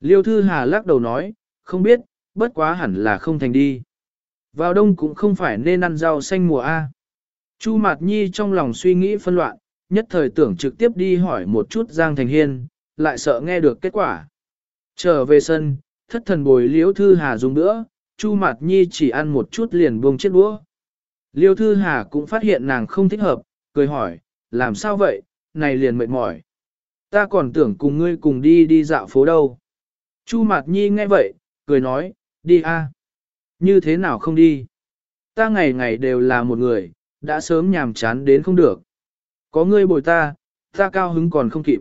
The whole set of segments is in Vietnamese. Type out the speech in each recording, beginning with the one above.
Liêu Thư Hà lắc đầu nói, không biết, bất quá hẳn là không thành đi. Vào đông cũng không phải nên ăn rau xanh mùa A. Chu Mạt Nhi trong lòng suy nghĩ phân loạn, nhất thời tưởng trực tiếp đi hỏi một chút Giang Thành Hiên, lại sợ nghe được kết quả. Trở về sân, thất thần bồi Liêu Thư Hà dùng nữa, Chu Mạt Nhi chỉ ăn một chút liền buông chiếc đũa. Liêu Thư Hà cũng phát hiện nàng không thích hợp, cười hỏi, làm sao vậy, này liền mệt mỏi. Ta còn tưởng cùng ngươi cùng đi đi dạo phố đâu. Chu Mạt Nhi nghe vậy, cười nói, đi a. Như thế nào không đi? Ta ngày ngày đều là một người, đã sớm nhàm chán đến không được. Có ngươi bồi ta, ta cao hứng còn không kịp.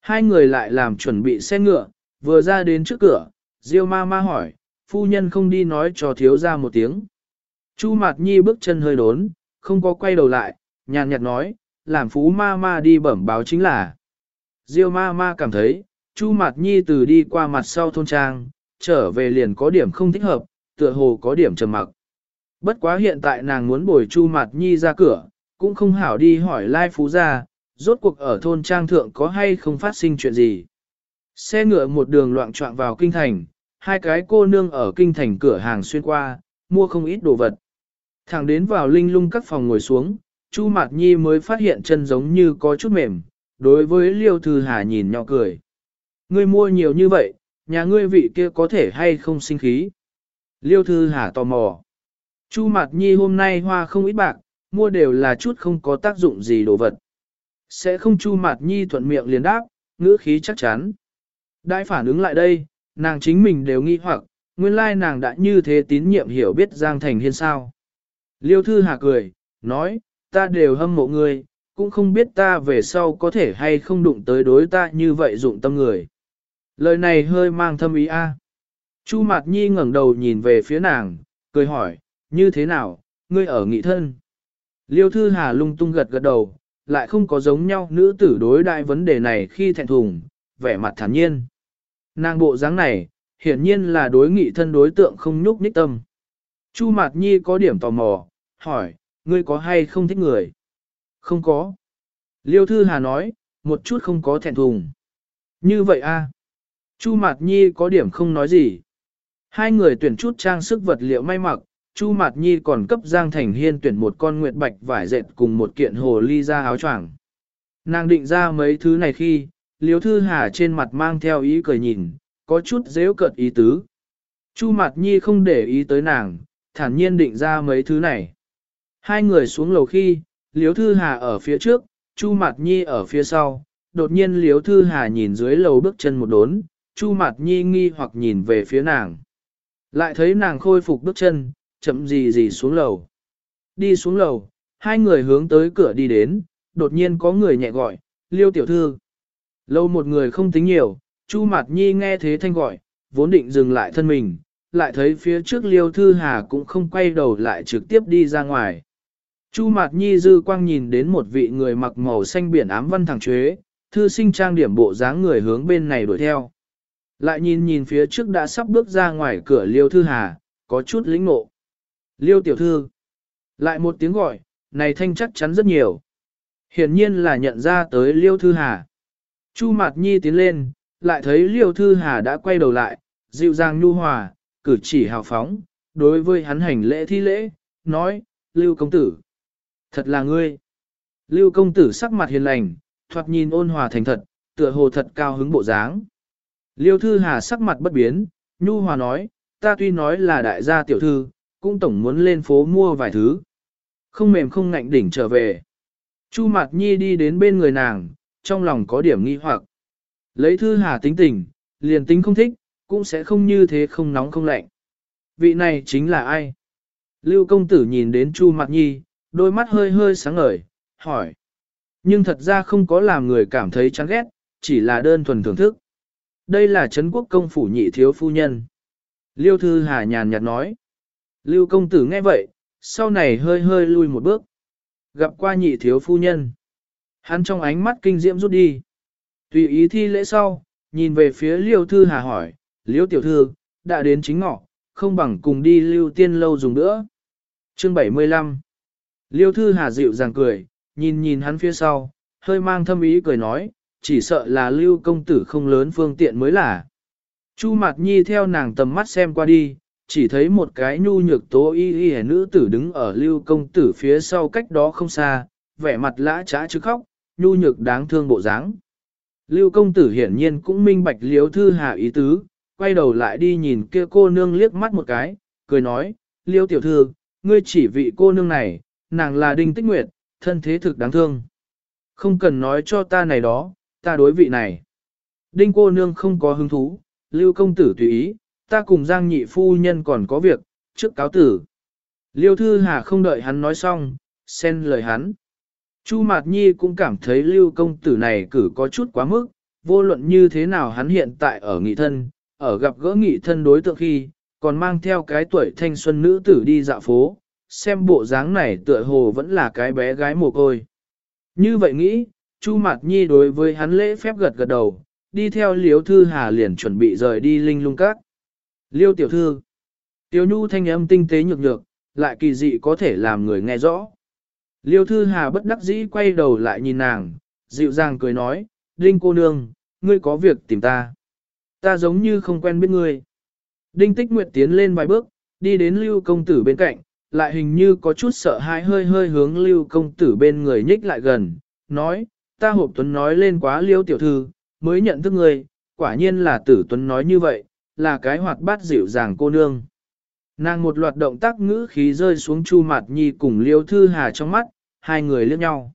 Hai người lại làm chuẩn bị xe ngựa, vừa ra đến trước cửa, Diêu ma ma hỏi, phu nhân không đi nói cho thiếu ra một tiếng. Chu Mạt Nhi bước chân hơi đốn, không có quay đầu lại, nhàn nhạt nói, làm phú ma ma đi bẩm báo chính là. Diêu ma ma cảm thấy, Chu Mạt Nhi từ đi qua mặt sau thôn trang, trở về liền có điểm không thích hợp, tựa hồ có điểm trầm mặc. Bất quá hiện tại nàng muốn bồi Chu Mạt Nhi ra cửa, cũng không hảo đi hỏi Lai Phú gia, rốt cuộc ở thôn trang thượng có hay không phát sinh chuyện gì. Xe ngựa một đường loạn trọng vào kinh thành, hai cái cô nương ở kinh thành cửa hàng xuyên qua, mua không ít đồ vật. Thẳng đến vào linh lung các phòng ngồi xuống, Chu Mạt Nhi mới phát hiện chân giống như có chút mềm, đối với Liêu Thư Hà nhìn nhỏ cười. Ngươi mua nhiều như vậy, nhà ngươi vị kia có thể hay không sinh khí. Liêu Thư Hà tò mò. Chu Mạt Nhi hôm nay hoa không ít bạc, mua đều là chút không có tác dụng gì đồ vật. Sẽ không Chu Mạt Nhi thuận miệng liền đáp, ngữ khí chắc chắn. Đại phản ứng lại đây, nàng chính mình đều nghi hoặc, nguyên lai nàng đã như thế tín nhiệm hiểu biết Giang Thành Hiên sao. Liêu Thư Hà cười, nói, ta đều hâm mộ ngươi, cũng không biết ta về sau có thể hay không đụng tới đối ta như vậy dụng tâm người. Lời này hơi mang thâm ý a. Chu Mạt Nhi ngẩng đầu nhìn về phía nàng, cười hỏi, như thế nào, ngươi ở nghị thân. Liêu Thư Hà lung tung gật gật đầu, lại không có giống nhau nữ tử đối đại vấn đề này khi thẹn thùng, vẻ mặt thản nhiên. Nàng bộ dáng này, hiển nhiên là đối nghị thân đối tượng không nhúc nhích tâm. Chu Mạt Nhi có điểm tò mò, hỏi, ngươi có hay không thích người? Không có. Liêu Thư Hà nói, một chút không có thẹn thùng. Như vậy a Chu Mạt Nhi có điểm không nói gì. Hai người tuyển chút trang sức vật liệu may mặc, Chu Mạt Nhi còn cấp Giang Thành Hiên tuyển một con nguyệt bạch vải dệt cùng một kiện hồ ly ra áo choàng. Nàng định ra mấy thứ này khi, Liêu Thư Hà trên mặt mang theo ý cười nhìn, có chút dễu cợt ý tứ. Chu Mạt Nhi không để ý tới nàng, thản nhiên định ra mấy thứ này. Hai người xuống lầu khi, Liêu Thư Hà ở phía trước, Chu Mạt Nhi ở phía sau, đột nhiên Liêu Thư Hà nhìn dưới lầu bước chân một đốn, Chu Mạt Nhi nghi hoặc nhìn về phía nàng. Lại thấy nàng khôi phục bước chân, chậm gì gì xuống lầu. Đi xuống lầu, hai người hướng tới cửa đi đến, đột nhiên có người nhẹ gọi, Liêu tiểu thư. Lâu một người không tính nhiều, Chu Mạt Nhi nghe thế thanh gọi, vốn định dừng lại thân mình, lại thấy phía trước Liêu Thư Hà cũng không quay đầu lại trực tiếp đi ra ngoài. Chu Mạt Nhi dư quang nhìn đến một vị người mặc màu xanh biển ám văn thẳng chuế, thư sinh trang điểm bộ dáng người hướng bên này đuổi theo. Lại nhìn nhìn phía trước đã sắp bước ra ngoài cửa Liêu Thư Hà, có chút lĩnh ngộ. Liêu tiểu thư. Lại một tiếng gọi, này thanh chắc chắn rất nhiều. Hiển nhiên là nhận ra tới Liêu Thư Hà. Chu Mạt Nhi tiến lên, lại thấy Liêu Thư Hà đã quay đầu lại, dịu dàng nhu hòa, cử chỉ hào phóng, đối với hắn hành lễ thi lễ, nói, Lưu công tử. Thật là ngươi. Lưu công tử sắc mặt hiền lành, thoạt nhìn ôn hòa thành thật, tựa hồ thật cao hứng bộ dáng. Liêu Thư Hà sắc mặt bất biến, nhu hòa nói, ta tuy nói là đại gia tiểu thư, cũng tổng muốn lên phố mua vài thứ. Không mềm không ngạnh đỉnh trở về. Chu Mạt Nhi đi đến bên người nàng, trong lòng có điểm nghi hoặc. Lấy Thư Hà tính tình, liền tính không thích, cũng sẽ không như thế không nóng không lạnh. Vị này chính là ai? Lưu công tử nhìn đến Chu Mạt Nhi, đôi mắt hơi hơi sáng ngời, hỏi. Nhưng thật ra không có làm người cảm thấy chán ghét, chỉ là đơn thuần thưởng thức. Đây là Trấn quốc công phủ nhị thiếu phu nhân. Liêu Thư Hà nhàn nhạt nói. Lưu công tử nghe vậy, sau này hơi hơi lui một bước. Gặp qua nhị thiếu phu nhân. Hắn trong ánh mắt kinh diễm rút đi. Tùy ý thi lễ sau, nhìn về phía Liêu Thư Hà hỏi, Liêu tiểu thư, đã đến chính ngọ, không bằng cùng đi Lưu Tiên lâu dùng nữa. Chương 75 Liêu Thư Hà dịu dàng cười, nhìn nhìn hắn phía sau, hơi mang thâm ý cười nói, chỉ sợ là Lưu công tử không lớn phương tiện mới là. Chu Mạt Nhi theo nàng tầm mắt xem qua đi, chỉ thấy một cái nhu nhược tố y y nữ tử đứng ở lưu công tử phía sau cách đó không xa, vẻ mặt lã trá chứ khóc, nhu nhược đáng thương bộ dáng. Lưu công tử hiển nhiên cũng minh bạch liếu thư hạ ý tứ, quay đầu lại đi nhìn kia cô nương liếc mắt một cái, cười nói, liêu tiểu thư, ngươi chỉ vị cô nương này, nàng là đinh tích nguyệt, thân thế thực đáng thương. Không cần nói cho ta này đó, ta đối vị này. Đinh cô nương không có hứng thú, lưu công tử tùy ý, ta cùng giang nhị phu nhân còn có việc, trước cáo tử. Liêu thư hà không đợi hắn nói xong, xen lời hắn. Chu Mạt Nhi cũng cảm thấy lưu công tử này cử có chút quá mức, vô luận như thế nào hắn hiện tại ở nghị thân, ở gặp gỡ nghị thân đối tượng khi, còn mang theo cái tuổi thanh xuân nữ tử đi dạo phố, xem bộ dáng này tựa hồ vẫn là cái bé gái mồ côi. Như vậy nghĩ, Chu Mạt Nhi đối với hắn lễ phép gật gật đầu, đi theo Liêu Thư Hà liền chuẩn bị rời đi linh lung các. Liêu tiểu thư, Tiêu Nhu thanh âm tinh tế nhược nhược, lại kỳ dị có thể làm người nghe rõ. Liêu Thư Hà bất đắc dĩ quay đầu lại nhìn nàng, dịu dàng cười nói, Đinh cô nương, ngươi có việc tìm ta. Ta giống như không quen biết ngươi. Đinh Tích Nguyệt tiến lên vài bước, đi đến Lưu công tử bên cạnh, lại hình như có chút sợ hãi hơi hơi hướng Lưu công tử bên người nhích lại gần, nói, ta hộp tuấn nói lên quá Liêu tiểu thư, mới nhận thức ngươi, quả nhiên là tử tuấn nói như vậy, là cái hoạt bát dịu dàng cô nương. Nàng một loạt động tác ngữ khí rơi xuống Chu Mạt Nhi cùng Liêu Thư Hà trong mắt, hai người liếc nhau.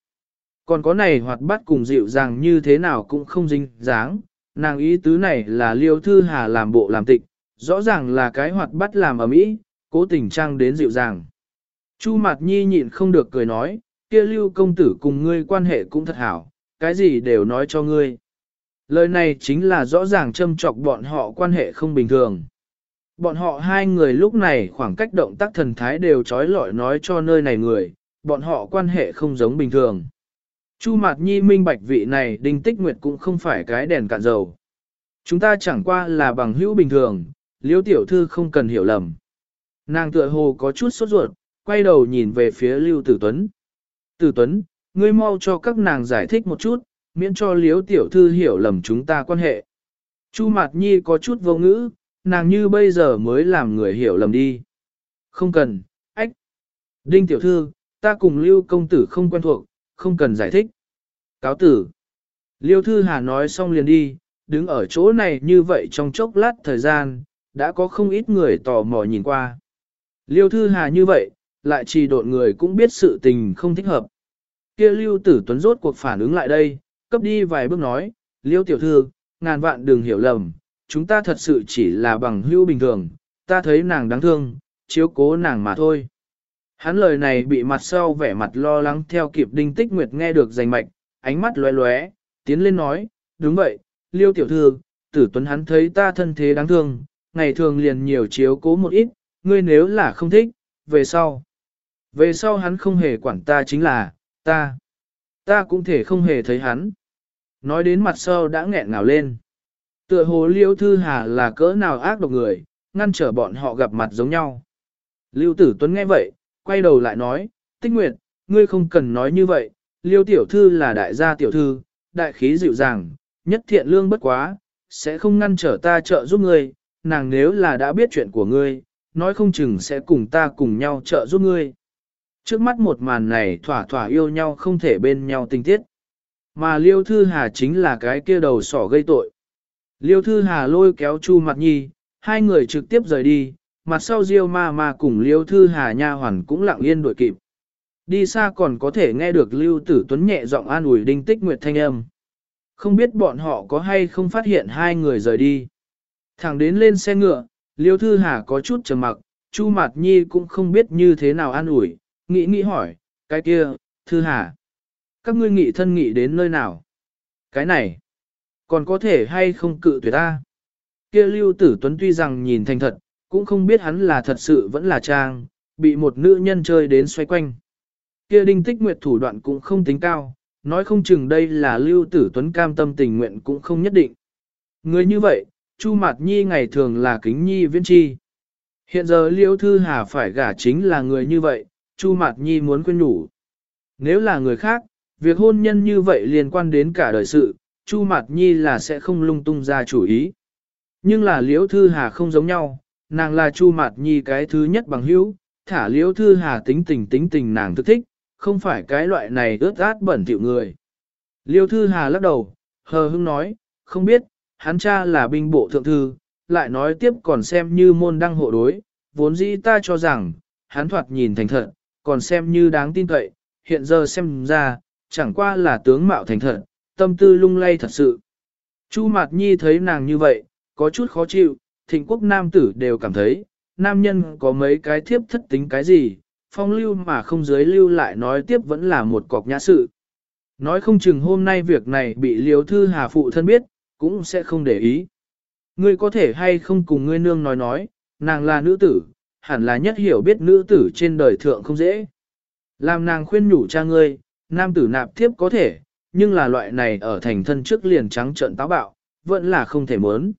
Còn có này hoạt bát cùng dịu dàng như thế nào cũng không dính dáng, nàng ý tứ này là Liêu Thư Hà làm bộ làm tịch, rõ ràng là cái hoạt bát làm ở mỹ, cố tình trang đến dịu dàng. Chu Mạt Nhi nhịn không được cười nói, kia Lưu công tử cùng ngươi quan hệ cũng thật hảo, cái gì đều nói cho ngươi. Lời này chính là rõ ràng châm chọc bọn họ quan hệ không bình thường. Bọn họ hai người lúc này khoảng cách động tác thần thái đều trói lọi nói cho nơi này người, bọn họ quan hệ không giống bình thường. Chu Mạt Nhi minh bạch vị này Đinh Tích Nguyệt cũng không phải cái đèn cạn dầu. Chúng ta chẳng qua là bằng hữu bình thường, liễu tiểu thư không cần hiểu lầm. Nàng tựa hồ có chút sốt ruột, quay đầu nhìn về phía Lưu Tử Tuấn. Tử Tuấn, ngươi mau cho các nàng giải thích một chút, miễn cho liếu tiểu thư hiểu lầm chúng ta quan hệ. Chu Mạt Nhi có chút vô ngữ, nàng như bây giờ mới làm người hiểu lầm đi. Không cần, ách. Đinh tiểu thư, ta cùng Lưu công tử không quen thuộc, không cần giải thích. Cáo tử. Liêu Thư Hà nói xong liền đi, đứng ở chỗ này như vậy trong chốc lát thời gian, đã có không ít người tò mò nhìn qua. Liêu Thư Hà như vậy, lại chỉ độn người cũng biết sự tình không thích hợp kia Lưu Tử Tuấn rốt cuộc phản ứng lại đây, cấp đi vài bước nói, Liêu Tiểu Thư, ngàn vạn đừng hiểu lầm, chúng ta thật sự chỉ là bằng hữu bình thường, ta thấy nàng đáng thương, chiếu cố nàng mà thôi. Hắn lời này bị mặt sau vẻ mặt lo lắng theo kịp đinh tích nguyệt nghe được rành mạch, ánh mắt lóe lóe, tiến lên nói, đúng vậy, liêu tiểu thư, tử tuấn hắn thấy ta thân thế đáng thương, ngày thường liền nhiều chiếu cố một ít, ngươi nếu là không thích, về sau. Về sau hắn không hề quản ta chính là, ta. Ta cũng thể không hề thấy hắn. Nói đến mặt sau đã nghẹn ngào lên. Tựa hồ liêu thư hà là cỡ nào ác độc người, ngăn trở bọn họ gặp mặt giống nhau. Lưu tử tuấn nghe vậy, quay đầu lại nói, tích nguyệt, ngươi không cần nói như vậy, liêu tiểu thư là đại gia tiểu thư, đại khí dịu dàng, nhất thiện lương bất quá, sẽ không ngăn trở ta trợ giúp ngươi, nàng nếu là đã biết chuyện của ngươi, nói không chừng sẽ cùng ta cùng nhau trợ giúp ngươi. Trước mắt một màn này thỏa thỏa yêu nhau không thể bên nhau tình tiết. Mà Liêu Thư Hà chính là cái kia đầu sỏ gây tội. Liêu Thư Hà lôi kéo Chu Mặt Nhi, hai người trực tiếp rời đi, mặt sau Diêu ma ma cùng Liêu Thư Hà nha hoàn cũng lặng yên đuổi kịp. Đi xa còn có thể nghe được Lưu Tử Tuấn nhẹ giọng an ủi đinh tích nguyệt thanh âm. Không biết bọn họ có hay không phát hiện hai người rời đi. Thẳng đến lên xe ngựa, Liêu Thư Hà có chút trầm mặc, Chu Mạt Nhi cũng không biết như thế nào an ủi, nghĩ nghĩ hỏi, cái kia, Thư Hà. Các ngươi nghị thân nghị đến nơi nào? Cái này, còn có thể hay không cự tuyệt ta? Kia Lưu Tử Tuấn tuy rằng nhìn thành thật, cũng không biết hắn là thật sự vẫn là trang, bị một nữ nhân chơi đến xoay quanh. Kia đinh tích nguyệt thủ đoạn cũng không tính cao, nói không chừng đây là lưu tử tuấn cam tâm tình nguyện cũng không nhất định. Người như vậy, Chu Mạt Nhi ngày thường là kính nhi viễn chi. Hiện giờ Liêu Thư Hà phải gả chính là người như vậy, Chu Mạt Nhi muốn quên nhủ. Nếu là người khác, việc hôn nhân như vậy liên quan đến cả đời sự, Chu Mạt Nhi là sẽ không lung tung ra chủ ý. Nhưng là Liễu Thư Hà không giống nhau, nàng là Chu Mạt Nhi cái thứ nhất bằng hữu, thả Liễu Thư Hà tính tình tính tình nàng thức thích, không phải cái loại này ướt át bẩn thỉu người. Liêu Thư Hà lắc đầu, hờ hững nói, không biết, hắn cha là binh bộ thượng thư, lại nói tiếp còn xem như môn đăng hộ đối, vốn dĩ ta cho rằng, hắn thoạt nhìn thành thật, còn xem như đáng tin cậy, hiện giờ xem ra, chẳng qua là tướng mạo thành thật, tâm tư lung lay thật sự. Chu Mạt Nhi thấy nàng như vậy, có chút khó chịu, thịnh quốc nam tử đều cảm thấy, nam nhân có mấy cái thiếp thất tính cái gì, phong lưu mà không giới lưu lại nói tiếp vẫn là một cọc nhã sự. Nói không chừng hôm nay việc này bị liếu thư hà phụ thân biết, cũng sẽ không để ý. Ngươi có thể hay không cùng ngươi nương nói nói, nàng là nữ tử, hẳn là nhất hiểu biết nữ tử trên đời thượng không dễ. Làm nàng khuyên nhủ cha ngươi, nam tử nạp thiếp có thể, nhưng là loại này ở thành thân trước liền trắng trợn táo bạo, vẫn là không thể muốn.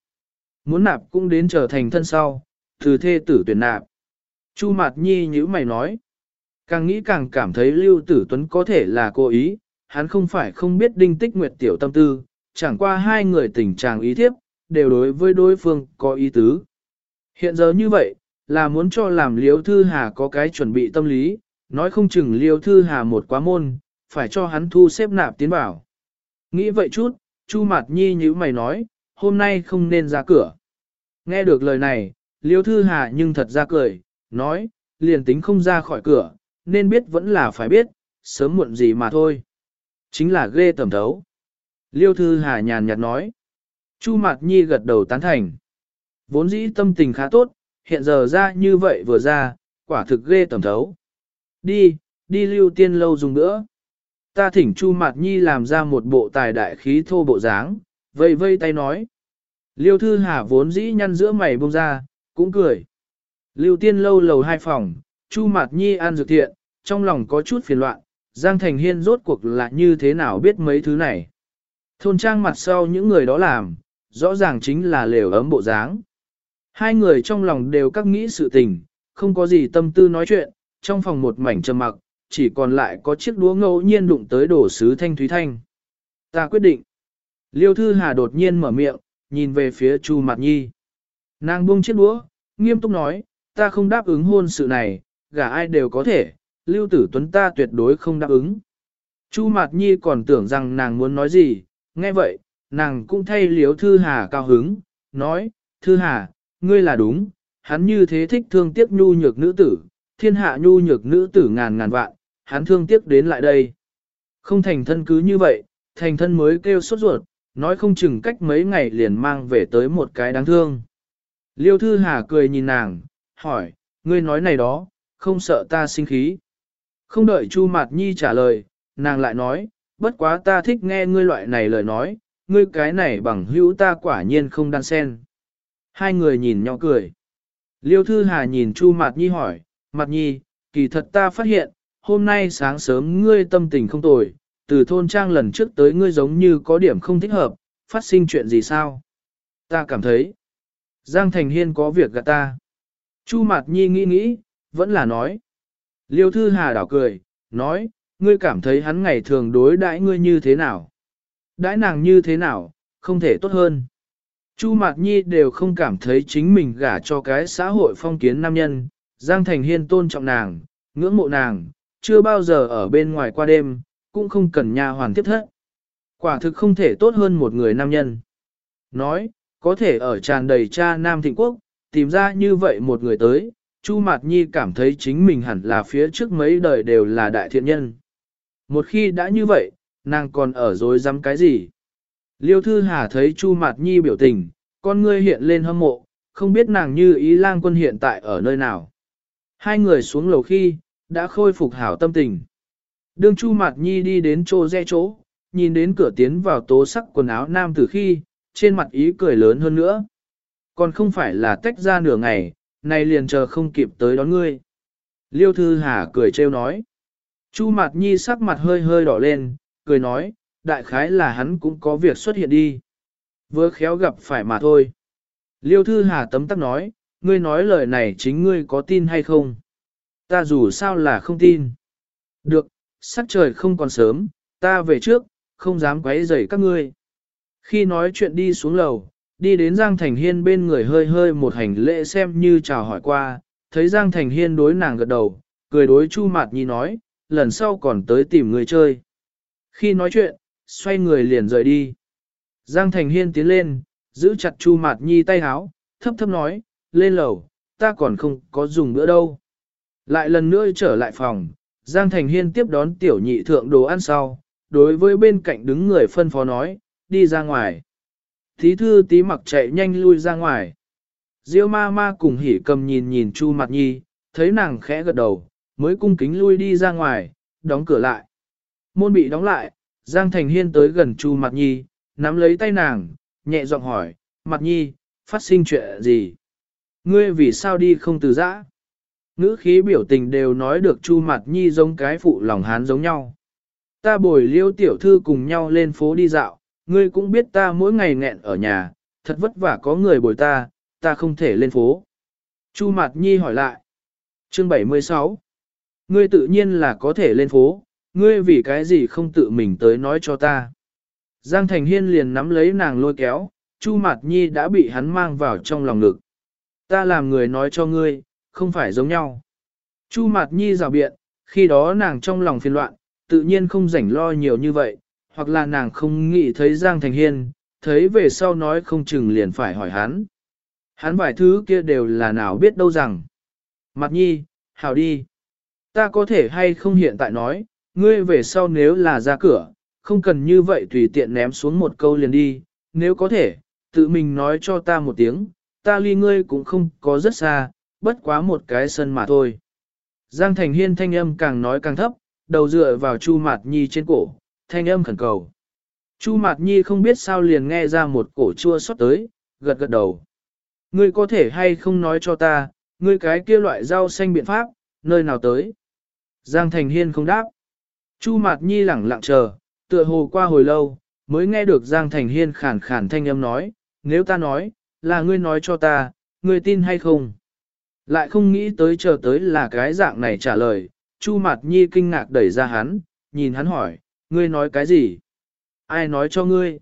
Muốn nạp cũng đến trở thành thân sau, từ thê tử tuyển nạp. Chu Mạt Nhi như mày nói, càng nghĩ càng cảm thấy Lưu Tử Tuấn có thể là cố ý, hắn không phải không biết đinh tích nguyệt tiểu tâm tư, chẳng qua hai người tình trạng ý thiếp, đều đối với đối phương có ý tứ. Hiện giờ như vậy, là muốn cho làm Liêu Thư Hà có cái chuẩn bị tâm lý, nói không chừng Liêu Thư Hà một quá môn, phải cho hắn thu xếp nạp tiến bảo. Nghĩ vậy chút, Chu Mạt Nhi như mày nói, hôm nay không nên ra cửa. Nghe được lời này, Liêu Thư Hà nhưng thật ra cười, nói, liền tính không ra khỏi cửa, nên biết vẫn là phải biết, sớm muộn gì mà thôi. Chính là ghê tầm thấu. Liêu Thư Hà nhàn nhạt nói. Chu Mạt Nhi gật đầu tán thành. Vốn dĩ tâm tình khá tốt, hiện giờ ra như vậy vừa ra, quả thực ghê tầm thấu. Đi, đi lưu tiên lâu dùng nữa. Ta thỉnh Chu Mạt Nhi làm ra một bộ tài đại khí thô bộ dáng, vây vây tay nói. Liêu Thư Hà vốn dĩ nhăn giữa mày bông ra, cũng cười. Lưu tiên lâu lầu hai phòng, Chu Mạt Nhi an dược thiện, trong lòng có chút phiền loạn, Giang Thành Hiên rốt cuộc là như thế nào biết mấy thứ này. Thôn trang mặt sau những người đó làm, rõ ràng chính là lều ấm bộ dáng. Hai người trong lòng đều các nghĩ sự tình, không có gì tâm tư nói chuyện, trong phòng một mảnh trầm mặc, chỉ còn lại có chiếc đũa ngẫu nhiên đụng tới đổ sứ thanh thúy thanh. Ta quyết định. Liêu Thư Hà đột nhiên mở miệng, nhìn về phía Chu Mạt Nhi. Nàng buông chiếc đũa, nghiêm túc nói, ta không đáp ứng hôn sự này, gả ai đều có thể, Lưu Tử Tuấn ta tuyệt đối không đáp ứng. Chu Mạt Nhi còn tưởng rằng nàng muốn nói gì, nghe vậy, nàng cũng thay Liêu Thư Hà cao hứng, nói, Thư Hà, ngươi là đúng, hắn như thế thích thương tiếc nhu nhược nữ tử, thiên hạ nhu nhược nữ tử ngàn ngàn vạn, hắn thương tiếc đến lại đây. Không thành thân cứ như vậy, thành thân mới kêu sốt ruột, nói không chừng cách mấy ngày liền mang về tới một cái đáng thương. Liêu Thư Hà cười nhìn nàng, hỏi, ngươi nói này đó, không sợ ta sinh khí. Không đợi Chu Mạt Nhi trả lời, nàng lại nói, bất quá ta thích nghe ngươi loại này lời nói, ngươi cái này bằng hữu ta quả nhiên không đan sen. Hai người nhìn nhau cười. Liêu Thư Hà nhìn Chu Mạt Nhi hỏi, Mạt Nhi, kỳ thật ta phát hiện, hôm nay sáng sớm ngươi tâm tình không tồi, từ thôn trang lần trước tới ngươi giống như có điểm không thích hợp, phát sinh chuyện gì sao? Ta cảm thấy, Giang Thành Hiên có việc gạt ta. Chu Mạt Nhi nghĩ nghĩ, vẫn là nói. Liêu Thư Hà đảo cười, nói, ngươi cảm thấy hắn ngày thường đối đãi ngươi như thế nào? Đãi nàng như thế nào, không thể tốt hơn. Chu Mạc Nhi đều không cảm thấy chính mình gả cho cái xã hội phong kiến nam nhân, Giang Thành Hiên tôn trọng nàng, ngưỡng mộ nàng, chưa bao giờ ở bên ngoài qua đêm, cũng không cần nha hoàn tiếp thất. Quả thực không thể tốt hơn một người nam nhân. Nói, có thể ở tràn đầy cha nam thịnh quốc, tìm ra như vậy một người tới, Chu Mạt Nhi cảm thấy chính mình hẳn là phía trước mấy đời đều là đại thiện nhân. Một khi đã như vậy, nàng còn ở dối dám cái gì? Liêu Thư Hà thấy Chu Mạt Nhi biểu tình, con ngươi hiện lên hâm mộ, không biết nàng như ý lang quân hiện tại ở nơi nào. Hai người xuống lầu khi, đã khôi phục hảo tâm tình. đương Chu Mạt Nhi đi đến chỗ rẽ chỗ, nhìn đến cửa tiến vào tố sắc quần áo nam từ khi, trên mặt ý cười lớn hơn nữa. Còn không phải là tách ra nửa ngày, nay liền chờ không kịp tới đón ngươi. Liêu Thư Hà cười trêu nói. Chu Mạt Nhi sắc mặt hơi hơi đỏ lên, cười nói, đại khái là hắn cũng có việc xuất hiện đi. Vừa khéo gặp phải mà thôi. Liêu Thư Hà tấm tắc nói, ngươi nói lời này chính ngươi có tin hay không? Ta dù sao là không tin. Được, sắc trời không còn sớm, ta về trước, không dám quấy rầy các ngươi. Khi nói chuyện đi xuống lầu, Đi đến Giang Thành Hiên bên người hơi hơi một hành lễ xem như chào hỏi qua, thấy Giang Thành Hiên đối nàng gật đầu, cười đối Chu Mạt Nhi nói, lần sau còn tới tìm người chơi. Khi nói chuyện, xoay người liền rời đi. Giang Thành Hiên tiến lên, giữ chặt Chu Mạt Nhi tay háo, thấp thấp nói, lên lầu, ta còn không có dùng bữa đâu. Lại lần nữa trở lại phòng, Giang Thành Hiên tiếp đón tiểu nhị thượng đồ ăn sau, đối với bên cạnh đứng người phân phó nói, đi ra ngoài. Thí thư tí mặc chạy nhanh lui ra ngoài. Diêu ma ma cùng hỉ cầm nhìn nhìn Chu Mạt Nhi, thấy nàng khẽ gật đầu, mới cung kính lui đi ra ngoài, đóng cửa lại. Môn bị đóng lại, Giang Thành Hiên tới gần Chu Mạt Nhi, nắm lấy tay nàng, nhẹ giọng hỏi, Mạt Nhi, phát sinh chuyện gì? Ngươi vì sao đi không từ giã? Ngữ khí biểu tình đều nói được Chu Mạt Nhi giống cái phụ lòng hán giống nhau. Ta bồi liêu tiểu thư cùng nhau lên phố đi dạo, ngươi cũng biết ta mỗi ngày nghẹn ở nhà, thật vất vả có người bồi ta, ta không thể lên phố. Chu Mạt Nhi hỏi lại. Chương 76 Ngươi tự nhiên là có thể lên phố, ngươi vì cái gì không tự mình tới nói cho ta. Giang Thành Hiên liền nắm lấy nàng lôi kéo, Chu Mạt Nhi đã bị hắn mang vào trong lòng ngực. Ta làm người nói cho ngươi, không phải giống nhau. Chu Mạt Nhi rào biện, khi đó nàng trong lòng phiền loạn, tự nhiên không rảnh lo nhiều như vậy, hoặc là nàng không nghĩ thấy Giang Thành Hiên, thấy về sau nói không chừng liền phải hỏi hắn. Hắn vài thứ kia đều là nào biết đâu rằng. Mặt nhi, hào đi. Ta có thể hay không hiện tại nói, ngươi về sau nếu là ra cửa, không cần như vậy tùy tiện ném xuống một câu liền đi, nếu có thể, tự mình nói cho ta một tiếng, ta ly ngươi cũng không có rất xa, bất quá một cái sân mà thôi. Giang Thành Hiên thanh âm càng nói càng thấp, đầu dựa vào Chu Mạt Nhi trên cổ, thanh âm khẩn cầu. Chu Mạt Nhi không biết sao liền nghe ra một cổ chua xót tới, gật gật đầu. Ngươi có thể hay không nói cho ta, ngươi cái kia loại rau xanh biện pháp, nơi nào tới? Giang Thành Hiên không đáp. Chu Mạt Nhi lẳng lặng chờ, tựa hồ qua hồi lâu, mới nghe được Giang Thành Hiên khản khản thanh âm nói, nếu ta nói, là ngươi nói cho ta, ngươi tin hay không? Lại không nghĩ tới chờ tới là cái dạng này trả lời, Chu Mạt Nhi kinh ngạc đẩy ra hắn, nhìn hắn hỏi, ngươi nói cái gì? Ai nói cho ngươi?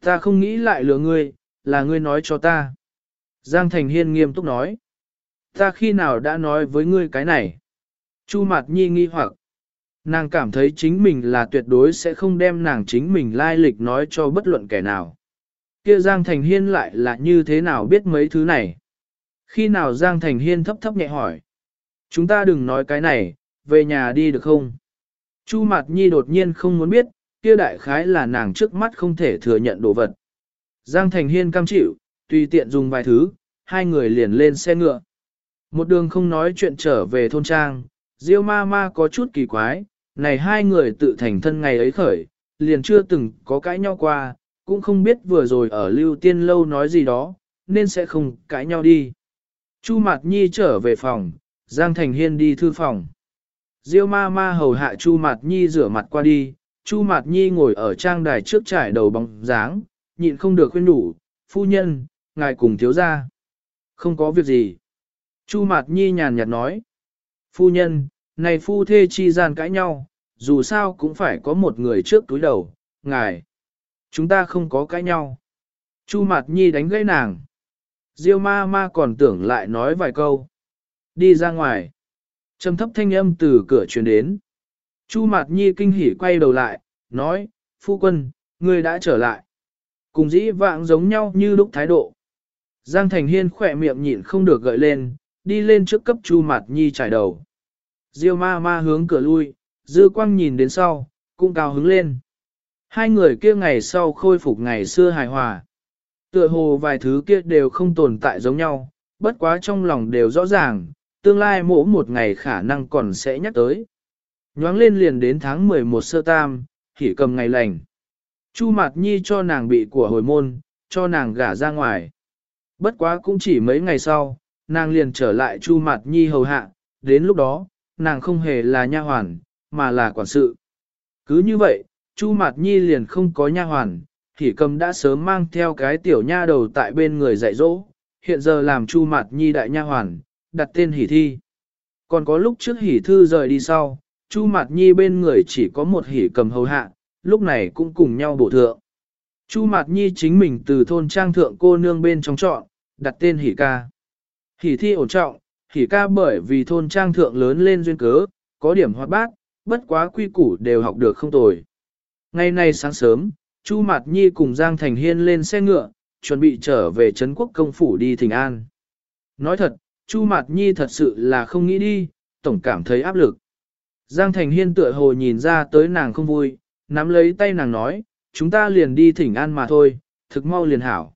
Ta không nghĩ lại lừa ngươi, là ngươi nói cho ta. Giang Thành Hiên nghiêm túc nói. Ta khi nào đã nói với ngươi cái này? Chu Mạt Nhi nghi hoặc. Nàng cảm thấy chính mình là tuyệt đối sẽ không đem nàng chính mình lai lịch nói cho bất luận kẻ nào. Kia Giang Thành Hiên lại là như thế nào biết mấy thứ này? Khi nào Giang Thành Hiên thấp thấp nhẹ hỏi. Chúng ta đừng nói cái này, về nhà đi được không? Chu Mạt Nhi đột nhiên không muốn biết, kia đại khái là nàng trước mắt không thể thừa nhận đồ vật. Giang Thành Hiên cam chịu, tùy tiện dùng vài thứ, hai người liền lên xe ngựa. Một đường không nói chuyện trở về thôn trang, Diêu ma ma có chút kỳ quái, này hai người tự thành thân ngày ấy khởi, liền chưa từng có cãi nhau qua, cũng không biết vừa rồi ở lưu tiên lâu nói gì đó, nên sẽ không cãi nhau đi. Chu Mạt Nhi trở về phòng, Giang Thành Hiên đi thư phòng. Diêu ma ma hầu hạ Chu Mạt Nhi rửa mặt qua đi, Chu Mạt Nhi ngồi ở trang đài trước trải đầu bóng dáng, nhịn không được khuyên đủ, phu nhân, ngài cùng thiếu ra. Không có việc gì. Chu Mạt Nhi nhàn nhạt nói. Phu nhân, này phu thê chi gian cãi nhau, dù sao cũng phải có một người trước túi đầu, ngài. Chúng ta không có cãi nhau. Chu Mạt Nhi đánh gãy nàng. Diêu ma ma còn tưởng lại nói vài câu. Đi ra ngoài. Trầm thấp thanh âm từ cửa truyền đến. Chu Mạt Nhi kinh hỉ quay đầu lại, nói, phu quân, ngươi đã trở lại. Cùng dĩ vạng giống nhau như lúc thái độ. Giang Thành Hiên khỏe miệng nhịn không được gợi lên, đi lên trước cấp Chu Mạt Nhi trải đầu. Diêu ma ma hướng cửa lui, dư quang nhìn đến sau, cũng cao hứng lên. Hai người kia ngày sau khôi phục ngày xưa hài hòa. Tựa hồ vài thứ kia đều không tồn tại giống nhau, bất quá trong lòng đều rõ ràng, tương lai mỗi một ngày khả năng còn sẽ nhắc tới. Nhoáng lên liền đến tháng 11 sơ tam, hỉ cầm ngày lành. Chu Mạt Nhi cho nàng bị của hồi môn, cho nàng gả ra ngoài. Bất quá cũng chỉ mấy ngày sau, nàng liền trở lại Chu Mạt Nhi hầu hạ, đến lúc đó, nàng không hề là nha hoàn, mà là quản sự. Cứ như vậy, Chu Mạt Nhi liền không có nha hoàn, hỉ cầm đã sớm mang theo cái tiểu nha đầu tại bên người dạy dỗ, hiện giờ làm Chu Mạt Nhi đại nha hoàn, đặt tên hỉ thi. Còn có lúc trước hỉ thư rời đi sau, Chu Mạt Nhi bên người chỉ có một hỉ cầm hầu hạ, lúc này cũng cùng nhau bổ thượng. Chu Mạt Nhi chính mình từ thôn trang thượng cô nương bên trong chọn, đặt tên hỉ ca. hỉ thi ổn trọng, thì ca bởi vì thôn trang thượng lớn lên duyên cớ, có điểm hoạt bát, bất quá quy củ đều học được không tồi. Ngày nay sáng sớm, Chu Mạt Nhi cùng Giang Thành Hiên lên xe ngựa, chuẩn bị trở về Trấn Quốc Công Phủ đi Thỉnh An. Nói thật, Chu Mạt Nhi thật sự là không nghĩ đi, tổng cảm thấy áp lực. Giang Thành Hiên tựa hồ nhìn ra tới nàng không vui, nắm lấy tay nàng nói, chúng ta liền đi thỉnh an mà thôi, thực mau liền hảo.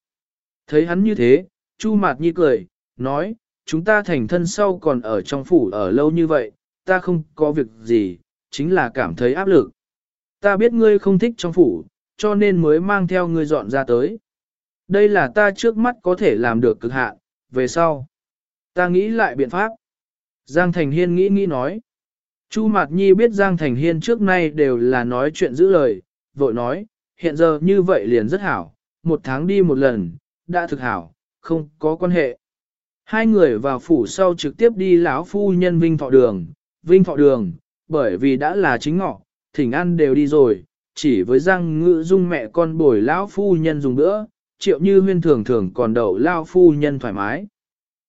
Thấy hắn như thế, Chu Mạt Nhi cười, nói, chúng ta thành thân sau còn ở trong phủ ở lâu như vậy, ta không có việc gì, chính là cảm thấy áp lực. Ta biết ngươi không thích trong phủ, cho nên mới mang theo ngươi dọn ra tới. Đây là ta trước mắt có thể làm được cực hạn, về sau. Ta nghĩ lại biện pháp. Giang Thành Hiên nghĩ nghĩ nói. Chu Mạt Nhi biết Giang Thành Hiên trước nay đều là nói chuyện giữ lời, vội nói, hiện giờ như vậy liền rất hảo, một tháng đi một lần, đã thực hảo, không có quan hệ. Hai người vào phủ sau trực tiếp đi lão phu nhân Vinh Thọ Đường, Vinh Thọ Đường, bởi vì đã là chính ngọ, thỉnh ăn đều đi rồi, chỉ với răng Ngự Dung mẹ con bồi lão phu nhân dùng nữa, triệu như huyên thường thường còn đậu lão phu nhân thoải mái.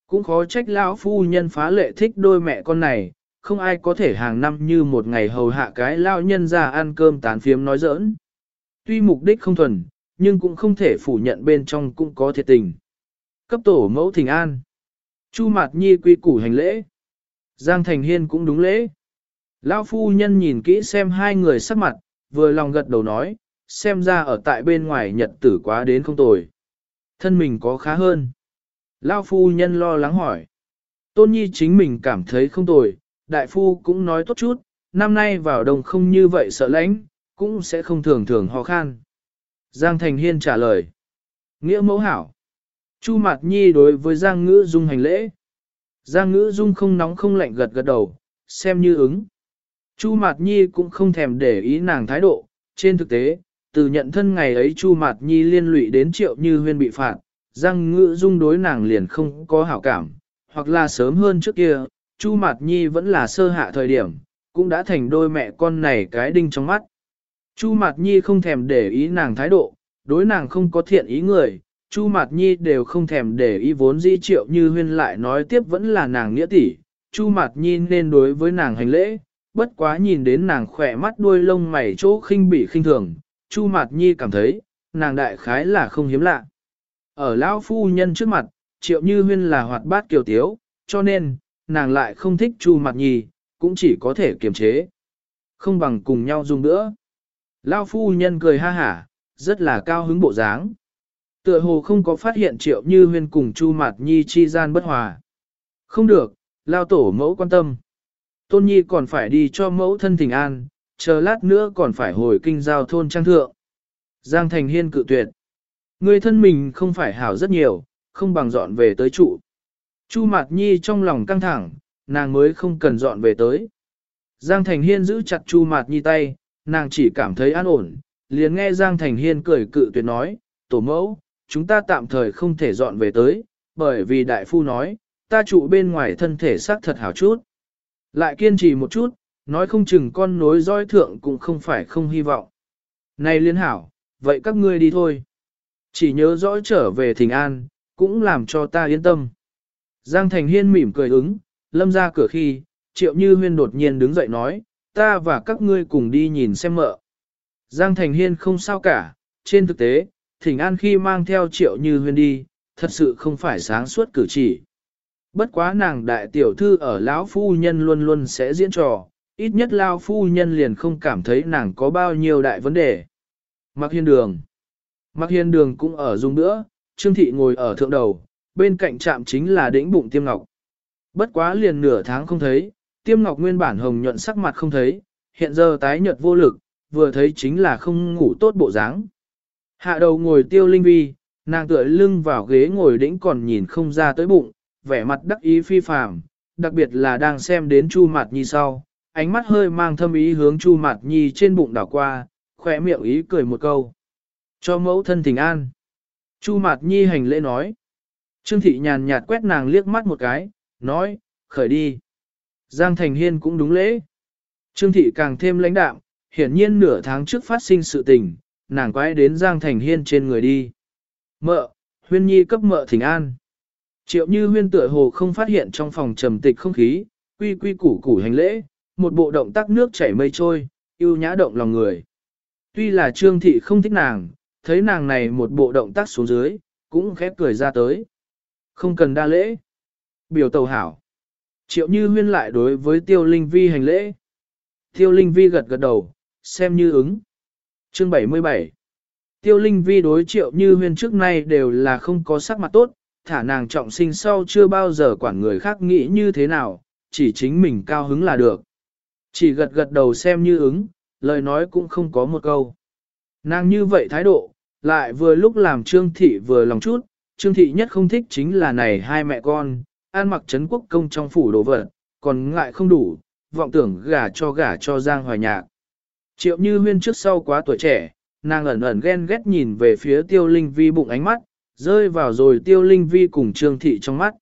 Cũng khó trách lão phu nhân phá lệ thích đôi mẹ con này, không ai có thể hàng năm như một ngày hầu hạ cái lao nhân ra ăn cơm tán phiếm nói giỡn. Tuy mục đích không thuần, nhưng cũng không thể phủ nhận bên trong cũng có thiệt tình. Cấp tổ mẫu thỉnh an. Chu Mạt Nhi quy củ hành lễ. Giang Thành Hiên cũng đúng lễ. Lão phu nhân nhìn kỹ xem hai người sắc mặt, vừa lòng gật đầu nói, xem ra ở tại bên ngoài nhật tử quá đến không tồi. Thân mình có khá hơn. Lão phu nhân lo lắng hỏi. Tôn Nhi chính mình cảm thấy không tồi, đại phu cũng nói tốt chút, năm nay vào đồng không như vậy sợ lãnh, cũng sẽ không thường thường ho khan. Giang Thành Hiên trả lời. Nghĩa mẫu hảo. Chu Mạt Nhi đối với Giang Ngữ Dung hành lễ. Giang Ngữ Dung không nóng không lạnh gật gật đầu, xem như ứng. Chu Mạt Nhi cũng không thèm để ý nàng thái độ, trên thực tế, từ nhận thân ngày ấy Chu Mạt Nhi liên lụy đến triệu như huyên bị phạt, Giang Ngữ Dung đối nàng liền không có hảo cảm, hoặc là sớm hơn trước kia, Chu Mạt Nhi vẫn là sơ hạ thời điểm, cũng đã thành đôi mẹ con này cái đinh trong mắt. Chu Mạt Nhi không thèm để ý nàng thái độ, đối nàng không có thiện ý người, Chu Mạt Nhi đều không thèm để ý vốn di triệu như huyên lại nói tiếp vẫn là nàng nghĩa tỷ. Chu Mạt Nhi nên đối với nàng hành lễ, bất quá nhìn đến nàng khỏe mắt đuôi lông mày chỗ khinh bỉ khinh thường, Chu Mạt Nhi cảm thấy, nàng đại khái là không hiếm lạ. Ở lão phu nhân trước mặt, triệu như huyên là hoạt bát kiều tiếu, cho nên, nàng lại không thích Chu Mạt Nhi, cũng chỉ có thể kiềm chế. Không bằng cùng nhau dùng nữa. Lão phu nhân cười ha hả, rất là cao hứng bộ dáng. Tựa hồ không có phát hiện triệu như huyên cùng Chu Mạt Nhi chi gian bất hòa. Không được, Lao tổ mẫu quan tâm. Tôn Nhi còn phải đi cho mẫu thân thỉnh an, chờ lát nữa còn phải hồi kinh giao thôn trang thượng. Giang Thành Hiên cự tuyệt. Người thân mình không phải hảo rất nhiều, không bằng dọn về tới trụ. Chu Mạt Nhi trong lòng căng thẳng, nàng mới không cần dọn về tới. Giang Thành Hiên giữ chặt Chu Mạt Nhi tay, nàng chỉ cảm thấy an ổn, liền nghe Giang Thành Hiên cười cự tuyệt nói, tổ mẫu, chúng ta tạm thời không thể dọn về tới, bởi vì đại phu nói, ta trụ bên ngoài thân thể xác thật hảo chút. Lại kiên trì một chút, nói không chừng con nối dõi thượng cũng không phải không hy vọng. Này liên hảo, vậy các ngươi đi thôi. Chỉ nhớ rõ trở về thỉnh an, cũng làm cho ta yên tâm. Giang Thành Hiên mỉm cười ứng, lâm ra cửa khi, triệu như huyên đột nhiên đứng dậy nói, ta và các ngươi cùng đi nhìn xem mợ. Giang Thành Hiên không sao cả, trên thực tế, thỉnh an khi mang theo triệu như huyên đi, thật sự không phải sáng suốt cử chỉ. Bất quá nàng đại tiểu thư ở lão phu nhân luôn luôn sẽ diễn trò, ít nhất lão phu nhân liền không cảm thấy nàng có bao nhiêu đại vấn đề. Mặc hiên đường. Mặc hiên đường cũng ở dung nữa, Trương Thị ngồi ở thượng đầu, bên cạnh trạm chính là đĩnh bụng tiêm ngọc. Bất quá liền nửa tháng không thấy, tiêm ngọc nguyên bản hồng nhuận sắc mặt không thấy, hiện giờ tái nhợt vô lực, vừa thấy chính là không ngủ tốt bộ dáng. Hạ đầu ngồi tiêu linh vi, nàng tựa lưng vào ghế ngồi đĩnh còn nhìn không ra tới bụng, vẻ mặt đắc ý phi phàm, đặc biệt là đang xem đến Chu Mạt Nhi sau, ánh mắt hơi mang thâm ý hướng Chu Mạt Nhi trên bụng đảo qua, khỏe miệng ý cười một câu. Cho mẫu thân thỉnh an. Chu Mạt Nhi hành lễ nói. Trương Thị nhàn nhạt quét nàng liếc mắt một cái, nói, khởi đi. Giang Thành Hiên cũng đúng lễ. Trương Thị càng thêm lãnh đạm, hiển nhiên nửa tháng trước phát sinh sự tình, nàng quay đến Giang Thành Hiên trên người đi. Mợ, huyên nhi cấp mợ thỉnh an. Triệu như huyên tựa hồ không phát hiện trong phòng trầm tịch không khí, quy quy củ củ hành lễ, một bộ động tác nước chảy mây trôi, yêu nhã động lòng người. Tuy là trương thị không thích nàng, thấy nàng này một bộ động tác xuống dưới, cũng khép cười ra tới. Không cần đa lễ. Biểu tàu hảo. Triệu như huyên lại đối với tiêu linh vi hành lễ. Tiêu linh vi gật gật đầu, xem như ứng. Chương 77 Tiêu linh vi đối triệu như huyên trước nay đều là không có sắc mặt tốt, thả nàng trọng sinh sau chưa bao giờ quản người khác nghĩ như thế nào, chỉ chính mình cao hứng là được. Chỉ gật gật đầu xem như ứng, lời nói cũng không có một câu. Nàng như vậy thái độ, lại vừa lúc làm Trương Thị vừa lòng chút, Trương Thị nhất không thích chính là này hai mẹ con, an mặc trấn quốc công trong phủ đồ vật, còn ngại không đủ, vọng tưởng gả cho gả cho Giang Hoài Nhạc. Triệu Như Huyên trước sau quá tuổi trẻ, nàng ẩn ẩn ghen ghét nhìn về phía Tiêu Linh Vi bụng ánh mắt, rơi vào rồi Tiêu Linh Vi cùng Trương Thị trong mắt.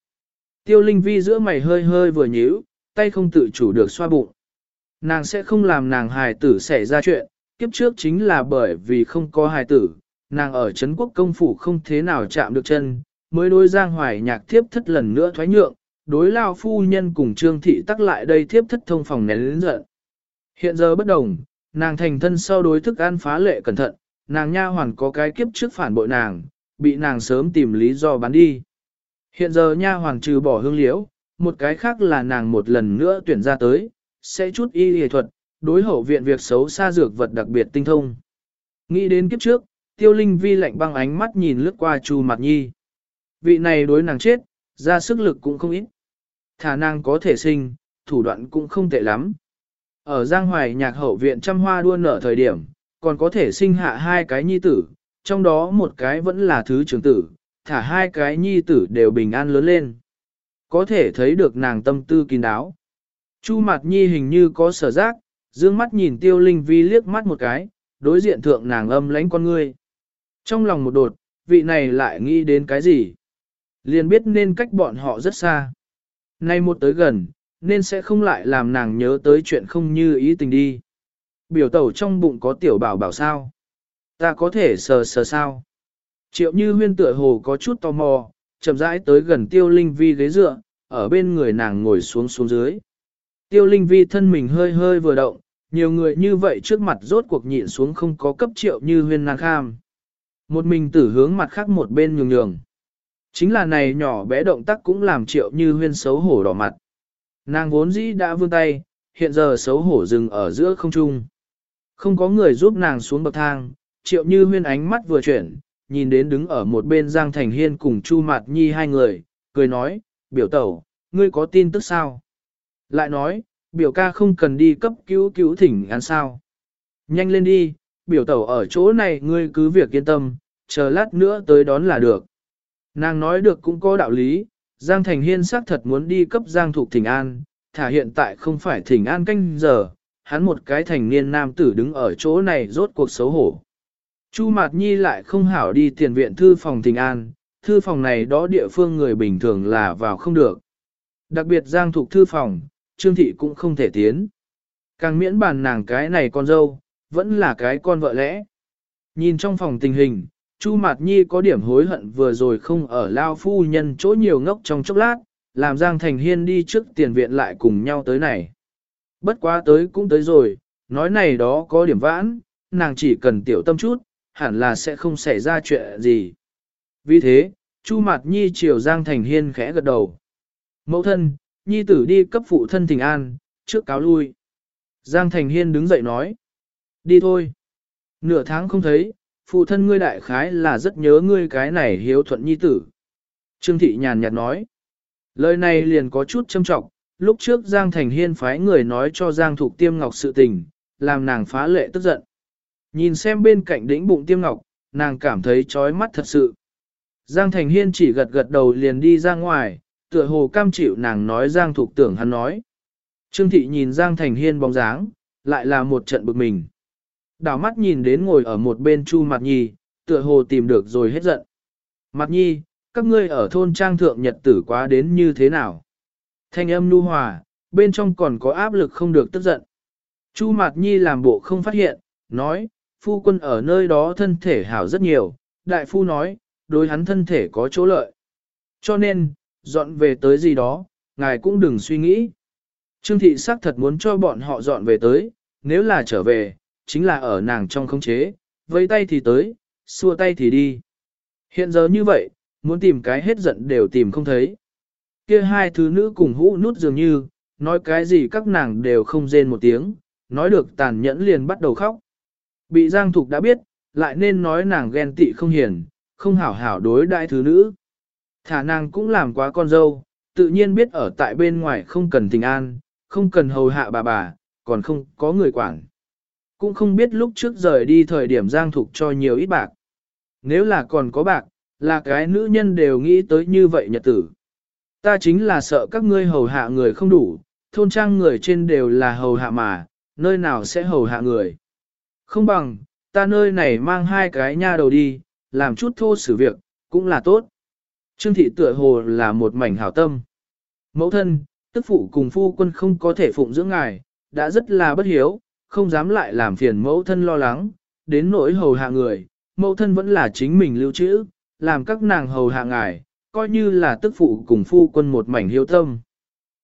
Tiêu Linh Vi giữa mày hơi hơi vừa nhíu, tay không tự chủ được xoa bụng. Nàng sẽ không làm nàng hài tử xảy ra chuyện, kiếp trước chính là bởi vì không có hài tử, nàng ở Trấn quốc công phủ không thế nào chạm được chân, mới đối giang hoài nhạc thiếp thất lần nữa thoái nhượng, đối lao phu nhân cùng trương thị tắc lại đây thiếp thất thông phòng nén lĩnh giận. Hiện giờ bất đồng, nàng thành thân sau đối thức ăn phá lệ cẩn thận, nàng nha hoàn có cái kiếp trước phản bội nàng, bị nàng sớm tìm lý do bán đi. Hiện giờ nha hoàn trừ bỏ hương liễu, một cái khác là nàng một lần nữa tuyển ra tới, sẽ chút y y thuật, đối hậu viện việc xấu xa dược vật đặc biệt tinh thông. Nghĩ đến kiếp trước, tiêu linh vi lạnh băng ánh mắt nhìn lướt qua chu mặt nhi. Vị này đối nàng chết, ra sức lực cũng không ít. Thả nàng có thể sinh, thủ đoạn cũng không tệ lắm. Ở Giang Hoài nhạc hậu viện trăm hoa đua nở thời điểm, còn có thể sinh hạ hai cái nhi tử, trong đó một cái vẫn là thứ trưởng tử, thả hai cái nhi tử đều bình an lớn lên. Có thể thấy được nàng tâm tư kín đáo. Chu mặt nhi hình như có sở giác, dương mắt nhìn tiêu linh vi liếc mắt một cái, đối diện thượng nàng âm lánh con ngươi. Trong lòng một đột, vị này lại nghĩ đến cái gì? Liền biết nên cách bọn họ rất xa. Nay một tới gần, nên sẽ không lại làm nàng nhớ tới chuyện không như ý tình đi. Biểu tẩu trong bụng có tiểu bảo bảo sao? Ta có thể sờ sờ sao? Triệu như huyên tựa hồ có chút tò mò, chậm rãi tới gần tiêu linh vi ghế dựa, ở bên người nàng ngồi xuống xuống dưới. Tiêu linh vi thân mình hơi hơi vừa động, nhiều người như vậy trước mặt rốt cuộc nhịn xuống không có cấp triệu như huyên nàng kham. Một mình tử hướng mặt khác một bên nhường nhường. Chính là này nhỏ bé động tác cũng làm triệu như huyên xấu hổ đỏ mặt. Nàng vốn dĩ đã vươn tay, hiện giờ xấu hổ dừng ở giữa không trung. Không có người giúp nàng xuống bậc thang, triệu như huyên ánh mắt vừa chuyển, nhìn đến đứng ở một bên Giang Thành Hiên cùng Chu Mạt Nhi hai người, cười nói, biểu tẩu, ngươi có tin tức sao? Lại nói, biểu ca không cần đi cấp cứu cứu thỉnh ăn sao. Nhanh lên đi, biểu tẩu ở chỗ này ngươi cứ việc yên tâm, chờ lát nữa tới đón là được. Nàng nói được cũng có đạo lý, Giang Thành Hiên xác thật muốn đi cấp Giang Thục Thỉnh An, thả hiện tại không phải Thỉnh An canh giờ, hắn một cái thành niên nam tử đứng ở chỗ này rốt cuộc xấu hổ. Chu Mạt Nhi lại không hảo đi tiền viện thư phòng Thỉnh An, thư phòng này đó địa phương người bình thường là vào không được. Đặc biệt Giang Thục thư phòng, Trương Thị cũng không thể tiến. Càng miễn bàn nàng cái này con dâu, vẫn là cái con vợ lẽ. Nhìn trong phòng tình hình, Chu Mạt Nhi có điểm hối hận vừa rồi không ở Lao Phu Nhân chỗ nhiều ngốc trong chốc lát, làm Giang Thành Hiên đi trước tiền viện lại cùng nhau tới này. Bất quá tới cũng tới rồi, nói này đó có điểm vãn, nàng chỉ cần tiểu tâm chút, hẳn là sẽ không xảy ra chuyện gì. Vì thế, Chu Mạt Nhi chiều Giang Thành Hiên khẽ gật đầu. Mẫu thân, Nhi tử đi cấp phụ thân thỉnh an, trước cáo lui. Giang Thành Hiên đứng dậy nói. Đi thôi. Nửa tháng không thấy, phụ thân ngươi đại khái là rất nhớ ngươi cái này hiếu thuận nhi tử. Trương Thị nhàn nhạt nói. Lời này liền có chút châm trọng, lúc trước Giang Thành Hiên phái người nói cho Giang Thục Tiêm Ngọc sự tình, làm nàng phá lệ tức giận. Nhìn xem bên cạnh đỉnh bụng Tiêm Ngọc, nàng cảm thấy chói mắt thật sự. Giang Thành Hiên chỉ gật gật đầu liền đi ra ngoài, tựa hồ cam chịu nàng nói Giang Thục tưởng hắn nói. Trương Thị nhìn Giang Thành Hiên bóng dáng, lại là một trận bực mình. Đảo mắt nhìn đến ngồi ở một bên Chu Mạt Nhi, tựa hồ tìm được rồi hết giận. Mạt Nhi, các ngươi ở thôn trang thượng nhật tử quá đến như thế nào? Thanh âm nu hòa, bên trong còn có áp lực không được tức giận. Chu Mạt Nhi làm bộ không phát hiện, nói, phu quân ở nơi đó thân thể hảo rất nhiều, đại phu nói, đối hắn thân thể có chỗ lợi. Cho nên, dọn về tới gì đó, ngài cũng đừng suy nghĩ. Trương thị xác thật muốn cho bọn họ dọn về tới, nếu là trở về, chính là ở nàng trong khống chế, vẫy tay thì tới, xua tay thì đi. Hiện giờ như vậy, muốn tìm cái hết giận đều tìm không thấy. Kia hai thứ nữ cùng hũ nút dường như, nói cái gì các nàng đều không rên một tiếng, nói được tàn nhẫn liền bắt đầu khóc. Bị Giang Thục đã biết, lại nên nói nàng ghen tị không hiền, không hảo hảo đối đại thứ nữ. Thả nàng cũng làm quá con dâu, tự nhiên biết ở tại bên ngoài không cần tình an, không cần hầu hạ bà bà, còn không có người quản. Cũng không biết lúc trước rời đi thời điểm Giang Thục cho nhiều ít bạc. Nếu là còn có bạc, là cái nữ nhân đều nghĩ tới như vậy nhật tử. Ta chính là sợ các ngươi hầu hạ người không đủ, thôn trang người trên đều là hầu hạ mà, nơi nào sẽ hầu hạ người. Không bằng, ta nơi này mang hai cái nha đầu đi, làm chút thô xử việc, cũng là tốt. Trương thị tựa hồ là một mảnh hảo tâm. Mẫu thân, tức phụ cùng phu quân không có thể phụng dưỡng ngài, đã rất là bất hiếu, không dám lại làm phiền mẫu thân lo lắng, đến nỗi hầu hạ người, mẫu thân vẫn là chính mình lưu trữ, làm các nàng hầu hạ ngài, coi như là tức phụ cùng phu quân một mảnh hiếu tâm.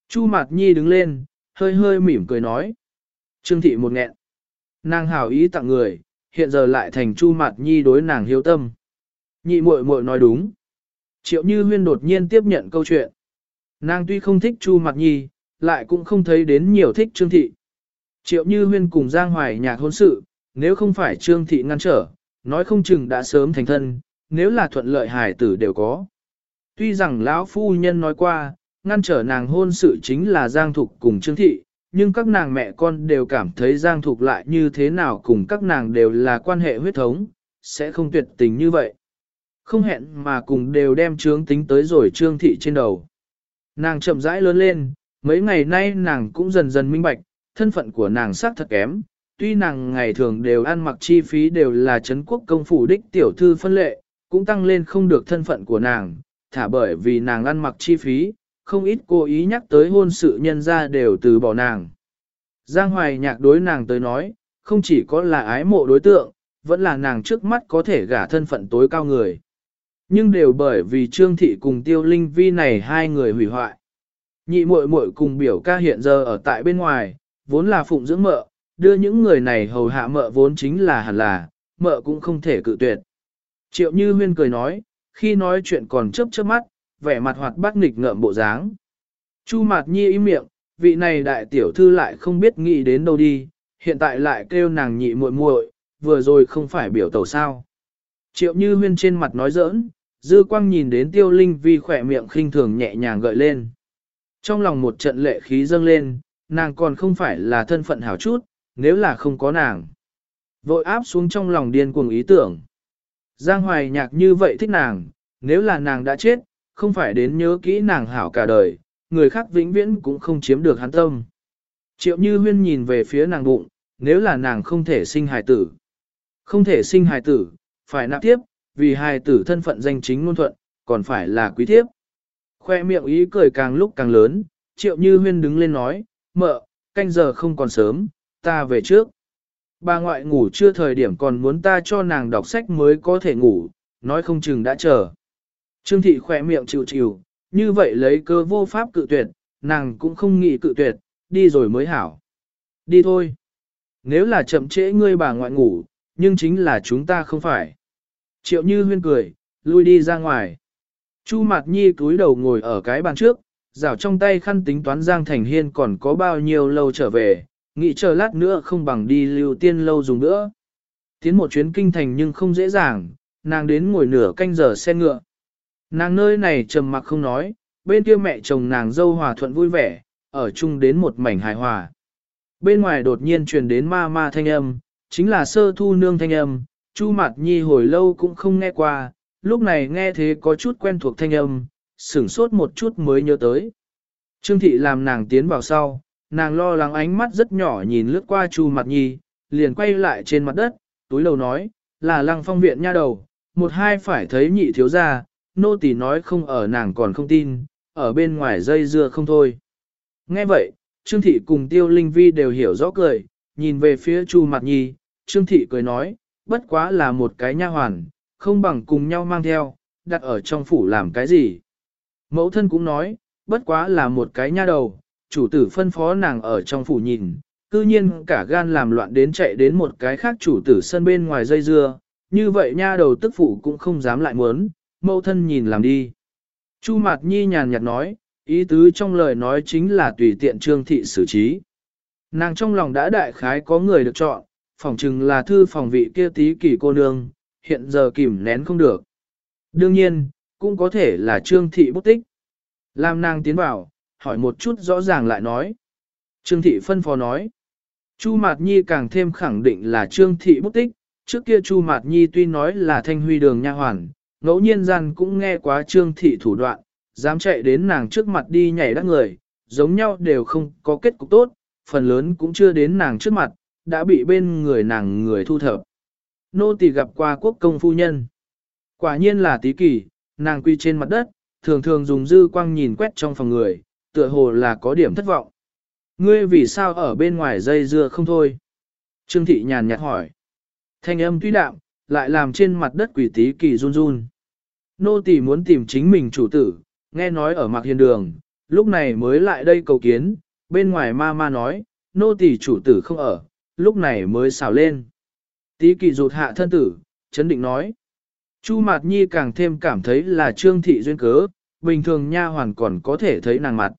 Chu Mạt Nhi đứng lên, hơi hơi mỉm cười nói. Trương thị một nghẹn. Nàng hảo ý tặng người, hiện giờ lại thành Chu Mạt Nhi đối nàng hiếu tâm. Nhị muội muội nói đúng. Triệu Như Huyên đột nhiên tiếp nhận câu chuyện. Nàng tuy không thích Chu Mạt Nhi, lại cũng không thấy đến nhiều thích Trương thị. Triệu Như Huyên cùng Giang Hoài nhạc hôn sự, nếu không phải Trương thị ngăn trở, nói không chừng đã sớm thành thân, nếu là thuận lợi hài tử đều có. Tuy rằng lão phu nhân nói qua, ngăn trở nàng hôn sự chính là Giang Thục cùng Trương Thị, nhưng các nàng mẹ con đều cảm thấy Giang Thục lại như thế nào cùng các nàng đều là quan hệ huyết thống, sẽ không tuyệt tình như vậy. Không hẹn mà cùng đều đem trướng tính tới rồi Trương Thị trên đầu. Nàng chậm rãi lớn lên, mấy ngày nay nàng cũng dần dần minh bạch, thân phận của nàng xác thật kém. Tuy nàng ngày thường đều ăn mặc chi phí đều là Trấn quốc công phủ đích tiểu thư phân lệ, cũng tăng lên không được thân phận của nàng, thả bởi vì nàng ăn mặc chi phí, không ít cố ý nhắc tới hôn sự nhân ra đều từ bỏ nàng. Giang Hoài nhạc đối nàng tới nói, không chỉ có là ái mộ đối tượng, vẫn là nàng trước mắt có thể gả thân phận tối cao người. Nhưng đều bởi vì Trương Thị cùng Tiêu Linh Vi này hai người hủy hoại. Nhị muội muội cùng biểu ca hiện giờ ở tại bên ngoài, vốn là phụng dưỡng mợ, đưa những người này hầu hạ mợ vốn chính là hẳn là, mợ cũng không thể cự tuyệt. Triệu Như Huyên cười nói, khi nói chuyện còn chớp chớp mắt, vẻ mặt hoạt bát nghịch ngợm bộ dáng. Chu Mạt Nhi im miệng, vị này đại tiểu thư lại không biết nghĩ đến đâu đi, hiện tại lại kêu nàng nhị muội muội, vừa rồi không phải biểu tẩu sao. Triệu Như Huyên trên mặt nói giỡn, dư quang nhìn đến tiêu linh vi khỏe miệng khinh thường nhẹ nhàng gợi lên. Trong lòng một trận lệ khí dâng lên, nàng còn không phải là thân phận hảo chút, nếu là không có nàng. Vội áp xuống trong lòng điên cuồng ý tưởng. Giang Hoài nhạc như vậy thích nàng, nếu là nàng đã chết, không phải đến nhớ kỹ nàng hảo cả đời, người khác vĩnh viễn cũng không chiếm được hắn tâm. Triệu Như Huyên nhìn về phía nàng bụng, nếu là nàng không thể sinh hài tử. Không thể sinh hài tử, phải nạp tiếp, vì hài tử thân phận danh chính ngôn thuận, còn phải là quý thiếp. Khoe miệng ý cười càng lúc càng lớn, Triệu Như Huyên đứng lên nói, mợ, canh giờ không còn sớm, ta về trước. Bà ngoại ngủ chưa thời điểm còn muốn ta cho nàng đọc sách mới có thể ngủ, nói không chừng đã chờ. Trương thị khỏe miệng chịu chịu, như vậy lấy cơ vô pháp cự tuyệt, nàng cũng không nghĩ cự tuyệt, đi rồi mới hảo. Đi thôi. Nếu là chậm trễ ngươi bà ngoại ngủ, nhưng chính là chúng ta không phải. Triệu Như huyên cười, lui đi ra ngoài. Chu Mạt Nhi cúi đầu ngồi ở cái bàn trước, rảo trong tay khăn tính toán Giang Thành Hiên còn có bao nhiêu lâu trở về, nghĩ chờ lát nữa không bằng đi lưu tiên lâu dùng nữa. Tiến một chuyến kinh thành nhưng không dễ dàng, nàng đến ngồi nửa canh giờ xe ngựa. Nàng nơi này trầm mặc không nói, bên kia mẹ chồng nàng dâu hòa thuận vui vẻ, ở chung đến một mảnh hài hòa. Bên ngoài đột nhiên truyền đến ma ma thanh âm, chính là sơ thu nương thanh âm, Chu Mạt Nhi hồi lâu cũng không nghe qua, lúc này nghe thế có chút quen thuộc thanh âm, sửng sốt một chút mới nhớ tới. Trương thị làm nàng tiến vào sau, nàng lo lắng ánh mắt rất nhỏ nhìn lướt qua Chu Mạt Nhi, liền quay lại trên mặt đất, túi lầu nói, là lăng phong viện nha đầu, một hai phải thấy nhị thiếu gia, nô tỳ nói không ở nàng còn không tin, ở bên ngoài dây dưa không thôi. Nghe vậy, Trương Thị cùng Tiêu Linh Vi đều hiểu rõ cười, nhìn về phía Chu Mạt Nhi, Trương Thị cười nói, bất quá là một cái nha hoàn, không bằng cùng nhau mang theo, đặt ở trong phủ làm cái gì. Mẫu thân cũng nói, bất quá là một cái nha đầu, chủ tử phân phó nàng ở trong phủ nhìn, cư nhiên cả gan làm loạn đến chạy đến một cái khác chủ tử sân bên ngoài dây dưa, như vậy nha đầu tức phụ cũng không dám lại muốn, mẫu thân nhìn làm đi. Chu Mạt Nhi nhàn nhạt nói, ý tứ trong lời nói chính là tùy tiện trương thị xử trí. Nàng trong lòng đã đại khái có người được chọn, phỏng chừng là thư phòng vị kia tí kỳ cô nương, hiện giờ kìm nén không được. Đương nhiên, cũng có thể là trương thị bút tích. lam nàng tiến vào, hỏi một chút rõ ràng lại nói. Trương thị phân phó nói. Chu Mạt Nhi càng thêm khẳng định là trương thị bút tích, trước kia Chu Mạt Nhi tuy nói là thanh huy đường nha hoàn, ngẫu nhiên gian cũng nghe quá trương thị thủ đoạn, dám chạy đến nàng trước mặt đi nhảy đắc người, giống nhau đều không có kết cục tốt, phần lớn cũng chưa đến nàng trước mặt, đã bị bên người nàng người thu thập. Nô tỳ gặp qua quốc công phu nhân. Quả nhiên là tí kỳ, nàng quy trên mặt đất, thường thường dùng dư quang nhìn quét trong phòng người, tựa hồ là có điểm thất vọng. Ngươi vì sao ở bên ngoài dây dưa không thôi? Trương thị nhàn nhạt hỏi. Thanh âm tuy đạm, lại làm trên mặt đất quỷ tí kỳ run run. Nô tỳ muốn tìm chính mình chủ tử, nghe nói ở mạc hiền đường, lúc này mới lại đây cầu kiến, bên ngoài ma ma nói, nô tỳ chủ tử không ở, lúc này mới xào lên. Tí kỳ rụt hạ thân tử, chấn định nói. Chu Mạt Nhi càng thêm cảm thấy là trương thị duyên cớ, bình thường nha hoàn còn có thể thấy nàng mặt.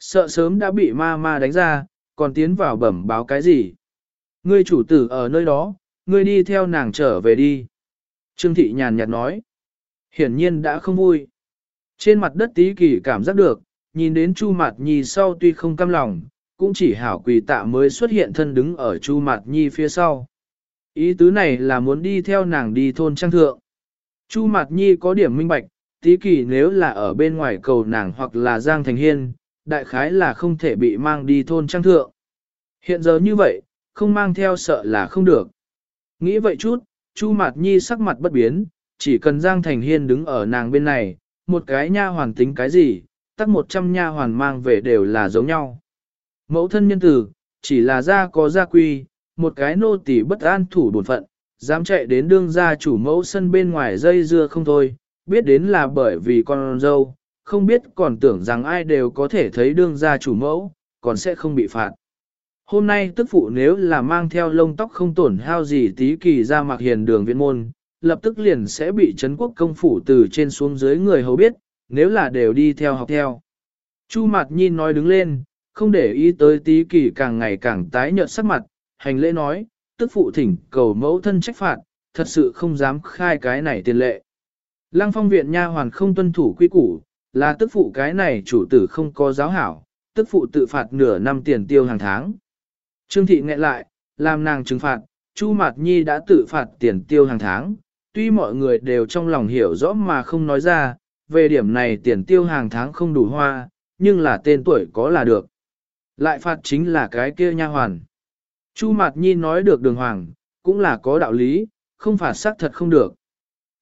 Sợ sớm đã bị ma ma đánh ra, còn tiến vào bẩm báo cái gì. Ngươi chủ tử ở nơi đó, ngươi đi theo nàng trở về đi. Trương thị nhàn nhạt nói. Hiển nhiên đã không vui. Trên mặt đất tí kỳ cảm giác được, nhìn đến Chu Mạt Nhi sau tuy không cam lòng, cũng chỉ hảo quỳ tạ mới xuất hiện thân đứng ở Chu Mạt Nhi phía sau. Ý tứ này là muốn đi theo nàng đi thôn trang thượng. Chu Mạt Nhi có điểm minh bạch, tí kỳ nếu là ở bên ngoài cầu nàng hoặc là Giang Thành Hiên, đại khái là không thể bị mang đi thôn trang thượng. Hiện giờ như vậy, không mang theo sợ là không được. Nghĩ vậy chút, Chu Mạt Nhi sắc mặt bất biến, chỉ cần Giang Thành Hiên đứng ở nàng bên này, một cái nha hoàn tính cái gì, tắt một trăm nha hoàn mang về đều là giống nhau. Mẫu thân nhân tử, chỉ là gia có gia quy, một cái nô tỳ bất an thủ bổn phận, dám chạy đến đương gia chủ mẫu sân bên ngoài dây dưa không thôi, biết đến là bởi vì con dâu, không biết còn tưởng rằng ai đều có thể thấy đương gia chủ mẫu, còn sẽ không bị phạt. Hôm nay tức phụ nếu là mang theo lông tóc không tổn hao gì tí kỳ ra mặc hiền đường viện môn, lập tức liền sẽ bị Trấn quốc công phủ từ trên xuống dưới người hầu biết, nếu là đều đi theo học theo. Chu Mạt Nhi nói đứng lên, không để ý tới tí kỳ càng ngày càng tái nhợt sắc mặt, hành lễ nói, tức phụ thỉnh cầu mẫu thân trách phạt, thật sự không dám khai cái này tiền lệ. Lăng phong viện nha hoàn không tuân thủ quy củ, là tức phụ cái này chủ tử không có giáo hảo, tức phụ tự phạt nửa năm tiền tiêu hàng tháng. Trương thị nghẹn lại, làm nàng trừng phạt, Chu Mạt Nhi đã tự phạt tiền tiêu hàng tháng, tuy mọi người đều trong lòng hiểu rõ mà không nói ra, về điểm này tiền tiêu hàng tháng không đủ hoa, nhưng là tên tuổi có là được. Lại phạt chính là cái kia nha hoàn. Chu Mạt Nhi nói được đường hoàng, cũng là có đạo lý, không phạt xác thật không được.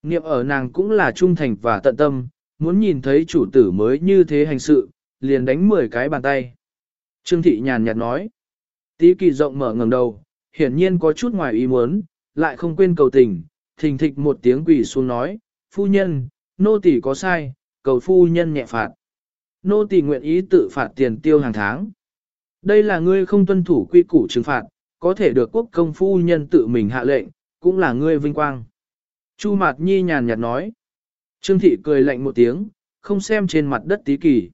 Niệm ở nàng cũng là trung thành và tận tâm, muốn nhìn thấy chủ tử mới như thế hành sự, liền đánh 10 cái bàn tay. Trương Thị nhàn nhạt nói, tí kỳ rộng mở ngẩng đầu, hiển nhiên có chút ngoài ý muốn, lại không quên cầu tình, thình thịch một tiếng quỷ xuống nói, phu nhân, nô tỳ có sai, cầu phu nhân nhẹ phạt. Nô tỳ nguyện ý tự phạt tiền tiêu hàng tháng. Đây là ngươi không tuân thủ quy củ trừng phạt, có thể được quốc công phu nhân tự mình hạ lệnh, cũng là ngươi vinh quang. Chu Mạt Nhi nhàn nhạt nói. Trương Thị cười lạnh một tiếng, không xem trên mặt đất tí kỳ.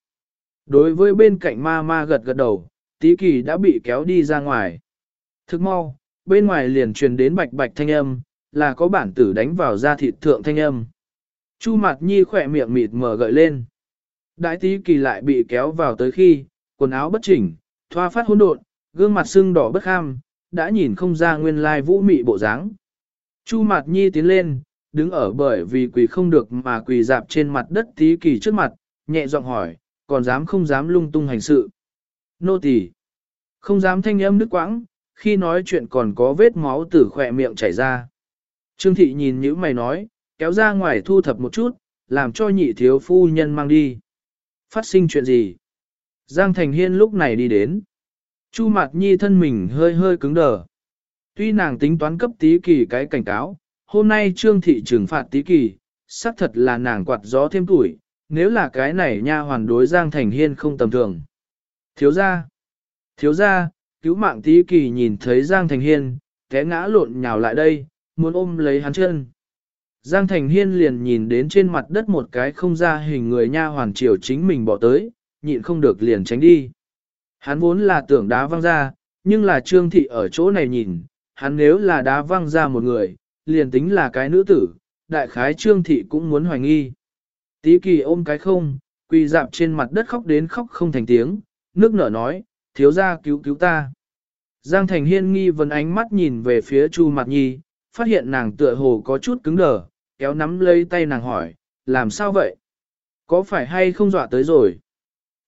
Đối với bên cạnh ma ma gật gật đầu, tí kỳ đã bị kéo đi ra ngoài. Thức mau, bên ngoài liền truyền đến bạch bạch thanh âm, là có bản tử đánh vào da thịt thượng thanh âm. Chu Mạt Nhi khỏe miệng mịt mở gợi lên. Đại tí kỳ lại bị kéo vào tới khi, quần áo bất chỉnh, thoa phát hỗn độn, gương mặt sưng đỏ bất kham, đã nhìn không ra nguyên lai vũ mị bộ dáng. Chu Mạt Nhi tiến lên, đứng ở bởi vì quỳ không được mà quỳ dạp trên mặt đất tí kỳ trước mặt, nhẹ giọng hỏi, còn dám không dám lung tung hành sự. Nô tỳ không dám thanh âm nước quãng, khi nói chuyện còn có vết máu từ khỏe miệng chảy ra. Trương thị nhìn những mày nói, kéo ra ngoài thu thập một chút, làm cho nhị thiếu phu nhân mang đi. Phát sinh chuyện gì? Giang Thành Hiên lúc này đi đến. Chu Mạt Nhi thân mình hơi hơi cứng đờ. Tuy nàng tính toán cấp tí kỳ cái cảnh cáo, hôm nay trương thị trừng phạt tí kỳ, xác thật là nàng quạt gió thêm tuổi, nếu là cái này nha hoàn đối Giang Thành Hiên không tầm thường. Thiếu gia, thiếu gia, cứu mạng tí kỳ nhìn thấy Giang Thành Hiên, té ngã lộn nhào lại đây, muốn ôm lấy hắn chân. Giang Thành Hiên liền nhìn đến trên mặt đất một cái không ra hình người nha hoàn triều chính mình bỏ tới, nhịn không được liền tránh đi. Hắn vốn là tưởng đá văng ra, nhưng là trương thị ở chỗ này nhìn, hắn nếu là đá văng ra một người, liền tính là cái nữ tử, đại khái trương thị cũng muốn hoài nghi. Tí kỳ ôm cái không, quỳ dạp trên mặt đất khóc đến khóc không thành tiếng, nước nở nói, thiếu gia cứu cứu ta. Giang Thành Hiên nghi vấn ánh mắt nhìn về phía Chu Mạt Nhi, phát hiện nàng tựa hồ có chút cứng đờ, kéo nắm lấy tay nàng hỏi, làm sao vậy? Có phải hay không dọa tới rồi?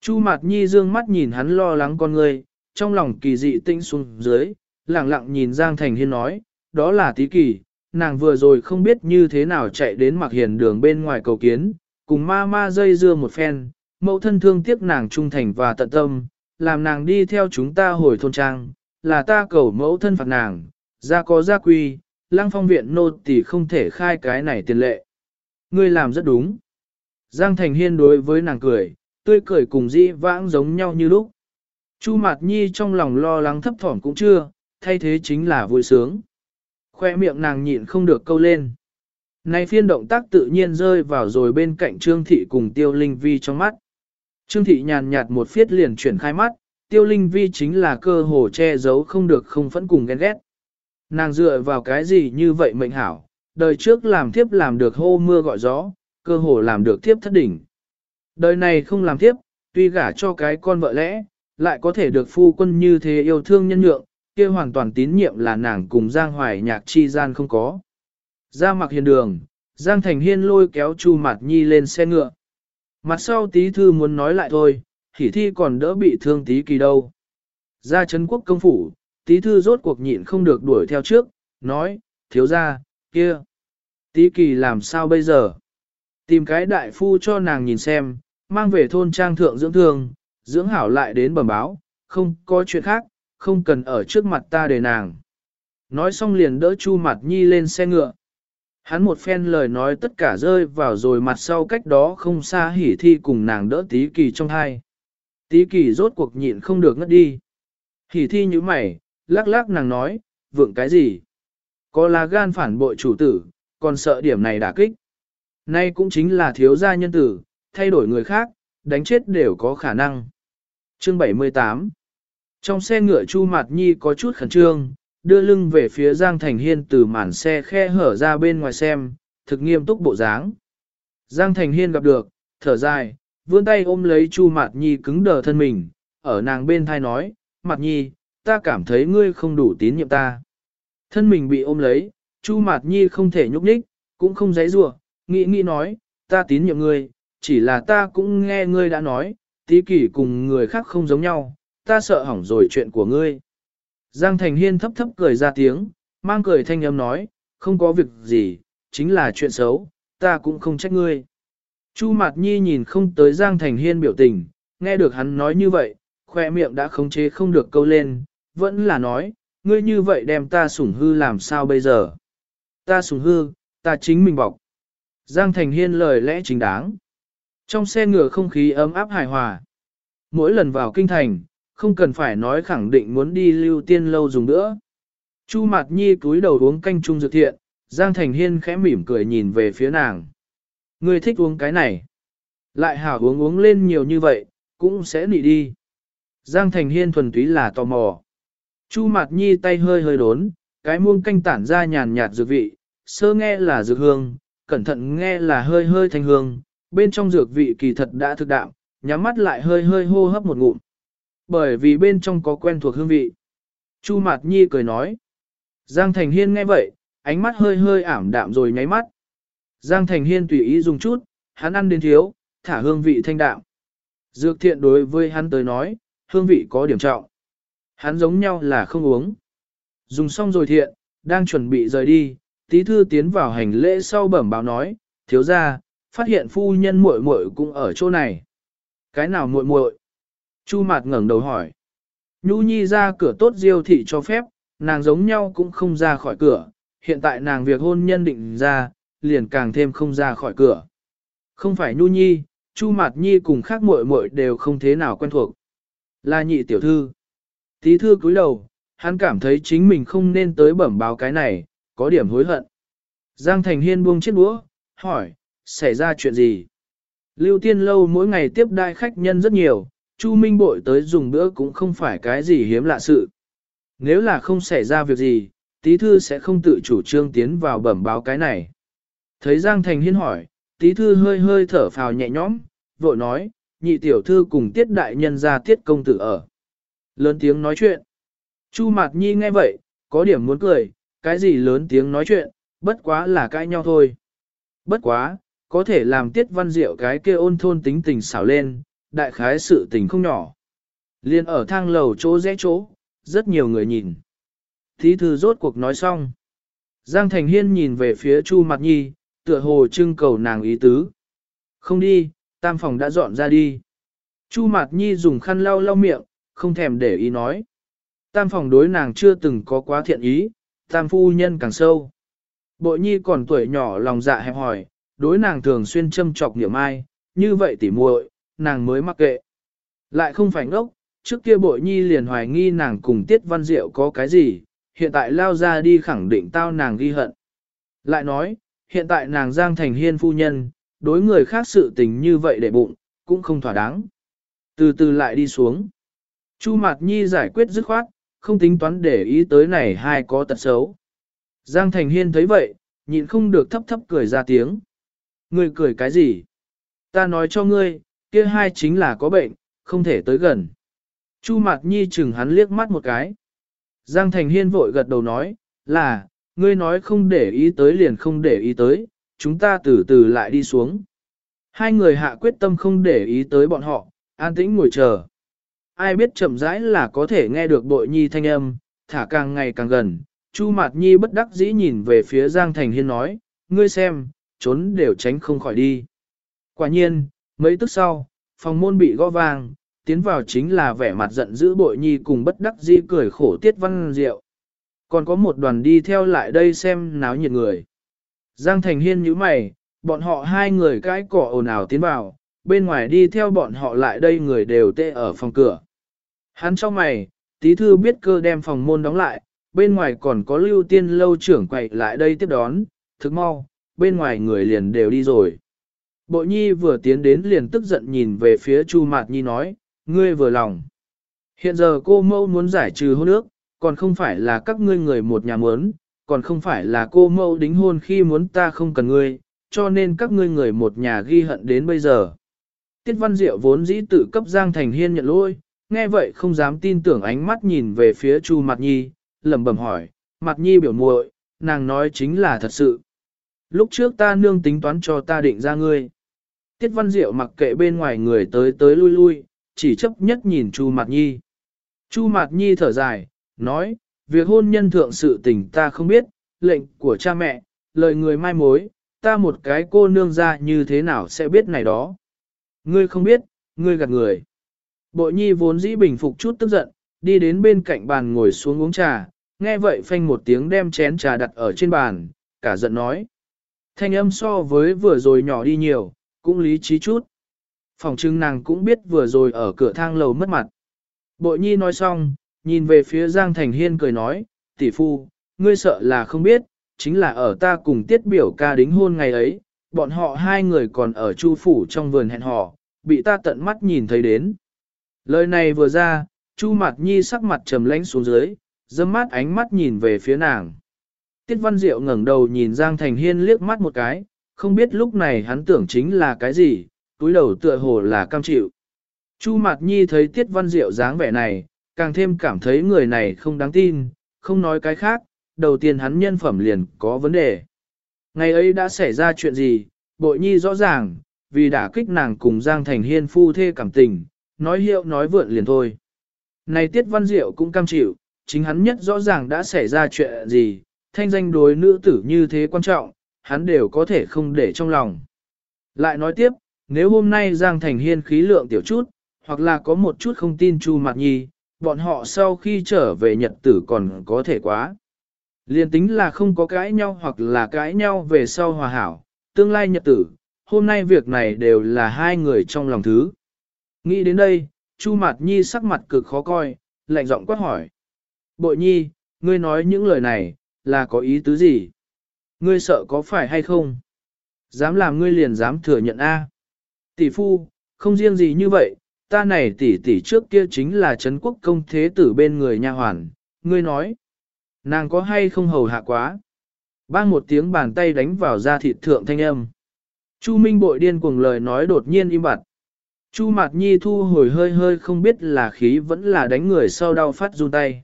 Chu Mạt Nhi dương mắt nhìn hắn lo lắng con người, trong lòng kỳ dị tinh xuống dưới, lặng lặng nhìn Giang Thành Hiên nói, đó là tí kỳ, nàng vừa rồi không biết như thế nào chạy đến mặc hiền đường bên ngoài cầu kiến, cùng ma ma dây dưa một phen, mẫu thân thương tiếc nàng trung thành và tận tâm, làm nàng đi theo chúng ta hồi thôn trang, là ta cầu mẫu thân phạt nàng, ra có gia quy, lăng phong viện nô tỳ không thể khai cái này tiền lệ. Ngươi làm rất đúng. Giang Thành Hiên đối với nàng cười, tươi cười cùng dĩ vãng giống nhau như lúc. Chu Mạt Nhi trong lòng lo lắng thấp thỏm cũng chưa, thay thế chính là vui sướng. Khoe miệng nàng nhịn không được câu lên. Này phiên động tác tự nhiên rơi vào rồi bên cạnh Trương Thị cùng Tiêu Linh Vi trong mắt. Trương Thị nhàn nhạt một phiết liền chuyển khai mắt, Tiêu Linh Vi chính là cơ hồ che giấu không được không phẫn cùng ghen ghét. Nàng dựa vào cái gì như vậy mệnh hảo, đời trước làm thiếp làm được hô mưa gọi gió, cơ hồ làm được thiếp thất đỉnh. Đời này không làm tiếp, tuy gả cho cái con vợ lẽ, lại có thể được phu quân như thế yêu thương nhân nhượng, kia hoàn toàn tín nhiệm là nàng cùng Giang Hoài nhạc chi gian không có. Ra mặc hiền đường, Giang Thành Hiên lôi kéo Chu Mạt Nhi lên xe ngựa. Mặt sau tí thư muốn nói lại thôi, hỉ thi còn đỡ bị thương tí kỳ đâu. Ra Trấn quốc công phủ, tí thư rốt cuộc nhịn không được đuổi theo trước, nói, thiếu ra, kia. Tí kỳ làm sao bây giờ? Tìm cái đại phu cho nàng nhìn xem, mang về thôn trang thượng dưỡng thương, dưỡng hảo lại đến bẩm báo, không có chuyện khác, không cần ở trước mặt ta để nàng. Nói xong liền đỡ Chu Mặt Nhi lên xe ngựa. Hắn một phen lời nói tất cả rơi vào rồi mặt sau cách đó không xa hỉ thi cùng nàng đỡ tí kỳ trong hai. Tí kỳ rốt cuộc nhịn không được ngất đi. Hỉ thi như mày, lắc lắc nàng nói, vượng cái gì? Có là gan phản bội chủ tử, còn sợ điểm này đả kích. Nay cũng chính là thiếu gia nhân tử, thay đổi người khác, đánh chết đều có khả năng. Chương 78 Trong xe ngựa Chu Mạt Nhi có chút khẩn trương, đưa lưng về phía Giang Thành Hiên từ màn xe khe hở ra bên ngoài xem, thực nghiêm túc bộ dáng. Giang Thành Hiên gặp được, thở dài, vươn tay ôm lấy Chu Mạt Nhi cứng đờ thân mình, ở nàng bên thai nói, Mạt Nhi, ta cảm thấy ngươi không đủ tín nhiệm ta. Thân mình bị ôm lấy, Chu Mạt Nhi không thể nhúc nhích, cũng không dãy rủa, nghĩ nghĩ nói, ta tín nhiệm ngươi, chỉ là ta cũng nghe ngươi đã nói, tí kỷ cùng người khác không giống nhau, ta sợ hỏng rồi chuyện của ngươi. Giang Thành Hiên thấp thấp cười ra tiếng, mang cười thanh âm nói, không có việc gì, chính là chuyện xấu, ta cũng không trách ngươi. Chu Mạt Nhi nhìn không tới Giang Thành Hiên biểu tình, nghe được hắn nói như vậy, khoe miệng đã khống chế không được câu lên, vẫn là nói, ngươi như vậy đem ta sủng hư làm sao bây giờ. Ta sủng hư, ta chính mình bọc. Giang Thành Hiên lời lẽ chính đáng. Trong xe ngựa không khí ấm áp hài hòa. Mỗi lần vào kinh thành, không cần phải nói khẳng định muốn đi lưu tiên lâu dùng nữa. Chu Mạt Nhi cúi đầu uống canh trung dược thiện, Giang Thành Hiên khẽ mỉm cười nhìn về phía nàng. Ngươi thích uống cái này. Lại hảo uống uống lên nhiều như vậy, cũng sẽ nị đi. Giang Thành Hiên thuần túy là tò mò. Chu Mạt Nhi tay hơi hơi đốn, cái muông canh tản ra nhàn nhạt dược vị, sơ nghe là dược hương, cẩn thận nghe là hơi hơi thanh hương, bên trong dược vị kỳ thật đã thực đạm, nhắm mắt lại hơi hơi hô hấp một ngụm. Bởi vì bên trong có quen thuộc hương vị. Chu Mạt Nhi cười nói. Giang Thành Hiên nghe vậy, ánh mắt hơi hơi ảm đạm rồi nháy mắt. Giang Thành Hiên tùy ý dùng chút, hắn ăn đến thiếu, thả hương vị thanh đạm. Dược thiện đối với hắn tới nói, hương vị có điểm trọng. Hắn giống nhau là không uống. Dùng xong rồi thiện, đang chuẩn bị rời đi, tí thư tiến vào hành lễ sau bẩm báo nói, thiếu ra, phát hiện phu nhân muội muội cũng ở chỗ này. Cái nào muội muội? Chu Mạt ngẩng đầu hỏi. Nhu Nhi ra cửa tốt diêu thị cho phép, nàng giống nhau cũng không ra khỏi cửa, hiện tại nàng việc hôn nhân định ra, liền càng thêm không ra khỏi cửa. Không phải Nhu Nhi, Chu Mạt Nhi cùng khác muội muội đều không thế nào quen thuộc. Là nhị tiểu thư. Tí thư cúi đầu, hắn cảm thấy chính mình không nên tới bẩm báo cái này, có điểm hối hận. Giang Thành Hiên buông chiếc đũa, hỏi, xảy ra chuyện gì? Lưu Tiên Lâu mỗi ngày tiếp đai khách nhân rất nhiều, Chu Minh Bội tới dùng bữa cũng không phải cái gì hiếm lạ sự. Nếu là không xảy ra việc gì, tí thư sẽ không tự chủ trương tiến vào bẩm báo cái này. Thấy Giang Thành Hiên hỏi, tí thư hơi hơi thở phào nhẹ nhõm, vội nói, nhị tiểu thư cùng tiết đại nhân ra tiết công tử ở. Lớn tiếng nói chuyện. Chu Mạt Nhi nghe vậy, có điểm muốn cười, cái gì lớn tiếng nói chuyện, bất quá là cãi nhau thôi. Bất quá, có thể làm tiết văn diệu cái kia ôn thôn tính tình xảo lên, đại khái sự tình không nhỏ. Liên ở thang lầu chỗ rẽ chỗ, rất nhiều người nhìn. Thí thư rốt cuộc nói xong. Giang Thành Hiên nhìn về phía Chu Mạt Nhi, tựa hồ trưng cầu nàng ý tứ. Không đi, tam phòng đã dọn ra đi. Chu Mạt Nhi dùng khăn lau lau miệng, không thèm để ý nói. Tam phòng đối nàng chưa từng có quá thiện ý, tam phu nhân càng sâu. Bội Nhi còn tuổi nhỏ lòng dạ hẹp hỏi, đối nàng thường xuyên châm chọc niệm ai, như vậy tỉ muội, nàng mới mắc kệ. Lại không phải ngốc, trước kia bội nhi liền hoài nghi nàng cùng tiết văn diệu có cái gì, hiện tại lao ra đi khẳng định tao nàng ghi hận. Lại nói, hiện tại nàng giang thành hiên phu nhân, đối người khác sự tình như vậy để bụng, cũng không thỏa đáng. Từ từ lại đi xuống. Chu Mạt Nhi giải quyết dứt khoát, không tính toán để ý tới này hai có tật xấu. Giang Thành Hiên thấy vậy, nhịn không được thấp thấp cười ra tiếng. Ngươi cười cái gì? Ta nói cho ngươi, kia hai chính là có bệnh, không thể tới gần. Chu Mạt Nhi chừng hắn liếc mắt một cái. Giang Thành Hiên vội gật đầu nói, là, ngươi nói không để ý tới liền không để ý tới, chúng ta từ từ lại đi xuống. Hai người hạ quyết tâm không để ý tới bọn họ, an tĩnh ngồi chờ. Ai biết chậm rãi là có thể nghe được bội nhi thanh âm, thả càng ngày càng gần. Chu Mạt Nhi bất đắc dĩ nhìn về phía Giang Thành Hiên nói, ngươi xem, trốn đều tránh không khỏi đi. Quả nhiên, mấy tức sau, phòng môn bị gõ vang, tiến vào chính là vẻ mặt giận dữ bội nhi cùng bất đắc dĩ cười khổ tiết văn diệu. Còn có một đoàn đi theo lại đây xem náo nhiệt người. Giang Thành Hiên nhíu mày, bọn họ hai người cái cỏ ồn ào tiến vào, bên ngoài đi theo bọn họ lại đây người đều tê ở phòng cửa. Hắn cho mày, tí thư biết cơ đem phòng môn đóng lại, bên ngoài còn có lưu tiên lâu trưởng quậy lại đây tiếp đón, thức mau, bên ngoài người liền đều đi rồi. Bội nhi vừa tiến đến liền tức giận nhìn về phía Chu Mạt Nhi nói, ngươi vừa lòng. Hiện giờ cô mâu muốn giải trừ hôn ước, còn không phải là các ngươi người một nhà muốn, còn không phải là cô mâu đính hôn khi muốn ta không cần ngươi, cho nên các ngươi người một nhà ghi hận đến bây giờ. Tiết Văn Diệu vốn dĩ tự cấp Giang Thành Hiên nhận lỗi, nghe vậy không dám tin tưởng ánh mắt nhìn về phía Chu Mạt Nhi, lẩm bẩm hỏi, Mạt Nhi biểu muội, nàng nói chính là thật sự. Lúc trước ta nương tính toán cho ta định ra ngươi. Tiết Văn Diệu mặc kệ bên ngoài người tới tới lui lui, chỉ chấp nhất nhìn Chu Mạt Nhi. Chu Mạt Nhi thở dài, nói, việc hôn nhân thượng sự tình ta không biết, lệnh của cha mẹ, lời người mai mối, ta một cái cô nương ra như thế nào sẽ biết này đó. Ngươi không biết, ngươi gạt người. Bội Nhi vốn dĩ bình phục chút tức giận, đi đến bên cạnh bàn ngồi xuống uống trà, nghe vậy phanh một tiếng đem chén trà đặt ở trên bàn, cả giận nói. Thanh âm so với vừa rồi nhỏ đi nhiều, cũng lý trí chút. Phòng trưng nàng cũng biết vừa rồi ở cửa thang lầu mất mặt. Bội nhi nói xong, nhìn về phía Giang Thành Hiên cười nói, tỷ phu, ngươi sợ là không biết, chính là ở ta cùng tiết biểu ca đính hôn ngày ấy, bọn họ hai người còn ở chu phủ trong vườn hẹn hò, bị ta tận mắt nhìn thấy đến. Lời này vừa ra, chu mặt nhi sắc mặt trầm lãnh xuống dưới, dâm mát ánh mắt nhìn về phía nàng. Tiết Văn Diệu ngẩng đầu nhìn Giang Thành Hiên liếc mắt một cái, không biết lúc này hắn tưởng chính là cái gì, túi đầu tựa hồ là cam chịu. Chu Mạt Nhi thấy Tiết Văn Diệu dáng vẻ này, càng thêm cảm thấy người này không đáng tin, không nói cái khác, đầu tiên hắn nhân phẩm liền có vấn đề. Ngày ấy đã xảy ra chuyện gì, bội nhi rõ ràng, vì đã kích nàng cùng Giang Thành Hiên phu thê cảm tình, nói hiệu nói vượn liền thôi. Này Tiết Văn Diệu cũng cam chịu, chính hắn nhất rõ ràng đã xảy ra chuyện gì, thanh danh đối nữ tử như thế quan trọng, hắn đều có thể không để trong lòng. Lại nói tiếp, nếu hôm nay Giang Thành Hiên khí lượng tiểu chút, hoặc là có một chút không tin Chu Mạt Nhi, bọn họ sau khi trở về nhật tử còn có thể quá. Liên tính là không có cãi nhau hoặc là cãi nhau về sau hòa hảo, tương lai nhật tử, hôm nay việc này đều là hai người trong lòng thứ. Nghĩ đến đây, Chu Mạt Nhi sắc mặt cực khó coi, lạnh giọng quát hỏi. Bội Nhi, ngươi nói những lời này, là có ý tứ gì? Ngươi sợ có phải hay không? Dám làm ngươi liền dám thừa nhận A. Tỷ phu, không riêng gì như vậy, ta này tỷ tỷ trước kia chính là Trấn quốc công thế tử bên người nha hoàn, ngươi nói. Nàng có hay không hầu hạ quá? Bang một tiếng bàn tay đánh vào da thịt thượng thanh âm. Chu Minh bội điên cuồng lời nói đột nhiên im bặt. Chu Mạt Nhi thu hồi hơi hơi không biết là khí vẫn là đánh người sau đau phát run tay.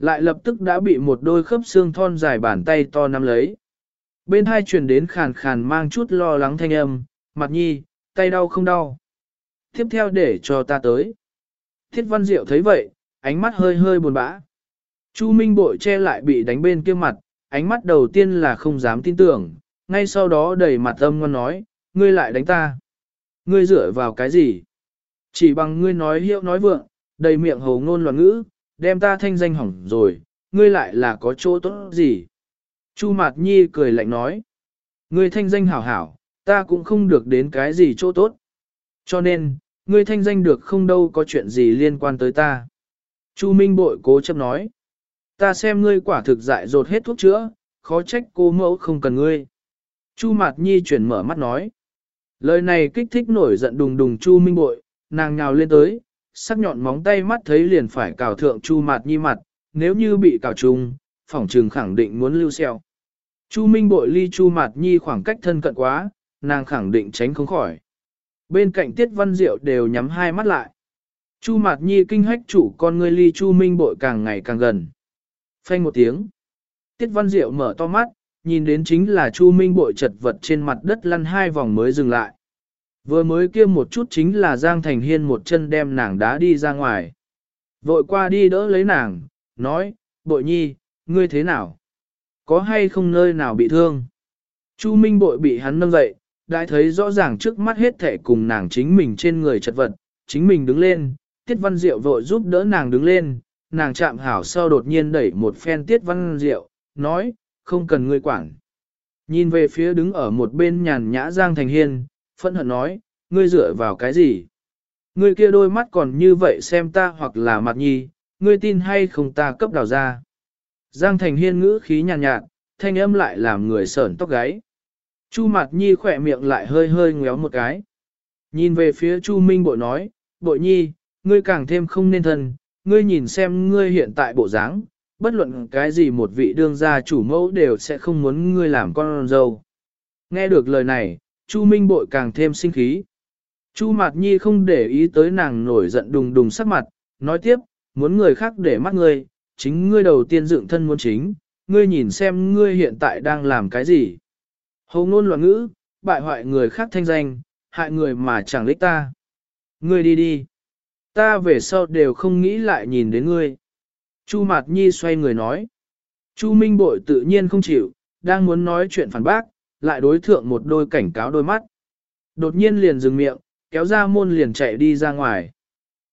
Lại lập tức đã bị một đôi khớp xương thon dài bàn tay to nắm lấy. Bên hai truyền đến khàn khàn mang chút lo lắng thanh âm, mặt Nhi, tay đau không đau. Tiếp theo để cho ta tới. Thiết Văn Diệu thấy vậy, ánh mắt hơi hơi buồn bã. Chu Minh bội che lại bị đánh bên kia mặt, ánh mắt đầu tiên là không dám tin tưởng, ngay sau đó đầy mặt âm ngon nói, ngươi lại đánh ta. Ngươi dựa vào cái gì? Chỉ bằng ngươi nói hiệu nói vượng, đầy miệng hồ ngôn loạn ngữ, đem ta thanh danh hỏng rồi, ngươi lại là có chỗ tốt gì? Chu Mạt Nhi cười lạnh nói, ngươi thanh danh hảo hảo, ta cũng không được đến cái gì chỗ tốt. Cho nên, ngươi thanh danh được không đâu có chuyện gì liên quan tới ta. Chu Minh bội cố chấp nói, ta xem ngươi quả thực dại dột hết thuốc chữa, khó trách cô mẫu không cần ngươi. Chu Mạt Nhi chuyển mở mắt nói. Lời này kích thích nổi giận đùng đùng Chu Minh Bội, nàng nhào lên tới, sắc nhọn móng tay mắt thấy liền phải cào thượng Chu Mạt Nhi mặt, nếu như bị cào trùng, phỏng trừng khẳng định muốn lưu xeo. Chu Minh Bội ly Chu Mạt Nhi khoảng cách thân cận quá, nàng khẳng định tránh không khỏi. Bên cạnh Tiết Văn Diệu đều nhắm hai mắt lại. Chu Mạt Nhi kinh hách chủ con ngươi ly Chu Minh Bội càng ngày càng gần. Phanh một tiếng. Tiết Văn Diệu mở to mắt, nhìn đến chính là Chu Minh bội chật vật trên mặt đất lăn hai vòng mới dừng lại. Vừa mới kia một chút chính là Giang Thành Hiên một chân đem nàng đá đi ra ngoài. Vội qua đi đỡ lấy nàng, nói, bội nhi, ngươi thế nào? Có hay không nơi nào bị thương? Chu Minh bội bị hắn nâng dậy, đã thấy rõ ràng trước mắt hết thể cùng nàng chính mình trên người chật vật, chính mình đứng lên, Tiết Văn Diệu vội giúp đỡ nàng đứng lên, nàng chạm hảo sau đột nhiên đẩy một phen Tiết Văn Diệu, nói, không cần ngươi quản. Nhìn về phía đứng ở một bên nhàn nhã Giang Thành Hiên, phẫn hận nói, ngươi dựa vào cái gì? Ngươi kia đôi mắt còn như vậy xem ta hoặc là mặt nhi, ngươi tin hay không ta cấp đào ra. Giang Thành Hiên ngữ khí nhàn nhạt, nhạt, thanh âm lại làm người sởn tóc gáy. Chu mặt nhi khỏe miệng lại hơi hơi ngéo một cái. Nhìn về phía Chu Minh bội nói, bội nhi, ngươi càng thêm không nên thân, ngươi nhìn xem ngươi hiện tại bộ dáng, bất luận cái gì một vị đương gia chủ mẫu đều sẽ không muốn ngươi làm con dâu. Nghe được lời này, Chu Minh bội càng thêm sinh khí. Chu Mạt Nhi không để ý tới nàng nổi giận đùng đùng sắc mặt, nói tiếp, muốn người khác để mắt ngươi, chính ngươi đầu tiên dựng thân muốn chính, ngươi nhìn xem ngươi hiện tại đang làm cái gì. Hầu ngôn loạn ngữ, bại hoại người khác thanh danh, hại người mà chẳng lích ta. Ngươi đi đi. Ta về sau đều không nghĩ lại nhìn đến ngươi. Chu Mạt Nhi xoay người nói. Chu Minh Bội tự nhiên không chịu, đang muốn nói chuyện phản bác, lại đối thượng một đôi cảnh cáo đôi mắt. Đột nhiên liền dừng miệng, kéo ra môn liền chạy đi ra ngoài.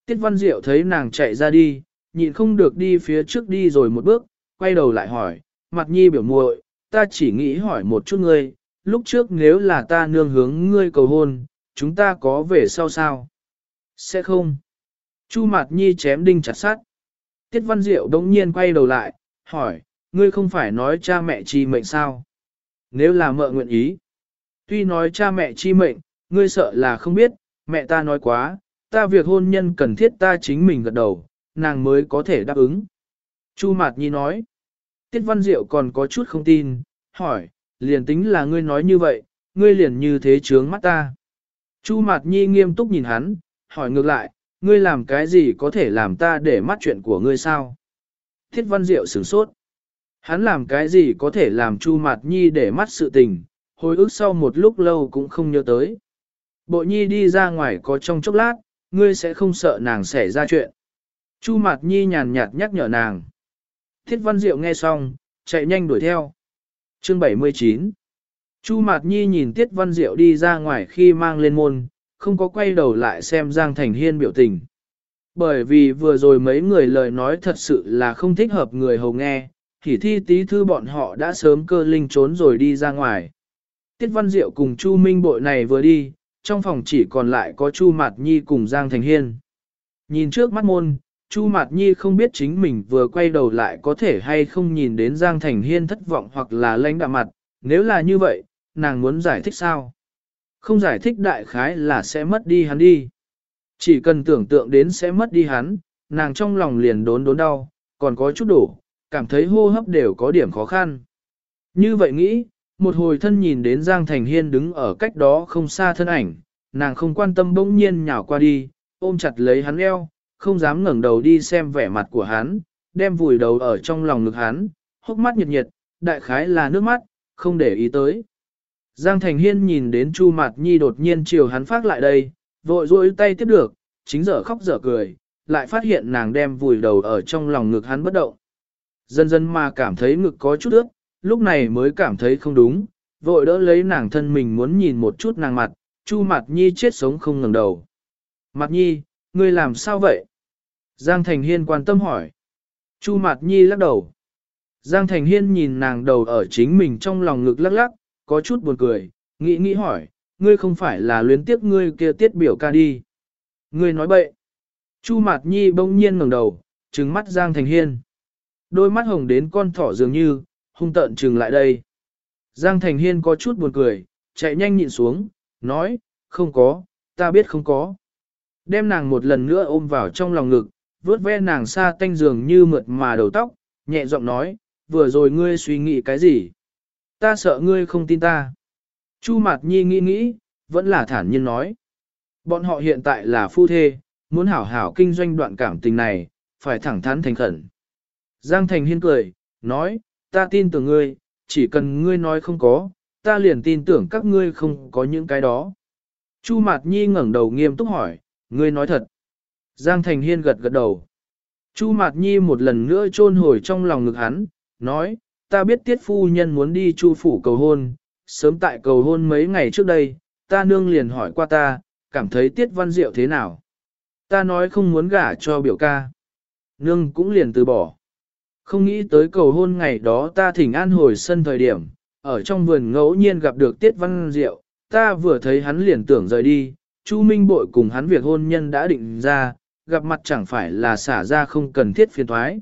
Tiết Văn Diệu thấy nàng chạy ra đi, nhịn không được đi phía trước đi rồi một bước, quay đầu lại hỏi, mặt Nhi biểu muội, ta chỉ nghĩ hỏi một chút ngươi, lúc trước nếu là ta nương hướng ngươi cầu hôn, chúng ta có về sau sao? Sẽ không. Chu Mạt Nhi chém đinh chặt sát. Tiết Văn Diệu đống nhiên quay đầu lại, hỏi, ngươi không phải nói cha mẹ chi mệnh sao? Nếu là mợ nguyện ý, tuy nói cha mẹ chi mệnh, ngươi sợ là không biết, mẹ ta nói quá, ta việc hôn nhân cần thiết ta chính mình gật đầu, nàng mới có thể đáp ứng. Chu Mạt Nhi nói, Tiết Văn Diệu còn có chút không tin, hỏi, liền tính là ngươi nói như vậy, ngươi liền như thế trướng mắt ta. Chu Mạt Nhi nghiêm túc nhìn hắn, hỏi ngược lại, ngươi làm cái gì có thể làm ta để mắt chuyện của ngươi sao? Thiết Văn Diệu sửng sốt. Hắn làm cái gì có thể làm Chu Mạt Nhi để mắt sự tình, hồi ức sau một lúc lâu cũng không nhớ tới. Bộ Nhi đi ra ngoài có trong chốc lát, ngươi sẽ không sợ nàng xảy ra chuyện. Chu Mạt Nhi nhàn nhạt nhắc nhở nàng. Thiết Văn Diệu nghe xong, chạy nhanh đuổi theo. Chương 79 Chu Mạt Nhi nhìn Tiết Văn Diệu đi ra ngoài khi mang lên môn, không có quay đầu lại xem Giang Thành Hiên biểu tình. Bởi vì vừa rồi mấy người lời nói thật sự là không thích hợp người hầu nghe, thì thi tí thư bọn họ đã sớm cơ linh trốn rồi đi ra ngoài. Tiết Văn Diệu cùng Chu Minh bội này vừa đi, trong phòng chỉ còn lại có Chu Mạt Nhi cùng Giang Thành Hiên. Nhìn trước mắt môn, Chu Mạt Nhi không biết chính mình vừa quay đầu lại có thể hay không nhìn đến Giang Thành Hiên thất vọng hoặc là lãnh đạm mặt, nếu là như vậy, nàng muốn giải thích sao? Không giải thích đại khái là sẽ mất đi hắn đi. Chỉ cần tưởng tượng đến sẽ mất đi hắn, nàng trong lòng liền đốn đốn đau, còn có chút đủ cảm thấy hô hấp đều có điểm khó khăn. Như vậy nghĩ, một hồi thân nhìn đến Giang Thành Hiên đứng ở cách đó không xa thân ảnh, nàng không quan tâm bỗng nhiên nhào qua đi, ôm chặt lấy hắn eo, không dám ngẩng đầu đi xem vẻ mặt của hắn, đem vùi đầu ở trong lòng ngực hắn, hốc mắt nhiệt nhiệt, đại khái là nước mắt, không để ý tới. Giang Thành Hiên nhìn đến Chu Mạt Nhi đột nhiên chiều hắn phát lại đây, vội rôi tay tiếp được, chính giờ khóc dở cười, lại phát hiện nàng đem vùi đầu ở trong lòng ngực hắn bất động. Dần dần mà cảm thấy ngực có chút ướt, lúc này mới cảm thấy không đúng, vội đỡ lấy nàng thân mình muốn nhìn một chút nàng mặt, Chu Mạt Nhi chết sống không ngẩng đầu. Mạt Nhi, ngươi làm sao vậy? Giang Thành Hiên quan tâm hỏi. Chu Mạt Nhi lắc đầu. Giang Thành Hiên nhìn nàng đầu ở chính mình trong lòng ngực lắc lắc, có chút buồn cười, nghĩ nghĩ hỏi, ngươi không phải là luyến tiếc ngươi kia tiết biểu ca đi. Ngươi nói bậy. Chu Mạt Nhi bỗng nhiên ngẩng đầu, trừng mắt Giang Thành Hiên. Đôi mắt hồng đến con thỏ dường như, hung tợn trừng lại đây. Giang Thành Hiên có chút buồn cười, chạy nhanh nhịn xuống, nói, không có, ta biết không có. Đem nàng một lần nữa ôm vào trong lòng ngực, vớt ve nàng xa tanh dường như mượt mà đầu tóc, nhẹ giọng nói, vừa rồi ngươi suy nghĩ cái gì? Ta sợ ngươi không tin ta. Chu Mạt Nhi nghĩ nghĩ, vẫn là thản nhiên nói. Bọn họ hiện tại là phu thê, muốn hảo hảo kinh doanh đoạn cảm tình này, phải thẳng thắn thành khẩn. Giang Thành Hiên cười, nói, ta tin tưởng ngươi, chỉ cần ngươi nói không có, ta liền tin tưởng các ngươi không có những cái đó. Chu Mạt Nhi ngẩng đầu nghiêm túc hỏi, ngươi nói thật. Giang Thành Hiên gật gật đầu. Chu Mạt Nhi một lần nữa chôn hồi trong lòng ngực hắn, nói, ta biết tiết phu nhân muốn đi chu phủ cầu hôn, sớm tại cầu hôn mấy ngày trước đây, ta nương liền hỏi qua ta, cảm thấy tiết văn diệu thế nào. Ta nói không muốn gả cho biểu ca. Nương cũng liền từ bỏ. Không nghĩ tới cầu hôn ngày đó ta thỉnh an hồi sân thời điểm, ở trong vườn ngẫu nhiên gặp được tiết văn diệu, ta vừa thấy hắn liền tưởng rời đi, Chu Minh Bội cùng hắn việc hôn nhân đã định ra, gặp mặt chẳng phải là xả ra không cần thiết phiền thoái.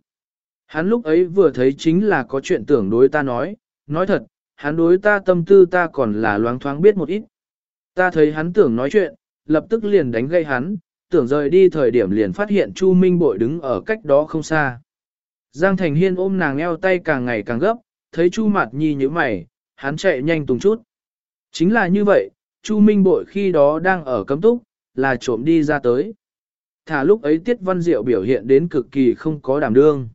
Hắn lúc ấy vừa thấy chính là có chuyện tưởng đối ta nói, nói thật, hắn đối ta tâm tư ta còn là loáng thoáng biết một ít. Ta thấy hắn tưởng nói chuyện, lập tức liền đánh gây hắn, tưởng rời đi thời điểm liền phát hiện Chu Minh Bội đứng ở cách đó không xa. Giang Thành Hiên ôm nàng eo tay càng ngày càng gấp, thấy Chu Mạt Nhi như mày, hắn chạy nhanh tùng chút. Chính là như vậy, Chu Minh Bội khi đó đang ở cấm túc, là trộm đi ra tới. Thả lúc ấy Tiết Văn Diệu biểu hiện đến cực kỳ không có đảm đương.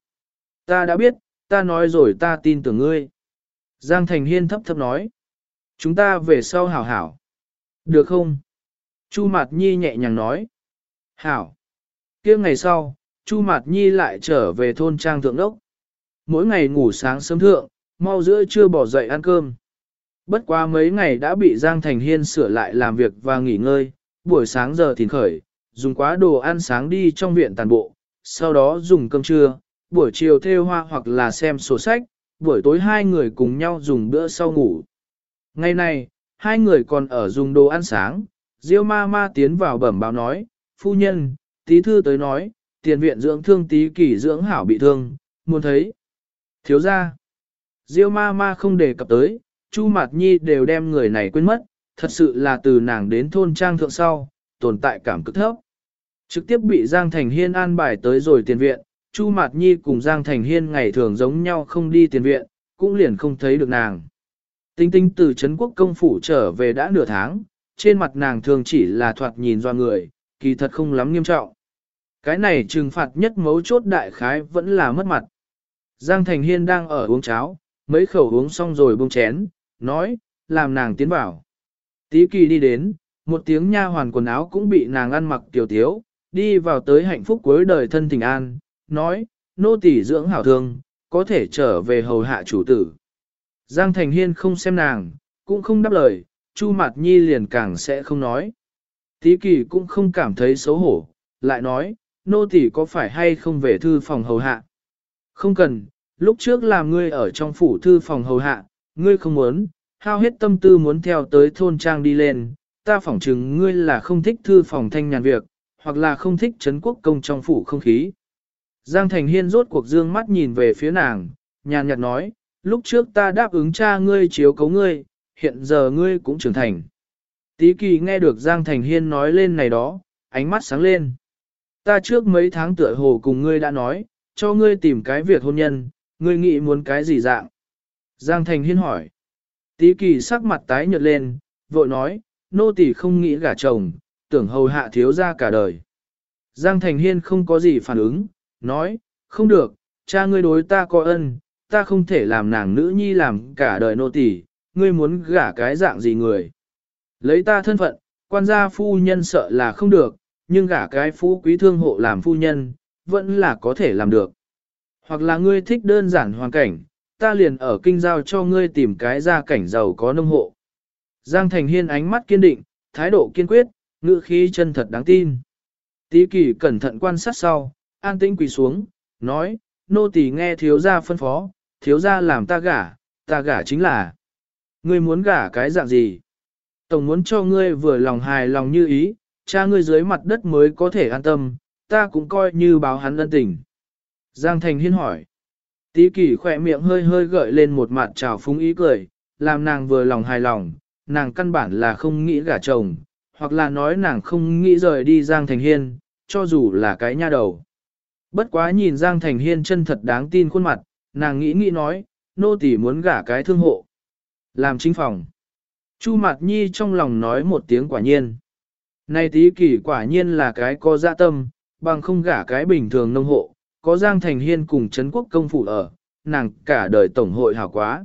Ta đã biết, ta nói rồi ta tin tưởng ngươi. Giang Thành Hiên thấp thấp nói. Chúng ta về sau hảo hảo. Được không? Chu Mạt Nhi nhẹ nhàng nói. Hảo. kia ngày sau, Chu Mạt Nhi lại trở về thôn trang thượng đốc. Mỗi ngày ngủ sáng sớm thượng, mau giữa trưa bỏ dậy ăn cơm. Bất quá mấy ngày đã bị Giang Thành Hiên sửa lại làm việc và nghỉ ngơi, buổi sáng giờ thìn khởi, dùng quá đồ ăn sáng đi trong viện tàn bộ, sau đó dùng cơm trưa, buổi chiều theo hoa hoặc là xem sổ sách, buổi tối hai người cùng nhau dùng bữa sau ngủ. Ngày này, hai người còn ở dùng đồ ăn sáng, Diêu ma ma tiến vào bẩm báo nói, phu nhân, tí thư tới nói, tiền viện dưỡng thương tí kỷ dưỡng hảo bị thương, muốn thấy. Thiếu ra, Diêu ma ma không đề cập tới, Chu Mạt Nhi đều đem người này quên mất, thật sự là từ nàng đến thôn trang thượng sau, tồn tại cảm cực thấp. Trực tiếp bị Giang Thành Hiên an bài tới rồi tiền viện, Chu Mạt Nhi cùng Giang Thành Hiên ngày thường giống nhau không đi tiền viện, cũng liền không thấy được nàng. Tinh tinh từ Trấn Quốc công phủ trở về đã nửa tháng, trên mặt nàng thường chỉ là thoạt nhìn do người, kỳ thật không lắm nghiêm trọng. Cái này trừng phạt nhất mấu chốt đại khái vẫn là mất mặt. Giang Thành Hiên đang ở uống cháo, mấy khẩu uống xong rồi buông chén, nói, làm nàng tiến vào. Tí kỳ đi đến, một tiếng nha hoàn quần áo cũng bị nàng ăn mặc tiểu thiếu, đi vào tới hạnh phúc cuối đời thân tình an, nói, nô tỳ dưỡng hảo thương, có thể trở về hầu hạ chủ tử. Giang Thành Hiên không xem nàng, cũng không đáp lời, Chu Mạt Nhi liền càng sẽ không nói. Tí kỳ cũng không cảm thấy xấu hổ, lại nói, nô tỳ có phải hay không về thư phòng hầu hạ? Không cần, lúc trước làm ngươi ở trong phủ thư phòng hầu hạ, ngươi không muốn, hao hết tâm tư muốn theo tới thôn trang đi lên, ta phỏng chừng ngươi là không thích thư phòng thanh nhàn việc, hoặc là không thích Trấn quốc công trong phủ không khí. Giang Thành Hiên rốt cuộc dương mắt nhìn về phía nàng, nhàn nhạt nói, lúc trước ta đáp ứng cha ngươi chiếu cấu ngươi, hiện giờ ngươi cũng trưởng thành. Tí kỳ nghe được Giang Thành Hiên nói lên này đó, ánh mắt sáng lên. Ta trước mấy tháng tựa hồ cùng ngươi đã nói, cho ngươi tìm cái việc hôn nhân, ngươi nghĩ muốn cái gì dạng? Giang Thành Hiên hỏi. Tí kỳ sắc mặt tái nhợt lên, vội nói, nô tỳ không nghĩ gả chồng, tưởng hầu hạ thiếu ra cả đời. Giang Thành Hiên không có gì phản ứng, nói, không được, cha ngươi đối ta có ân, ta không thể làm nàng nữ nhi làm cả đời nô tỳ, ngươi muốn gả cái dạng gì người. Lấy ta thân phận, quan gia phu nhân sợ là không được, nhưng gả cái phú quý thương hộ làm phu nhân, vẫn là có thể làm được. Hoặc là ngươi thích đơn giản hoàn cảnh, ta liền ở kinh giao cho ngươi tìm cái gia cảnh giàu có nông hộ. Giang Thành Hiên ánh mắt kiên định, thái độ kiên quyết, ngữ khí chân thật đáng tin. Tí kỳ cẩn thận quan sát sau, an tĩnh quỳ xuống, nói, nô tỳ nghe thiếu gia phân phó, thiếu gia làm ta gả, ta gả chính là. Ngươi muốn gả cái dạng gì? Tổng muốn cho ngươi vừa lòng hài lòng như ý, cha ngươi dưới mặt đất mới có thể an tâm, ta cũng coi như báo hắn ân tình. Giang Thành Hiên hỏi. Tí Kỷ khỏe miệng hơi hơi gợi lên một mặt trào phúng ý cười, làm nàng vừa lòng hài lòng, nàng căn bản là không nghĩ gả chồng, hoặc là nói nàng không nghĩ rời đi Giang Thành Hiên, cho dù là cái nha đầu. Bất quá nhìn Giang Thành Hiên chân thật đáng tin khuôn mặt, nàng nghĩ nghĩ nói, nô tỳ muốn gả cái thương hộ. Làm chính phòng. Chu Mạt Nhi trong lòng nói một tiếng quả nhiên. Này tí kỷ quả nhiên là cái có dạ tâm, bằng không gả cái bình thường nông hộ, có Giang Thành Hiên cùng Trấn Quốc công phủ ở, nàng cả đời tổng hội hảo quá.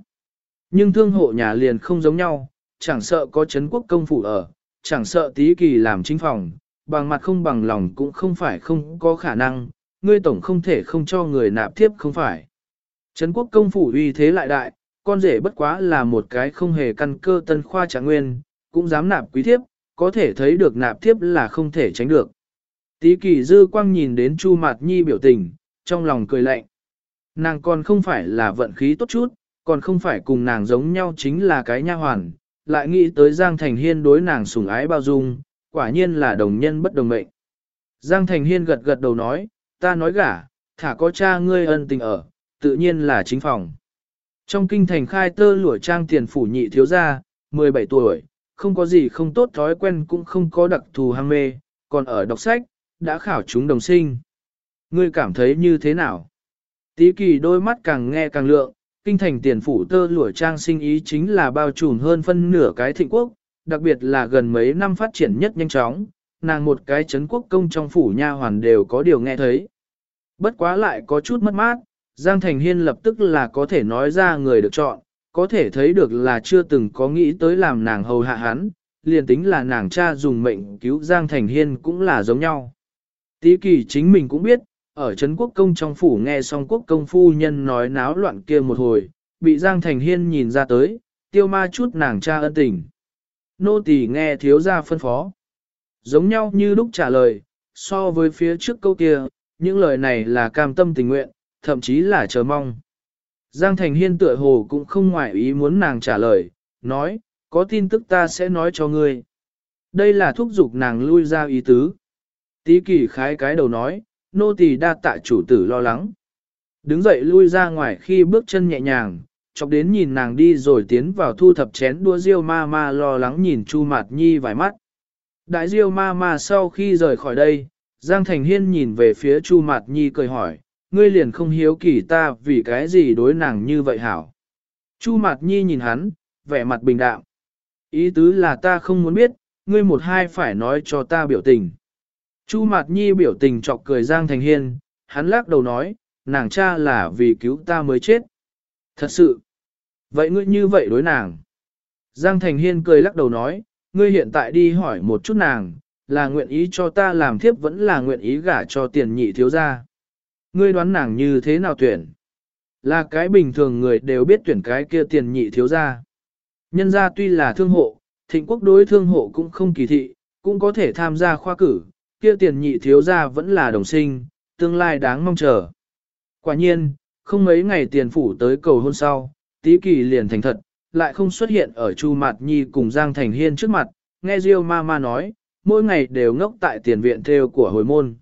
Nhưng thương hộ nhà liền không giống nhau, chẳng sợ có Trấn Quốc công phủ ở, chẳng sợ tí kỳ làm chính phòng, bằng mặt không bằng lòng cũng không phải không có khả năng, ngươi tổng không thể không cho người nạp tiếp không phải. Trấn quốc công phủ uy thế lại đại, con rể bất quá là một cái không hề căn cơ tân khoa trạng nguyên, cũng dám nạp quý thiếp, có thể thấy được nạp thiếp là không thể tránh được. Tí kỳ dư quang nhìn đến Chu Mạt Nhi biểu tình, trong lòng cười lạnh. Nàng còn không phải là vận khí tốt chút, còn không phải cùng nàng giống nhau chính là cái nha hoàn, lại nghĩ tới Giang Thành Hiên đối nàng sủng ái bao dung, quả nhiên là đồng nhân bất đồng mệnh. Giang Thành Hiên gật gật đầu nói, ta nói gả, thả có cha ngươi ân tình ở, tự nhiên là chính phòng. Trong kinh thành khai tơ lụa trang tiền phủ nhị thiếu gia, 17 tuổi, không có gì không tốt thói quen cũng không có đặc thù ham mê, còn ở đọc sách, đã khảo chúng đồng sinh. Ngươi cảm thấy như thế nào? Tí kỳ đôi mắt càng nghe càng lượng, kinh thành tiền phủ tơ lụa trang sinh ý chính là bao trùm hơn phân nửa cái thịnh quốc, đặc biệt là gần mấy năm phát triển nhất nhanh chóng, nàng một cái chấn quốc công trong phủ nha hoàn đều có điều nghe thấy. Bất quá lại có chút mất mát, Giang Thành Hiên lập tức là có thể nói ra người được chọn, có thể thấy được là chưa từng có nghĩ tới làm nàng hầu hạ hắn, liền tính là nàng cha dùng mệnh cứu Giang Thành Hiên cũng là giống nhau. Tí kỳ chính mình cũng biết, ở Trấn Quốc Công trong phủ nghe xong Quốc Công Phu Nhân nói náo loạn kia một hồi, bị Giang Thành Hiên nhìn ra tới, tiêu ma chút nàng cha ân tình. Nô tỳ nghe thiếu gia phân phó. Giống nhau như lúc trả lời, so với phía trước câu kia, những lời này là cam tâm tình nguyện, thậm chí là chờ mong. Giang Thành Hiên tựa hồ cũng không ngoại ý muốn nàng trả lời, nói, có tin tức ta sẽ nói cho ngươi. Đây là thúc giục nàng lui ra ý tứ. Tí kỳ khái cái đầu nói, nô tỳ đa tạ chủ tử lo lắng. Đứng dậy lui ra ngoài khi bước chân nhẹ nhàng, chọc đến nhìn nàng đi rồi tiến vào thu thập chén đua riêu ma ma lo lắng nhìn Chu Mạt Nhi vài mắt. Đại diêu ma ma sau khi rời khỏi đây, Giang Thành Hiên nhìn về phía Chu Mạt Nhi cười hỏi, ngươi liền không hiếu kỳ ta vì cái gì đối nàng như vậy hảo. Chu Mạt Nhi nhìn hắn, vẻ mặt bình đạm. Ý tứ là ta không muốn biết, ngươi một hai phải nói cho ta biểu tình. Chu Mạt Nhi biểu tình chọc cười Giang Thành Hiên, hắn lắc đầu nói, nàng cha là vì cứu ta mới chết. Thật sự. Vậy ngươi như vậy đối nàng. Giang Thành Hiên cười lắc đầu nói, ngươi hiện tại đi hỏi một chút nàng, là nguyện ý cho ta làm thiếp vẫn là nguyện ý gả cho tiền nhị thiếu gia. Ngươi đoán nàng như thế nào tuyển? Là cái bình thường người đều biết tuyển cái kia tiền nhị thiếu gia. Nhân gia tuy là thương hộ, thịnh quốc đối thương hộ cũng không kỳ thị, cũng có thể tham gia khoa cử, kia tiền nhị thiếu ra vẫn là đồng sinh, tương lai đáng mong chờ. Quả nhiên, không mấy ngày tiền phủ tới cầu hôn sau, tí kỳ liền thành thật, lại không xuất hiện ở Chu Mạt Nhi cùng Giang Thành Hiên trước mặt, nghe Diêu ma ma nói, mỗi ngày đều ngốc tại tiền viện theo của hồi môn.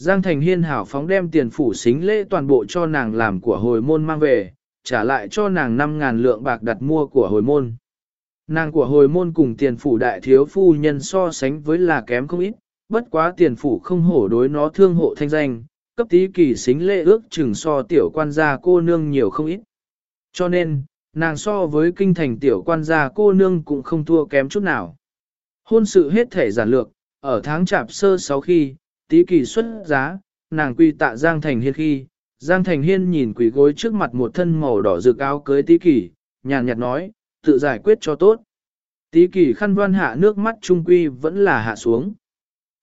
Giang Thành Hiên hảo phóng đem tiền phủ xính lễ toàn bộ cho nàng làm của hồi môn mang về, trả lại cho nàng 5.000 lượng bạc đặt mua của hồi môn. Nàng của hồi môn cùng tiền phủ đại thiếu phu nhân so sánh với là kém không ít, bất quá tiền phủ không hổ đối nó thương hộ thanh danh, cấp tí kỳ xính lễ ước chừng so tiểu quan gia cô nương nhiều không ít. Cho nên, nàng so với kinh thành tiểu quan gia cô nương cũng không thua kém chút nào. Hôn sự hết thể giản lược, ở tháng chạp sơ sáu khi, tí kỳ xuất giá, nàng quy tạ Giang Thành Hiên khi, Giang Thành Hiên nhìn quỷ gối trước mặt một thân màu đỏ rực áo cưới tí kỳ, nhàn nhạt nói, tự giải quyết cho tốt. Tí kỳ khăn đoan hạ nước mắt trung quy vẫn là hạ xuống.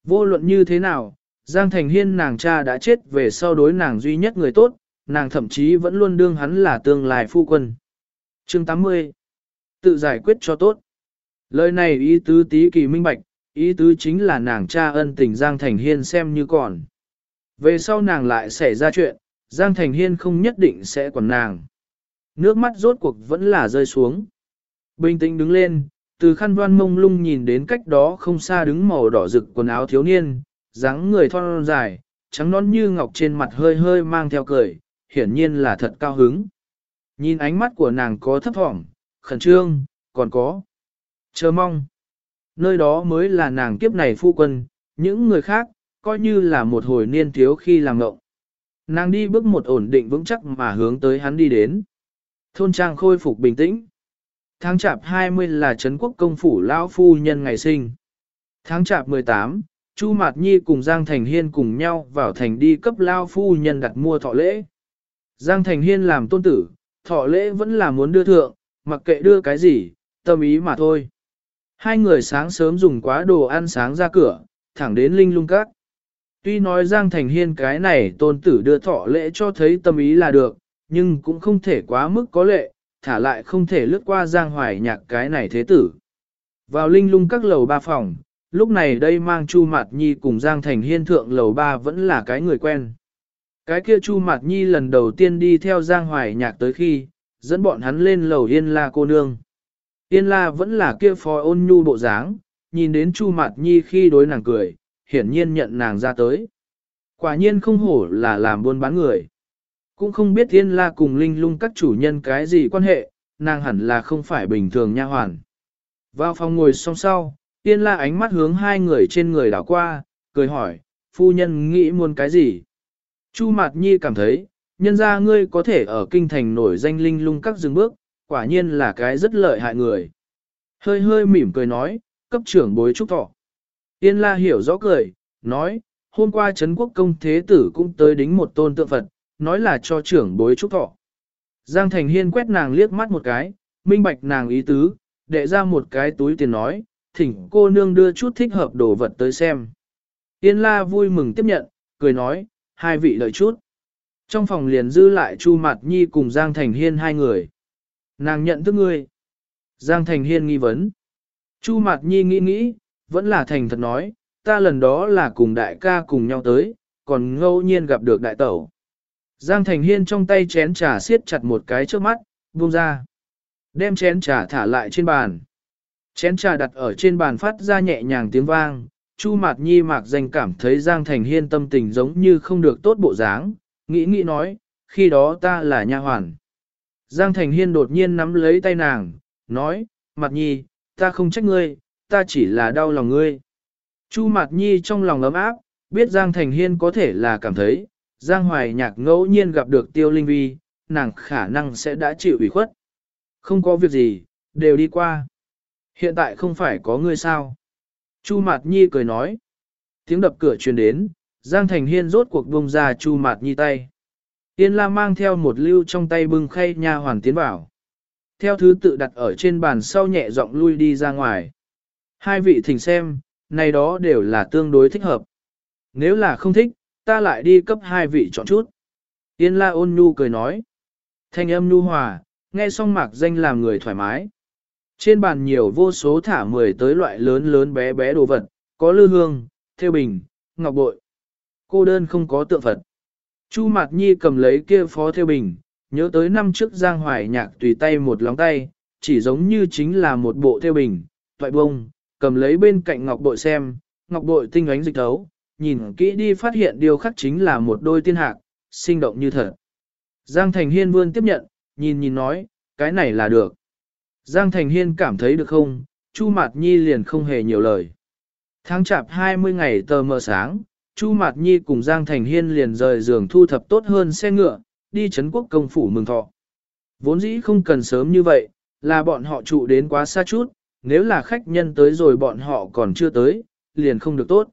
Vô luận như thế nào, Giang Thành Hiên nàng cha đã chết về sau đối nàng duy nhất người tốt, nàng thậm chí vẫn luôn đương hắn là tương lai phu quân. Chương 80 Tự giải quyết cho tốt. Lời này ý tứ tí kỳ minh bạch, ý tứ chính là nàng cha ân tình Giang Thành Hiên xem như còn. Về sau nàng lại xảy ra chuyện, Giang Thành Hiên không nhất định sẽ còn nàng. Nước mắt rốt cuộc vẫn là rơi xuống. Bình tĩnh đứng lên, từ khăn đoan mông lung nhìn đến cách đó không xa đứng màu đỏ rực quần áo thiếu niên, dáng người thon dài, trắng nón như ngọc trên mặt hơi hơi mang theo cười, hiển nhiên là thật cao hứng. Nhìn ánh mắt của nàng có thấp thỏm, khẩn trương, còn có chờ mong. Nơi đó mới là nàng kiếp này phu quân, những người khác, coi như là một hồi niên thiếu khi làm ngộng. Nàng đi bước một ổn định vững chắc mà hướng tới hắn đi đến. Thôn trang khôi phục bình tĩnh. Tháng chạp 20 là Trấn quốc công phủ lão phu nhân ngày sinh. Tháng chạp 18, Chu Mạt Nhi cùng Giang Thành Hiên cùng nhau vào thành đi cấp lao phu nhân đặt mua thọ lễ. Giang Thành Hiên làm tôn tử, thọ lễ vẫn là muốn đưa thượng, mặc kệ đưa cái gì, tâm ý mà thôi. Hai người sáng sớm dùng quá đồ ăn sáng ra cửa, thẳng đến linh lung các. Tuy nói Giang Thành Hiên cái này tôn tử đưa thọ lễ cho thấy tâm ý là được, nhưng cũng không thể quá mức có lệ, thả lại không thể lướt qua Giang Hoài nhạc cái này thế tử. Vào linh lung các lầu ba phòng, lúc này đây mang Chu Mạt Nhi cùng Giang Thành Hiên thượng lầu ba vẫn là cái người quen. Cái kia Chu Mạt Nhi lần đầu tiên đi theo Giang Hoài nhạc tới khi, dẫn bọn hắn lên lầu Yên La cô nương. Yên La vẫn là kia phò ôn nhu bộ dáng, nhìn đến Chu Mạt Nhi khi đối nàng cười, hiển nhiên nhận nàng ra tới. Quả nhiên không hổ là làm buôn bán người. Cũng không biết Yên La cùng Linh lung các chủ nhân cái gì quan hệ, nàng hẳn là không phải bình thường nha hoàn. Vào phòng ngồi song sau, Yên La ánh mắt hướng hai người trên người đảo qua, cười hỏi, phu nhân nghĩ muốn cái gì? Chu Mạt Nhi cảm thấy, nhân ra ngươi có thể ở kinh thành nổi danh linh lung các dừng bước, quả nhiên là cái rất lợi hại người. Hơi hơi mỉm cười nói, cấp trưởng bối trúc thọ. Yên la hiểu rõ cười, nói, hôm qua Trấn quốc công thế tử cũng tới đính một tôn tượng Phật, nói là cho trưởng bối trúc thọ. Giang Thành Hiên quét nàng liếc mắt một cái, minh bạch nàng ý tứ, đệ ra một cái túi tiền nói, thỉnh cô nương đưa chút thích hợp đồ vật tới xem. Yên la vui mừng tiếp nhận, cười nói, hai vị đợi chút. Trong phòng liền dư lại Chu Mạt Nhi cùng Giang Thành Hiên hai người. Nàng nhận thức ngươi. Giang Thành Hiên nghi vấn. Chu Mạt Nhi nghĩ nghĩ, vẫn là thành thật nói, ta lần đó là cùng đại ca cùng nhau tới, còn ngẫu nhiên gặp được đại tẩu. Giang Thành Hiên trong tay chén trà siết chặt một cái trước mắt, buông ra. Đem chén trà thả lại trên bàn. Chén trà đặt ở trên bàn phát ra nhẹ nhàng tiếng vang. Chu Mạt Nhi mạc danh cảm thấy Giang Thành Hiên tâm tình giống như không được tốt bộ dáng, nghĩ nghĩ nói, khi đó ta là nha hoàn. Giang Thành Hiên đột nhiên nắm lấy tay nàng, nói, Mạt Nhi, ta không trách ngươi, ta chỉ là đau lòng ngươi. Chu Mạt Nhi trong lòng ấm áp, biết Giang Thành Hiên có thể là cảm thấy, Giang Hoài Nhạc ngẫu nhiên gặp được Tiêu Linh Vi, nàng khả năng sẽ đã chịu ủy khuất. Không có việc gì, đều đi qua. Hiện tại không phải có ngươi sao. Chu Mạt Nhi cười nói. Tiếng đập cửa truyền đến, Giang Thành Hiên rốt cuộc buông ra Chu Mạt Nhi tay. Tiên La mang theo một lưu trong tay bưng khay nha hoàn tiến vào. Theo thứ tự đặt ở trên bàn sau nhẹ giọng lui đi ra ngoài. Hai vị thỉnh xem, này đó đều là tương đối thích hợp. Nếu là không thích, ta lại đi cấp hai vị chọn chút. Tiên La ôn nhu cười nói. Thanh âm nhu hòa, nghe xong mạc danh làm người thoải mái. Trên bàn nhiều vô số thả mười tới loại lớn lớn bé bé đồ vật, có lư hương, theo bình, ngọc bội. Cô đơn không có tượng Phật. Chu Mạt Nhi cầm lấy kia phó theo bình, nhớ tới năm trước Giang Hoài Nhạc tùy tay một lóng tay, chỉ giống như chính là một bộ theo bình, toại bông, cầm lấy bên cạnh ngọc bội xem, ngọc bội tinh ánh dịch thấu, nhìn kỹ đi phát hiện điều khắc chính là một đôi tiên hạc, sinh động như thật. Giang Thành Hiên vươn tiếp nhận, nhìn nhìn nói, cái này là được. Giang Thành Hiên cảm thấy được không, Chu Mạt Nhi liền không hề nhiều lời. Tháng chạp 20 ngày tờ mờ sáng, Chu Mạt Nhi cùng Giang Thành Hiên liền rời giường thu thập tốt hơn xe ngựa, đi Trấn quốc công phủ mừng thọ. Vốn dĩ không cần sớm như vậy, là bọn họ trụ đến quá xa chút, nếu là khách nhân tới rồi bọn họ còn chưa tới, liền không được tốt.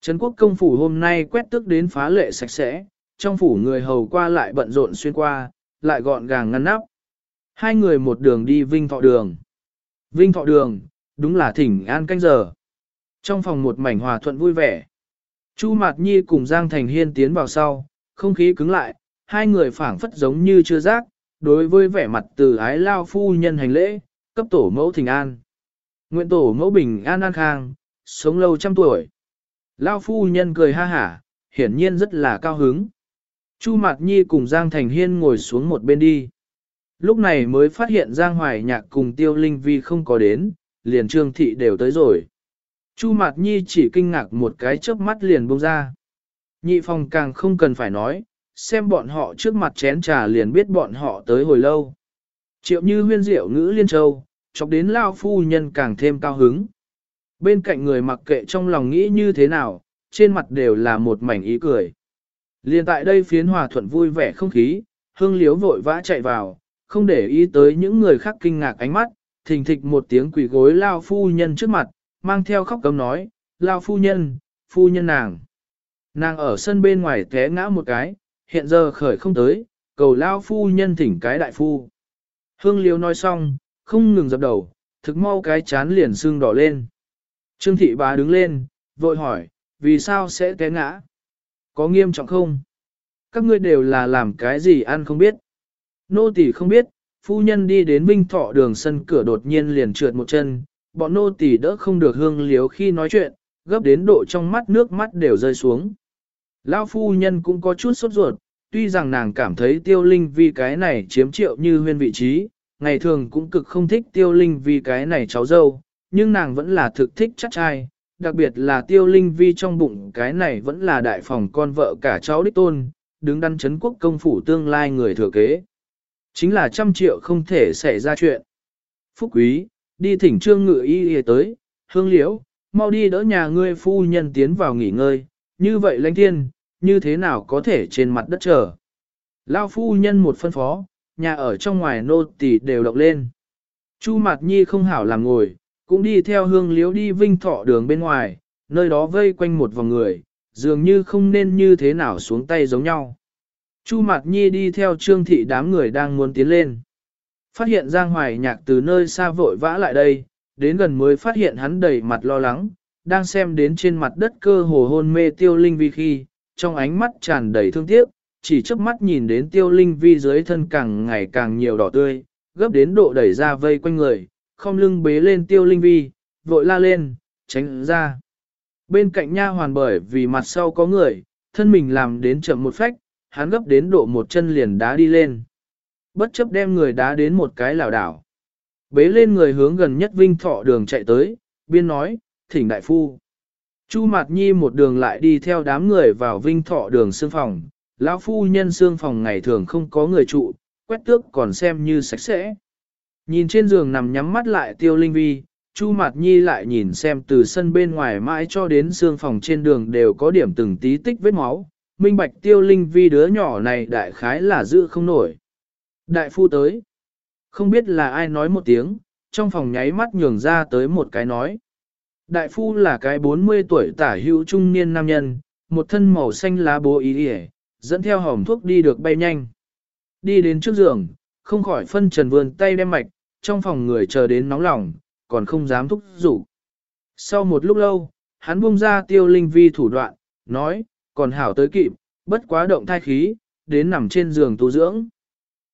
Trấn quốc công phủ hôm nay quét tước đến phá lệ sạch sẽ, trong phủ người hầu qua lại bận rộn xuyên qua, lại gọn gàng ngăn nắp. Hai người một đường đi Vinh Thọ Đường. Vinh Thọ Đường, đúng là thỉnh an canh giờ. Trong phòng một mảnh hòa thuận vui vẻ. Chu Mạt Nhi cùng Giang Thành Hiên tiến vào sau, không khí cứng lại, hai người phảng phất giống như chưa giác, đối với vẻ mặt từ ái lao phu nhân hành lễ, cấp tổ mẫu thỉnh an. Nguyện tổ mẫu bình an an khang, sống lâu trăm tuổi. Lao phu nhân cười ha hả, hiển nhiên rất là cao hứng. Chu Mạt Nhi cùng Giang Thành Hiên ngồi xuống một bên đi. Lúc này mới phát hiện Giang Hoài Nhạc cùng Tiêu Linh Vi không có đến, liền Trương Thị đều tới rồi. Chu Mạt Nhi chỉ kinh ngạc một cái chớp mắt liền buông ra. Nhị phòng càng không cần phải nói, xem bọn họ trước mặt chén trà liền biết bọn họ tới hồi lâu. Triệu như huyên diệu ngữ liên châu, chọc đến lao phu nhân càng thêm cao hứng. Bên cạnh người mặc kệ trong lòng nghĩ như thế nào, trên mặt đều là một mảnh ý cười. Liên tại đây phiến hòa thuận vui vẻ không khí, hương liếu vội vã chạy vào, không để ý tới những người khác kinh ngạc ánh mắt, thình thịch một tiếng quỷ gối lao phu nhân trước mặt, mang theo khóc cấm nói, lao phu nhân, phu nhân nàng. Nàng ở sân bên ngoài té ngã một cái, hiện giờ khởi không tới, cầu lao phu nhân thỉnh cái đại phu. Hương liếu nói xong, không ngừng dập đầu, thực mau cái chán liền sưng đỏ lên. Trương thị bá đứng lên, vội hỏi, vì sao sẽ té ngã? Có nghiêm trọng không? Các ngươi đều là làm cái gì ăn không biết? Nô tỳ không biết, phu nhân đi đến vinh thọ đường sân cửa đột nhiên liền trượt một chân, bọn nô tỳ đỡ không được hương liếu khi nói chuyện, gấp đến độ trong mắt nước mắt đều rơi xuống. Lão phu nhân cũng có chút sốt ruột, tuy rằng nàng cảm thấy tiêu linh vì cái này chiếm triệu như huyên vị trí, ngày thường cũng cực không thích tiêu linh vì cái này cháu dâu, nhưng nàng vẫn là thực thích chắc trai, đặc biệt là tiêu linh vi trong bụng cái này vẫn là đại phòng con vợ cả cháu đích tôn, đứng đắn chấn quốc công phủ tương lai người thừa kế. Chính là trăm triệu không thể xảy ra chuyện. Phúc quý, đi thỉnh trương ngự y y tới, hương liễu, mau đi đỡ nhà ngươi phu nhân tiến vào nghỉ ngơi, như vậy lãnh thiên, như thế nào có thể trên mặt đất chờ. Lao phu nhân một phân phó, nhà ở trong ngoài nô tỳ đều động lên. Chu Mạt Nhi không hảo làm ngồi, cũng đi theo hương liễu đi vinh thọ đường bên ngoài, nơi đó vây quanh một vòng người, dường như không nên như thế nào xuống tay giống nhau. Chu Mạt Nhi đi theo trương thị đám người đang muốn tiến lên. Phát hiện Giang Hoài Nhạc từ nơi xa vội vã lại đây, đến gần mới phát hiện hắn đầy mặt lo lắng, đang xem đến trên mặt đất cơ hồ hôn mê tiêu linh vi khi, trong ánh mắt tràn đầy thương tiếc, chỉ chớp mắt nhìn đến tiêu linh vi dưới thân càng ngày càng nhiều đỏ tươi, gấp đến độ đẩy ra vây quanh người, không lưng bế lên tiêu linh vi, vội la lên, tránh ra. Bên cạnh nha hoàn bởi vì mặt sau có người, thân mình làm đến chậm một phách, hắn gấp đến độ một chân liền đá đi lên. Bất chấp đem người đá đến một cái lảo đảo. Bế lên người hướng gần nhất vinh thọ đường chạy tới, biên nói, thỉnh đại phu. Chu Mạt Nhi một đường lại đi theo đám người vào vinh thọ đường xương phòng, lão phu nhân xương phòng ngày thường không có người trụ, quét tước còn xem như sạch sẽ. Nhìn trên giường nằm nhắm mắt lại tiêu linh vi, Chu Mạt Nhi lại nhìn xem từ sân bên ngoài mãi cho đến xương phòng trên đường đều có điểm từng tí tích vết máu, minh bạch tiêu linh vi đứa nhỏ này đại khái là giữ không nổi. Đại phu tới, không biết là ai nói một tiếng, trong phòng nháy mắt nhường ra tới một cái nói. Đại phu là cái 40 tuổi tả hữu trung niên nam nhân, một thân màu xanh lá bố ý ỉa, dẫn theo hỏng thuốc đi được bay nhanh. Đi đến trước giường, không khỏi phân trần vườn tay đem mạch, trong phòng người chờ đến nóng lòng, còn không dám thúc rủ. Sau một lúc lâu, hắn buông ra tiêu linh vi thủ đoạn, nói, còn hảo tới kịp, bất quá động thai khí, đến nằm trên giường tu dưỡng.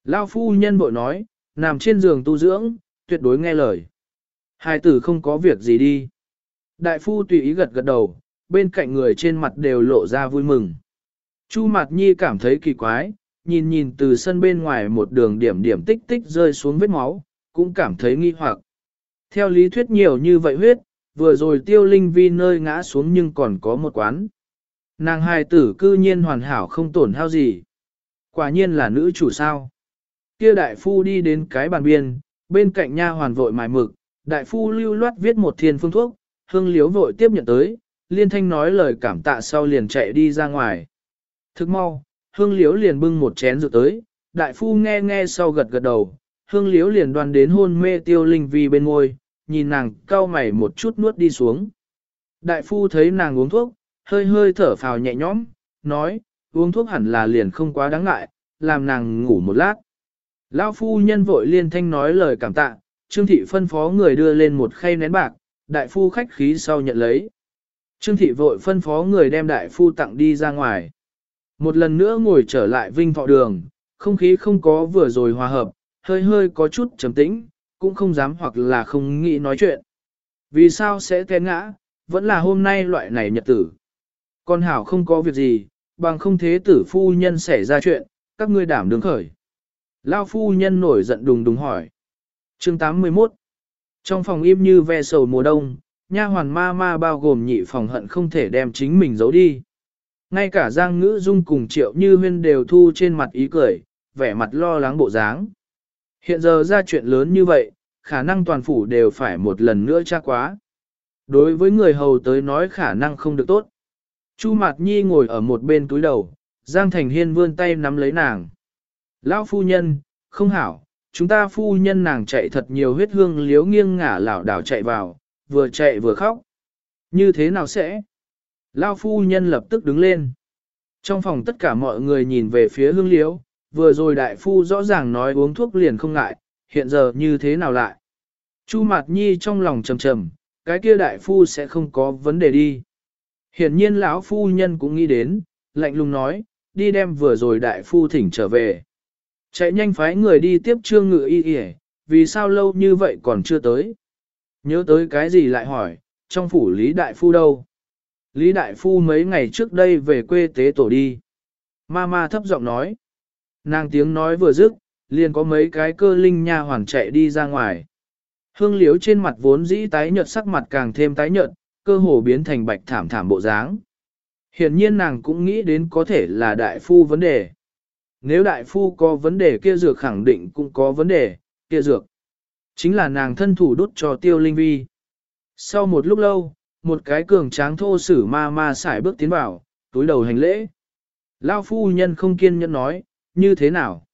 Lao phu nhân bội nói, nằm trên giường tu dưỡng, tuyệt đối nghe lời. Hai tử không có việc gì đi. Đại phu tùy ý gật gật đầu, bên cạnh người trên mặt đều lộ ra vui mừng. Chu Mạt Nhi cảm thấy kỳ quái, nhìn nhìn từ sân bên ngoài một đường điểm điểm tích tích rơi xuống vết máu, cũng cảm thấy nghi hoặc. Theo lý thuyết nhiều như vậy huyết, vừa rồi tiêu linh vi nơi ngã xuống nhưng còn có một quán. Nàng hài tử cư nhiên hoàn hảo không tổn hao gì. Quả nhiên là nữ chủ sao. Kia đại phu đi đến cái bàn biên, bên cạnh nha hoàn vội mài mực, đại phu lưu loát viết một thiên phương thuốc, hương liếu vội tiếp nhận tới, liên thanh nói lời cảm tạ sau liền chạy đi ra ngoài. Thức mau, hương liếu liền bưng một chén rượu tới, đại phu nghe nghe sau gật gật đầu, hương liếu liền đoan đến hôn mê tiêu linh vi bên ngôi, nhìn nàng cau mày một chút nuốt đi xuống. Đại phu thấy nàng uống thuốc, hơi hơi thở phào nhẹ nhõm, nói, uống thuốc hẳn là liền không quá đáng ngại, làm nàng ngủ một lát. Lão phu nhân vội liên thanh nói lời cảm tạ, Trương thị phân phó người đưa lên một khay nén bạc, đại phu khách khí sau nhận lấy. Trương thị vội phân phó người đem đại phu tặng đi ra ngoài. Một lần nữa ngồi trở lại vinh thọ đường, không khí không có vừa rồi hòa hợp, hơi hơi có chút trầm tĩnh, cũng không dám hoặc là không nghĩ nói chuyện. Vì sao sẽ té ngã, vẫn là hôm nay loại này nhật tử. Con hảo không có việc gì, bằng không thế tử phu nhân xảy ra chuyện, các ngươi đảm đứng khởi. Lao phu nhân nổi giận đùng đùng hỏi. chương 81 Trong phòng im như ve sầu mùa đông, nha hoàn ma ma bao gồm nhị phòng hận không thể đem chính mình giấu đi. Ngay cả Giang Ngữ Dung cùng Triệu Như Huyên đều thu trên mặt ý cười, vẻ mặt lo lắng bộ dáng. Hiện giờ ra chuyện lớn như vậy, khả năng toàn phủ đều phải một lần nữa tra quá. Đối với người hầu tới nói khả năng không được tốt. Chu Mạt Nhi ngồi ở một bên túi đầu, Giang Thành Hiên vươn tay nắm lấy nàng. Lão phu nhân, không hảo, chúng ta phu nhân nàng chạy thật nhiều huyết hương liếu nghiêng ngả lảo đảo chạy vào, vừa chạy vừa khóc. Như thế nào sẽ? Lao phu nhân lập tức đứng lên. Trong phòng tất cả mọi người nhìn về phía hương liếu, vừa rồi đại phu rõ ràng nói uống thuốc liền không ngại, hiện giờ như thế nào lại? Chu Mạt Nhi trong lòng trầm trầm, cái kia đại phu sẽ không có vấn đề đi. Hiển nhiên lão phu nhân cũng nghĩ đến, lạnh lùng nói, đi đem vừa rồi đại phu thỉnh trở về. Chạy nhanh phái người đi tiếp trương ngự y y, vì sao lâu như vậy còn chưa tới? Nhớ tới cái gì lại hỏi, trong phủ lý đại phu đâu? Lý đại phu mấy ngày trước đây về quê tế tổ đi. Mama thấp giọng nói. Nàng tiếng nói vừa dứt, liền có mấy cái cơ linh nha hoàn chạy đi ra ngoài. Hương liếu trên mặt vốn dĩ tái nhợt sắc mặt càng thêm tái nhợt, cơ hồ biến thành bạch thảm thảm bộ dáng. Hiển nhiên nàng cũng nghĩ đến có thể là đại phu vấn đề. Nếu đại phu có vấn đề kia dược khẳng định cũng có vấn đề, kia dược. Chính là nàng thân thủ đốt cho tiêu linh vi. Sau một lúc lâu, một cái cường tráng thô sử ma ma xài bước tiến vào, túi đầu hành lễ. Lao phu nhân không kiên nhẫn nói, như thế nào?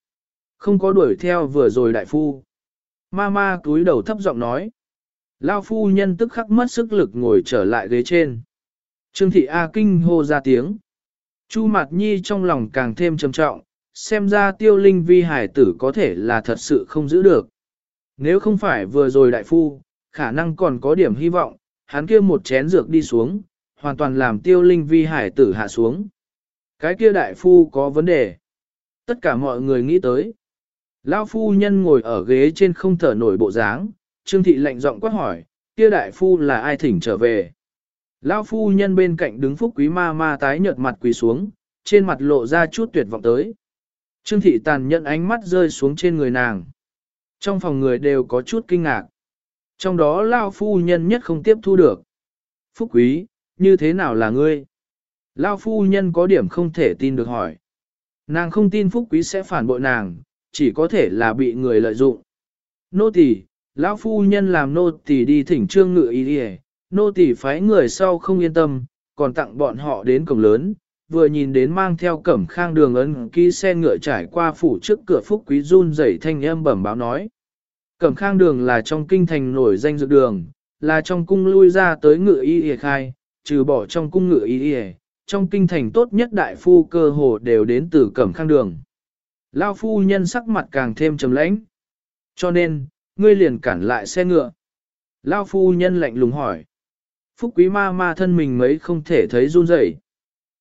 Không có đuổi theo vừa rồi đại phu. Ma ma túi đầu thấp giọng nói. Lao phu nhân tức khắc mất sức lực ngồi trở lại ghế trên. Trương thị A kinh hô ra tiếng. Chu Mạt Nhi trong lòng càng thêm trầm trọng, xem ra tiêu linh vi hải tử có thể là thật sự không giữ được. Nếu không phải vừa rồi đại phu, khả năng còn có điểm hy vọng, hắn kia một chén dược đi xuống, hoàn toàn làm tiêu linh vi hải tử hạ xuống. Cái kia đại phu có vấn đề. Tất cả mọi người nghĩ tới. Lão phu nhân ngồi ở ghế trên không thở nổi bộ dáng, Trương thị lạnh giọng quát hỏi, kia đại phu là ai thỉnh trở về. Lão phu nhân bên cạnh đứng phúc quý ma ma tái nhợt mặt quỳ xuống, trên mặt lộ ra chút tuyệt vọng tới. Trương thị tàn nhận ánh mắt rơi xuống trên người nàng. Trong phòng người đều có chút kinh ngạc. Trong đó Lao phu nhân nhất không tiếp thu được. Phúc quý, như thế nào là ngươi? Lao phu nhân có điểm không thể tin được hỏi. Nàng không tin Phúc quý sẽ phản bội nàng, chỉ có thể là bị người lợi dụng. Nô tỳ, lão phu nhân làm nô tỳ đi thỉnh trương ngự ý đi nô tỳ phái người sau không yên tâm, còn tặng bọn họ đến cổng lớn, vừa nhìn đến mang theo cẩm khang đường ấn ký xe ngựa trải qua phủ trước cửa phúc quý run rẩy thanh âm bẩm báo nói. Cẩm khang đường là trong kinh thành nổi danh dược đường, là trong cung lui ra tới ngựa y y khai, trừ bỏ trong cung ngựa y y, trong kinh thành tốt nhất đại phu cơ hồ đều đến từ cẩm khang đường. Lao phu nhân sắc mặt càng thêm trầm lãnh. Cho nên, ngươi liền cản lại xe ngựa. Lao phu nhân lạnh lùng hỏi. Phúc quý ma ma thân mình mấy không thể thấy run rẩy.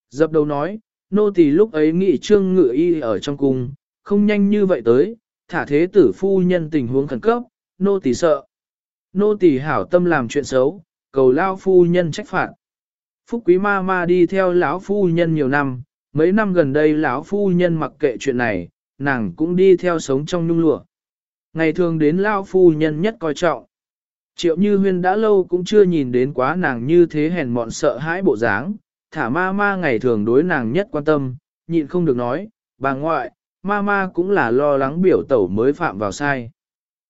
Dập đầu nói, nô tỳ lúc ấy nghĩ trương ngựa y ở trong cung, không nhanh như vậy tới, thả thế tử phu nhân tình huống khẩn cấp, nô tỳ sợ. Nô tỳ hảo tâm làm chuyện xấu, cầu lao phu nhân trách phạt. phúc quý ma ma đi theo lão phu nhân nhiều năm, mấy năm gần đây lão phu nhân mặc kệ chuyện này, nàng cũng đi theo sống trong nhung lụa. Ngày thường đến lão phu nhân nhất coi trọng. Triệu Như Huyên đã lâu cũng chưa nhìn đến quá nàng như thế hèn mọn sợ hãi bộ dáng, thả ma ma ngày thường đối nàng nhất quan tâm, nhịn không được nói, bà ngoại, ma ma cũng là lo lắng biểu tẩu mới phạm vào sai.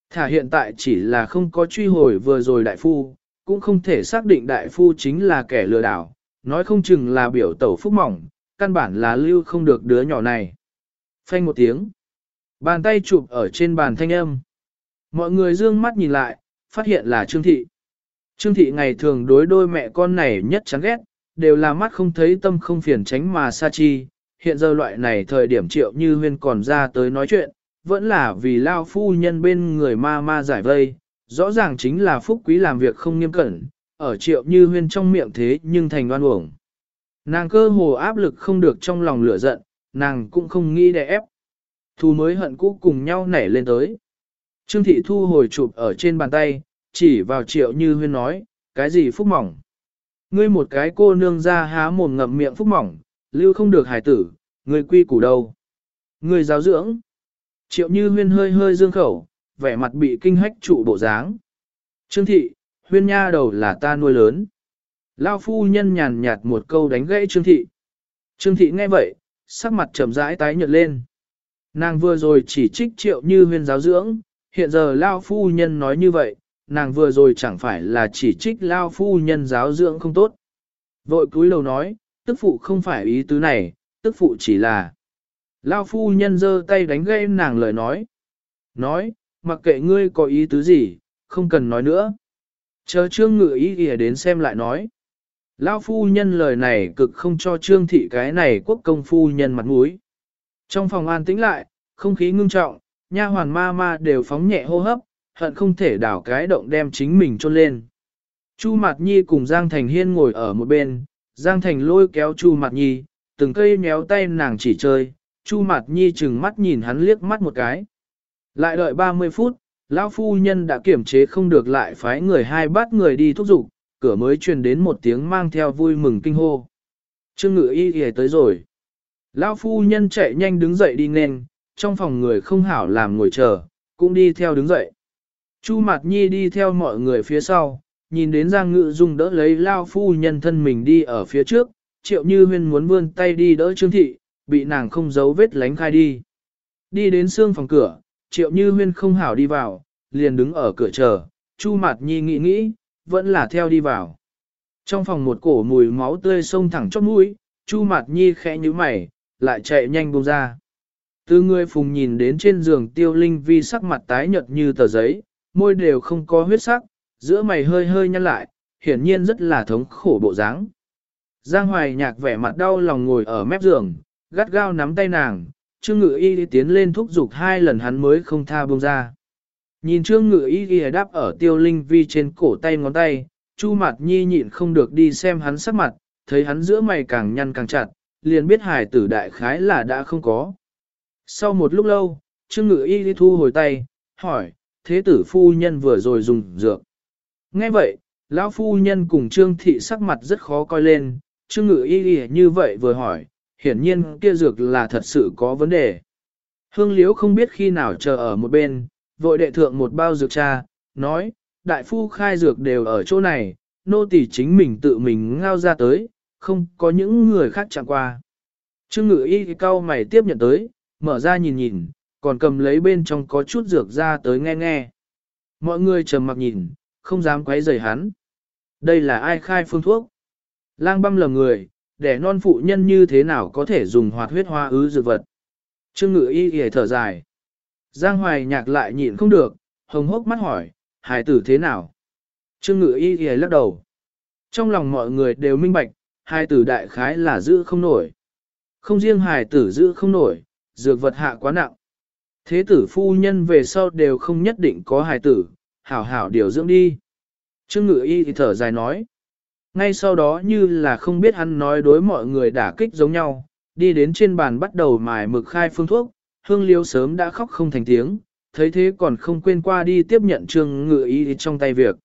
Thả hiện tại chỉ là không có truy hồi vừa rồi đại phu, cũng không thể xác định đại phu chính là kẻ lừa đảo, nói không chừng là biểu tẩu phúc mỏng, căn bản là lưu không được đứa nhỏ này. Phanh một tiếng. Bàn tay chụp ở trên bàn thanh âm. Mọi người dương mắt nhìn lại, phát hiện là Trương Thị. Trương Thị ngày thường đối đôi mẹ con này nhất chán ghét, đều là mắt không thấy tâm không phiền tránh mà xa chi. Hiện giờ loại này thời điểm triệu như huyên còn ra tới nói chuyện, vẫn là vì lao phu nhân bên người ma ma giải vây, rõ ràng chính là phúc quý làm việc không nghiêm cẩn, ở triệu như huyên trong miệng thế nhưng thành đoan uổng. Nàng cơ hồ áp lực không được trong lòng lửa giận, nàng cũng không nghĩ để ép. Thu mới hận cũ cùng nhau nảy lên tới. Trương thị thu hồi chụp ở trên bàn tay, chỉ vào triệu như huyên nói, cái gì phúc mỏng. Ngươi một cái cô nương ra há mồm ngậm miệng phúc mỏng, lưu không được hài tử, ngươi quy củ đâu. Ngươi giáo dưỡng. Triệu như huyên hơi hơi dương khẩu, vẻ mặt bị kinh hách trụ bộ dáng. Trương thị, huyên nha đầu là ta nuôi lớn. Lao phu nhân nhàn nhạt một câu đánh gãy Trương thị. Trương thị nghe vậy, sắc mặt trầm rãi tái nhợt lên. Nàng vừa rồi chỉ trích triệu như huyên giáo dưỡng, hiện giờ Lao phu nhân nói như vậy, nàng vừa rồi chẳng phải là chỉ trích Lao phu nhân giáo dưỡng không tốt. Vội cúi đầu nói, tức phụ không phải ý tứ này, tức phụ chỉ là. Lao phu nhân giơ tay đánh gây nàng lời nói. Nói, mặc kệ ngươi có ý tứ gì, không cần nói nữa. Chờ trương ngự ý ỉa đến xem lại nói. Lao phu nhân lời này cực không cho trương thị cái này quốc công phu nhân mặt mũi. Trong phòng an tĩnh lại, không khí ngưng trọng, nha hoàn ma ma đều phóng nhẹ hô hấp, hận không thể đảo cái động đem chính mình trôn lên. Chu Mạt Nhi cùng Giang Thành Hiên ngồi ở một bên, Giang Thành lôi kéo Chu Mạt Nhi, từng cây méo tay nàng chỉ chơi, Chu Mạt Nhi chừng mắt nhìn hắn liếc mắt một cái. Lại đợi 30 phút, lão phu nhân đã kiểm chế không được lại phái người hai bắt người đi thúc giục, cửa mới truyền đến một tiếng mang theo vui mừng kinh hô. Trương ngự y y tới rồi. Lão phu nhân chạy nhanh đứng dậy đi nên, trong phòng người không hảo làm ngồi chờ, cũng đi theo đứng dậy. Chu Mạt Nhi đi theo mọi người phía sau, nhìn đến Giang Ngự Dung đỡ lấy Lao phu nhân thân mình đi ở phía trước, triệu như huyên muốn vươn tay đi đỡ Trương Thị, bị nàng không giấu vết lánh khai đi. Đi đến xương phòng cửa, triệu như huyên không hảo đi vào, liền đứng ở cửa chờ, Chu Mạt Nhi nghĩ nghĩ, vẫn là theo đi vào. Trong phòng một cổ mùi máu tươi sông thẳng chót mũi, Chu Mạt Nhi khẽ như mày, lại chạy nhanh buông ra. Từ người phùng nhìn đến trên giường tiêu linh vi sắc mặt tái nhợt như tờ giấy, môi đều không có huyết sắc, giữa mày hơi hơi nhăn lại, hiển nhiên rất là thống khổ bộ dáng. Giang Hoài nhạc vẻ mặt đau lòng ngồi ở mép giường, gắt gao nắm tay nàng, Trương Ngự Y tiến lên thúc giục hai lần hắn mới không tha buông ra. Nhìn Trương Ngự Y đáp ở tiêu linh vi trên cổ tay ngón tay, Chu Mạt Nhi nhịn không được đi xem hắn sắc mặt, thấy hắn giữa mày càng nhăn càng chặt, liền biết hải tử đại khái là đã không có. Sau một lúc lâu, Trương Ngự Y thu hồi tay, hỏi, thế tử phu nhân vừa rồi dùng dược. Nghe vậy, lão phu nhân cùng Trương Thị sắc mặt rất khó coi lên, Trương Ngự Y Y như vậy vừa hỏi, hiển nhiên kia dược là thật sự có vấn đề. Hương Liễu không biết khi nào chờ ở một bên, vội đệ thượng một bao dược cha, nói, đại phu khai dược đều ở chỗ này, nô tỳ chính mình tự mình ngao ra tới, không có những người khác chẳng qua. Trương ngự y cao mày tiếp nhận tới, mở ra nhìn nhìn, còn cầm lấy bên trong có chút dược ra tới nghe nghe. Mọi người trầm mặc nhìn, không dám quấy rầy hắn. Đây là ai khai phương thuốc? Lang băm lầm người, để non phụ nhân như thế nào có thể dùng hoạt huyết hoa ứ dược vật. Trương ngự y hề thở dài. Giang hoài nhạc lại nhịn không được, hồng hốc mắt hỏi, hài tử thế nào? Trương ngự y hề lắc đầu. Trong lòng mọi người đều minh bạch, hài tử đại khái là giữ không nổi. Không riêng hài tử giữ không nổi, dược vật hạ quá nặng. Thế tử phu nhân về sau đều không nhất định có hài tử, hảo hảo điều dưỡng đi. Trương ngự y thì thở dài nói. Ngay sau đó như là không biết hắn nói đối mọi người đả kích giống nhau, đi đến trên bàn bắt đầu mài mực khai phương thuốc, hương liêu sớm đã khóc không thành tiếng, thấy thế còn không quên qua đi tiếp nhận trương ngự y trong tay việc.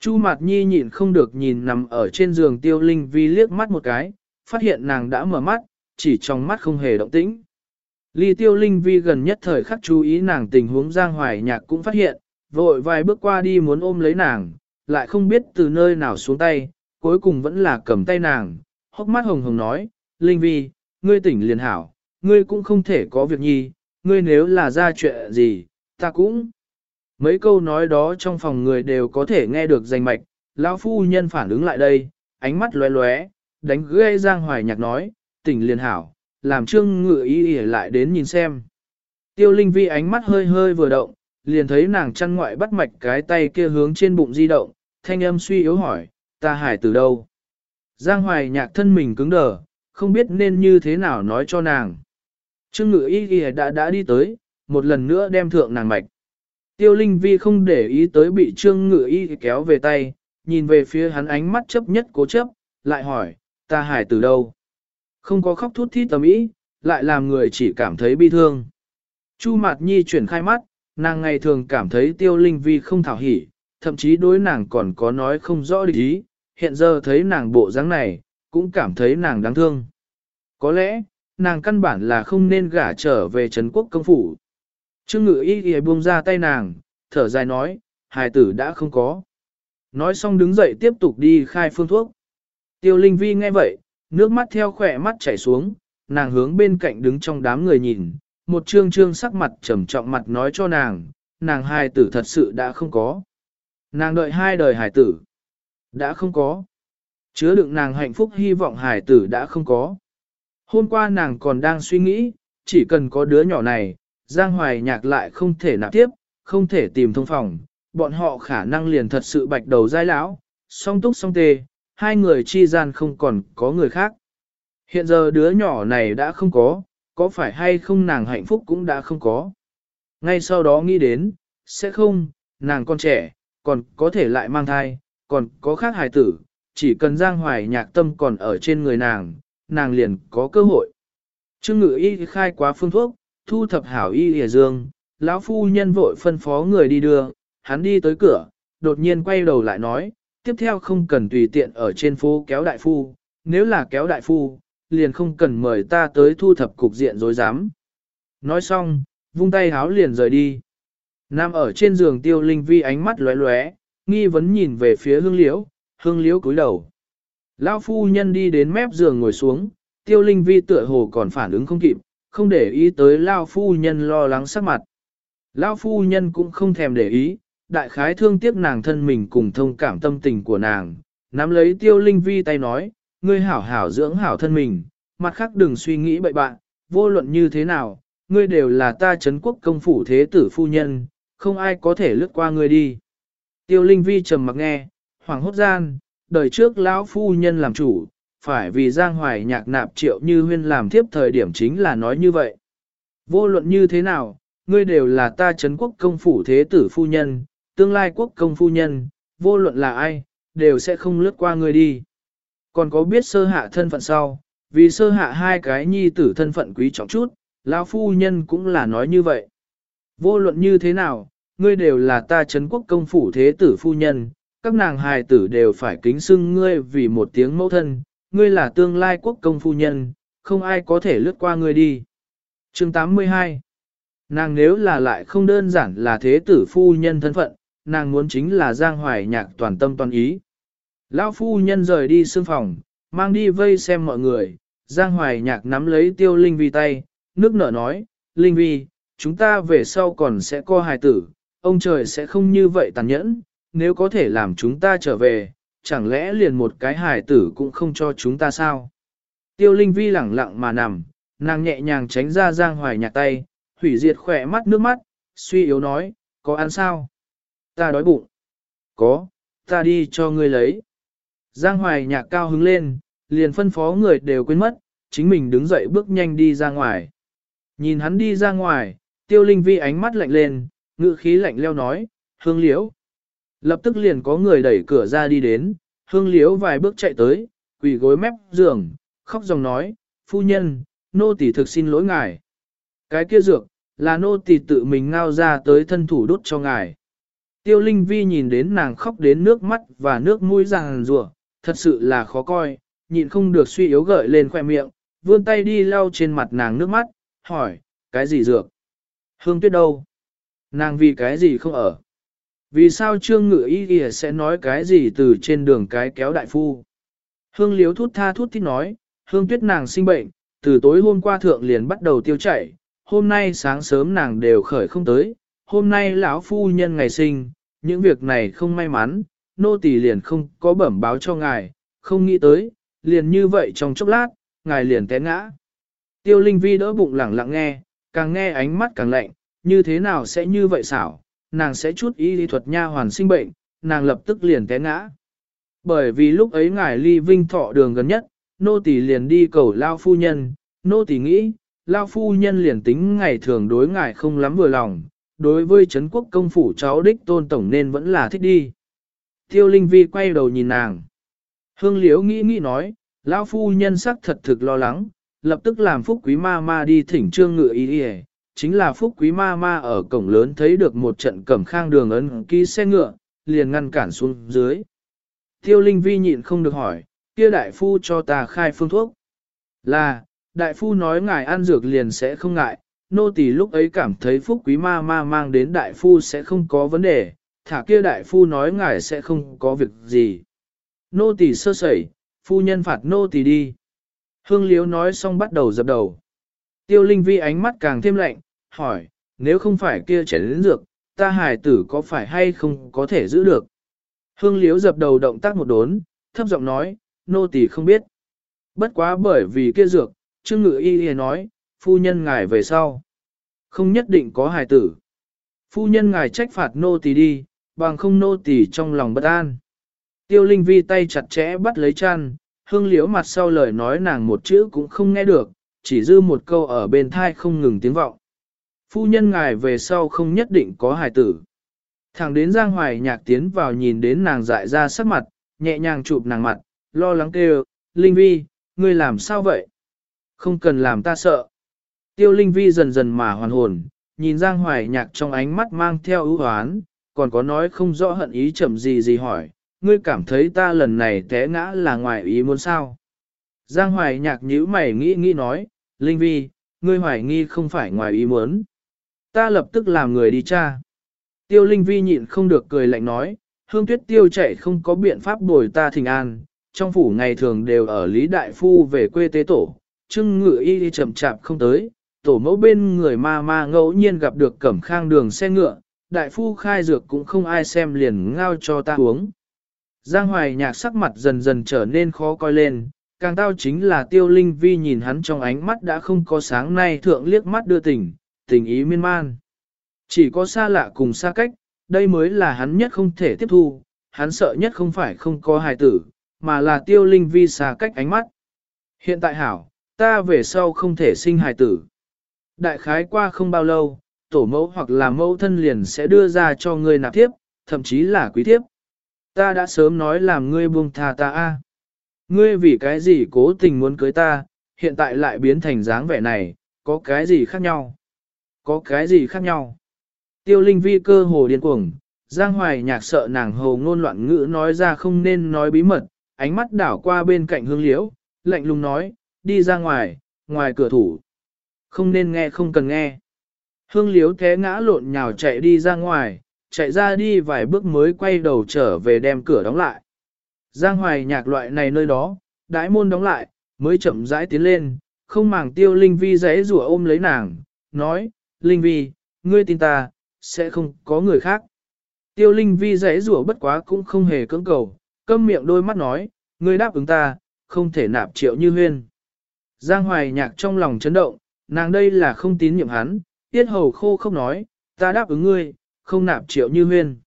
Chu Mạt Nhi nhịn không được nhìn nằm ở trên giường tiêu linh vi liếc mắt một cái, phát hiện nàng đã mở mắt, chỉ trong mắt không hề động tĩnh. Ly tiêu linh vi gần nhất thời khắc chú ý nàng tình huống giang hoài nhạc cũng phát hiện, vội vài bước qua đi muốn ôm lấy nàng, lại không biết từ nơi nào xuống tay, cuối cùng vẫn là cầm tay nàng, hốc mắt hồng hồng nói, Linh Vi, ngươi tỉnh liền hảo, ngươi cũng không thể có việc nhi, ngươi nếu là ra chuyện gì, ta cũng. Mấy câu nói đó trong phòng người đều có thể nghe được danh mạch, lão phu nhân phản ứng lại đây, ánh mắt lóe lóe, đánh ghê Giang Hoài Nhạc nói, tỉnh liền hảo, làm trương ngự ý ỉa lại đến nhìn xem. Tiêu Linh Vi ánh mắt hơi hơi vừa động, liền thấy nàng chăn ngoại bắt mạch cái tay kia hướng trên bụng di động, thanh âm suy yếu hỏi, ta hải từ đâu? Giang Hoài Nhạc thân mình cứng đờ, không biết nên như thế nào nói cho nàng. Trương ngự y ỉa đã đã đi tới, một lần nữa đem thượng nàng mạch. Tiêu Linh Vi không để ý tới bị Trương ngự y kéo về tay, nhìn về phía hắn ánh mắt chấp nhất cố chấp, lại hỏi, ta hải từ đâu? Không có khóc thút thít tầm ý, lại làm người chỉ cảm thấy bi thương. Chu Mạt Nhi chuyển khai mắt, nàng ngày thường cảm thấy Tiêu Linh Vi không thảo hỉ, thậm chí đối nàng còn có nói không rõ địch ý, hiện giờ thấy nàng bộ dáng này, cũng cảm thấy nàng đáng thương. Có lẽ, nàng căn bản là không nên gả trở về Trấn quốc công phủ. Trương ngự y ghi buông ra tay nàng, thở dài nói, hài tử đã không có. Nói xong đứng dậy tiếp tục đi khai phương thuốc. Tiêu Linh Vi nghe vậy, nước mắt theo khỏe mắt chảy xuống, nàng hướng bên cạnh đứng trong đám người nhìn, một trương trương sắc mặt trầm trọng mặt nói cho nàng, nàng hài tử thật sự đã không có. Nàng đợi hai đời hài tử, đã không có. Chứa đựng nàng hạnh phúc hy vọng hài tử đã không có. Hôm qua nàng còn đang suy nghĩ, chỉ cần có đứa nhỏ này, Giang Hoài nhạc lại không thể nạp tiếp, không thể tìm thông phòng, bọn họ khả năng liền thật sự bạch đầu dai lão, song túc song tê, hai người chi gian không còn có người khác. Hiện giờ đứa nhỏ này đã không có, có phải hay không nàng hạnh phúc cũng đã không có. Ngay sau đó nghĩ đến, sẽ không, nàng con trẻ, còn có thể lại mang thai, còn có khác hài tử, chỉ cần Giang Hoài nhạc tâm còn ở trên người nàng, nàng liền có cơ hội. Trương ngự y khai quá phương thuốc, thu thập hảo y hề dương, lão phu nhân vội phân phó người đi đưa, hắn đi tới cửa, đột nhiên quay đầu lại nói, tiếp theo không cần tùy tiện ở trên phố kéo đại phu, nếu là kéo đại phu, liền không cần mời ta tới thu thập cục diện dối dám. Nói xong, vung tay háo liền rời đi. Nam ở trên giường tiêu linh vi ánh mắt lóe lóe, nghi vấn nhìn về phía hương liễu, hương liễu cúi đầu. Lão phu nhân đi đến mép giường ngồi xuống, tiêu linh vi tựa hồ còn phản ứng không kịp, không để ý tới Lão phu nhân lo lắng sắc mặt. Lão phu nhân cũng không thèm để ý, đại khái thương tiếc nàng thân mình cùng thông cảm tâm tình của nàng, nắm lấy tiêu linh vi tay nói, ngươi hảo hảo dưỡng hảo thân mình, mặt khác đừng suy nghĩ bậy bạn, vô luận như thế nào, ngươi đều là ta Trấn quốc công phủ thế tử phu nhân, không ai có thể lướt qua ngươi đi. Tiêu Linh Vi trầm mặc nghe, hoàng hốt gian, đời trước lão phu nhân làm chủ, phải vì Giang Hoài nhạc nạp triệu như huyên làm tiếp thời điểm chính là nói như vậy. Vô luận như thế nào, ngươi đều là ta Trấn quốc công phủ thế tử phu nhân, tương lai quốc công phu nhân, vô luận là ai, đều sẽ không lướt qua ngươi đi. Còn có biết sơ hạ thân phận sau, vì sơ hạ hai cái nhi tử thân phận quý trọng chút, lão phu nhân cũng là nói như vậy. Vô luận như thế nào, ngươi đều là ta chấn quốc công phủ thế tử phu nhân, các nàng hài tử đều phải kính xưng ngươi vì một tiếng mẫu thân, ngươi là tương lai quốc công phu nhân, không ai có thể lướt qua ngươi đi. Chương 82 Nàng nếu là lại không đơn giản là thế tử phu nhân thân phận, nàng muốn chính là giang hoài nhạc toàn tâm toàn ý. Lão phu nhân rời đi xương phòng, mang đi vây xem mọi người, giang hoài nhạc nắm lấy tiêu linh vi tay, nước nở nói, linh vi, chúng ta về sau còn sẽ co hài tử, ông trời sẽ không như vậy tàn nhẫn, nếu có thể làm chúng ta trở về, chẳng lẽ liền một cái hài tử cũng không cho chúng ta sao? Tiêu Linh Vi lẳng lặng mà nằm, nàng nhẹ nhàng tránh ra Giang Hoài nhạc tay, hủy diệt khỏe mắt nước mắt, suy yếu nói, có ăn sao? Ta đói bụng. Có, ta đi cho ngươi lấy. Giang Hoài nhạc cao hứng lên, liền phân phó người đều quên mất, chính mình đứng dậy bước nhanh đi ra ngoài. Nhìn hắn đi ra ngoài, tiêu linh vi ánh mắt lạnh lên, ngữ khí lạnh leo nói, hương liễu. Lập tức liền có người đẩy cửa ra đi đến, hương liễu vài bước chạy tới, quỳ gối mép giường, khóc dòng nói, phu nhân, nô tỳ thực xin lỗi ngài. Cái kia dược, là nô tỳ tự mình ngao ra tới thân thủ đốt cho ngài. Tiêu Linh Vi nhìn đến nàng khóc đến nước mắt và nước mũi ràng rùa, thật sự là khó coi, nhịn không được suy yếu gợi lên khoe miệng, vươn tay đi lau trên mặt nàng nước mắt, hỏi, cái gì dược? Hương tuyết đâu? Nàng vì cái gì không ở? Vì sao trương ngự y y sẽ nói cái gì từ trên đường cái kéo đại phu? Hương liếu thút tha thút thít nói, hương tuyết nàng sinh bệnh, từ tối hôm qua thượng liền bắt đầu tiêu chảy, hôm nay sáng sớm nàng đều khởi không tới, hôm nay lão phu nhân ngày sinh, những việc này không may mắn, nô tỳ liền không có bẩm báo cho ngài, không nghĩ tới, liền như vậy trong chốc lát, ngài liền té ngã. Tiêu Linh Vi đỡ bụng lẳng lặng nghe, càng nghe ánh mắt càng lạnh, như thế nào sẽ như vậy xảo, nàng sẽ chút y lý thuật nha hoàn sinh bệnh, nàng lập tức liền té ngã. Bởi vì lúc ấy ngài ly vinh thọ đường gần nhất, nô tỳ liền đi cầu lao phu nhân, nô tỳ nghĩ, lao phu nhân liền tính ngày thường đối ngài không lắm vừa lòng, đối với Trấn quốc công phủ cháu đích tôn tổng nên vẫn là thích đi. Tiêu Linh Vi quay đầu nhìn nàng. Hương Liễu nghĩ nghĩ nói, lão phu nhân sắc thật thực lo lắng, lập tức làm phúc quý ma ma đi thỉnh trương ngựa ý đi chính là phúc quý ma ma ở cổng lớn thấy được một trận cẩm khang đường ấn ký xe ngựa, liền ngăn cản xuống dưới. Tiêu Linh Vi nhịn không được hỏi, kia đại phu cho ta khai phương thuốc. Là, đại phu nói ngài ăn dược liền sẽ không ngại, nô tỳ lúc ấy cảm thấy phúc quý ma ma mang đến đại phu sẽ không có vấn đề, thả kia đại phu nói ngài sẽ không có việc gì. Nô tỳ sơ sẩy, phu nhân phạt nô tỳ đi. Hương Liếu nói xong bắt đầu dập đầu. Tiêu Linh Vi ánh mắt càng thêm lạnh, hỏi, nếu không phải kia chảy đến dược, ta hài tử có phải hay không có thể giữ được. Hương Liếu dập đầu động tác một đốn, thấp giọng nói, nô tỳ không biết. Bất quá bởi vì kia dược, Trương Ngự Y Y nói, phu nhân ngài về sau. Không nhất định có hài tử. Phu nhân ngài trách phạt nô tỳ đi, bằng không nô tỳ trong lòng bất an. Tiêu Linh Vi tay chặt chẽ bắt lấy chăn, hương liễu mặt sau lời nói nàng một chữ cũng không nghe được, chỉ dư một câu ở bên thai không ngừng tiếng vọng. Phu nhân ngài về sau không nhất định có hài tử. Thẳng đến Giang Hoài nhạc tiến vào nhìn đến nàng dại ra sắc mặt, nhẹ nhàng chụp nàng mặt, lo lắng kêu, Linh Vi, ngươi làm sao vậy? Không cần làm ta sợ. Tiêu Linh Vi dần dần mà hoàn hồn, nhìn Giang Hoài nhạc trong ánh mắt mang theo ưu hoán, còn có nói không rõ hận ý chậm gì gì hỏi, ngươi cảm thấy ta lần này té ngã là ngoài ý muốn sao? Giang Hoài nhạc nhíu mày nghĩ nghĩ nói, Linh Vi, ngươi hoài nghi không phải ngoài ý muốn. Ta lập tức làm người đi tra. Tiêu Linh Vi nhịn không được cười lạnh nói, hương tuyết tiêu chạy không có biện pháp bồi ta thình an, trong phủ ngày thường đều ở Lý Đại Phu về quê tế tổ, trưng ngự y đi chậm chạp không tới, tổ mẫu bên người ma ma ngẫu nhiên gặp được cẩm khang đường xe ngựa, đại phu khai dược cũng không ai xem liền ngao cho ta uống. Giang hoài nhạc sắc mặt dần dần trở nên khó coi lên, càng tao chính là tiêu linh vi nhìn hắn trong ánh mắt đã không có sáng nay thượng liếc mắt đưa tình, tình ý miên man. Chỉ có xa lạ cùng xa cách, đây mới là hắn nhất không thể tiếp thu, hắn sợ nhất không phải không có hài tử, mà là tiêu linh vi xa cách ánh mắt. Hiện tại hảo, ta về sau không thể sinh hài tử. Đại khái qua không bao lâu, tổ mẫu hoặc là mẫu thân liền sẽ đưa ra cho ngươi nạp tiếp, thậm chí là quý tiếp. Ta đã sớm nói làm ngươi buông tha ta a. Ngươi vì cái gì cố tình muốn cưới ta, hiện tại lại biến thành dáng vẻ này, có cái gì khác nhau? Có cái gì khác nhau? Tiêu Linh Vi cơ hồ điên cuồng, Giang Hoài nhạc sợ nàng hồ ngôn loạn ngữ nói ra không nên nói bí mật, ánh mắt đảo qua bên cạnh hương liễu, lạnh lùng nói, đi ra ngoài, ngoài cửa thủ. Không nên nghe không cần nghe. Hương liếu té ngã lộn nhào chạy đi ra ngoài, chạy ra đi vài bước mới quay đầu trở về đem cửa đóng lại. Giang hoài nhạc loại này nơi đó, đái môn đóng lại, mới chậm rãi tiến lên, không màng tiêu Linh Vi giấy rủa ôm lấy nàng, nói, Linh Vi, ngươi tin ta, sẽ không có người khác. Tiêu Linh Vi giấy rủa bất quá cũng không hề cưỡng cầu, câm miệng đôi mắt nói, ngươi đáp ứng ta, không thể nạp triệu như huyên. Giang hoài nhạc trong lòng chấn động, nàng đây là không tín nhiệm hắn, tiết hầu khô không nói, ta đáp ứng ngươi, không nạp triệu như huyên.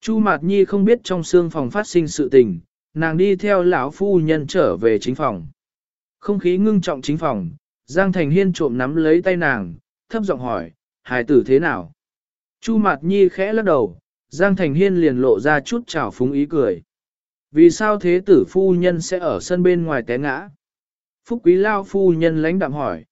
Chu Mạt Nhi không biết trong xương phòng phát sinh sự tình, nàng đi theo lão phu nhân trở về chính phòng. Không khí ngưng trọng chính phòng, Giang Thành Hiên trộm nắm lấy tay nàng, thấp giọng hỏi, hài tử thế nào? Chu Mạt Nhi khẽ lắc đầu, Giang Thành Hiên liền lộ ra chút trào phúng ý cười. Vì sao thế tử phu nhân sẽ ở sân bên ngoài té ngã? Phúc quý lao phu nhân lãnh đạm hỏi.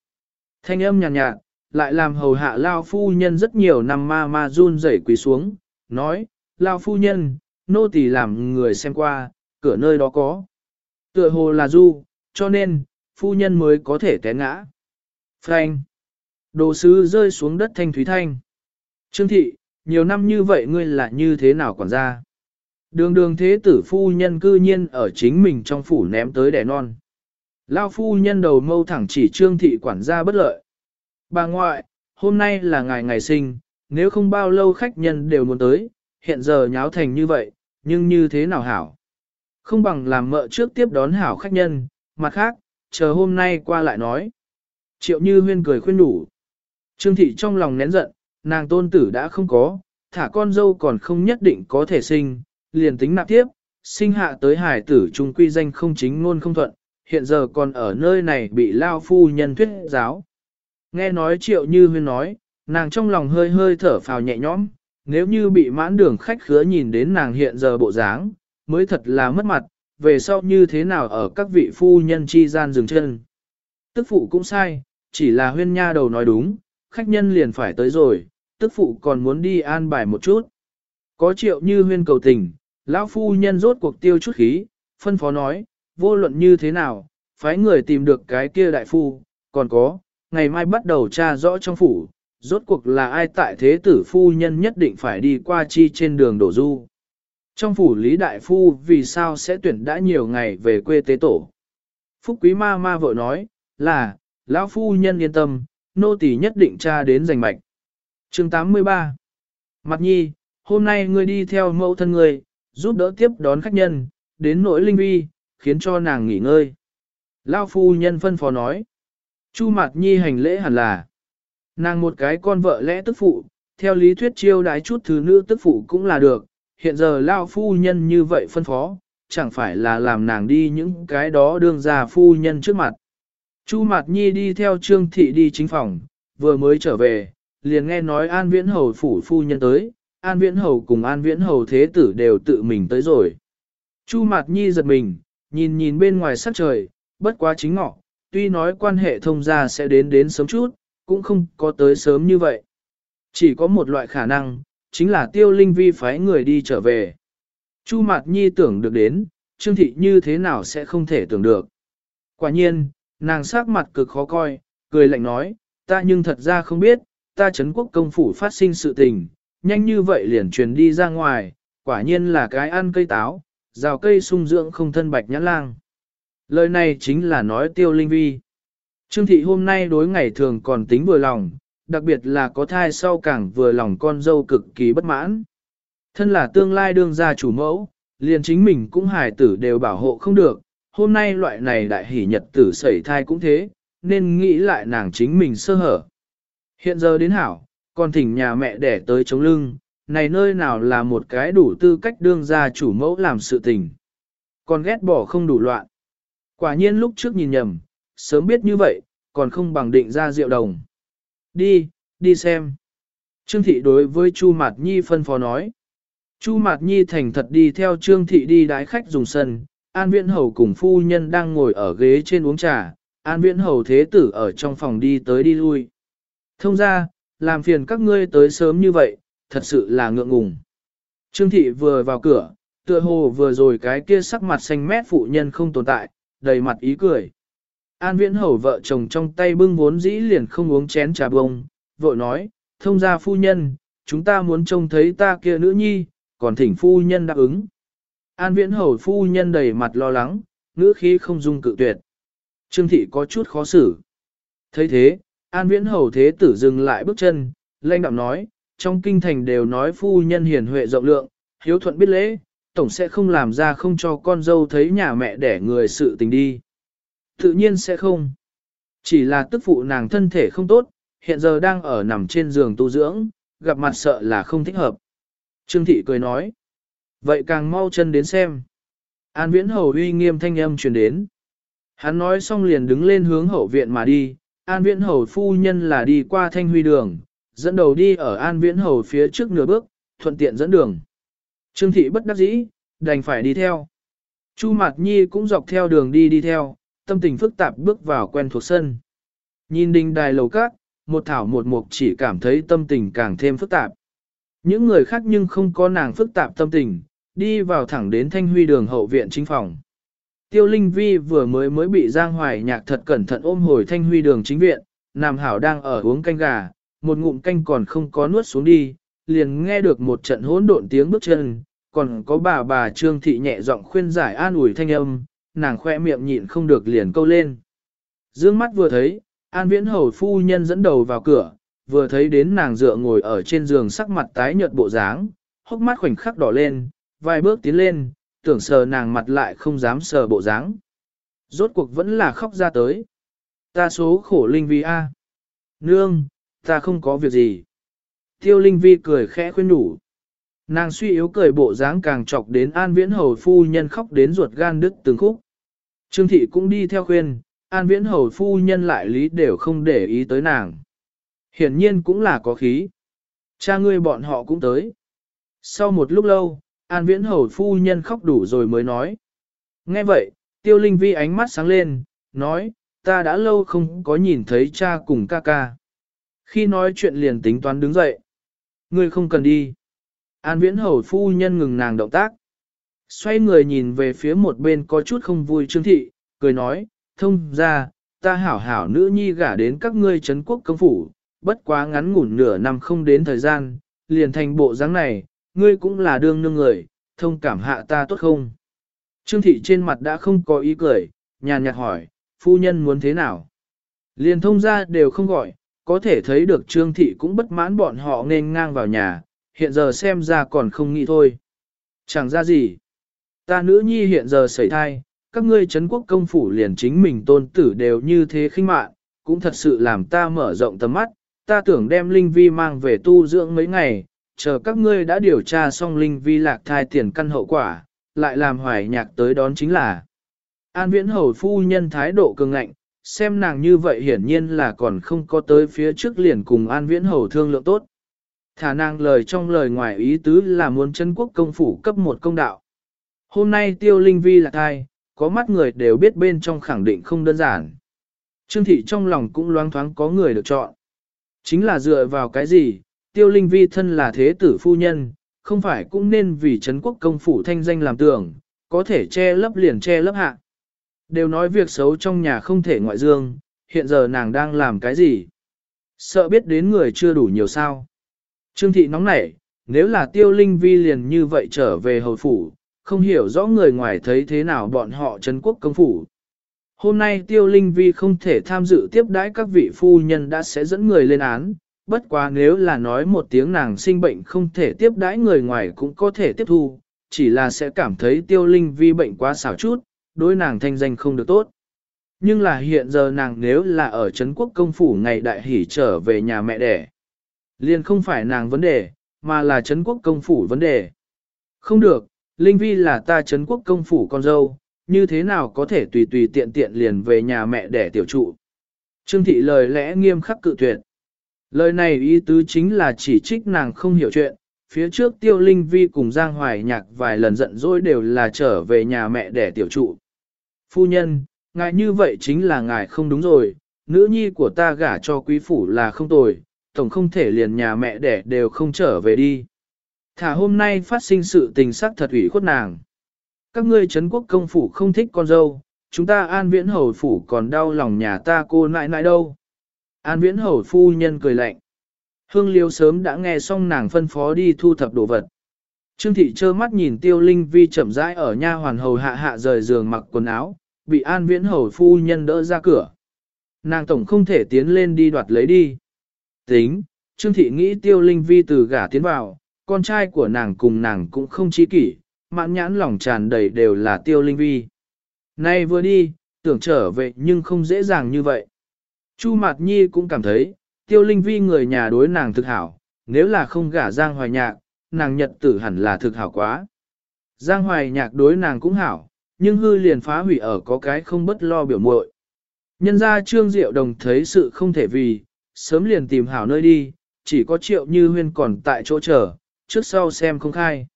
Thanh âm nhàn nhạt, nhạt, lại làm hầu hạ lao phu nhân rất nhiều năm ma ma run rẩy quỳ xuống, nói, lao phu nhân, nô tỳ làm người xem qua, cửa nơi đó có. Tựa hồ là du, cho nên, phu nhân mới có thể té ngã. Frank. Đồ sứ rơi xuống đất thanh thúy thanh. Trương thị, nhiều năm như vậy ngươi là như thế nào còn ra? Đường đường thế tử phu nhân cư nhiên ở chính mình trong phủ ném tới đẻ non. Lao phu nhân đầu mâu thẳng chỉ trương thị quản gia bất lợi. Bà ngoại, hôm nay là ngày ngày sinh, nếu không bao lâu khách nhân đều muốn tới, hiện giờ nháo thành như vậy, nhưng như thế nào hảo? Không bằng làm mợ trước tiếp đón hảo khách nhân, mặt khác, chờ hôm nay qua lại nói. Triệu Như Huyên cười khuyên đủ. Trương thị trong lòng nén giận, nàng tôn tử đã không có, thả con dâu còn không nhất định có thể sinh, liền tính nạp tiếp, sinh hạ tới hải tử trung quy danh không chính ngôn không thuận, hiện giờ còn ở nơi này bị lao phu nhân thuyết giáo. Nghe nói triệu như huyên nói, nàng trong lòng hơi hơi thở phào nhẹ nhõm, nếu như bị mãn đường khách khứa nhìn đến nàng hiện giờ bộ dáng, mới thật là mất mặt, về sau như thế nào ở các vị phu nhân chi gian dừng chân. Tức phụ cũng sai, chỉ là huyên nha đầu nói đúng, khách nhân liền phải tới rồi, tức phụ còn muốn đi an bài một chút. Có triệu như huyên cầu tình, lão phu nhân rốt cuộc tiêu chút khí, phân phó nói, vô luận như thế nào, phái người tìm được cái kia đại phu, còn có, ngày mai bắt đầu tra rõ trong phủ, rốt cuộc là ai tại thế tử phu nhân nhất định phải đi qua chi trên đường đổ du. Trong phủ lý đại phu vì sao sẽ tuyển đã nhiều ngày về quê tế tổ. Phúc quý ma ma vợ nói, là, lão phu nhân yên tâm, nô tỳ nhất định tra đến giành mạch. chương 83 Mặt nhi, hôm nay ngươi đi theo mẫu thân ngươi, giúp đỡ tiếp đón khách nhân, đến nỗi linh vi, khiến cho nàng nghỉ ngơi. Lao phu nhân phân phó nói. Chu Mạt Nhi hành lễ hẳn là. Nàng một cái con vợ lẽ tức phụ, theo lý thuyết chiêu đái chút thứ nữ tức phụ cũng là được. Hiện giờ Lao phu nhân như vậy phân phó, chẳng phải là làm nàng đi những cái đó đương ra phu nhân trước mặt. Chu Mạt Nhi đi theo Trương Thị đi chính phòng, vừa mới trở về, liền nghe nói An Viễn Hầu phủ phu nhân tới, An Viễn Hầu cùng An Viễn Hầu thế tử đều tự mình tới rồi. Chu Mạt Nhi giật mình, nhìn nhìn bên ngoài sắc trời, bất quá chính ngọ, tuy nói quan hệ thông gia sẽ đến đến sớm chút, cũng không có tới sớm như vậy. Chỉ có một loại khả năng, chính là tiêu linh vi phái người đi trở về. Chu Mạt Nhi tưởng được đến, Trương Thị như thế nào sẽ không thể tưởng được. Quả nhiên, nàng sắc mặt cực khó coi, cười lạnh nói, ta nhưng thật ra không biết, ta Trấn quốc công phủ phát sinh sự tình, nhanh như vậy liền truyền đi ra ngoài, quả nhiên là cái ăn cây táo, rào cây sung dưỡng không thân bạch nhãn lang. Lời này chính là nói tiêu linh vi. Trương thị hôm nay đối ngày thường còn tính vừa lòng, đặc biệt là có thai sau càng vừa lòng con dâu cực kỳ bất mãn. Thân là tương lai đương gia chủ mẫu, liền chính mình cũng hài tử đều bảo hộ không được, hôm nay loại này đại hỷ nhật tử sẩy thai cũng thế, nên nghĩ lại nàng chính mình sơ hở. Hiện giờ đến hảo, còn thỉnh nhà mẹ đẻ tới chống lưng, này nơi nào là một cái đủ tư cách đương gia chủ mẫu làm sự tình. Còn ghét bỏ không đủ loạn. Quả nhiên lúc trước nhìn nhầm, sớm biết như vậy, còn không bằng định ra rượu đồng. Đi, đi xem. Trương thị đối với Chu Mạt Nhi phân phó nói. Chu Mạt Nhi thành thật đi theo Trương thị đi đái khách dùng sân, An Viễn Hầu cùng phu nhân đang ngồi ở ghế trên uống trà, An Viễn Hầu thế tử ở trong phòng đi tới đi lui. Thông ra, làm phiền các ngươi tới sớm như vậy, thật sự là ngượng ngùng. Trương thị vừa vào cửa, tựa hồ vừa rồi cái kia sắc mặt xanh mét phụ nhân không tồn tại, đầy mặt ý cười. An viễn hầu vợ chồng trong tay bưng vốn dĩ liền không uống chén trà bông, vội nói, thông ra phu nhân, chúng ta muốn trông thấy ta kia nữ nhi, còn thỉnh phu nhân đáp ứng. An viễn hầu phu nhân đầy mặt lo lắng, ngữ khí không dung cự tuyệt. Trương thị có chút khó xử. thấy thế, An viễn hầu thế tử dừng lại bước chân, lanh đạm nói, trong kinh thành đều nói phu nhân hiền huệ rộng lượng, hiếu thuận biết lễ, tổng sẽ không làm ra không cho con dâu thấy nhà mẹ đẻ người sự tình đi. Tự nhiên sẽ không. Chỉ là tức phụ nàng thân thể không tốt, hiện giờ đang ở nằm trên giường tu dưỡng, gặp mặt sợ là không thích hợp. Trương thị cười nói. Vậy càng mau chân đến xem. An viễn hầu uy nghiêm thanh âm truyền đến. Hắn nói xong liền đứng lên hướng hậu viện mà đi, An viễn hầu phu nhân là đi qua thanh huy đường, dẫn đầu đi ở An viễn hầu phía trước nửa bước, thuận tiện dẫn đường. Trương thị bất đắc dĩ, đành phải đi theo. Chu Mạt Nhi cũng dọc theo đường đi đi theo, tâm tình phức tạp bước vào quen thuộc sân. Nhìn đình đài lầu cát, một thảo một mục chỉ cảm thấy tâm tình càng thêm phức tạp. Những người khác nhưng không có nàng phức tạp tâm tình, đi vào thẳng đến thanh huy đường hậu viện chính phòng. Tiêu Linh Vi vừa mới mới bị Giang Hoài nhạc thật cẩn thận ôm hồi thanh huy đường chính viện, Nam Hảo đang ở uống canh gà, một ngụm canh còn không có nuốt xuống đi, liền nghe được một trận hỗn độn tiếng bước chân, còn có bà bà Trương Thị nhẹ giọng khuyên giải an ủi thanh âm, nàng khoe miệng nhịn không được liền câu lên. Dương mắt vừa thấy, An Viễn Hầu phu nhân dẫn đầu vào cửa, vừa thấy đến nàng dựa ngồi ở trên giường sắc mặt tái nhợt bộ dáng, hốc mắt khoảnh khắc đỏ lên, vài bước tiến lên, tưởng sờ nàng mặt lại không dám sờ bộ dáng. Rốt cuộc vẫn là khóc ra tới. Ta số khổ linh vi a. Nương, ta không có việc gì. Tiêu linh vi cười khẽ khuyên đủ. Nàng suy yếu cười bộ dáng càng chọc đến an viễn hầu phu nhân khóc đến ruột gan đứt từng khúc. Trương thị cũng đi theo khuyên, an viễn hầu phu nhân lại lý đều không để ý tới nàng. Hiển nhiên cũng là có khí. Cha ngươi bọn họ cũng tới. Sau một lúc lâu, an viễn hầu phu nhân khóc đủ rồi mới nói. Nghe vậy, tiêu linh vi ánh mắt sáng lên, nói, ta đã lâu không có nhìn thấy cha cùng ca ca. Khi nói chuyện liền tính toán đứng dậy. Ngươi không cần đi. An viễn hầu phu nhân ngừng nàng động tác. Xoay người nhìn về phía một bên có chút không vui trương thị, cười nói, thông ra, ta hảo hảo nữ nhi gả đến các ngươi Trấn quốc công phủ, bất quá ngắn ngủn nửa năm không đến thời gian, liền thành bộ dáng này, ngươi cũng là đương nương người, thông cảm hạ ta tốt không? Trương thị trên mặt đã không có ý cười, nhàn nhạt hỏi, phu nhân muốn thế nào? Liền thông ra đều không gọi, có thể thấy được trương thị cũng bất mãn bọn họ nên ngang vào nhà, hiện giờ xem ra còn không nghĩ thôi. Chẳng ra gì. Ta nữ nhi hiện giờ xảy thai, các ngươi Trấn quốc công phủ liền chính mình tôn tử đều như thế khinh mạn, cũng thật sự làm ta mở rộng tầm mắt, ta tưởng đem Linh Vi mang về tu dưỡng mấy ngày, chờ các ngươi đã điều tra xong Linh Vi lạc thai tiền căn hậu quả, lại làm hoài nhạc tới đón chính là. An viễn hầu phu nhân thái độ cường ngạnh, xem nàng như vậy hiển nhiên là còn không có tới phía trước liền cùng an viễn hầu thương lượng tốt. Thả nàng lời trong lời ngoài ý tứ là muốn chân quốc công phủ cấp một công đạo. Hôm nay tiêu linh vi là thai, có mắt người đều biết bên trong khẳng định không đơn giản. Trương thị trong lòng cũng loáng thoáng có người được chọn. Chính là dựa vào cái gì, tiêu linh vi thân là thế tử phu nhân, không phải cũng nên vì Trấn quốc công phủ thanh danh làm tưởng, có thể che lấp liền che lấp hạ. Đều nói việc xấu trong nhà không thể ngoại dương, hiện giờ nàng đang làm cái gì? Sợ biết đến người chưa đủ nhiều sao. Trương thị nóng nảy, nếu là tiêu linh vi liền như vậy trở về hồi phủ, không hiểu rõ người ngoài thấy thế nào bọn họ Trấn quốc công phủ. Hôm nay tiêu linh vi không thể tham dự tiếp đãi các vị phu nhân đã sẽ dẫn người lên án, bất quá nếu là nói một tiếng nàng sinh bệnh không thể tiếp đãi người ngoài cũng có thể tiếp thu, chỉ là sẽ cảm thấy tiêu linh vi bệnh quá xảo chút, đối nàng thanh danh không được tốt. Nhưng là hiện giờ nàng nếu là ở Trấn quốc công phủ ngày đại hỷ trở về nhà mẹ đẻ, liền không phải nàng vấn đề, mà là Trấn quốc công phủ vấn đề. Không được, Linh Vi là ta Trấn quốc công phủ con dâu, như thế nào có thể tùy tùy tiện tiện liền về nhà mẹ đẻ tiểu trụ. Trương thị lời lẽ nghiêm khắc cự tuyệt. Lời này ý tứ chính là chỉ trích nàng không hiểu chuyện, phía trước tiêu linh vi cùng Giang Hoài Nhạc vài lần giận dỗi đều là trở về nhà mẹ đẻ tiểu trụ. Phu nhân, ngài như vậy chính là ngài không đúng rồi, nữ nhi của ta gả cho quý phủ là không tồi, tổng không thể liền nhà mẹ đẻ đều không trở về đi. Thả hôm nay phát sinh sự tình sắc thật ủy khuất nàng. Các ngươi Trấn quốc công phủ không thích con dâu, chúng ta an viễn hầu phủ còn đau lòng nhà ta cô nại nại đâu. An viễn hầu phu nhân cười lạnh. Hương liêu sớm đã nghe xong nàng phân phó đi thu thập đồ vật. Trương thị trơ mắt nhìn tiêu linh vi chậm rãi ở nha hoàn hầu hạ hạ rời giường mặc quần áo, bị an viễn hầu phu nhân đỡ ra cửa. Nàng tổng không thể tiến lên đi đoạt lấy đi. Tính, Trương thị nghĩ tiêu linh vi từ gả tiến vào, con trai của nàng cùng nàng cũng không chi kỷ, mãn nhãn lòng tràn đầy đều là tiêu linh vi. Nay vừa đi, tưởng trở về nhưng không dễ dàng như vậy. Chu Mạt Nhi cũng cảm thấy, tiêu linh vi người nhà đối nàng thực hảo, nếu là không gả Giang Hoài Nhạc, nàng nhật tử hẳn là thực hảo quá. Giang Hoài Nhạc đối nàng cũng hảo, nhưng hư liền phá hủy ở có cái không bất lo biểu muội. Nhân ra Trương Diệu Đồng thấy sự không thể vì, sớm liền tìm hảo nơi đi, chỉ có triệu như huyên còn tại chỗ chờ, trước sau xem không khai.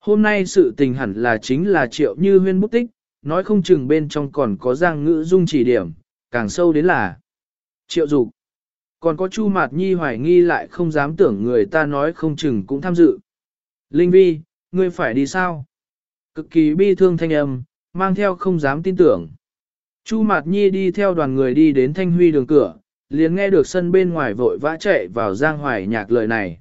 Hôm nay sự tình hẳn là chính là triệu như huyên bút tích, nói không chừng bên trong còn có giang ngữ dung chỉ điểm, càng sâu đến là triệu dục. Còn có Chu Mạt Nhi hoài nghi lại không dám tưởng người ta nói không chừng cũng tham dự. Linh Vi, ngươi phải đi sao? Cực kỳ bi thương thanh âm, mang theo không dám tin tưởng. Chu Mạt Nhi đi theo đoàn người đi đến Thanh Huy đường cửa, liền nghe được sân bên ngoài vội vã chạy vào Giang Hoài nhạc lời này.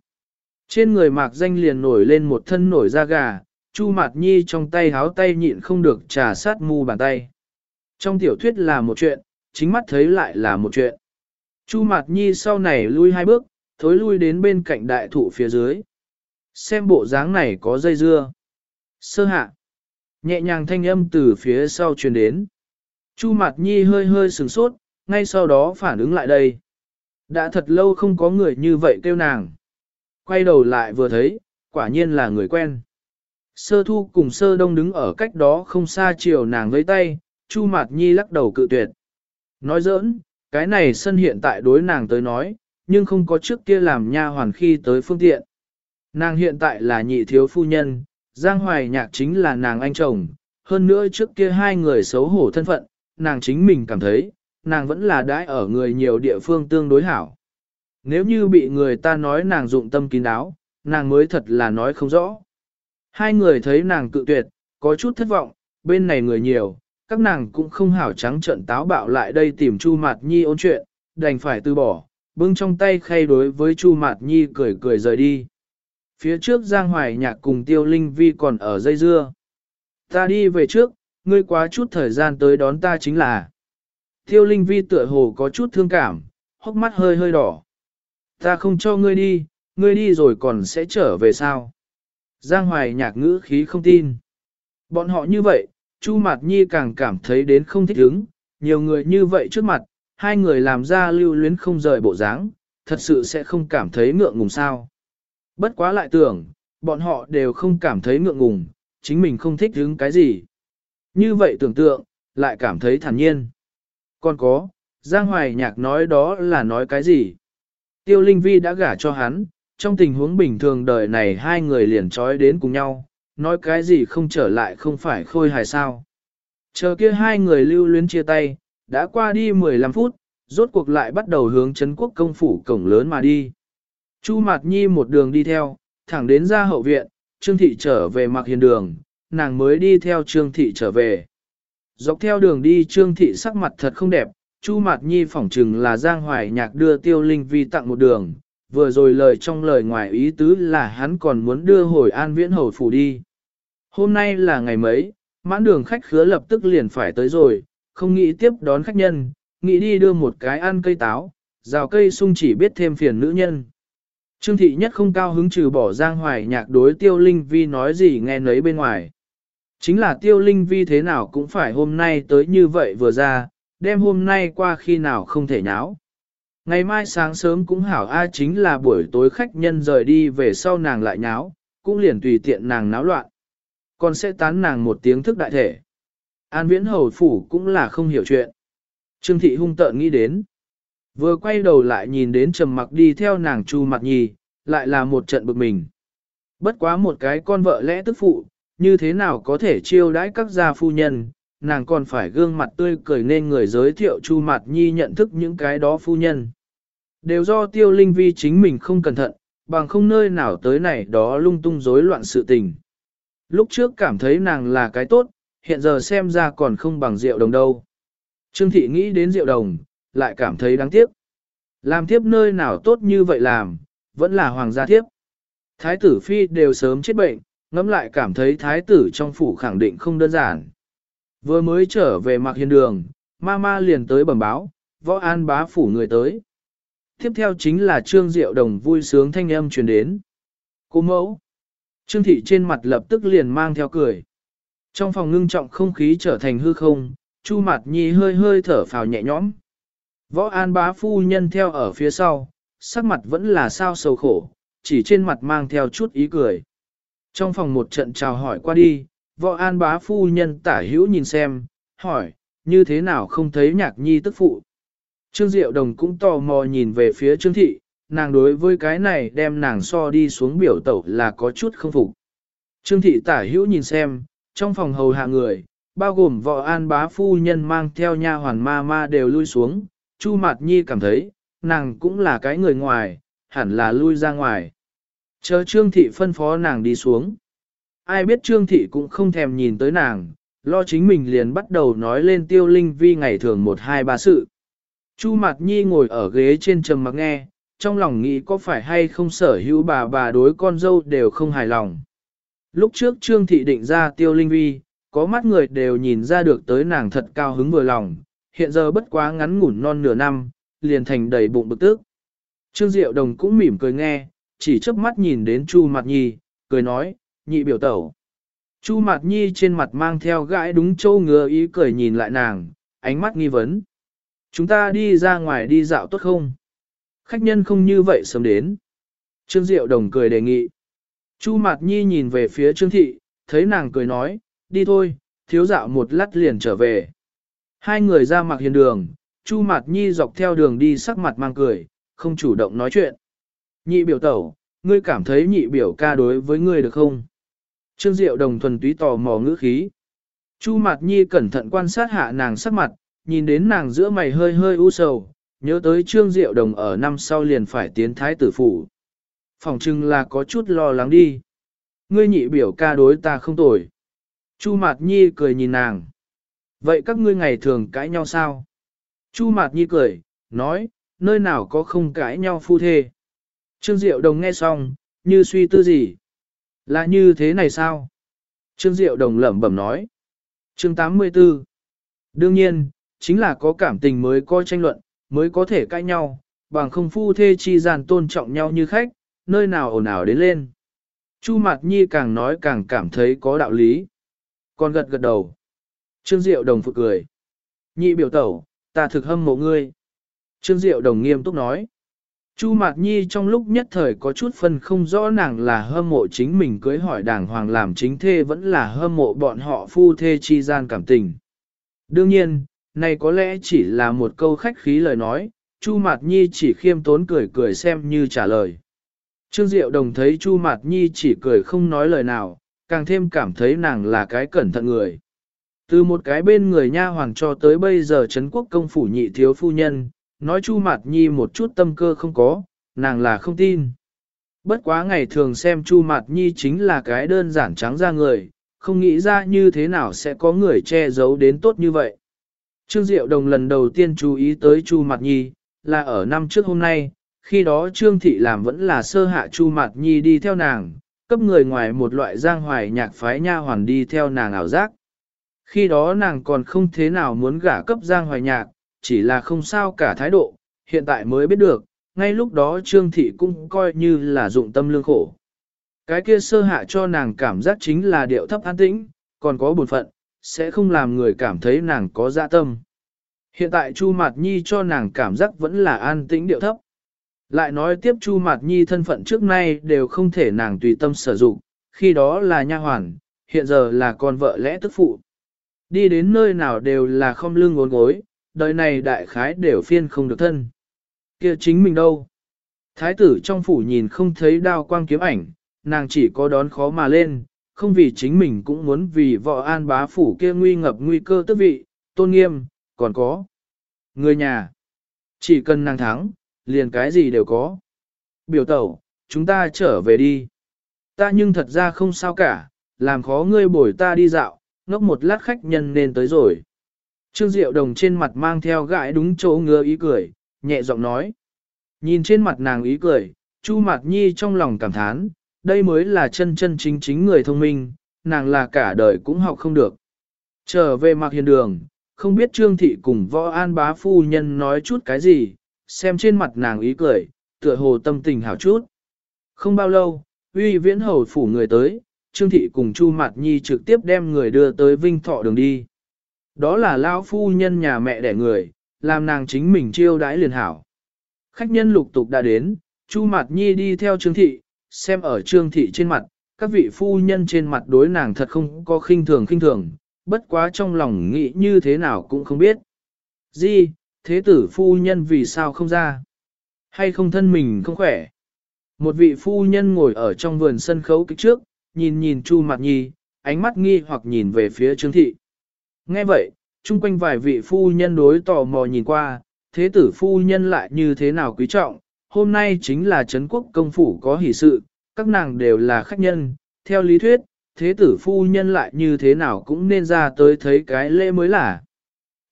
Trên người mạc danh liền nổi lên một thân nổi da gà, Chu Mạt Nhi trong tay háo tay nhịn không được trà sát mu bàn tay. Trong tiểu thuyết là một chuyện, chính mắt thấy lại là một chuyện. Chu Mạt Nhi sau này lui hai bước, thối lui đến bên cạnh đại thụ phía dưới. Xem bộ dáng này có dây dưa. Sơ hạ. Nhẹ nhàng thanh âm từ phía sau truyền đến. Chu Mạt Nhi hơi hơi sừng sốt, ngay sau đó phản ứng lại đây. Đã thật lâu không có người như vậy kêu nàng. Quay đầu lại vừa thấy, quả nhiên là người quen. Sơ thu cùng sơ đông đứng ở cách đó không xa chiều nàng với tay, Chu Mạt Nhi lắc đầu cự tuyệt. Nói giỡn, cái này sân hiện tại đối nàng tới nói, nhưng không có trước kia làm nha hoàn khi tới phương tiện. Nàng hiện tại là nhị thiếu phu nhân, Giang Hoài Nhạc chính là nàng anh chồng, hơn nữa trước kia hai người xấu hổ thân phận, nàng chính mình cảm thấy, nàng vẫn là đãi ở người nhiều địa phương tương đối hảo. Nếu như bị người ta nói nàng dụng tâm kín đáo, nàng mới thật là nói không rõ. Hai người thấy nàng cự tuyệt, có chút thất vọng, bên này người nhiều, các nàng cũng không hảo trắng trận táo bạo lại đây tìm Chu Mạt Nhi ôn chuyện, đành phải từ bỏ, bưng trong tay khay đối với Chu Mạt Nhi cười cười rời đi. Phía trước Giang Hoài Nhạc cùng Tiêu Linh Vi còn ở dây dưa. Ta đi về trước, ngươi quá chút thời gian tới đón ta chính là. Tiêu Linh Vi tựa hồ có chút thương cảm, hốc mắt hơi hơi đỏ. Ta không cho ngươi đi, ngươi đi rồi còn sẽ trở về sao? Giang Hoài Nhạc ngữ khí không tin. Bọn họ như vậy, Chu Mạt Nhi càng cảm thấy đến không thích ứng, nhiều người như vậy trước mặt, hai người làm ra lưu luyến không rời bộ dáng, thật sự sẽ không cảm thấy ngượng ngùng sao. Bất quá lại tưởng, bọn họ đều không cảm thấy ngượng ngùng, chính mình không thích hứng cái gì. Như vậy tưởng tượng, lại cảm thấy thản nhiên. Còn có, Giang Hoài Nhạc nói đó là nói cái gì? Tiêu Linh Vi đã gả cho hắn, trong tình huống bình thường đời này hai người liền trói đến cùng nhau, nói cái gì không trở lại không phải khôi hài sao. Chờ kia hai người lưu luyến chia tay, đã qua đi 15 phút, rốt cuộc lại bắt đầu hướng Trấn quốc công phủ cổng lớn mà đi. Chu Mạt Nhi một đường đi theo, thẳng đến ra hậu viện, Trương Thị trở về mặc hiền đường, nàng mới đi theo Trương Thị trở về. Dọc theo đường đi Trương Thị sắc mặt thật không đẹp, Chu Mạt Nhi phỏng chừng là Giang Hoài Nhạc đưa Tiêu Linh Vi tặng một đường, vừa rồi lời trong lời ngoài ý tứ là hắn còn muốn đưa hồi an viễn hầu phủ đi. Hôm nay là ngày mấy, mãn đường khách khứa lập tức liền phải tới rồi, không nghĩ tiếp đón khách nhân, nghĩ đi đưa một cái ăn cây táo, rào cây sung chỉ biết thêm phiền nữ nhân. Trương thị nhất không cao hứng trừ bỏ giang hoài nhạc đối tiêu linh vi nói gì nghe nấy bên ngoài. Chính là tiêu linh vi thế nào cũng phải hôm nay tới như vậy vừa ra, đem hôm nay qua khi nào không thể nháo. Ngày mai sáng sớm cũng hảo A chính là buổi tối khách nhân rời đi về sau nàng lại nháo, cũng liền tùy tiện nàng náo loạn. Còn sẽ tán nàng một tiếng thức đại thể. An viễn hầu phủ cũng là không hiểu chuyện. Trương thị hung tợn nghĩ đến. Vừa quay đầu lại nhìn đến trầm mặc đi theo nàng chu mặt nhì, lại là một trận bực mình. Bất quá một cái con vợ lẽ tức phụ, như thế nào có thể chiêu đãi các gia phu nhân, nàng còn phải gương mặt tươi cười nên người giới thiệu Chu Mạt Nhi nhận thức những cái đó phu nhân. Đều do tiêu linh vi chính mình không cẩn thận, bằng không nơi nào tới này đó lung tung rối loạn sự tình. Lúc trước cảm thấy nàng là cái tốt, hiện giờ xem ra còn không bằng rượu đồng đâu. Trương thị nghĩ đến rượu đồng, lại cảm thấy đáng tiếc. Làm thiếp nơi nào tốt như vậy làm, vẫn là hoàng gia thiếp. Thái tử phi đều sớm chết bệnh, ngẫm lại cảm thấy thái tử trong phủ khẳng định không đơn giản. Vừa mới trở về mặc hiền đường, ma ma liền tới bẩm báo, võ an bá phủ người tới. Tiếp theo chính là Trương Diệu Đồng vui sướng thanh âm truyền đến. Cô mẫu. Trương thị trên mặt lập tức liền mang theo cười. Trong phòng ngưng trọng không khí trở thành hư không, Chu Mạt Nhi hơi hơi thở phào nhẹ nhõm. Võ An bá phu nhân theo ở phía sau, sắc mặt vẫn là sao sầu khổ, chỉ trên mặt mang theo chút ý cười. Trong phòng một trận chào hỏi qua đi, võ an bá phu nhân tả hữu nhìn xem, hỏi, như thế nào không thấy nhạc nhi tức phụ. Trương Diệu Đồng cũng tò mò nhìn về phía Trương Thị, nàng đối với cái này đem nàng so đi xuống biểu tẩu là có chút không phục. Trương Thị tả hữu nhìn xem, trong phòng hầu hạ người, bao gồm võ an bá phu nhân mang theo nha hoàn ma ma đều lui xuống, Chu Mạt Nhi cảm thấy, nàng cũng là cái người ngoài, hẳn là lui ra ngoài. Chờ Trương Thị phân phó nàng đi xuống. Ai biết Trương Thị cũng không thèm nhìn tới nàng, lo chính mình liền bắt đầu nói lên tiêu linh vi ngày thường một hai ba sự. Chu Mạt Nhi ngồi ở ghế trên trầm mặc nghe, trong lòng nghĩ có phải hay không sở hữu bà bà đối con dâu đều không hài lòng. Lúc trước Trương Thị định ra tiêu linh vi, có mắt người đều nhìn ra được tới nàng thật cao hứng vừa lòng, hiện giờ bất quá ngắn ngủn non nửa năm, liền thành đầy bụng bực tức. Trương Diệu Đồng cũng mỉm cười nghe, chỉ chớp mắt nhìn đến Chu Mạt Nhi, cười nói, nhị biểu tẩu. Chu Mạt Nhi trên mặt mang theo gãi đúng châu ngứa ý cười nhìn lại nàng, ánh mắt nghi vấn. Chúng ta đi ra ngoài đi dạo tốt không? Khách nhân không như vậy sớm đến. Trương Diệu Đồng cười đề nghị. Chu Mạt Nhi nhìn về phía Trương Thị, thấy nàng cười nói, đi thôi, thiếu dạo một lát liền trở về. Hai người ra mặc hiền đường, Chu Mạt Nhi dọc theo đường đi sắc mặt mang cười, không chủ động nói chuyện. Nhị biểu tẩu, ngươi cảm thấy nhị biểu ca đối với ngươi được không? Trương Diệu Đồng thuần túy tò mò ngữ khí. Chu Mạt Nhi cẩn thận quan sát hạ nàng sắc mặt, nhìn đến nàng giữa mày hơi hơi u sầu, nhớ tới Trương Diệu Đồng ở năm sau liền phải tiến thái tử phủ. Phòng trưng là có chút lo lắng đi. Ngươi nhị biểu ca đối ta không tồi. Chu Mạt Nhi cười nhìn nàng. Vậy các ngươi ngày thường cãi nhau sao? Chu Mạt Nhi cười, nói, nơi nào có không cãi nhau phu thê. Trương Diệu Đồng nghe xong, như suy tư gì? Là như thế này sao? Trương Diệu Đồng lẩm bẩm nói. Chương 84 Đương nhiên, chính là có cảm tình mới có tranh luận, mới có thể cãi nhau, bằng không phu thê chi gian tôn trọng nhau như khách, nơi nào ồn ào đến lên. Chu Mạt Nhi càng nói càng cảm thấy có đạo lý. Còn gật gật đầu. Trương Diệu Đồng phụ cười. Nhị biểu tẩu, ta thực hâm mộ ngươi. Trương Diệu Đồng nghiêm túc nói. Chu Mạt Nhi trong lúc nhất thời có chút phân không rõ nàng là hâm mộ chính mình cưới hỏi đàng hoàng làm chính thê vẫn là hâm mộ bọn họ phu thê chi gian cảm tình. Đương nhiên, này có lẽ chỉ là một câu khách khí lời nói, Chu Mạt Nhi chỉ khiêm tốn cười cười xem như trả lời. Trương Diệu Đồng thấy Chu Mạt Nhi chỉ cười không nói lời nào, càng thêm cảm thấy nàng là cái cẩn thận người. Từ một cái bên người nha hoàng cho tới bây giờ Trấn quốc công phủ nhị thiếu phu nhân, nói Chu Mạt Nhi một chút tâm cơ không có, nàng là không tin. Bất quá ngày thường xem Chu Mạt Nhi chính là cái đơn giản trắng ra người, không nghĩ ra như thế nào sẽ có người che giấu đến tốt như vậy. Trương Diệu Đồng lần đầu tiên chú ý tới Chu Mạt Nhi, là ở năm trước hôm nay, khi đó Trương Thị làm vẫn là sơ hạ Chu Mạt Nhi đi theo nàng, cấp người ngoài một loại giang hoài nhạc phái nha hoàn đi theo nàng ảo giác. Khi đó nàng còn không thế nào muốn gả cấp giang hoài nhạc, chỉ là không sao cả thái độ, hiện tại mới biết được, ngay lúc đó Trương Thị cũng coi như là dụng tâm lương khổ. Cái kia sơ hạ cho nàng cảm giác chính là điệu thấp an tĩnh, còn có buồn phận, sẽ không làm người cảm thấy nàng có dạ tâm. Hiện tại Chu Mạt Nhi cho nàng cảm giác vẫn là an tĩnh điệu thấp. Lại nói tiếp Chu Mạt Nhi thân phận trước nay đều không thể nàng tùy tâm sử dụng, khi đó là nha hoàn, hiện giờ là con vợ lẽ tức phụ. Đi đến nơi nào đều là không lưng ngốn gối, đời này đại khái đều phiên không được thân. kia chính mình đâu? Thái tử trong phủ nhìn không thấy đao quang kiếm ảnh, nàng chỉ có đón khó mà lên, không vì chính mình cũng muốn vì vợ an bá phủ kia nguy ngập nguy cơ tức vị, tôn nghiêm, còn có. Người nhà, chỉ cần nàng thắng, liền cái gì đều có. Biểu tẩu, chúng ta trở về đi. Ta nhưng thật ra không sao cả, làm khó ngươi bồi ta đi dạo, ngốc một lát khách nhân nên tới rồi. Trương Diệu Đồng trên mặt mang theo gãi đúng chỗ ngứa ý cười, nhẹ giọng nói. Nhìn trên mặt nàng ý cười, Chu Mạt Nhi trong lòng cảm thán, đây mới là chân chân chính chính người thông minh, nàng là cả đời cũng học không được. Trở về Mạc hiền đường, không biết Trương Thị cùng võ an bá phu nhân nói chút cái gì, xem trên mặt nàng ý cười, tựa hồ tâm tình hảo chút. Không bao lâu, uy viễn hầu phủ người tới, Trương Thị cùng Chu Mạt Nhi trực tiếp đem người đưa tới Vinh Thọ đường đi. Đó là lão phu nhân nhà mẹ đẻ người, làm nàng chính mình chiêu đãi liền hảo. Khách nhân lục tục đã đến, Chu Mạt Nhi đi theo Trương Thị, xem ở Trương Thị trên mặt, các vị phu nhân trên mặt đối nàng thật không có khinh thường khinh thường, bất quá trong lòng nghĩ như thế nào cũng không biết. Di, thế tử phu nhân vì sao không ra? Hay không thân mình không khỏe? Một vị phu nhân ngồi ở trong vườn sân khấu kích trước, nhìn nhìn Chu Mạt Nhi, ánh mắt nghi hoặc nhìn về phía Trương Thị. Nghe vậy, chung quanh vài vị phu nhân đối tò mò nhìn qua, thế tử phu nhân lại như thế nào quý trọng, hôm nay chính là Trấn quốc công phủ có hỷ sự, các nàng đều là khách nhân, theo lý thuyết, thế tử phu nhân lại như thế nào cũng nên ra tới thấy cái lễ mới là.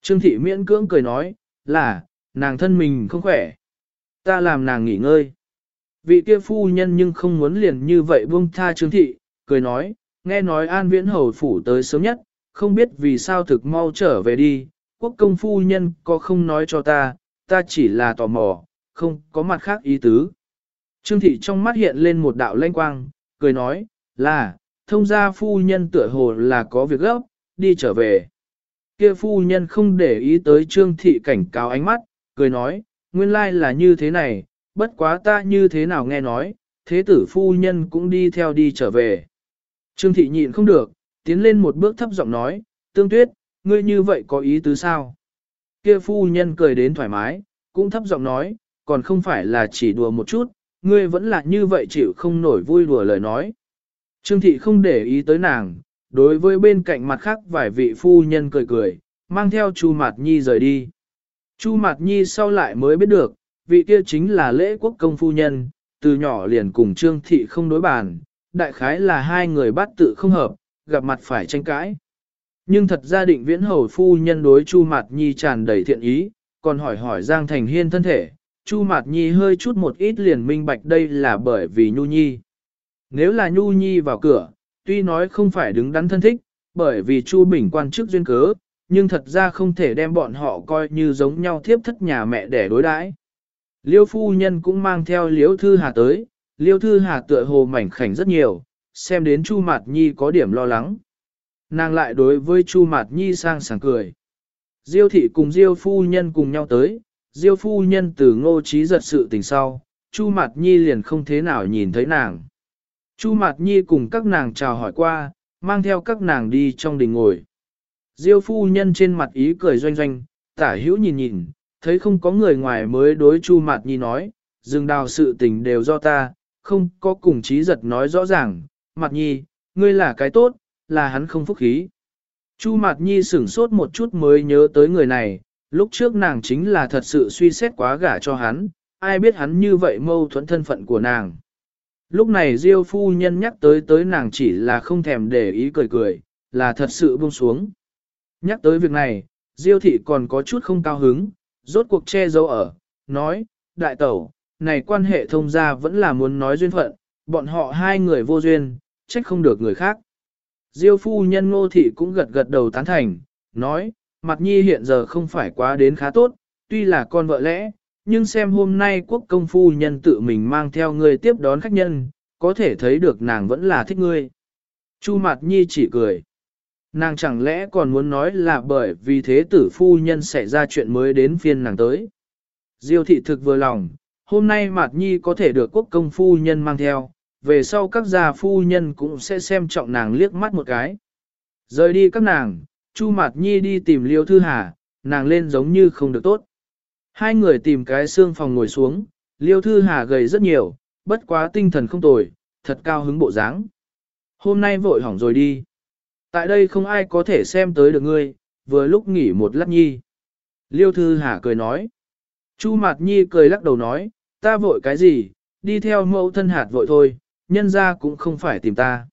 Trương thị miễn cưỡng cười nói, là, nàng thân mình không khỏe. Ta làm nàng nghỉ ngơi. Vị kia phu nhân nhưng không muốn liền như vậy buông tha trương thị, cười nói, nghe nói an viễn hầu phủ tới sớm nhất, không biết vì sao thực mau trở về đi, quốc công phu nhân có không nói cho ta, ta chỉ là tò mò, không có mặt khác ý tứ. Trương thị trong mắt hiện lên một đạo lanh quang, cười nói, là, thông gia phu nhân tựa hồ là có việc gấp, đi trở về. Kia phu nhân không để ý tới trương thị cảnh cáo ánh mắt, cười nói, nguyên lai là như thế này, bất quá ta như thế nào nghe nói, thế tử phu nhân cũng đi theo đi trở về. Trương thị nhịn không được, tiến lên một bước thấp giọng nói, tương tuyết, ngươi như vậy có ý tứ sao? Kia phu nhân cười đến thoải mái, cũng thấp giọng nói, còn không phải là chỉ đùa một chút, ngươi vẫn là như vậy chịu không nổi vui đùa lời nói. Trương thị không để ý tới nàng, đối với bên cạnh mặt khác vài vị phu nhân cười cười, mang theo Chu Mạt Nhi rời đi. Chu Mạt Nhi sau lại mới biết được, vị kia chính là lễ quốc công phu nhân, từ nhỏ liền cùng Trương thị không đối bàn, đại khái là hai người bắt tự không hợp, gặp mặt phải tranh cãi. Nhưng thật ra định viễn hầu phu nhân đối Chu Mạt Nhi tràn đầy thiện ý, còn hỏi hỏi Giang Thành Hiên thân thể, Chu Mạt Nhi hơi chút một ít liền minh bạch đây là bởi vì Nhu Nhi. Nếu là Nhu Nhi vào cửa, tuy nói không phải đứng đắn thân thích, bởi vì Chu Bình quan chức duyên cớ, nhưng thật ra không thể đem bọn họ coi như giống nhau thiếp thất nhà mẹ để đối đãi. Liêu phu nhân cũng mang theo Liễu Thư Hà tới, Liêu Thư Hà tựa hồ mảnh khảnh rất nhiều, xem đến Chu Mạt Nhi có điểm lo lắng. Nàng lại đối với Chu Mạt Nhi sang sảng cười. Diêu thị cùng Diêu phu nhân cùng nhau tới, Diêu phu nhân từ ngô trí giật sự tình sau, Chu Mạt Nhi liền không thế nào nhìn thấy nàng. Chu Mạt Nhi cùng các nàng chào hỏi qua, mang theo các nàng đi trong đình ngồi. Diêu phu nhân trên mặt ý cười doanh doanh, tả hữu nhìn nhìn, thấy không có người ngoài mới đối Chu Mạt Nhi nói, dừng đào sự tình đều do ta, không có cùng trí giật nói rõ ràng, mặt Nhi, ngươi là cái tốt, là hắn không phúc khí. Chu mặt Nhi sửng sốt một chút mới nhớ tới người này, lúc trước nàng chính là thật sự suy xét quá gả cho hắn, ai biết hắn như vậy mâu thuẫn thân phận của nàng. Lúc này Diêu phu nhân nhắc tới tới nàng chỉ là không thèm để ý cười cười, là thật sự buông xuống. Nhắc tới việc này, Diêu thị còn có chút không cao hứng, rốt cuộc che giấu ở, nói, đại tẩu, này quan hệ thông gia vẫn là muốn nói duyên phận, bọn họ hai người vô duyên, trách không được người khác. Diêu phu nhân ngô thị cũng gật gật đầu tán thành, nói, mặt nhi hiện giờ không phải quá đến khá tốt, tuy là con vợ lẽ, nhưng xem hôm nay quốc công phu nhân tự mình mang theo người tiếp đón khách nhân, có thể thấy được nàng vẫn là thích ngươi. Chu mặt nhi chỉ cười. Nàng chẳng lẽ còn muốn nói là bởi vì thế tử phu nhân xảy ra chuyện mới đến phiên nàng tới. Diêu thị thực vừa lòng, hôm nay Mạt Nhi có thể được quốc công phu nhân mang theo, về sau các gia phu nhân cũng sẽ xem trọng nàng liếc mắt một cái. Rời đi các nàng, Chu Mạt Nhi đi tìm Liêu Thư Hà, nàng lên giống như không được tốt. Hai người tìm cái xương phòng ngồi xuống, Liêu Thư Hà gầy rất nhiều, bất quá tinh thần không tồi, thật cao hứng bộ dáng. Hôm nay vội hỏng rồi đi. Tại đây không ai có thể xem tới được ngươi, vừa lúc nghỉ một lát nhi. Liêu Thư Hà cười nói. Chu Mạt Nhi cười lắc đầu nói, ta vội cái gì, đi theo mẫu thân hạt vội thôi, nhân ra cũng không phải tìm ta.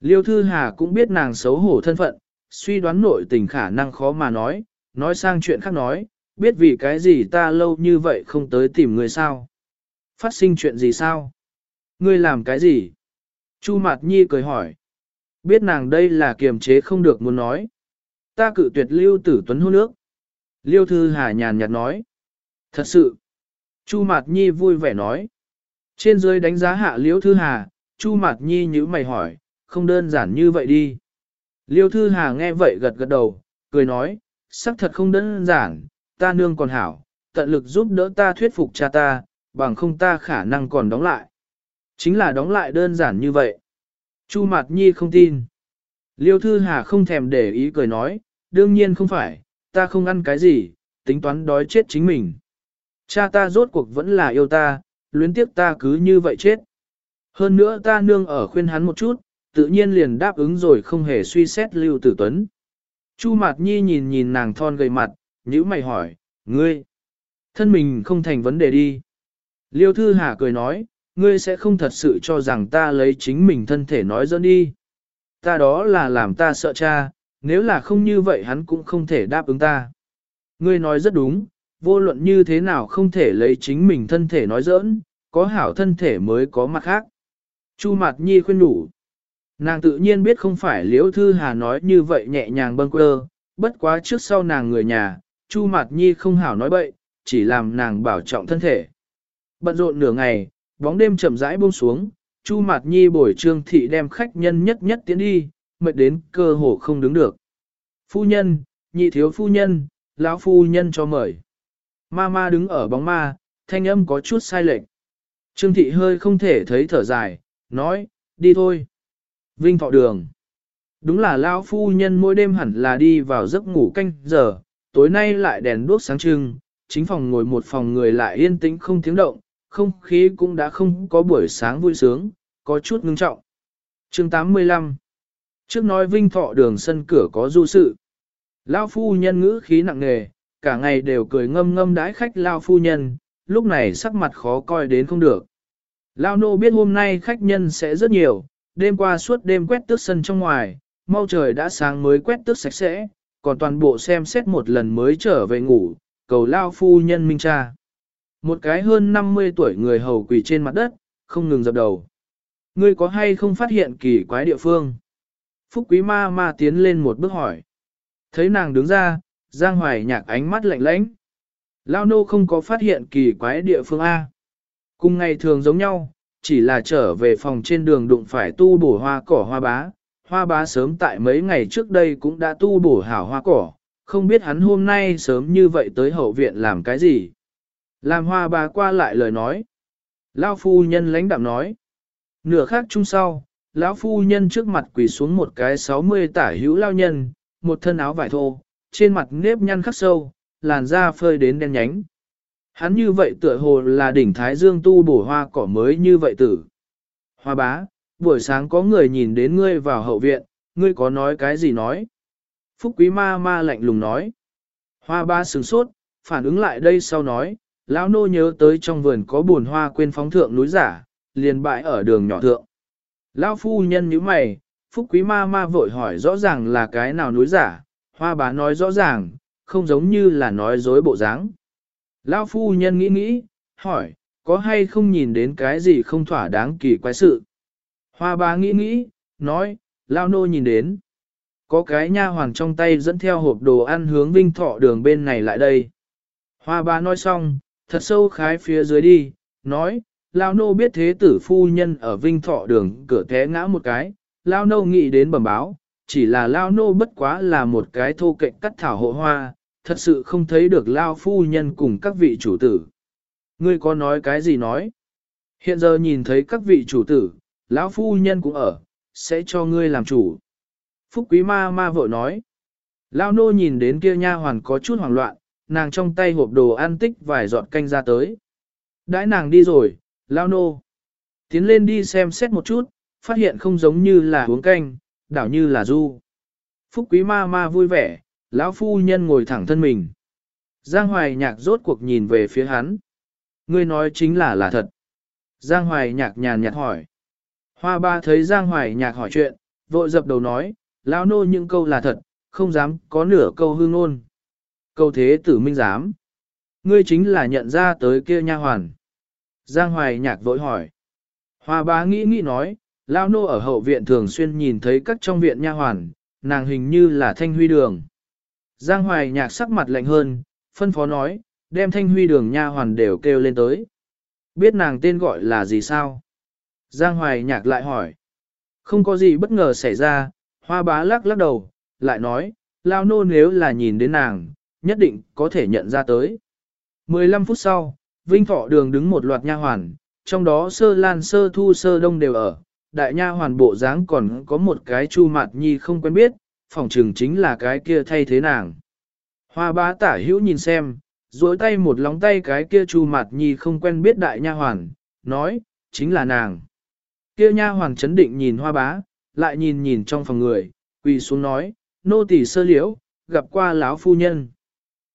Liêu Thư Hà cũng biết nàng xấu hổ thân phận, suy đoán nội tình khả năng khó mà nói, nói sang chuyện khác nói, biết vì cái gì ta lâu như vậy không tới tìm người sao. Phát sinh chuyện gì sao? Ngươi làm cái gì? Chu Mạt Nhi cười hỏi. Biết nàng đây là kiềm chế không được muốn nói. Ta cự tuyệt Lưu Tử Tuấn hôn nước. Liêu Thư Hà nhàn nhạt nói. Thật sự. Chu Mạt Nhi vui vẻ nói. Trên dưới đánh giá hạ Liễu Thư Hà, Chu Mạt Nhi nhíu mày hỏi, không đơn giản như vậy đi. Liêu Thư Hà nghe vậy gật gật đầu, cười nói, sắc thật không đơn giản, ta nương còn hảo, tận lực giúp đỡ ta thuyết phục cha ta, bằng không ta khả năng còn đóng lại. Chính là đóng lại đơn giản như vậy. Chu Mạt Nhi không tin. Liêu Thư Hà không thèm để ý cười nói, đương nhiên không phải, ta không ăn cái gì, tính toán đói chết chính mình. Cha ta rốt cuộc vẫn là yêu ta, luyến tiếc ta cứ như vậy chết. Hơn nữa ta nương ở khuyên hắn một chút, tự nhiên liền đáp ứng rồi không hề suy xét Lưu Tử Tuấn. Chu Mạt Nhi nhìn nhìn nàng thon gầy mặt, nhíu mày hỏi, ngươi, Thân mình không thành vấn đề đi. Liêu Thư Hà cười nói, ngươi sẽ không thật sự cho rằng ta lấy chính mình thân thể nói dẫn đi. Ta đó là làm ta sợ cha, nếu là không như vậy hắn cũng không thể đáp ứng ta. Ngươi nói rất đúng, vô luận như thế nào không thể lấy chính mình thân thể nói giỡn, có hảo thân thể mới có mặt khác. Chu Mạt Nhi khuyên đủ. Nàng tự nhiên biết không phải Liễu Thư Hà nói như vậy nhẹ nhàng bâng quơ, bất quá trước sau nàng người nhà, Chu Mạt Nhi không hảo nói bậy, chỉ làm nàng bảo trọng thân thể. Bận rộn nửa ngày, bóng đêm chậm rãi buông xuống, Chu Mạt Nhi bồi trương thị đem khách nhân nhất nhất tiến đi, mệt đến cơ hồ không đứng được. Phu nhân, nhị thiếu phu nhân, lão phu nhân cho mời. Ma ma đứng ở bóng ma, thanh âm có chút sai lệch. Trương thị hơi không thể thấy thở dài, nói, đi thôi. Vinh thọ đường. Đúng là lão phu nhân mỗi đêm hẳn là đi vào giấc ngủ canh giờ, tối nay lại đèn đuốc sáng trưng, chính phòng ngồi một phòng người lại yên tĩnh không tiếng động, không khí cũng đã không có buổi sáng vui sướng, có chút ngưng trọng. chương 85 Trước nói vinh thọ đường sân cửa có du sự. Lao phu nhân ngữ khí nặng nề, cả ngày đều cười ngâm ngâm đái khách Lao phu nhân, lúc này sắc mặt khó coi đến không được. Lao nô biết hôm nay khách nhân sẽ rất nhiều, đêm qua suốt đêm quét tước sân trong ngoài, mau trời đã sáng mới quét tước sạch sẽ, còn toàn bộ xem xét một lần mới trở về ngủ, cầu Lao phu nhân minh cha. Một cái hơn 50 tuổi người hầu quỳ trên mặt đất, không ngừng dập đầu. Ngươi có hay không phát hiện kỳ quái địa phương? Phúc quý ma ma tiến lên một bước hỏi. Thấy nàng đứng ra, Giang Hoài nhạc ánh mắt lạnh lãnh. Lao nô không có phát hiện kỳ quái địa phương A. Cùng ngày thường giống nhau, chỉ là trở về phòng trên đường đụng phải tu bổ hoa cỏ hoa bá. Hoa bá sớm tại mấy ngày trước đây cũng đã tu bổ hảo hoa cỏ, không biết hắn hôm nay sớm như vậy tới hậu viện làm cái gì. Làm hoa bá qua lại lời nói. Lao phu nhân lãnh đạm nói. Nửa khác chung sau, lão phu nhân trước mặt quỳ xuống một cái 60 tả hữu lao nhân, một thân áo vải thô, trên mặt nếp nhăn khắc sâu, làn da phơi đến đen nhánh. Hắn như vậy tựa hồ là đỉnh Thái Dương tu bổ hoa cỏ mới như vậy tử. Hoa bá, buổi sáng có người nhìn đến ngươi vào hậu viện, ngươi có nói cái gì nói? Phúc quý ma ma lạnh lùng nói. Hoa bá sửng sốt, phản ứng lại đây sau nói, lão nô nhớ tới trong vườn có buồn hoa quên phóng thượng núi giả, liền bại ở đường nhỏ thượng. Lão phu nhân như mày, phúc quý ma ma vội hỏi rõ ràng là cái nào núi giả, hoa bá nói rõ ràng, không giống như là nói dối bộ dáng. Lão phu nhân nghĩ nghĩ, hỏi, có hay không nhìn đến cái gì không thỏa đáng kỳ quái sự. Hoa bá nghĩ nghĩ, nói, Lão nô nhìn đến. Có cái nha hoàng trong tay dẫn theo hộp đồ ăn hướng vinh thọ đường bên này lại đây. Hoa bá nói xong, thật sâu khái phía dưới đi, nói, Lao nô biết thế tử phu nhân ở vinh thọ đường cửa té ngã một cái, Lao nô nghĩ đến bẩm báo, chỉ là Lao nô bất quá là một cái thô cạnh cắt thảo hộ hoa, thật sự không thấy được Lao phu nhân cùng các vị chủ tử. Ngươi có nói cái gì nói? Hiện giờ nhìn thấy các vị chủ tử, lão phu nhân cũng ở, sẽ cho ngươi làm chủ. Phúc quý ma ma vội nói. Lao nô nhìn đến kia nha hoàn có chút hoảng loạn, nàng trong tay hộp đồ ăn tích vài giọt canh ra tới. Đãi nàng đi rồi, lao nô. Tiến lên đi xem xét một chút, phát hiện không giống như là uống canh, đảo như là du. Phúc quý ma ma vui vẻ, lão phu nhân ngồi thẳng thân mình. Giang hoài nhạc rốt cuộc nhìn về phía hắn. Ngươi nói chính là là thật. Giang hoài nhạc nhàn nhạt hỏi. Hoa ba thấy Giang hoài nhạc hỏi chuyện, vội dập đầu nói, lão nô những câu là thật, không dám có nửa câu hương ngôn. Câu thế tử minh dám. Ngươi chính là nhận ra tới kia nha hoàn. Giang Hoài nhạc vội hỏi. Hoa bá nghĩ nghĩ nói, Lao nô ở hậu viện thường xuyên nhìn thấy các trong viện nha hoàn, nàng hình như là thanh huy đường. Giang Hoài nhạc sắc mặt lạnh hơn, phân phó nói, đem thanh huy đường nha hoàn đều kêu lên tới. Biết nàng tên gọi là gì sao? Giang Hoài nhạc lại hỏi. Không có gì bất ngờ xảy ra, hoa bá lắc lắc đầu, lại nói, Lao nô nếu là nhìn đến nàng, nhất định có thể nhận ra tới. 15 phút sau, Vinh Thọ đường đứng một loạt nha hoàn, trong đó sơ lan sơ thu sơ đông đều ở, đại nha hoàn bộ dáng còn có một cái chu mặt nhi không quen biết, phòng trường chính là cái kia thay thế nàng. Hoa bá tả hữu nhìn xem, duỗi tay một lóng tay cái kia chu mặt nhi không quen biết đại nha hoàn, nói, chính là nàng. Kia nha hoàn chấn định nhìn hoa bá, lại nhìn nhìn trong phòng người, quỳ xuống nói, nô tỳ sơ liễu, gặp qua lão phu nhân.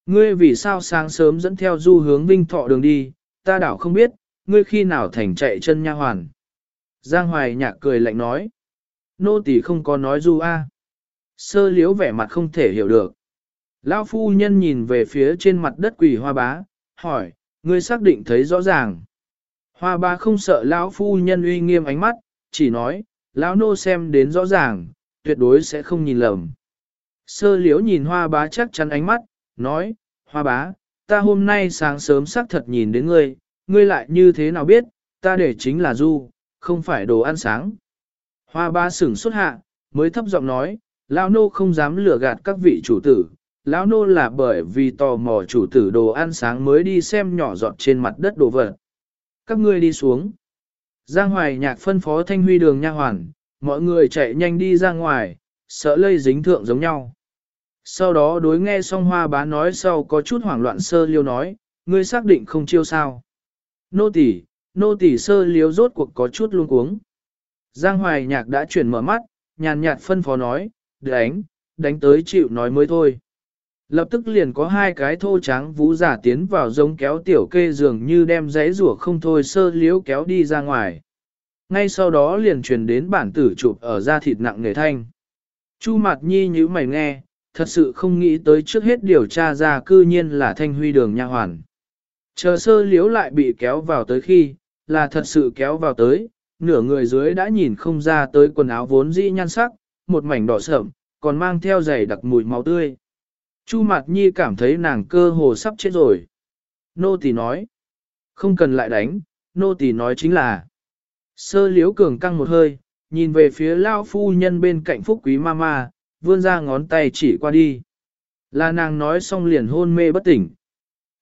Ngươi vì sao sáng sớm dẫn theo du hướng vinh thọ đường đi, ta đảo không biết, ngươi khi nào thành chạy chân nha hoàn. Giang Hoài nhạc cười lạnh nói. Nô tỳ không có nói du a. Sơ liếu vẻ mặt không thể hiểu được. Lão phu nhân nhìn về phía trên mặt đất quỷ hoa bá, hỏi, ngươi xác định thấy rõ ràng. Hoa bá không sợ lão phu nhân uy nghiêm ánh mắt, chỉ nói, lão nô xem đến rõ ràng, tuyệt đối sẽ không nhìn lầm. Sơ liếu nhìn hoa bá chắc chắn ánh mắt, nói, hoa bá, ta hôm nay sáng sớm xác thật nhìn đến ngươi, ngươi lại như thế nào biết, ta để chính là du, không phải đồ ăn sáng. Hoa ba sửng xuất hạ, mới thấp giọng nói, lão nô không dám lừa gạt các vị chủ tử, lão nô là bởi vì tò mò chủ tử đồ ăn sáng mới đi xem nhỏ giọt trên mặt đất đồ vật. Các ngươi đi xuống. Giang Hoài Nhạc phân phó Thanh Huy đường nha hoàn, mọi người chạy nhanh đi ra ngoài, sợ lây dính thượng giống nhau. Sau đó đối nghe xong hoa bá nói sau có chút hoảng loạn sơ liêu nói, ngươi xác định không chiêu sao. Nô tỷ, nô tỳ sơ liếu rốt cuộc có chút luống cuống. Giang Hoài Nhạc đã chuyển mở mắt, nhàn nhạt phân phó nói, đánh, đánh tới chịu nói mới thôi. Lập tức liền có hai cái thô trắng vũ giả tiến vào giống kéo tiểu kê dường như đem giấy rủa không thôi sơ liếu kéo đi ra ngoài. Ngay sau đó liền truyền đến bản tử chụp ở da thịt nặng nghề thanh. Chu mặt nhi như mày nghe, thật sự không nghĩ tới trước hết điều tra ra cư nhiên là thanh huy đường nha hoàn. Chờ sơ liếu lại bị kéo vào tới khi, là thật sự kéo vào tới, nửa người dưới đã nhìn không ra tới quần áo vốn dĩ nhan sắc, một mảnh đỏ sợm, còn mang theo giày đặc mùi máu tươi. Chu Mạt Nhi cảm thấy nàng cơ hồ sắp chết rồi. Nô tỳ nói, không cần lại đánh, nô tỳ nói chính là. Sơ liếu cường căng một hơi, nhìn về phía lao phu nhân bên cạnh phúc quý mama, vươn ra ngón tay chỉ qua đi. Là nàng nói xong liền hôn mê bất tỉnh.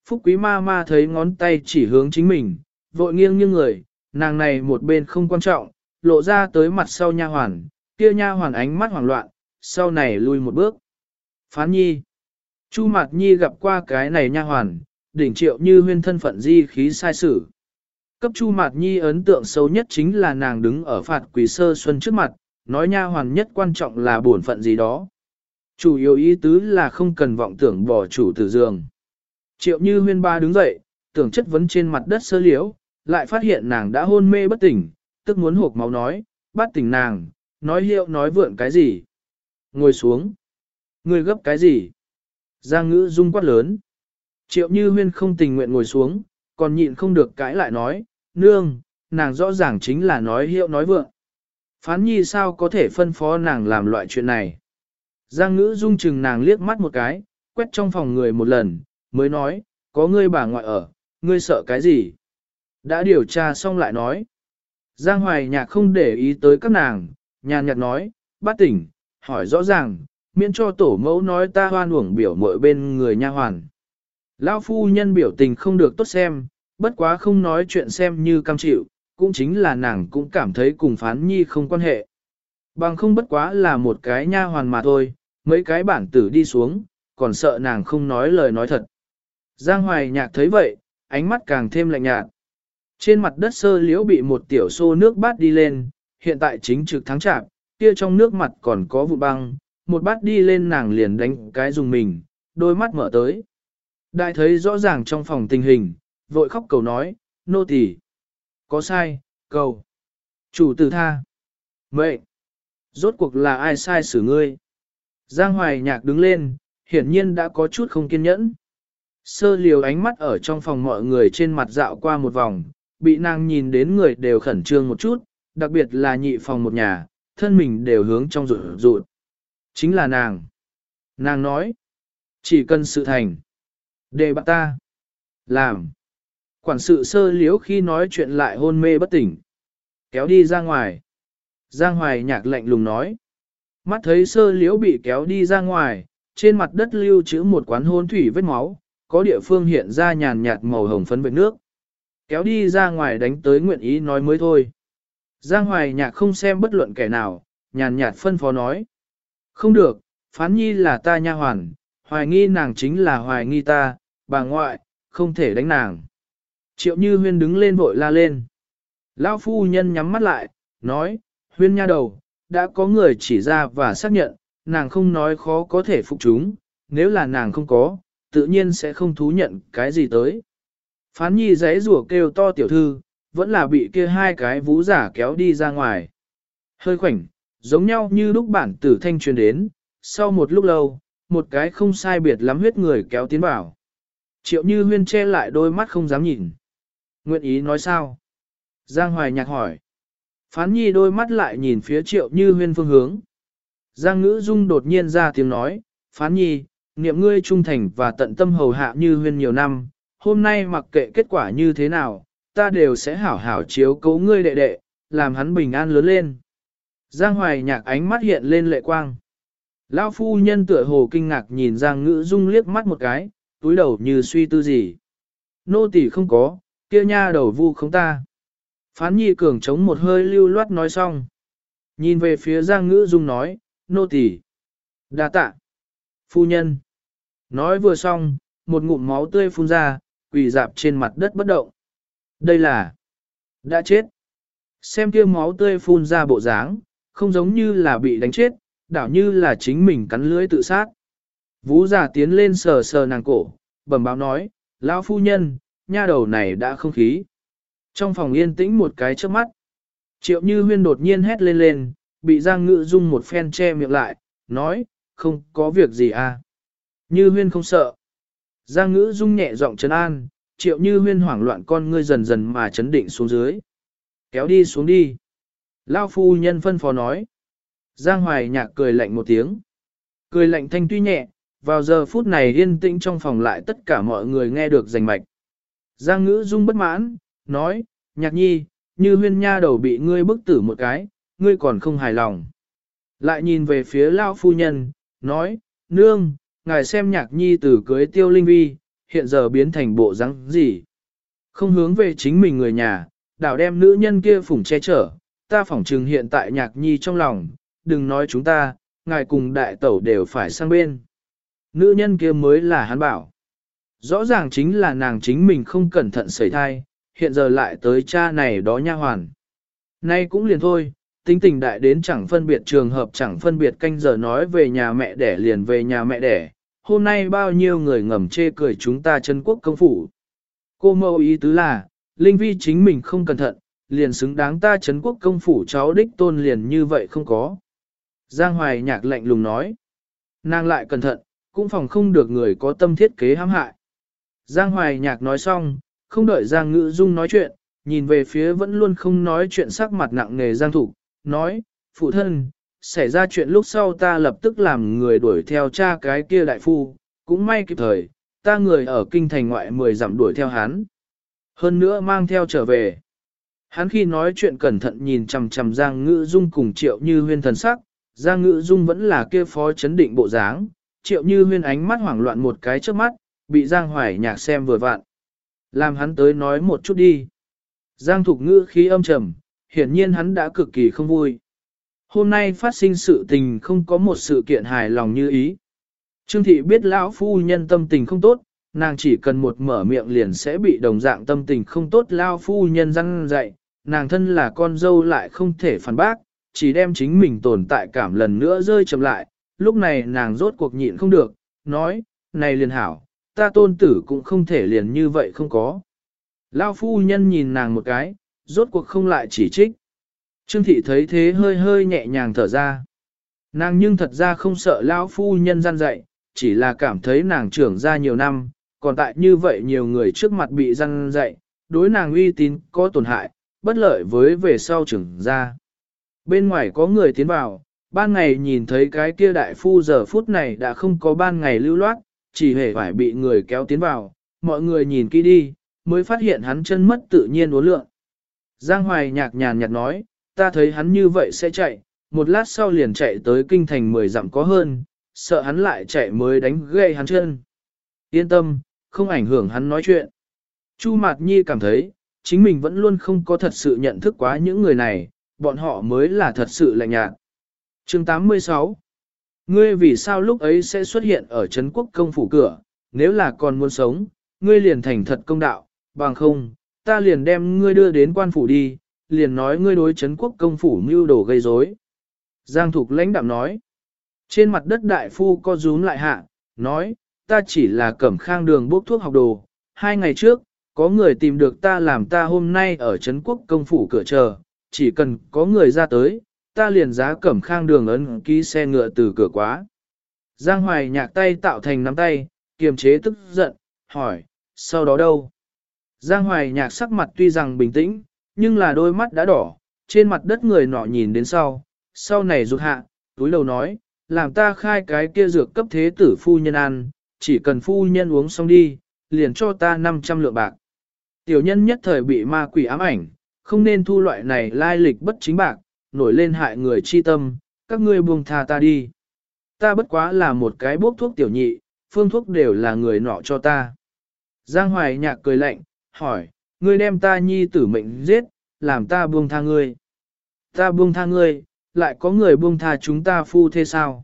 Phúc quý mama thấy ngón tay chỉ hướng chính mình, vội nghiêng như người, nàng này một bên không quan trọng, lộ ra tới mặt sau nha hoàn, kia nha hoàn ánh mắt hoảng loạn, sau này lui một bước. Phán nhi. Chu Mạt Nhi gặp qua cái này nha hoàn, đỉnh triệu như huyên thân phận di khí sai sử. Cấp Chu Mạt Nhi ấn tượng sâu nhất chính là nàng đứng ở phạt quỷ sơ xuân trước mặt, nói nha hoàn nhất quan trọng là bổn phận gì đó. Chủ yếu ý tứ là không cần vọng tưởng bỏ chủ tử giường. Triệu như huyên ba đứng dậy, tưởng chất vấn trên mặt đất sơ liễu, lại phát hiện nàng đã hôn mê bất tỉnh, tức muốn hộp máu nói, bắt tỉnh nàng, nói hiệu nói vượn cái gì. Ngồi xuống. Người gấp cái gì? Giang ngữ rung quát lớn. Triệu như huyên không tình nguyện ngồi xuống, còn nhịn không được cãi lại nói, nương, nàng rõ ràng chính là nói hiệu nói vượng. Phán nhi sao có thể phân phó nàng làm loại chuyện này. Giang ngữ dung chừng nàng liếc mắt một cái, quét trong phòng người một lần, mới nói, có ngươi bà ngoại ở, ngươi sợ cái gì? Đã điều tra xong lại nói. Giang hoài nhạc không để ý tới các nàng, nhàn nhạt nói, bát tỉnh, hỏi rõ ràng, miễn cho tổ mẫu nói ta hoan uổng biểu mội bên người nha hoàn. Lão phu nhân biểu tình không được tốt xem, bất quá không nói chuyện xem như cam chịu, cũng chính là nàng cũng cảm thấy cùng phán nhi không quan hệ. Bằng không bất quá là một cái nha hoàn mà thôi, mấy cái bản tử đi xuống, còn sợ nàng không nói lời nói thật. Giang Hoài Nhạc thấy vậy, ánh mắt càng thêm lạnh nhạt. Trên mặt đất sơ liễu bị một tiểu xô nước bát đi lên, hiện tại chính trực thắng chạm, kia trong nước mặt còn có vụ băng, một bát đi lên nàng liền đánh cái dùng mình, đôi mắt mở tới. Đại thấy rõ ràng trong phòng tình hình, vội khóc cầu nói, nô tỳ Có sai, cầu. Chủ tử tha. Mệnh. Rốt cuộc là ai sai xử ngươi? Giang Hoài Nhạc đứng lên, hiển nhiên đã có chút không kiên nhẫn. Sơ liều ánh mắt ở trong phòng mọi người trên mặt dạo qua một vòng, bị nàng nhìn đến người đều khẩn trương một chút, đặc biệt là nhị phòng một nhà, thân mình đều hướng trong rụt rụt. Chính là nàng. Nàng nói, chỉ cần sự thành. Để bạn ta. Làm. Quản sự sơ liếu khi nói chuyện lại hôn mê bất tỉnh. Kéo đi ra ngoài. Giang Hoài nhạc lạnh lùng nói. Mắt thấy sơ liếu bị kéo đi ra ngoài, trên mặt đất lưu trữ một quán hôn thủy vết máu, có địa phương hiện ra nhàn nhạt màu hồng phấn bệnh nước. Kéo đi ra ngoài đánh tới nguyện ý nói mới thôi. Giang Hoài nhạc không xem bất luận kẻ nào, nhàn nhạt phân phó nói. Không được, phán nhi là ta nha hoàn, hoài nghi nàng chính là hoài nghi ta, bà ngoại, không thể đánh nàng. Triệu như huyên đứng lên vội la lên. Lão phu nhân nhắm mắt lại, nói, huyên nha đầu, đã có người chỉ ra và xác nhận, nàng không nói khó có thể phục chúng, nếu là nàng không có, tự nhiên sẽ không thú nhận cái gì tới. Phán nhi giấy rủa kêu to tiểu thư, vẫn là bị kia hai cái vũ giả kéo đi ra ngoài. Hơi khoảnh, giống nhau như lúc bản tử thanh truyền đến, sau một lúc lâu, một cái không sai biệt lắm huyết người kéo tiến vào. Triệu như huyên che lại đôi mắt không dám nhìn. Nguyện ý nói sao? Giang Hoài nhạc hỏi. Phán nhi đôi mắt lại nhìn phía triệu như huyên phương hướng. Giang ngữ dung đột nhiên ra tiếng nói, phán nhi, niệm ngươi trung thành và tận tâm hầu hạ như huyên nhiều năm, hôm nay mặc kệ kết quả như thế nào, ta đều sẽ hảo hảo chiếu cố ngươi đệ đệ, làm hắn bình an lớn lên. Giang hoài nhạc ánh mắt hiện lên lệ quang. Lão phu nhân tựa hồ kinh ngạc nhìn Giang ngữ dung liếc mắt một cái, túi đầu như suy tư gì. Nô tỳ không có, kia nha đầu vu không ta. Phán nhi cường chống một hơi lưu loát nói xong. Nhìn về phía Giang ngữ dung nói, nô tỳ, đa tạ. Phu nhân. Nói vừa xong, một ngụm máu tươi phun ra, quỳ dạp trên mặt đất bất động. Đây là đã chết. Xem kia máu tươi phun ra bộ dáng, không giống như là bị đánh chết, đảo như là chính mình cắn lưỡi tự sát. Vũ giả tiến lên sờ sờ nàng cổ, bẩm báo nói, lão phu nhân, nha đầu này đã không khí. Trong phòng yên tĩnh một cái trước mắt, triệu như huyên đột nhiên hét lên lên, bị Giang Ngự Dung một phen che miệng lại, nói, không có việc gì à. Như huyên không sợ. Giang Ngữ Dung nhẹ giọng trấn an, triệu như huyên hoảng loạn con ngươi dần dần mà chấn định xuống dưới. Kéo đi xuống đi. Lao phu nhân phân phó nói. Giang Hoài nhạc cười lạnh một tiếng. Cười lạnh thanh tuy nhẹ, vào giờ phút này yên tĩnh trong phòng lại tất cả mọi người nghe được rành mạch. Giang Ngữ Dung bất mãn, nói, nhạc nhi, như huyên nha đầu bị ngươi bức tử một cái, ngươi còn không hài lòng. Lại nhìn về phía Lao phu nhân, nói, nương, ngài xem nhạc nhi từ cưới tiêu linh vi, hiện giờ biến thành bộ rắn gì. Không hướng về chính mình người nhà, đảo đem nữ nhân kia phủng che chở, ta phỏng trừng hiện tại nhạc nhi trong lòng, đừng nói chúng ta, ngài cùng đại tẩu đều phải sang bên. Nữ nhân kia mới là hắn bảo. Rõ ràng chính là nàng chính mình không cẩn thận xảy thai, hiện giờ lại tới cha này đó nha hoàn. Nay cũng liền thôi, tính tình đại đến chẳng phân biệt trường hợp chẳng phân biệt canh giờ nói về nhà mẹ đẻ liền về nhà mẹ đẻ, hôm nay bao nhiêu người ngầm chê cười chúng ta chân quốc công phủ. Cô mâu ý tứ là, Linh Vi chính mình không cẩn thận, liền xứng đáng ta chấn quốc công phủ cháu đích tôn liền như vậy không có. Giang Hoài nhạc lạnh lùng nói. Nàng lại cẩn thận, cũng phòng không được người có tâm thiết kế hãm hại. Giang Hoài nhạc nói xong, không đợi Giang Ngữ Dung nói chuyện, nhìn về phía vẫn luôn không nói chuyện sắc mặt nặng nề Giang Thủ, nói, phụ thân, xảy ra chuyện lúc sau ta lập tức làm người đuổi theo cha cái kia đại phu, cũng may kịp thời, ta người ở kinh thành ngoại mười dặm đuổi theo hắn. Hơn nữa mang theo trở về. Hắn khi nói chuyện cẩn thận nhìn chằm chằm Giang Ngữ Dung cùng Triệu Như Huyên thần sắc, Giang Ngữ Dung vẫn là kia phó chấn định bộ dáng, Triệu Như Huyên ánh mắt hoảng loạn một cái trước mắt, bị Giang Hoài nhạc xem vừa vạn. Làm hắn tới nói một chút đi. Giang Thục Ngữ khí âm trầm, hiển nhiên hắn đã cực kỳ không vui. Hôm nay phát sinh sự tình không có một sự kiện hài lòng như ý. Trương thị biết lão phu nhân tâm tình không tốt, nàng chỉ cần một mở miệng liền sẽ bị đồng dạng tâm tình không tốt lao phu nhân răng dạy, nàng thân là con dâu lại không thể phản bác, chỉ đem chính mình tồn tại cảm lần nữa rơi chậm lại, lúc này nàng rốt cuộc nhịn không được, nói, này liền hảo, ta tôn tử cũng không thể liền như vậy không có. Lao phu nhân nhìn nàng một cái, rốt cuộc không lại chỉ trích. Trương thị thấy thế hơi hơi nhẹ nhàng thở ra. Nàng nhưng thật ra không sợ lão phu nhân gian dạy, chỉ là cảm thấy nàng trưởng ra nhiều năm, còn tại như vậy nhiều người trước mặt bị gian dạy, đối nàng uy tín có tổn hại, bất lợi với về sau trưởng ra. Bên ngoài có người tiến vào, ban ngày nhìn thấy cái kia đại phu giờ phút này đã không có ban ngày lưu loát, chỉ hề phải bị người kéo tiến vào, mọi người nhìn kỹ đi, mới phát hiện hắn chân mất tự nhiên uốn lượng. Giang Hoài nhạc nhàn nhạt nói, ta thấy hắn như vậy sẽ chạy, một lát sau liền chạy tới kinh thành 10 dặm có hơn, sợ hắn lại chạy mới đánh gây hắn chân. Yên tâm, không ảnh hưởng hắn nói chuyện. Chu Mạt Nhi cảm thấy, chính mình vẫn luôn không có thật sự nhận thức quá những người này, bọn họ mới là thật sự lạnh nhạt. chương 86 Ngươi vì sao lúc ấy sẽ xuất hiện ở Trấn Quốc công phủ cửa, nếu là còn muốn sống, ngươi liền thành thật công đạo, bằng không, ta liền đem ngươi đưa đến quan phủ đi, liền nói ngươi đối chấn Quốc công phủ mưu đồ gây rối. Giang Thục lãnh đạm nói, trên mặt đất đại phu co rúm lại hạ, nói, ta chỉ là cẩm khang đường bốc thuốc học đồ. Hai ngày trước, có người tìm được ta làm ta hôm nay ở Trấn Quốc công phủ cửa chờ, chỉ cần có người ra tới, ta liền giá cẩm khang đường ấn ký xe ngựa từ cửa quá. Giang Hoài nhạc tay tạo thành nắm tay, kiềm chế tức giận, hỏi, sau đó đâu? Giang Hoài nhạc sắc mặt tuy rằng bình tĩnh, nhưng là đôi mắt đã đỏ, trên mặt đất người nọ nhìn đến sau, sau này rụt hạ, túi đầu nói, làm ta khai cái kia dược cấp thế tử phu nhân ăn, chỉ cần phu nhân uống xong đi, liền cho ta 500 lượng bạc. Tiểu nhân nhất thời bị ma quỷ ám ảnh, không nên thu loại này lai lịch bất chính bạc, nổi lên hại người chi tâm, các ngươi buông tha ta đi. Ta bất quá là một cái bốc thuốc tiểu nhị, phương thuốc đều là người nọ cho ta. Giang Hoài nhạc cười lạnh, hỏi, ngươi đem ta nhi tử mệnh giết, làm ta buông tha ngươi. Ta buông tha ngươi, lại có người buông tha chúng ta phu thế sao?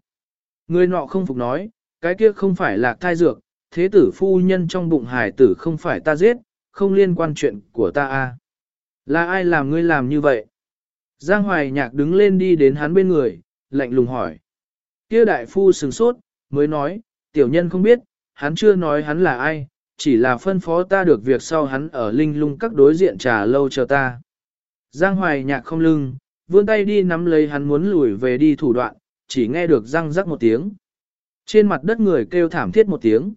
Ngươi nọ không phục nói, cái kia không phải là thai dược, thế tử phu nhân trong bụng hải tử không phải ta giết, không liên quan chuyện của ta a. À. Là ai làm ngươi làm như vậy? Giang Hoài Nhạc đứng lên đi đến hắn bên người, lạnh lùng hỏi. Kia đại phu sừng sốt, mới nói, tiểu nhân không biết, hắn chưa nói hắn là ai, chỉ là phân phó ta được việc sau hắn ở linh lung các đối diện trà lâu chờ ta. Giang Hoài Nhạc không lưng, vươn tay đi nắm lấy hắn muốn lùi về đi thủ đoạn, chỉ nghe được răng rắc một tiếng. Trên mặt đất người kêu thảm thiết một tiếng.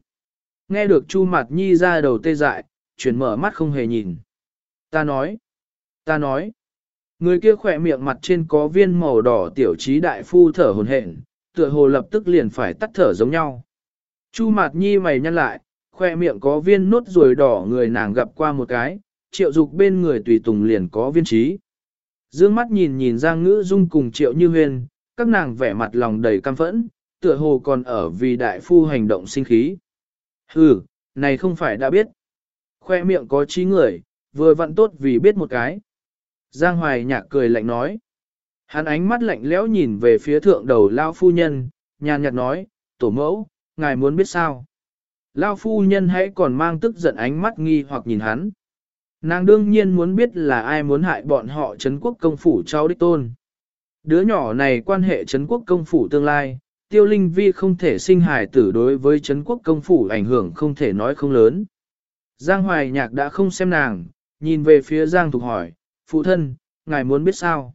Nghe được Chu Mạt Nhi ra đầu tê dại, chuyển mở mắt không hề nhìn. Ta nói, ta nói, người kia khỏe miệng mặt trên có viên màu đỏ tiểu trí đại phu thở hồn hển, tựa hồ lập tức liền phải tắt thở giống nhau. Chu Mạt Nhi mày nhăn lại, khoe miệng có viên nốt ruồi đỏ người nàng gặp qua một cái, triệu dục bên người tùy tùng liền có viên trí. Dương mắt nhìn nhìn Giang Ngữ Dung cùng triệu như huyền, các nàng vẻ mặt lòng đầy căm phẫn, tựa hồ còn ở vì đại phu hành động sinh khí. Hừ, này không phải đã biết. Khoe miệng có trí người, vừa vặn tốt vì biết một cái. Giang Hoài nhạc cười lạnh nói. Hắn ánh mắt lạnh lẽo nhìn về phía thượng đầu lao phu nhân, nhàn nhạt nói, tổ mẫu, ngài muốn biết sao. Lao phu nhân hãy còn mang tức giận ánh mắt nghi hoặc nhìn hắn. Nàng đương nhiên muốn biết là ai muốn hại bọn họ Trấn quốc công phủ cháu đích tôn. Đứa nhỏ này quan hệ Trấn quốc công phủ tương lai, tiêu linh vi không thể sinh hài tử đối với Trấn quốc công phủ ảnh hưởng không thể nói không lớn. Giang Hoài Nhạc đã không xem nàng, nhìn về phía Giang Thục hỏi, phụ thân, ngài muốn biết sao?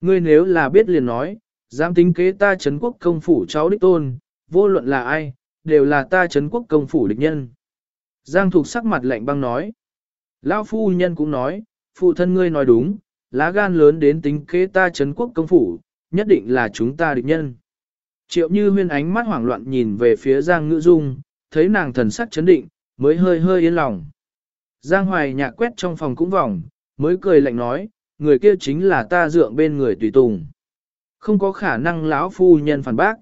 Ngươi nếu là biết liền nói, dám tính kế ta Trấn quốc công phủ cháu đích tôn, vô luận là ai, đều là ta Trấn quốc công phủ địch nhân. Giang Thục sắc mặt lạnh băng nói, Lão phu nhân cũng nói, phụ thân ngươi nói đúng, lá gan lớn đến tính kế ta Trấn quốc công phủ, nhất định là chúng ta địch nhân. Triệu như huyên ánh mắt hoảng loạn nhìn về phía Giang Ngữ Dung, thấy nàng thần sắc chấn định, mới hơi hơi yên lòng. Giang Hoài nhạc quét trong phòng cũng vòng, mới cười lạnh nói, người kia chính là ta dượng bên người tùy tùng. Không có khả năng lão phu nhân phản bác.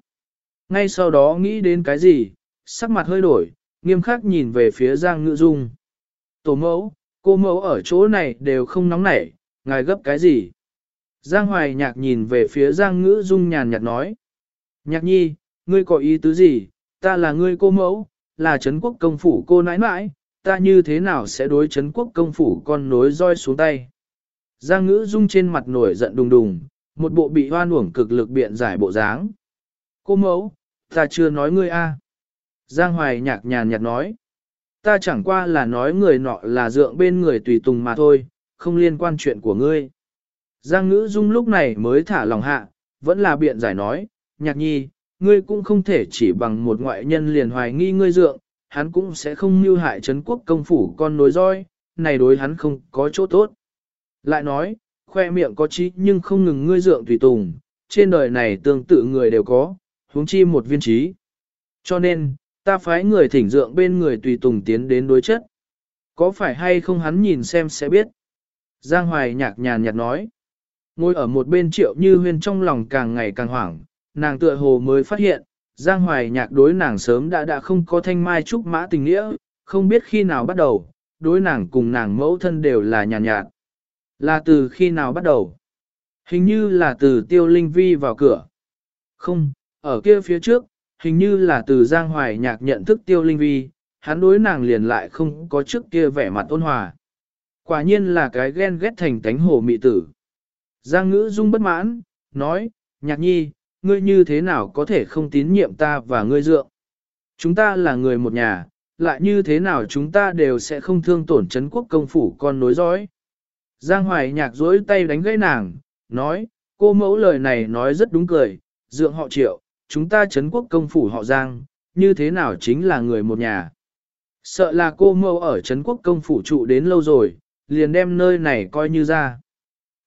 Ngay sau đó nghĩ đến cái gì, sắc mặt hơi đổi, nghiêm khắc nhìn về phía Giang Ngữ Dung. Tổ mẫu, cô mẫu ở chỗ này đều không nóng nảy, ngài gấp cái gì? Giang Hoài nhạc nhìn về phía Giang Ngữ Dung nhàn nhạt nói. Nhạc nhi, ngươi có ý tứ gì? Ta là ngươi cô mẫu, là Trấn quốc công phủ cô nãi nãi, ta như thế nào sẽ đối Trấn quốc công phủ con nối roi xuống tay? Giang Ngữ Dung trên mặt nổi giận đùng đùng, một bộ bị hoan uổng cực lực biện giải bộ dáng. Cô mẫu, ta chưa nói ngươi a. Giang Hoài nhạc nhàn nhạt nói. Ta chẳng qua là nói người nọ là dượng bên người tùy tùng mà thôi, không liên quan chuyện của ngươi. Giang ngữ dung lúc này mới thả lòng hạ, vẫn là biện giải nói, nhạc nhi, ngươi cũng không thể chỉ bằng một ngoại nhân liền hoài nghi ngươi dượng, hắn cũng sẽ không mưu hại Trấn quốc công phủ con nối roi, này đối hắn không có chỗ tốt. Lại nói, khoe miệng có trí nhưng không ngừng ngươi dượng tùy tùng, trên đời này tương tự người đều có, huống chi một viên trí. Cho nên, ta phái người thỉnh dượng bên người tùy tùng tiến đến đối chất. Có phải hay không hắn nhìn xem sẽ biết. Giang Hoài nhạc nhàn nhạt nói. Ngồi ở một bên triệu như huyên trong lòng càng ngày càng hoảng, nàng tựa hồ mới phát hiện, Giang Hoài nhạc đối nàng sớm đã đã không có thanh mai trúc mã tình nghĩa, không biết khi nào bắt đầu, đối nàng cùng nàng mẫu thân đều là nhàn nhạt, nhạt. Là từ khi nào bắt đầu? Hình như là từ tiêu linh vi vào cửa. Không, ở kia phía trước, hình như là từ Giang Hoài nhạc nhận thức tiêu linh vi, hắn đối nàng liền lại không có trước kia vẻ mặt ôn hòa. Quả nhiên là cái ghen ghét thành tánh hồ mị tử. Giang ngữ dung bất mãn, nói, nhạc nhi, ngươi như thế nào có thể không tín nhiệm ta và ngươi dượng. Chúng ta là người một nhà, lại như thế nào chúng ta đều sẽ không thương tổn chấn quốc công phủ con nối dõi. Giang Hoài nhạc dối tay đánh gãy nàng, nói, cô mẫu lời này nói rất đúng cười, dượng họ triệu, chúng ta chấn quốc công phủ họ Giang, như thế nào chính là người một nhà. Sợ là cô mâu ở chấn quốc công phủ trụ đến lâu rồi, liền đem nơi này coi như ra.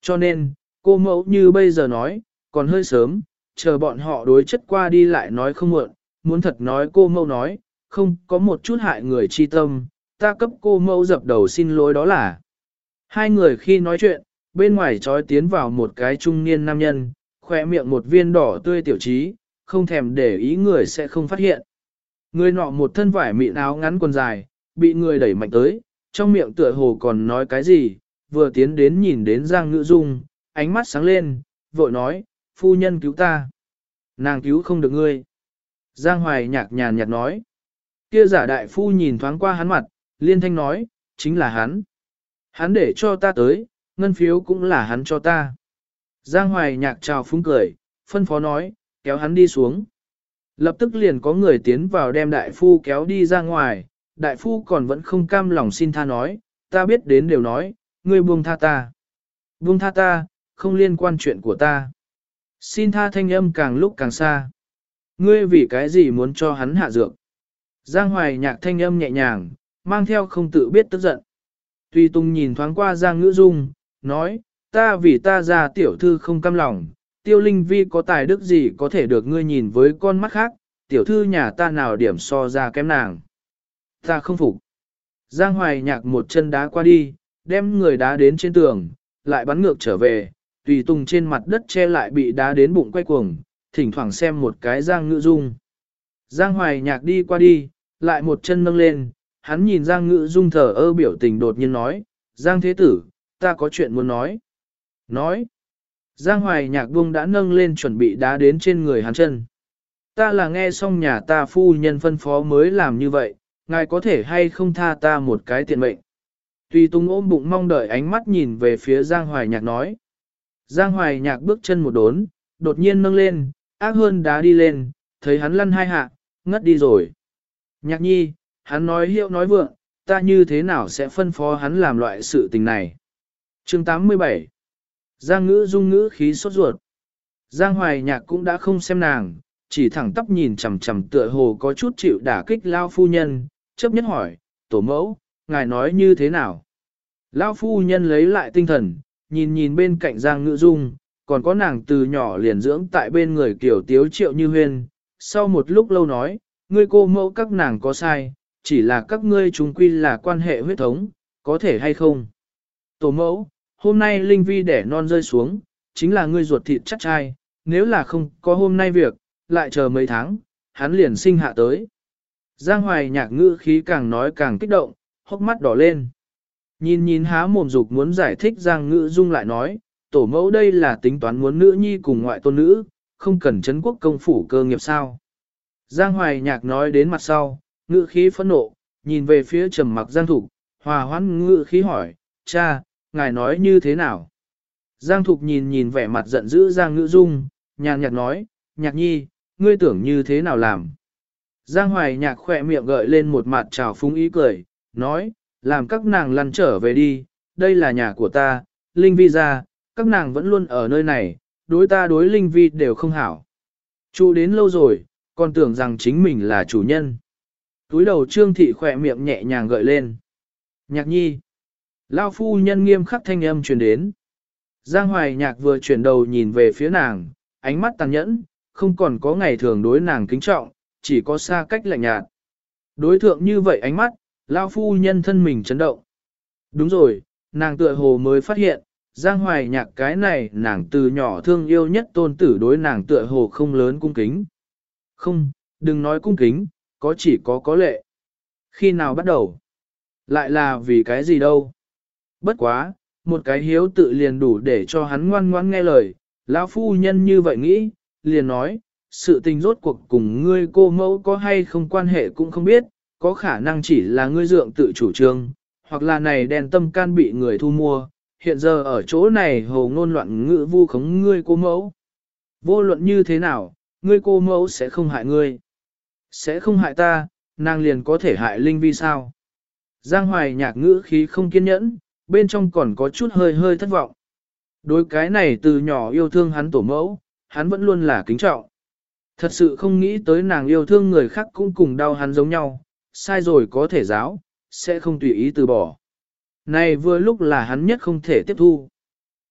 Cho nên, cô mẫu như bây giờ nói, còn hơi sớm, chờ bọn họ đối chất qua đi lại nói không muộn, muốn thật nói cô mẫu nói, không có một chút hại người chi tâm, ta cấp cô mẫu dập đầu xin lỗi đó là. Hai người khi nói chuyện, bên ngoài trói tiến vào một cái trung niên nam nhân, khỏe miệng một viên đỏ tươi tiểu trí, không thèm để ý người sẽ không phát hiện. Người nọ một thân vải mịn áo ngắn quần dài, bị người đẩy mạnh tới, trong miệng tựa hồ còn nói cái gì, vừa tiến đến nhìn đến Giang Ngữ Dung, ánh mắt sáng lên, vội nói, phu nhân cứu ta. Nàng cứu không được ngươi. Giang Hoài nhạc nhàn nhạt nói. Kia giả đại phu nhìn thoáng qua hắn mặt, liên thanh nói, chính là hắn. Hắn để cho ta tới, ngân phiếu cũng là hắn cho ta. Giang Hoài nhạc chào phúng cười, phân phó nói, kéo hắn đi xuống. Lập tức liền có người tiến vào đem đại phu kéo đi ra ngoài, đại phu còn vẫn không cam lòng xin tha nói, ta biết đến đều nói, ngươi buông tha ta. Buông tha ta, không liên quan chuyện của ta. Xin tha thanh âm càng lúc càng xa. Ngươi vì cái gì muốn cho hắn hạ dược? Giang hoài nhạc thanh âm nhẹ nhàng, mang theo không tự biết tức giận. Tùy Tùng nhìn thoáng qua Giang Ngữ Dung, nói, ta vì ta ra tiểu thư không cam lòng, tiêu linh vi có tài đức gì có thể được ngươi nhìn với con mắt khác, tiểu thư nhà ta nào điểm so ra kém nàng. Ta không phục. Giang Hoài nhạc một chân đá qua đi, đem người đá đến trên tường, lại bắn ngược trở về, tùy tùng trên mặt đất che lại bị đá đến bụng quay cuồng, thỉnh thoảng xem một cái Giang Ngữ Dung. Giang Hoài nhạc đi qua đi, lại một chân nâng lên, hắn nhìn Giang Ngữ Dung thở ơ biểu tình đột nhiên nói, Giang Thế Tử, ta có chuyện muốn nói. Nói. Giang Hoài nhạc buông đã nâng lên chuẩn bị đá đến trên người hắn chân. Ta là nghe xong nhà ta phu nhân phân phó mới làm như vậy, ngài có thể hay không tha ta một cái tiện mệnh. Tùy Tung ôm bụng mong đợi ánh mắt nhìn về phía Giang Hoài nhạc nói. Giang Hoài nhạc bước chân một đốn, đột nhiên nâng lên, ác hơn đá đi lên, thấy hắn lăn hai hạ, ngất đi rồi. Nhạc nhi, hắn nói hiệu nói vượng, ta như thế nào sẽ phân phó hắn làm loại sự tình này. chương 87 Giang ngữ dung ngữ khí sốt ruột. Giang hoài nhạc cũng đã không xem nàng, chỉ thẳng tắp nhìn chằm chằm tựa hồ có chút chịu đả kích lao phu nhân, chấp nhất hỏi, tổ mẫu, ngài nói như thế nào? Lao phu nhân lấy lại tinh thần, nhìn nhìn bên cạnh Giang ngữ dung, còn có nàng từ nhỏ liền dưỡng tại bên người kiểu tiếu triệu như huyên, sau một lúc lâu nói, ngươi cô mẫu các nàng có sai, chỉ là các ngươi chúng quy là quan hệ huyết thống, có thể hay không? Tổ mẫu, hôm nay Linh Vi đẻ non rơi xuống, chính là ngươi ruột thịt chắc trai, nếu là không có hôm nay việc, lại chờ mấy tháng, hắn liền sinh hạ tới. Giang hoài nhạc ngữ khí càng nói càng kích động, hốc mắt đỏ lên. Nhìn nhìn há mồm dục muốn giải thích Giang ngữ dung lại nói, tổ mẫu đây là tính toán muốn nữ nhi cùng ngoại tôn nữ, không cần chấn quốc công phủ cơ nghiệp sao. Giang hoài nhạc nói đến mặt sau, ngữ khí phẫn nộ, nhìn về phía trầm mặc Giang thủ, hòa hoãn ngữ khí hỏi, cha, ngài nói như thế nào? Giang Thục nhìn nhìn vẻ mặt giận dữ Giang Ngữ Dung, nhàn nhạt nói, nhạc nhi, ngươi tưởng như thế nào làm? Giang Hoài nhạc khỏe miệng gợi lên một mặt trào phúng ý cười, nói, làm các nàng lăn trở về đi, đây là nhà của ta, Linh Vi ra, các nàng vẫn luôn ở nơi này, đối ta đối Linh Vi đều không hảo. Chủ đến lâu rồi, còn tưởng rằng chính mình là chủ nhân. Túi đầu trương thị khỏe miệng nhẹ nhàng gợi lên. Nhạc nhi. Lao phu nhân nghiêm khắc thanh âm truyền đến. Giang hoài nhạc vừa chuyển đầu nhìn về phía nàng, ánh mắt tàn nhẫn, không còn có ngày thường đối nàng kính trọng, chỉ có xa cách lạnh nhạt. Đối thượng như vậy ánh mắt, Lao phu nhân thân mình chấn động. Đúng rồi, nàng tựa hồ mới phát hiện, Giang hoài nhạc cái này nàng từ nhỏ thương yêu nhất tôn tử đối nàng tựa hồ không lớn cung kính. Không, đừng nói cung kính, có chỉ có có lệ. Khi nào bắt đầu? Lại là vì cái gì đâu? Bất quá, một cái hiếu tự liền đủ để cho hắn ngoan ngoan nghe lời, lão phu nhân như vậy nghĩ, liền nói, sự tình rốt cuộc cùng ngươi cô mẫu có hay không quan hệ cũng không biết, có khả năng chỉ là ngươi dượng tự chủ trương, hoặc là này đèn tâm can bị người thu mua, hiện giờ ở chỗ này hồ ngôn loạn ngữ vu khống ngươi cô mẫu. Vô luận như thế nào, ngươi cô mẫu sẽ không hại ngươi. Sẽ không hại ta, nàng liền có thể hại Linh Vi sao? Giang Hoài nhạc ngữ khí không kiên nhẫn, bên trong còn có chút hơi hơi thất vọng. Đối cái này từ nhỏ yêu thương hắn tổ mẫu, hắn vẫn luôn là kính trọng. Thật sự không nghĩ tới nàng yêu thương người khác cũng cùng đau hắn giống nhau, sai rồi có thể giáo, sẽ không tùy ý từ bỏ. Này vừa lúc là hắn nhất không thể tiếp thu.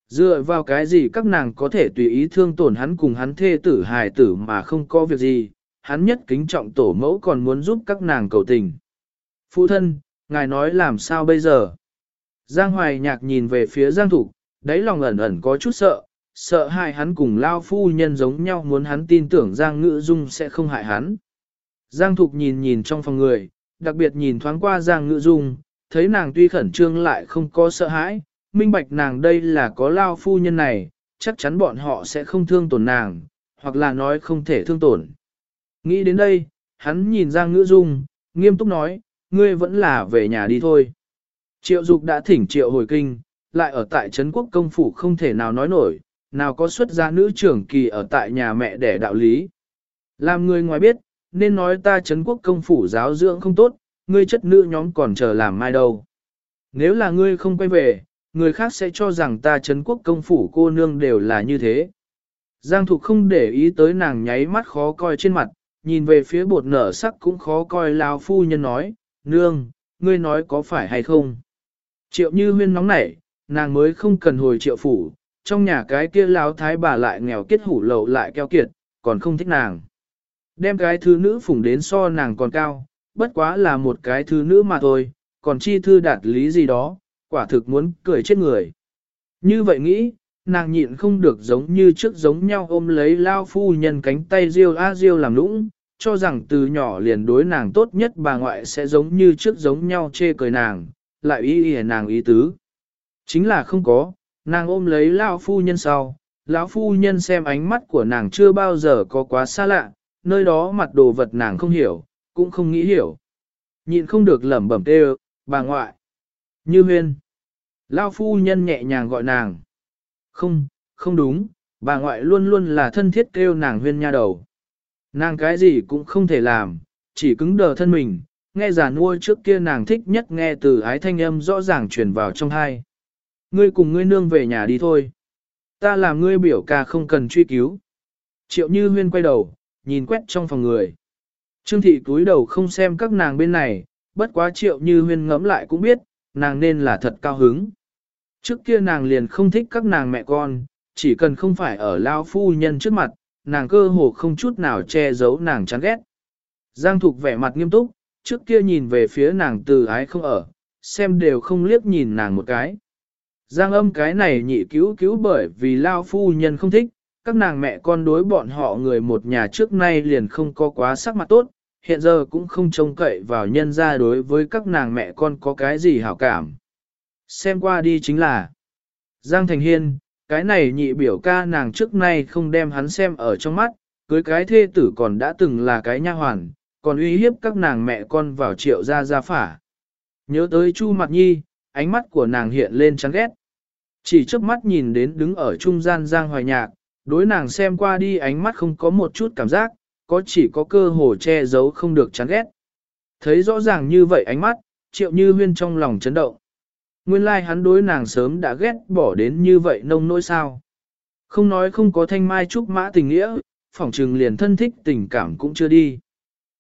Dựa vào cái gì các nàng có thể tùy ý thương tổn hắn cùng hắn thê tử hài tử mà không có việc gì, hắn nhất kính trọng tổ mẫu còn muốn giúp các nàng cầu tình. Phụ thân, ngài nói làm sao bây giờ? Giang Hoài Nhạc nhìn về phía Giang Thục, đáy lòng ẩn ẩn có chút sợ, sợ hại hắn cùng Lao Phu Nhân giống nhau muốn hắn tin tưởng Giang Ngữ Dung sẽ không hại hắn. Giang Thục nhìn nhìn trong phòng người, đặc biệt nhìn thoáng qua Giang Ngữ Dung, thấy nàng tuy khẩn trương lại không có sợ hãi, minh bạch nàng đây là có Lao Phu Nhân này, chắc chắn bọn họ sẽ không thương tổn nàng, hoặc là nói không thể thương tổn. Nghĩ đến đây, hắn nhìn Giang Ngữ Dung, nghiêm túc nói, ngươi vẫn là về nhà đi thôi. Triệu Dục đã thỉnh Triệu hồi kinh, lại ở tại Trấn Quốc công phủ không thể nào nói nổi, nào có xuất gia nữ trưởng kỳ ở tại nhà mẹ để đạo lý. Làm người ngoài biết, nên nói ta Trấn Quốc công phủ giáo dưỡng không tốt, ngươi chất nữ nhóm còn chờ làm mai đâu. Nếu là ngươi không quay về, người khác sẽ cho rằng ta Trấn Quốc công phủ cô nương đều là như thế. Giang Thục không để ý tới nàng nháy mắt khó coi trên mặt, nhìn về phía bột nở sắc cũng khó coi lao phu nhân nói, nương, ngươi nói có phải hay không? Triệu như huyên nóng nảy, nàng mới không cần hồi triệu phủ, trong nhà cái kia láo thái bà lại nghèo kết hủ lậu lại keo kiệt, còn không thích nàng. Đem cái thứ nữ phủng đến so nàng còn cao, bất quá là một cái thứ nữ mà thôi, còn chi thư đạt lý gì đó, quả thực muốn cười chết người. Như vậy nghĩ, nàng nhịn không được giống như trước giống nhau ôm lấy lao phu nhân cánh tay riêu a riêu làm lũng, cho rằng từ nhỏ liền đối nàng tốt nhất bà ngoại sẽ giống như trước giống nhau chê cười nàng, lại ý ý nàng ý tứ. Chính là không có, nàng ôm lấy lão phu nhân sau, lão phu nhân xem ánh mắt của nàng chưa bao giờ có quá xa lạ, nơi đó mặt đồ vật nàng không hiểu, cũng không nghĩ hiểu. Nhịn không được lẩm bẩm kêu, bà ngoại. Như huyên. Lão phu nhân nhẹ nhàng gọi nàng. Không, không đúng, bà ngoại luôn luôn là thân thiết kêu nàng huyên nha đầu. Nàng cái gì cũng không thể làm, chỉ cứng đờ thân mình, nghe giả nuôi trước kia nàng thích nhất nghe từ ái thanh âm rõ ràng truyền vào trong hai. Ngươi cùng ngươi nương về nhà đi thôi. Ta làm ngươi biểu ca không cần truy cứu. Triệu Như Huyên quay đầu, nhìn quét trong phòng người. Trương thị cúi đầu không xem các nàng bên này, bất quá Triệu Như Huyên ngẫm lại cũng biết, nàng nên là thật cao hứng. Trước kia nàng liền không thích các nàng mẹ con, chỉ cần không phải ở lao phu nhân trước mặt, nàng cơ hồ không chút nào che giấu nàng chán ghét. Giang Thục vẻ mặt nghiêm túc, trước kia nhìn về phía nàng từ ái không ở, xem đều không liếc nhìn nàng một cái. Giang âm cái này nhị cứu cứu bởi vì lao phu nhân không thích, các nàng mẹ con đối bọn họ người một nhà trước nay liền không có quá sắc mặt tốt, hiện giờ cũng không trông cậy vào nhân ra đối với các nàng mẹ con có cái gì hảo cảm. Xem qua đi chính là Giang Thành Hiên, cái này nhị biểu ca nàng trước nay không đem hắn xem ở trong mắt, cưới cái thê tử còn đã từng là cái nha hoàn, còn uy hiếp các nàng mẹ con vào triệu gia gia phả. Nhớ tới Chu Mặt Nhi, ánh mắt của nàng hiện lên chán ghét. Chỉ trước mắt nhìn đến đứng ở trung gian Giang Hoài Nhạc, đối nàng xem qua đi ánh mắt không có một chút cảm giác, có chỉ có cơ hồ che giấu không được chán ghét. Thấy rõ ràng như vậy ánh mắt, triệu như huyên trong lòng chấn động. Nguyên lai like hắn đối nàng sớm đã ghét bỏ đến như vậy nông nỗi sao. Không nói không có thanh mai trúc mã tình nghĩa, phỏng trừng liền thân thích tình cảm cũng chưa đi.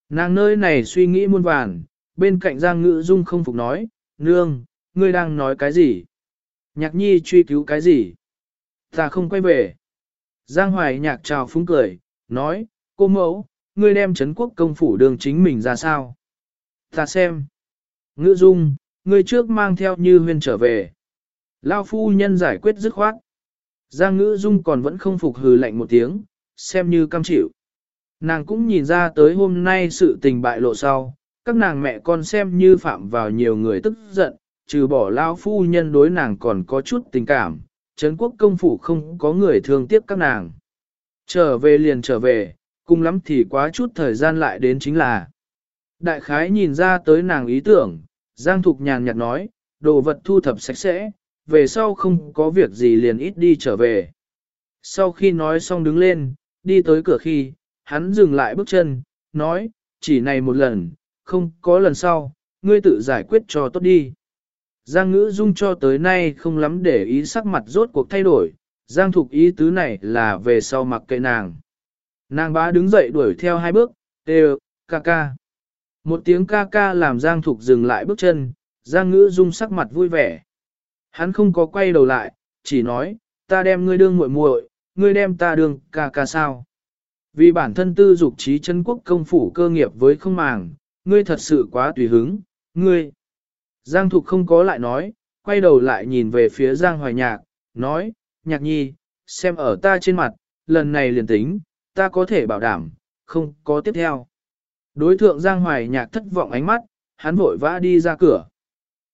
Nàng nơi này suy nghĩ muôn vàn, bên cạnh Giang Ngữ Dung không phục nói, Nương, ngươi đang nói cái gì? Nhạc nhi truy cứu cái gì? Ta không quay về. Giang Hoài nhạc chào phúng cười, nói, cô mẫu, ngươi đem Trấn quốc công phủ đường chính mình ra sao? Ta xem. Ngữ Dung, ngươi trước mang theo như huyên trở về. Lao phu nhân giải quyết dứt khoát. Giang Ngữ Dung còn vẫn không phục hừ lạnh một tiếng, xem như cam chịu. Nàng cũng nhìn ra tới hôm nay sự tình bại lộ sau, các nàng mẹ con xem như phạm vào nhiều người tức giận, trừ bỏ lao phu nhân đối nàng còn có chút tình cảm, Trấn quốc công phủ không có người thương tiếc các nàng. Trở về liền trở về, cùng lắm thì quá chút thời gian lại đến chính là. Đại khái nhìn ra tới nàng ý tưởng, Giang Thục nhàn nhạt nói, đồ vật thu thập sạch sẽ, về sau không có việc gì liền ít đi trở về. Sau khi nói xong đứng lên, đi tới cửa khi, hắn dừng lại bước chân, nói, chỉ này một lần, không có lần sau, ngươi tự giải quyết cho tốt đi. Giang ngữ dung cho tới nay không lắm để ý sắc mặt rốt cuộc thay đổi, Giang thục ý tứ này là về sau mặc kệ nàng. Nàng bá đứng dậy đuổi theo hai bước, đều, ca ca. Một tiếng ca ca làm Giang thục dừng lại bước chân, Giang ngữ dung sắc mặt vui vẻ. Hắn không có quay đầu lại, chỉ nói, ta đem ngươi đương muội muội, ngươi đem ta đương ca ca sao. Vì bản thân tư dục trí chân quốc công phủ cơ nghiệp với không màng, ngươi thật sự quá tùy hứng, ngươi. Giang Thục không có lại nói, quay đầu lại nhìn về phía Giang Hoài Nhạc, nói, Nhạc Nhi, xem ở ta trên mặt, lần này liền tính, ta có thể bảo đảm, không có tiếp theo. Đối thượng Giang Hoài Nhạc thất vọng ánh mắt, hắn vội vã đi ra cửa.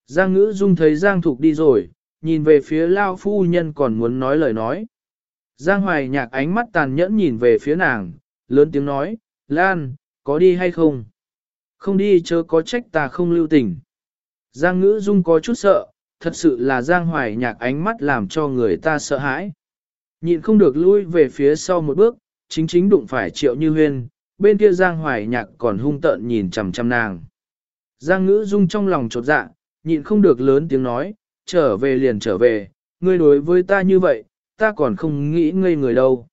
Giang Ngữ Dung thấy Giang Thục đi rồi, nhìn về phía Lao Phu Nhân còn muốn nói lời nói. Giang Hoài Nhạc ánh mắt tàn nhẫn nhìn về phía nàng, lớn tiếng nói, Lan, có đi hay không? Không đi chớ có trách ta không lưu tình. Giang ngữ dung có chút sợ, thật sự là Giang hoài nhạc ánh mắt làm cho người ta sợ hãi. Nhịn không được lui về phía sau một bước, chính chính đụng phải triệu như huyên, bên kia Giang hoài nhạc còn hung tợn nhìn chằm chằm nàng. Giang ngữ dung trong lòng chột dạ, nhịn không được lớn tiếng nói, trở về liền trở về, ngươi đối với ta như vậy, ta còn không nghĩ ngây người đâu.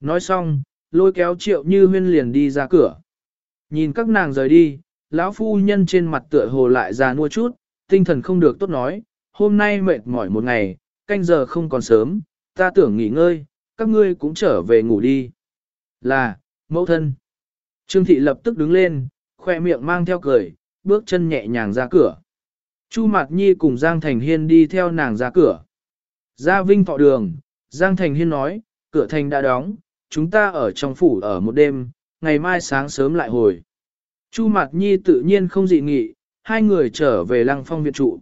Nói xong, lôi kéo triệu như huyên liền đi ra cửa. Nhìn các nàng rời đi, lão phu nhân trên mặt tựa hồ lại già nua chút, tinh thần không được tốt nói, hôm nay mệt mỏi một ngày, canh giờ không còn sớm, ta tưởng nghỉ ngơi, các ngươi cũng trở về ngủ đi. Là, mẫu thân. Trương thị lập tức đứng lên, khoe miệng mang theo cười, bước chân nhẹ nhàng ra cửa. Chu Mạt Nhi cùng Giang Thành Hiên đi theo nàng ra cửa. Ra vinh thọ đường, Giang Thành Hiên nói, cửa thành đã đóng, chúng ta ở trong phủ ở một đêm, ngày mai sáng sớm lại hồi. Chu Mạt Nhi tự nhiên không dị nghị, hai người trở về lăng phong viện trụ.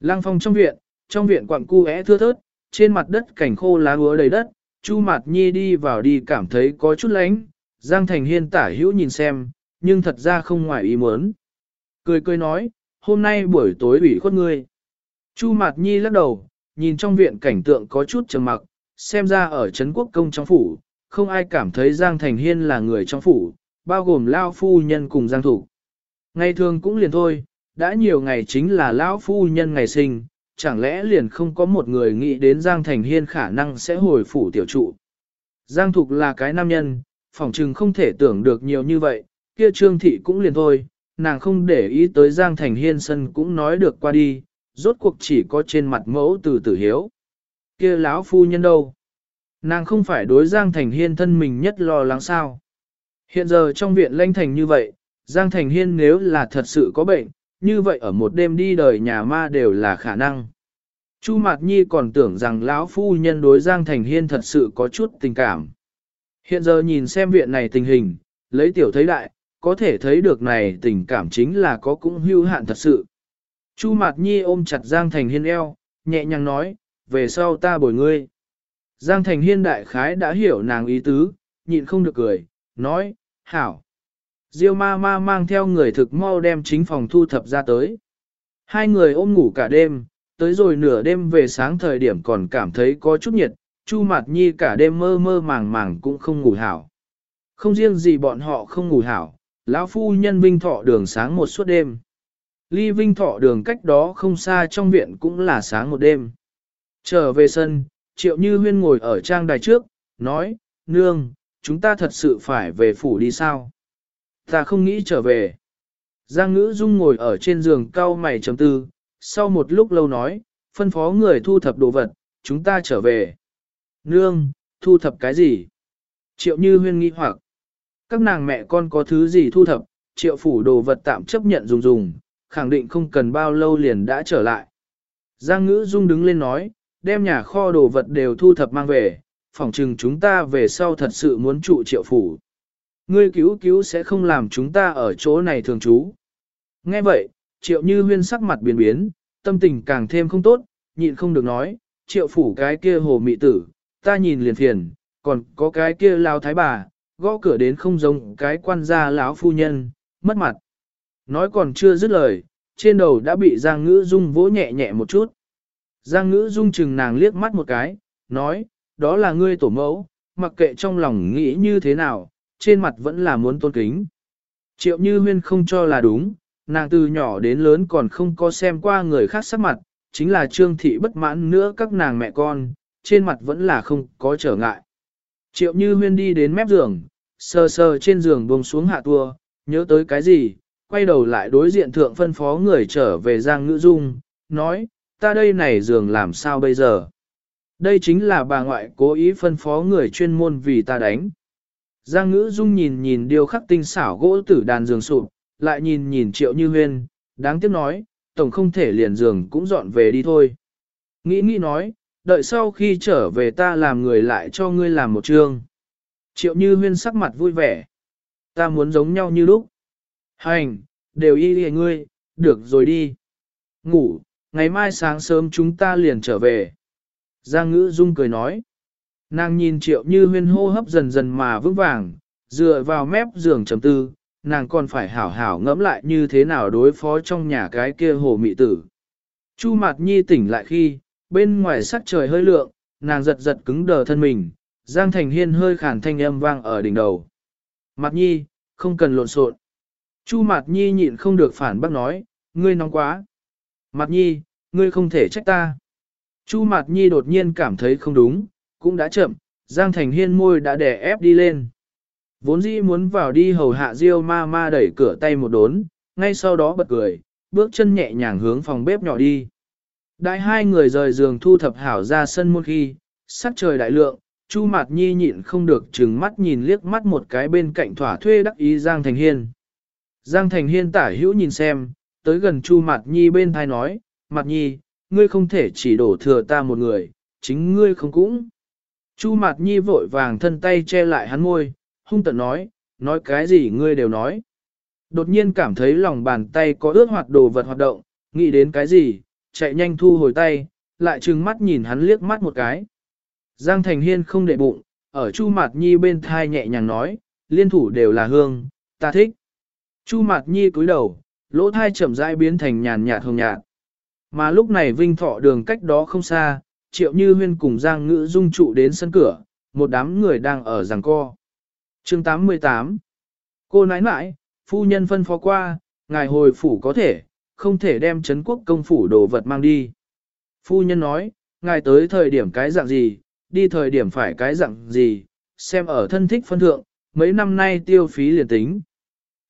Lăng phong trong viện, trong viện quặng cu é thưa thớt, trên mặt đất cảnh khô lá úa đầy đất, Chu Mạt Nhi đi vào đi cảm thấy có chút lánh, Giang Thành Hiên tả hữu nhìn xem, nhưng thật ra không ngoài ý muốn. Cười cười nói, hôm nay buổi tối ủy khuất ngươi. Chu Mạt Nhi lắc đầu, nhìn trong viện cảnh tượng có chút trầm mặc, xem ra ở Trấn Quốc Công trong phủ, không ai cảm thấy Giang Thành Hiên là người trong phủ, bao gồm Lao Phu Nhân cùng Giang Thủ. Ngày thường cũng liền thôi, đã nhiều ngày chính là Lão Phu Nhân ngày sinh, chẳng lẽ liền không có một người nghĩ đến Giang Thành Hiên khả năng sẽ hồi phủ tiểu trụ. Giang Thục là cái nam nhân, phỏng chừng không thể tưởng được nhiều như vậy, kia Trương Thị cũng liền thôi, nàng không để ý tới Giang Thành Hiên sân cũng nói được qua đi, rốt cuộc chỉ có trên mặt mẫu từ tử hiếu. Kia lão phu nhân đâu? Nàng không phải đối Giang Thành Hiên thân mình nhất lo lắng sao. Hiện giờ trong viện lanh thành như vậy, Giang Thành Hiên nếu là thật sự có bệnh, như vậy ở một đêm đi đời nhà ma đều là khả năng. Chu Mạt Nhi còn tưởng rằng lão phu nhân đối Giang Thành Hiên thật sự có chút tình cảm. Hiện giờ nhìn xem viện này tình hình, lấy tiểu thấy đại, có thể thấy được này tình cảm chính là có cũng hưu hạn thật sự. Chu Mạt Nhi ôm chặt Giang Thành Hiên eo, nhẹ nhàng nói, về sau ta bồi ngươi. Giang Thành Hiên đại khái đã hiểu nàng ý tứ, nhịn không được cười, nói, hảo. Diêu ma ma mang theo người thực mau đem chính phòng thu thập ra tới. Hai người ôm ngủ cả đêm, tới rồi nửa đêm về sáng thời điểm còn cảm thấy có chút nhiệt, Chu Mạt Nhi cả đêm mơ mơ màng màng cũng không ngủ hảo. Không riêng gì bọn họ không ngủ hảo, lão phu nhân vinh thọ đường sáng một suốt đêm. Ly vinh thọ đường cách đó không xa trong viện cũng là sáng một đêm. Trở về sân, triệu như huyên ngồi ở trang đài trước, nói, nương, chúng ta thật sự phải về phủ đi sao? Ta không nghĩ trở về. Giang ngữ dung ngồi ở trên giường cao mày chấm tư, sau một lúc lâu nói, phân phó người thu thập đồ vật, chúng ta trở về. Nương, thu thập cái gì? Triệu như huyên nghi hoặc. Các nàng mẹ con có thứ gì thu thập, triệu phủ đồ vật tạm chấp nhận dùng dùng, khẳng định không cần bao lâu liền đã trở lại. Giang ngữ dung đứng lên nói, đem nhà kho đồ vật đều thu thập mang về, phỏng chừng chúng ta về sau thật sự muốn trụ triệu phủ. Ngươi cứu cứu sẽ không làm chúng ta ở chỗ này thường trú. Nghe vậy, triệu như huyên sắc mặt biến biến, tâm tình càng thêm không tốt, nhịn không được nói, triệu phủ cái kia hồ mị tử, ta nhìn liền phiền, còn có cái kia lao thái bà, gõ cửa đến không giống cái quan gia lão phu nhân, mất mặt. Nói còn chưa dứt lời, trên đầu đã bị Giang Ngữ Dung vỗ nhẹ nhẹ một chút. Giang Ngữ Dung chừng nàng liếc mắt một cái, nói, đó là ngươi tổ mẫu, mặc kệ trong lòng nghĩ như thế nào, trên mặt vẫn là muốn tôn kính. Triệu Như Huyên không cho là đúng, nàng từ nhỏ đến lớn còn không có xem qua người khác sắc mặt, chính là Trương Thị bất mãn nữa các nàng mẹ con, trên mặt vẫn là không có trở ngại. Triệu Như Huyên đi đến mép giường, sờ sờ trên giường buông xuống hạ tua, nhớ tới cái gì, quay đầu lại đối diện thượng phân phó người trở về Giang Ngữ Dung, nói, ta đây này giường làm sao bây giờ? Đây chính là bà ngoại cố ý phân phó người chuyên môn vì ta đánh. Giang Ngữ Dung nhìn nhìn điều khắc tinh xảo gỗ tử đàn giường sụp, lại nhìn nhìn Triệu Như Huyên, đáng tiếc nói, tổng không thể liền giường cũng dọn về đi thôi. Nghĩ nghĩ nói, đợi sau khi trở về ta làm người lại cho ngươi làm một chương. Triệu Như Huyên sắc mặt vui vẻ. Ta muốn giống nhau như lúc. Hành, đều y lìa ngươi, được rồi đi. Ngủ, ngày mai sáng sớm chúng ta liền trở về. Giang ngữ dung cười nói. Nàng nhìn triệu như huyên hô hấp dần dần mà vững vàng, dựa vào mép giường chấm tư, nàng còn phải hảo hảo ngẫm lại như thế nào đối phó trong nhà cái kia hồ mị tử. Chu Mạt Nhi tỉnh lại khi, bên ngoài sắc trời hơi lượng, nàng giật giật cứng đờ thân mình, Giang Thành Hiên hơi khàn thanh âm vang ở đỉnh đầu. Mạt Nhi, không cần lộn xộn. Chu Mạt Nhi nhịn không được phản bác nói, ngươi nóng quá. Mạt Nhi, ngươi không thể trách ta. Chu Mạt Nhi đột nhiên cảm thấy không đúng, cũng đã chậm, Giang Thành Hiên môi đã đè ép đi lên. Vốn dĩ muốn vào đi hầu hạ Diêu ma ma đẩy cửa tay một đốn, ngay sau đó bật cười, bước chân nhẹ nhàng hướng phòng bếp nhỏ đi. Đại hai người rời giường thu thập hảo ra sân môn khi, sắc trời đại lượng, Chu Mạt Nhi nhịn không được chừng mắt nhìn liếc mắt một cái bên cạnh thỏa thuê đắc ý Giang Thành Hiên. Giang Thành Hiên tả hữu nhìn xem, tới gần Chu Mạt Nhi bên thai nói, Mạt Nhi, ngươi không thể chỉ đổ thừa ta một người, chính ngươi không cũng. Chu Mạt Nhi vội vàng thân tay che lại hắn môi, hung tợn nói, nói cái gì ngươi đều nói. Đột nhiên cảm thấy lòng bàn tay có ướt hoạt đồ vật hoạt động, nghĩ đến cái gì, chạy nhanh thu hồi tay, lại trừng mắt nhìn hắn liếc mắt một cái. Giang Thành Hiên không để bụng, ở Chu Mạt Nhi bên thai nhẹ nhàng nói, liên thủ đều là hương, ta thích. Chu Mạt Nhi cúi đầu, lỗ thai chậm rãi biến thành nhàn nhạt hồng nhạt. Mà lúc này Vinh Thọ đường cách đó không xa, Triệu Như Huyên cùng Giang Ngữ Dung trụ đến sân cửa, một đám người đang ở giằng co. Chương 88 Cô nãi nãi, phu nhân phân phó qua, ngài hồi phủ có thể, không thể đem Trấn quốc công phủ đồ vật mang đi. Phu nhân nói, ngài tới thời điểm cái dạng gì, đi thời điểm phải cái dạng gì, xem ở thân thích phân thượng, mấy năm nay tiêu phí liền tính.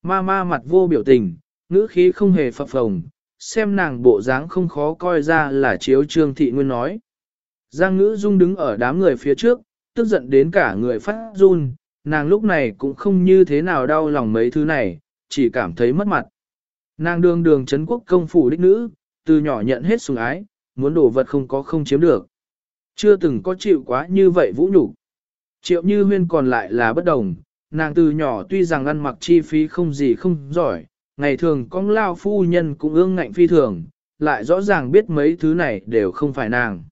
Ma ma mặt vô biểu tình, ngữ khí không hề phập phồng, xem nàng bộ dáng không khó coi ra là chiếu trương thị nguyên nói. Giang ngữ dung đứng ở đám người phía trước, tức giận đến cả người phát run, nàng lúc này cũng không như thế nào đau lòng mấy thứ này, chỉ cảm thấy mất mặt. Nàng đường đường chấn quốc công phủ đích nữ, từ nhỏ nhận hết sủng ái, muốn đổ vật không có không chiếm được. Chưa từng có chịu quá như vậy vũ nhục. Triệu như huyên còn lại là bất đồng, nàng từ nhỏ tuy rằng ăn mặc chi phí không gì không giỏi, ngày thường con lao phu nhân cũng ương ngạnh phi thường, lại rõ ràng biết mấy thứ này đều không phải nàng.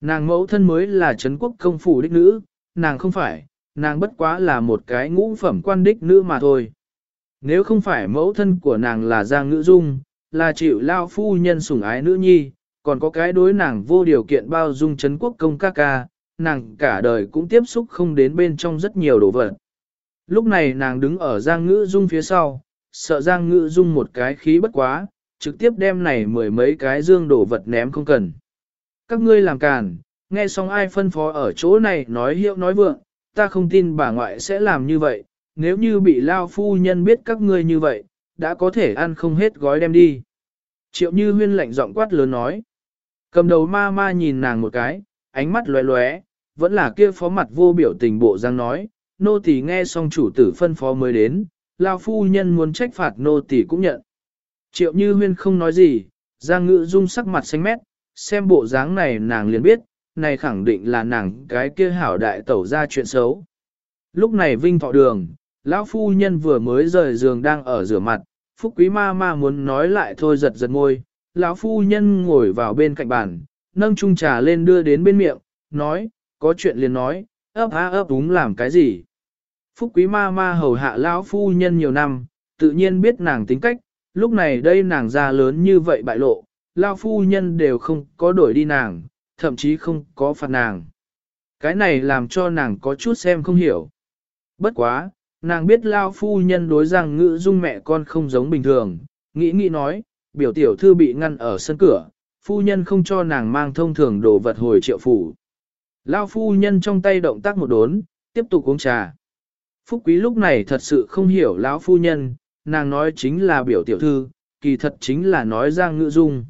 Nàng mẫu thân mới là Trấn quốc công phủ đích nữ, nàng không phải, nàng bất quá là một cái ngũ phẩm quan đích nữ mà thôi. Nếu không phải mẫu thân của nàng là Giang Ngữ Dung, là chịu lao phu nhân sủng ái nữ nhi, còn có cái đối nàng vô điều kiện bao dung Trấn quốc công ca ca, nàng cả đời cũng tiếp xúc không đến bên trong rất nhiều đồ vật. Lúc này nàng đứng ở Giang Ngữ Dung phía sau, sợ Giang Ngữ Dung một cái khí bất quá, trực tiếp đem này mười mấy cái dương đồ vật ném không cần. Các ngươi làm càn, nghe xong ai phân phó ở chỗ này nói hiệu nói vượng, ta không tin bà ngoại sẽ làm như vậy, nếu như bị lao phu nhân biết các ngươi như vậy, đã có thể ăn không hết gói đem đi. Triệu như huyên lạnh giọng quát lớn nói. Cầm đầu ma ma nhìn nàng một cái, ánh mắt lóe lóe, vẫn là kia phó mặt vô biểu tình bộ giang nói, nô tỳ nghe xong chủ tử phân phó mới đến, lao phu nhân muốn trách phạt nô tỳ cũng nhận. Triệu như huyên không nói gì, giang ngự dung sắc mặt xanh mét, xem bộ dáng này nàng liền biết, này khẳng định là nàng cái kia hảo đại tẩu ra chuyện xấu. Lúc này vinh thọ đường, lão phu nhân vừa mới rời giường đang ở rửa mặt, phúc quý ma ma muốn nói lại thôi giật giật môi, lão phu nhân ngồi vào bên cạnh bàn, nâng chung trà lên đưa đến bên miệng, nói, có chuyện liền nói, ấp á ấp đúng làm cái gì. Phúc quý ma ma hầu hạ lão phu nhân nhiều năm, tự nhiên biết nàng tính cách, lúc này đây nàng ra lớn như vậy bại lộ, lão phu nhân đều không có đổi đi nàng, thậm chí không có phạt nàng. Cái này làm cho nàng có chút xem không hiểu. Bất quá, nàng biết lao phu nhân đối giang ngữ dung mẹ con không giống bình thường, nghĩ nghĩ nói, biểu tiểu thư bị ngăn ở sân cửa, phu nhân không cho nàng mang thông thường đồ vật hồi triệu phủ. Lao phu nhân trong tay động tác một đốn, tiếp tục uống trà. Phúc quý lúc này thật sự không hiểu lão phu nhân, nàng nói chính là biểu tiểu thư, kỳ thật chính là nói Giang Ngữ Dung.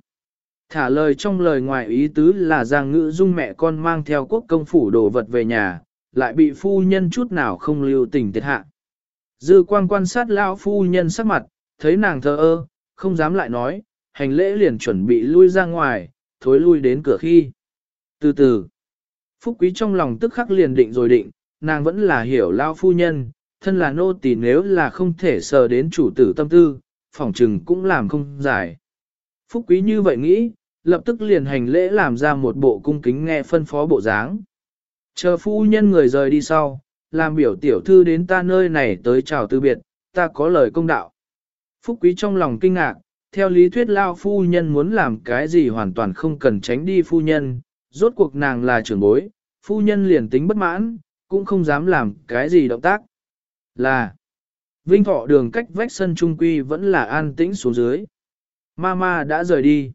Thả lời trong lời ngoài ý tứ là Giang Ngữ Dung mẹ con mang theo quốc công phủ đồ vật về nhà, lại bị phu nhân chút nào không lưu tình tiết hạ. Dư quan quan sát lão phu nhân sắc mặt, thấy nàng thờ ơ, không dám lại nói, hành lễ liền chuẩn bị lui ra ngoài, thối lui đến cửa khi. Từ từ, Phúc Quý trong lòng tức khắc liền định rồi định, nàng vẫn là hiểu lao phu nhân, thân là nô tỳ nếu là không thể sờ đến chủ tử tâm tư, phỏng trừng cũng làm không giải. Phúc Quý như vậy nghĩ, lập tức liền hành lễ làm ra một bộ cung kính nghe phân phó bộ dáng. Chờ phu nhân người rời đi sau, làm biểu tiểu thư đến ta nơi này tới chào từ biệt, ta có lời công đạo. Phúc Quý trong lòng kinh ngạc, theo lý thuyết lao phu nhân muốn làm cái gì hoàn toàn không cần tránh đi phu nhân, rốt cuộc nàng là trưởng bối, phu nhân liền tính bất mãn, cũng không dám làm cái gì động tác. Là, vinh thọ đường cách vách sân trung quy vẫn là an tĩnh xuống dưới. Mama đã rời đi.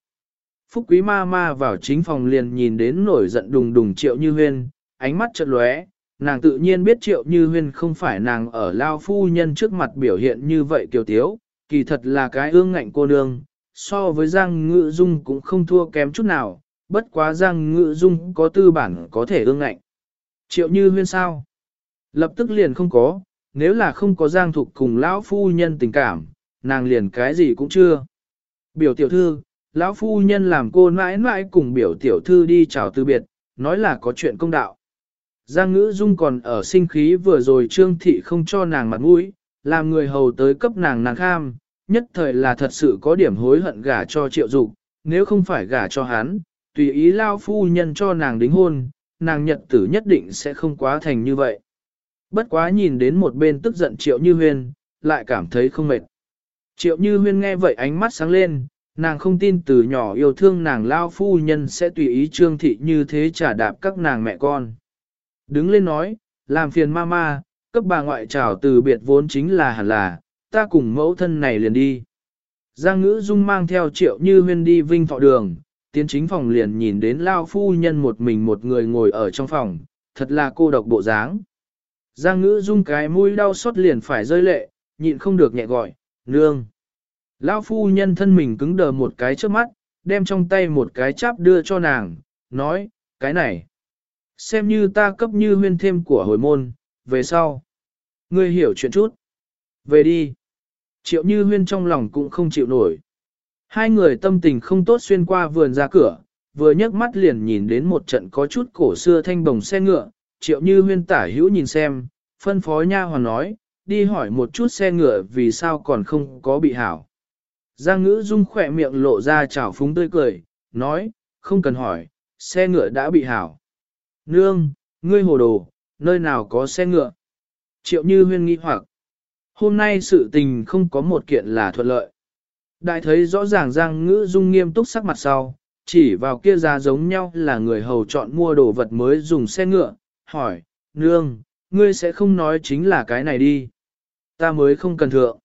Phúc quý Mama vào chính phòng liền nhìn đến nổi giận đùng đùng triệu như huyên, ánh mắt chợt lóe, nàng tự nhiên biết triệu như huyên không phải nàng ở lao phu nhân trước mặt biểu hiện như vậy kiều tiếu, kỳ thật là cái ương ngạnh cô nương, so với Giang Ngự Dung cũng không thua kém chút nào, bất quá Giang Ngự Dung có tư bản có thể ương ngạnh. Triệu như huyên sao? Lập tức liền không có, nếu là không có Giang Thục cùng lão phu nhân tình cảm, nàng liền cái gì cũng chưa. Biểu tiểu thư, lão phu nhân làm cô mãi mãi cùng biểu tiểu thư đi chào từ biệt, nói là có chuyện công đạo. Giang ngữ dung còn ở sinh khí vừa rồi trương thị không cho nàng mặt mũi, làm người hầu tới cấp nàng nàng kham, nhất thời là thật sự có điểm hối hận gả cho triệu dục, nếu không phải gả cho hắn, tùy ý lao phu nhân cho nàng đính hôn, nàng nhật tử nhất định sẽ không quá thành như vậy. Bất quá nhìn đến một bên tức giận triệu như huyên, lại cảm thấy không mệt. Triệu như huyên nghe vậy ánh mắt sáng lên, nàng không tin từ nhỏ yêu thương nàng lao phu nhân sẽ tùy ý trương thị như thế trả đạp các nàng mẹ con. Đứng lên nói, làm phiền mama, cấp bà ngoại trào từ biệt vốn chính là hẳn là, ta cùng mẫu thân này liền đi. Giang ngữ dung mang theo triệu như huyên đi vinh thọ đường, tiến chính phòng liền nhìn đến lao phu nhân một mình một người ngồi ở trong phòng, thật là cô độc bộ dáng. Giang ngữ dung cái mũi đau xót liền phải rơi lệ, nhịn không được nhẹ gọi, nương. lao phu nhân thân mình cứng đờ một cái trước mắt, đem trong tay một cái cháp đưa cho nàng, nói, cái này. Xem như ta cấp như huyên thêm của hồi môn, về sau. Ngươi hiểu chuyện chút. Về đi. Triệu như huyên trong lòng cũng không chịu nổi. Hai người tâm tình không tốt xuyên qua vườn ra cửa, vừa nhấc mắt liền nhìn đến một trận có chút cổ xưa thanh bồng xe ngựa, triệu như huyên tả hữu nhìn xem, phân phó nha hoàn nói, đi hỏi một chút xe ngựa vì sao còn không có bị hảo. Giang ngữ dung khỏe miệng lộ ra chảo phúng tươi cười, nói, không cần hỏi, xe ngựa đã bị hảo. Nương, ngươi hồ đồ, nơi nào có xe ngựa? Triệu như huyên nghi hoặc, hôm nay sự tình không có một kiện là thuận lợi. Đại thấy rõ ràng Giang ngữ dung nghiêm túc sắc mặt sau, chỉ vào kia ra giống nhau là người hầu chọn mua đồ vật mới dùng xe ngựa, hỏi, nương, ngươi sẽ không nói chính là cái này đi. Ta mới không cần thượng.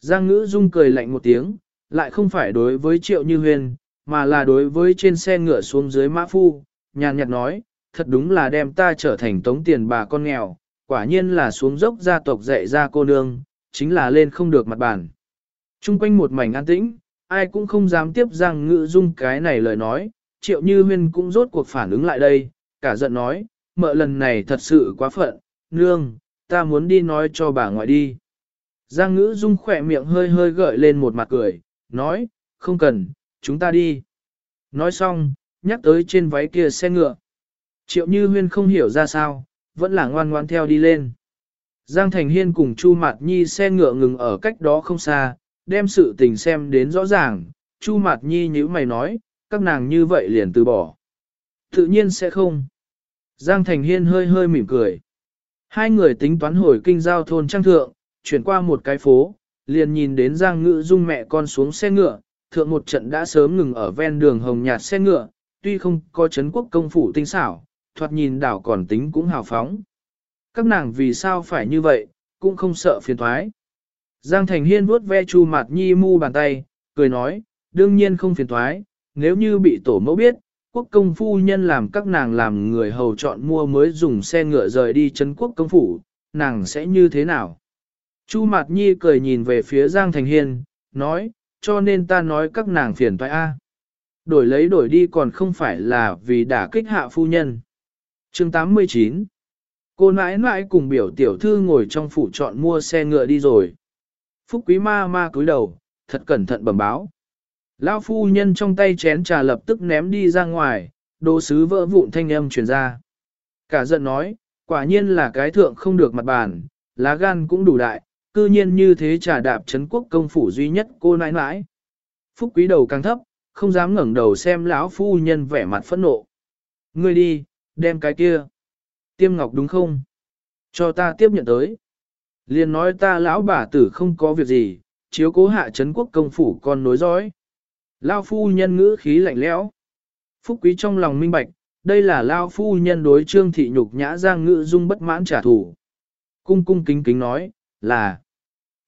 Giang ngữ dung cười lạnh một tiếng, lại không phải đối với triệu như huyền, mà là đối với trên xe ngựa xuống dưới mã phu, nhàn nhạt nói, thật đúng là đem ta trở thành tống tiền bà con nghèo, quả nhiên là xuống dốc gia tộc dạy ra cô nương, chính là lên không được mặt bàn. Trung quanh một mảnh an tĩnh, ai cũng không dám tiếp rằng ngự dung cái này lời nói, triệu như huyên cũng rốt cuộc phản ứng lại đây, cả giận nói, mợ lần này thật sự quá phận, nương, ta muốn đi nói cho bà ngoại đi. Giang ngữ dung khỏe miệng hơi hơi gợi lên một mặt cười, nói, không cần, chúng ta đi. Nói xong, nhắc tới trên váy kia xe ngựa. Triệu Như Huyên không hiểu ra sao, vẫn là ngoan ngoan theo đi lên. Giang Thành Hiên cùng Chu Mạt Nhi xe ngựa ngừng ở cách đó không xa, đem sự tình xem đến rõ ràng. Chu Mạt Nhi như mày nói, các nàng như vậy liền từ bỏ. Tự nhiên sẽ không. Giang Thành Hiên hơi hơi mỉm cười. Hai người tính toán hồi kinh giao thôn trang thượng, chuyển qua một cái phố, liền nhìn đến Giang Ngữ Dung mẹ con xuống xe ngựa, thượng một trận đã sớm ngừng ở ven đường hồng nhạt xe ngựa, tuy không có chấn quốc công phủ tinh xảo, thoạt nhìn đảo còn tính cũng hào phóng. Các nàng vì sao phải như vậy, cũng không sợ phiền thoái. Giang Thành Hiên vuốt ve Chu Mạt Nhi mu bàn tay, cười nói, đương nhiên không phiền thoái, nếu như bị tổ mẫu biết, quốc công phu nhân làm các nàng làm người hầu chọn mua mới dùng xe ngựa rời đi chấn quốc công phủ, nàng sẽ như thế nào? Chu Mạt Nhi cười nhìn về phía Giang Thành Hiên, nói, cho nên ta nói các nàng phiền toái a. Đổi lấy đổi đi còn không phải là vì đã kích hạ phu nhân. Chương 89 Cô nãi nãi cùng biểu tiểu thư ngồi trong phủ chọn mua xe ngựa đi rồi. Phúc quý ma ma cúi đầu, thật cẩn thận bẩm báo. Lão phu nhân trong tay chén trà lập tức ném đi ra ngoài, đồ sứ vỡ vụn thanh âm truyền ra. Cả giận nói, quả nhiên là cái thượng không được mặt bàn, lá gan cũng đủ đại, cư nhiên như thế trà đạp chấn quốc công phủ duy nhất cô nãi nãi. Phúc quý đầu càng thấp, không dám ngẩng đầu xem lão phu nhân vẻ mặt phẫn nộ. Ngươi đi, đem cái kia. Tiêm ngọc đúng không? Cho ta tiếp nhận tới. Liền nói ta lão bà tử không có việc gì, chiếu cố hạ chấn quốc công phủ con nối dõi. Lao phu nhân ngữ khí lạnh lẽo. Phúc quý trong lòng minh bạch, đây là Lao phu nhân đối trương thị nhục nhã giang ngữ dung bất mãn trả thù. Cung cung kính kính nói, là.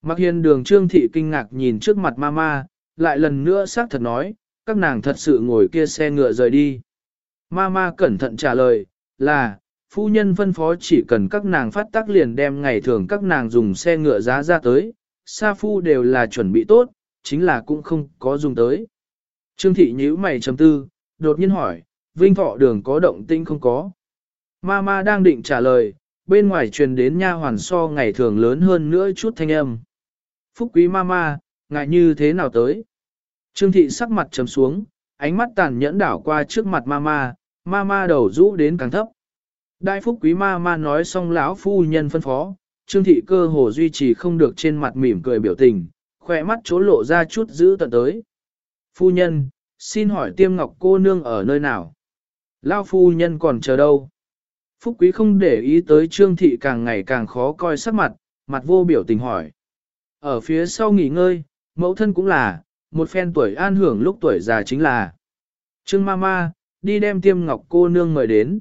Mặc hiền đường trương thị kinh ngạc nhìn trước mặt mama, lại lần nữa xác thật nói, các nàng thật sự ngồi kia xe ngựa rời đi. Mama cẩn thận trả lời, là, phu nhân phân phó chỉ cần các nàng phát tác liền đem ngày thường các nàng dùng xe ngựa giá ra tới, sa phu đều là chuẩn bị tốt, chính là cũng không có dùng tới. Trương thị nhíu mày trầm tư, đột nhiên hỏi, vinh thọ đường có động tinh không có. Mama đang định trả lời, bên ngoài truyền đến nha hoàn so ngày thường lớn hơn nữa chút thanh âm. Phúc quý mama, ngại như thế nào tới? Trương thị sắc mặt trầm xuống, ánh mắt tàn nhẫn đảo qua trước mặt mama, mama đầu rũ đến càng thấp. Đại phúc quý mama nói xong lão phu nhân phân phó, trương thị cơ hồ duy trì không được trên mặt mỉm cười biểu tình, khỏe mắt chỗ lộ ra chút giữ tận tới. Phu nhân, xin hỏi tiêm ngọc cô nương ở nơi nào? Lão phu nhân còn chờ đâu? Phúc quý không để ý tới trương thị càng ngày càng khó coi sắc mặt, mặt vô biểu tình hỏi. Ở phía sau nghỉ ngơi, mẫu thân cũng là, một phen tuổi an hưởng lúc tuổi già chính là. Trương Mama, đi đem tiêm ngọc cô nương mời đến.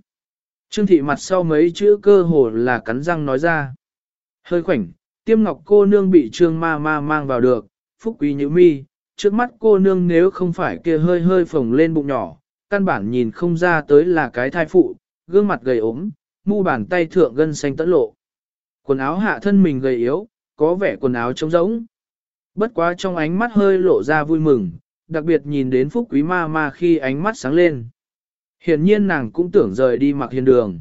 Trương thị mặt sau mấy chữ cơ hồ là cắn răng nói ra. Hơi khoảnh, tiêm ngọc cô nương bị trương ma ma mang vào được, phúc quý nhữ mi, trước mắt cô nương nếu không phải kia hơi hơi phồng lên bụng nhỏ, căn bản nhìn không ra tới là cái thai phụ, gương mặt gầy ốm, mu bàn tay thượng gân xanh tẫn lộ. Quần áo hạ thân mình gầy yếu, có vẻ quần áo trống rỗng. Bất quá trong ánh mắt hơi lộ ra vui mừng, đặc biệt nhìn đến phúc quý ma ma khi ánh mắt sáng lên. Hiển nhiên nàng cũng tưởng rời đi mặc hiền đường.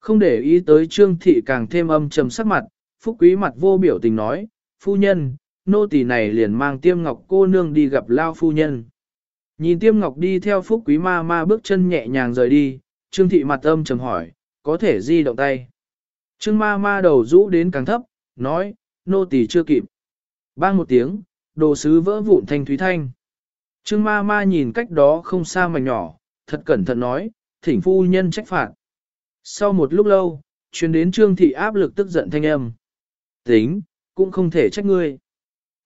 Không để ý tới trương thị càng thêm âm trầm sắc mặt, phúc quý mặt vô biểu tình nói, phu nhân, nô tỳ này liền mang tiêm ngọc cô nương đi gặp lao phu nhân. Nhìn tiêm ngọc đi theo phúc quý ma ma bước chân nhẹ nhàng rời đi, trương thị mặt âm trầm hỏi, có thể di động tay. Trương ma ma đầu rũ đến càng thấp, nói, nô tỳ chưa kịp. Bang một tiếng, đồ sứ vỡ vụn thanh thúy thanh. Trương ma ma nhìn cách đó không xa mảnh nhỏ, thật cẩn thận nói, thỉnh phu nhân trách phạt. Sau một lúc lâu, truyền đến trương thị áp lực tức giận thanh âm. Tính, cũng không thể trách ngươi.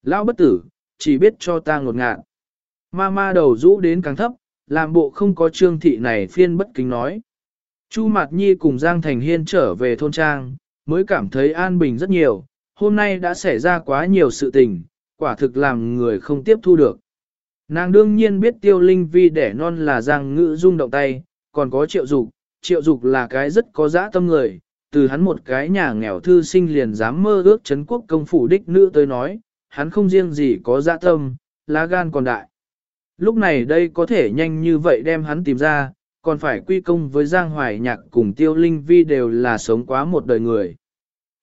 Lão bất tử, chỉ biết cho ta ngột ngạn. Ma ma đầu rũ đến càng thấp, làm bộ không có trương thị này phiên bất kính nói. Chu Mạt Nhi cùng Giang Thành Hiên trở về thôn trang, mới cảm thấy an bình rất nhiều, hôm nay đã xảy ra quá nhiều sự tình, quả thực làm người không tiếp thu được. Nàng đương nhiên biết tiêu linh vi đẻ non là Giang ngữ rung động tay, còn có triệu dục, triệu dục là cái rất có dã tâm người, từ hắn một cái nhà nghèo thư sinh liền dám mơ ước chấn quốc công phủ đích nữ tới nói, hắn không riêng gì có dã tâm, lá gan còn đại. Lúc này đây có thể nhanh như vậy đem hắn tìm ra, còn phải quy công với Giang Hoài Nhạc cùng Tiêu Linh Vi đều là sống quá một đời người.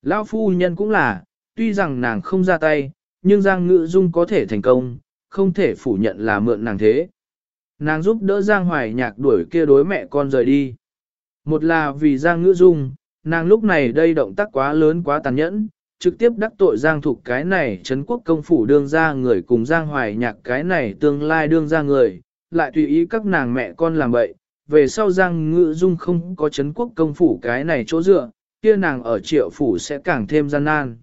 Lão phu nhân cũng là, tuy rằng nàng không ra tay, nhưng Giang Ngự Dung có thể thành công, không thể phủ nhận là mượn nàng thế. Nàng giúp đỡ Giang Hoài Nhạc đuổi kia đối mẹ con rời đi. Một là vì Giang Ngữ Dung, nàng lúc này đây động tác quá lớn quá tàn nhẫn, trực tiếp đắc tội Giang Thục cái này Trấn quốc công phủ đương ra người cùng Giang Hoài Nhạc cái này tương lai đương ra người, lại tùy ý các nàng mẹ con làm bậy, về sau Giang Ngữ Dung không có Trấn quốc công phủ cái này chỗ dựa, kia nàng ở triệu phủ sẽ càng thêm gian nan.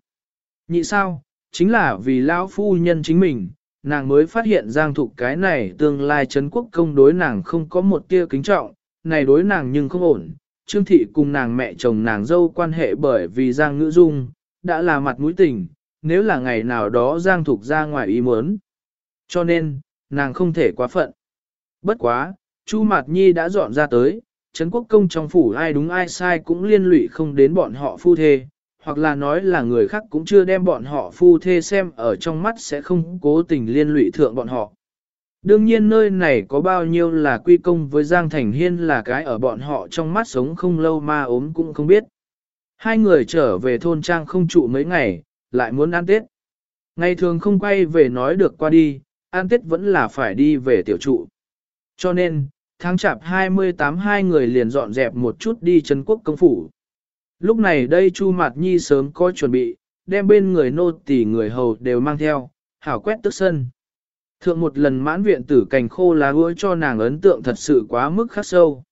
Nhị sao, chính là vì lão phu nhân chính mình, nàng mới phát hiện Giang Thục cái này tương lai chấn quốc công đối nàng không có một tia kính trọng, này đối nàng nhưng không ổn. Trương Thị cùng nàng mẹ chồng nàng dâu quan hệ bởi vì Giang Ngữ Dung, đã là mặt mũi tình, nếu là ngày nào đó Giang Thục ra ngoài ý muốn. Cho nên, nàng không thể quá phận. Bất quá, Chu Mạt Nhi đã dọn ra tới, Trấn Quốc Công trong phủ ai đúng ai sai cũng liên lụy không đến bọn họ phu thê, hoặc là nói là người khác cũng chưa đem bọn họ phu thê xem ở trong mắt sẽ không cố tình liên lụy thượng bọn họ. Đương nhiên nơi này có bao nhiêu là quy công với Giang Thành Hiên là cái ở bọn họ trong mắt sống không lâu ma ốm cũng không biết. Hai người trở về thôn trang không trụ mấy ngày, lại muốn ăn Tết. Ngày thường không quay về nói được qua đi, ăn Tết vẫn là phải đi về tiểu trụ. Cho nên, tháng chạp 28 hai người liền dọn dẹp một chút đi Trấn Quốc công phủ. Lúc này đây Chu Mạt Nhi sớm có chuẩn bị, đem bên người nô tỳ người hầu đều mang theo, hảo quét tức sân. Thượng một lần mãn viện tử cành khô lá úa cho nàng ấn tượng thật sự quá mức khắc sâu.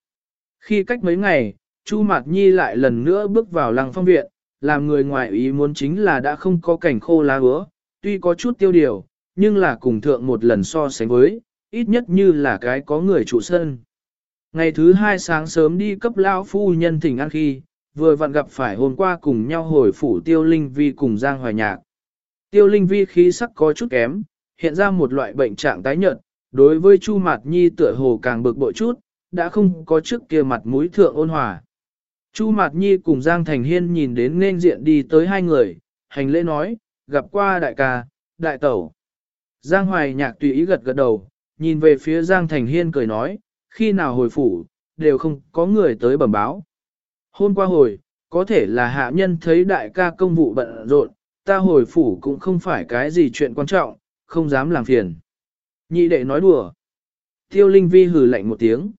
Khi cách mấy ngày, Chu Mạt Nhi lại lần nữa bước vào lăng phong viện, làm người ngoài ý muốn chính là đã không có cảnh khô lá úa, tuy có chút tiêu điều, nhưng là cùng thượng một lần so sánh với, ít nhất như là cái có người trụ sân. Ngày thứ hai sáng sớm đi cấp lão phu nhân thỉnh ăn khi, vừa vặn gặp phải hôm qua cùng nhau hồi phủ tiêu linh vi cùng Giang Hoài Nhạc. Tiêu linh vi khí sắc có chút kém, hiện ra một loại bệnh trạng tái nhợt, đối với Chu Mạt Nhi tựa hồ càng bực bội chút, đã không có trước kia mặt mũi thượng ôn hòa. Chu Mạt Nhi cùng Giang Thành Hiên nhìn đến nên diện đi tới hai người, hành lễ nói, gặp qua đại ca, đại tẩu. Giang Hoài Nhạc tùy ý gật gật đầu, nhìn về phía Giang Thành Hiên cười nói, khi nào hồi phủ, đều không có người tới bẩm báo. Hôm qua hồi, có thể là hạ nhân thấy đại ca công vụ bận rộn, ta hồi phủ cũng không phải cái gì chuyện quan trọng, không dám làm phiền. Nhị đệ nói đùa. Tiêu Linh Vi hừ lạnh một tiếng.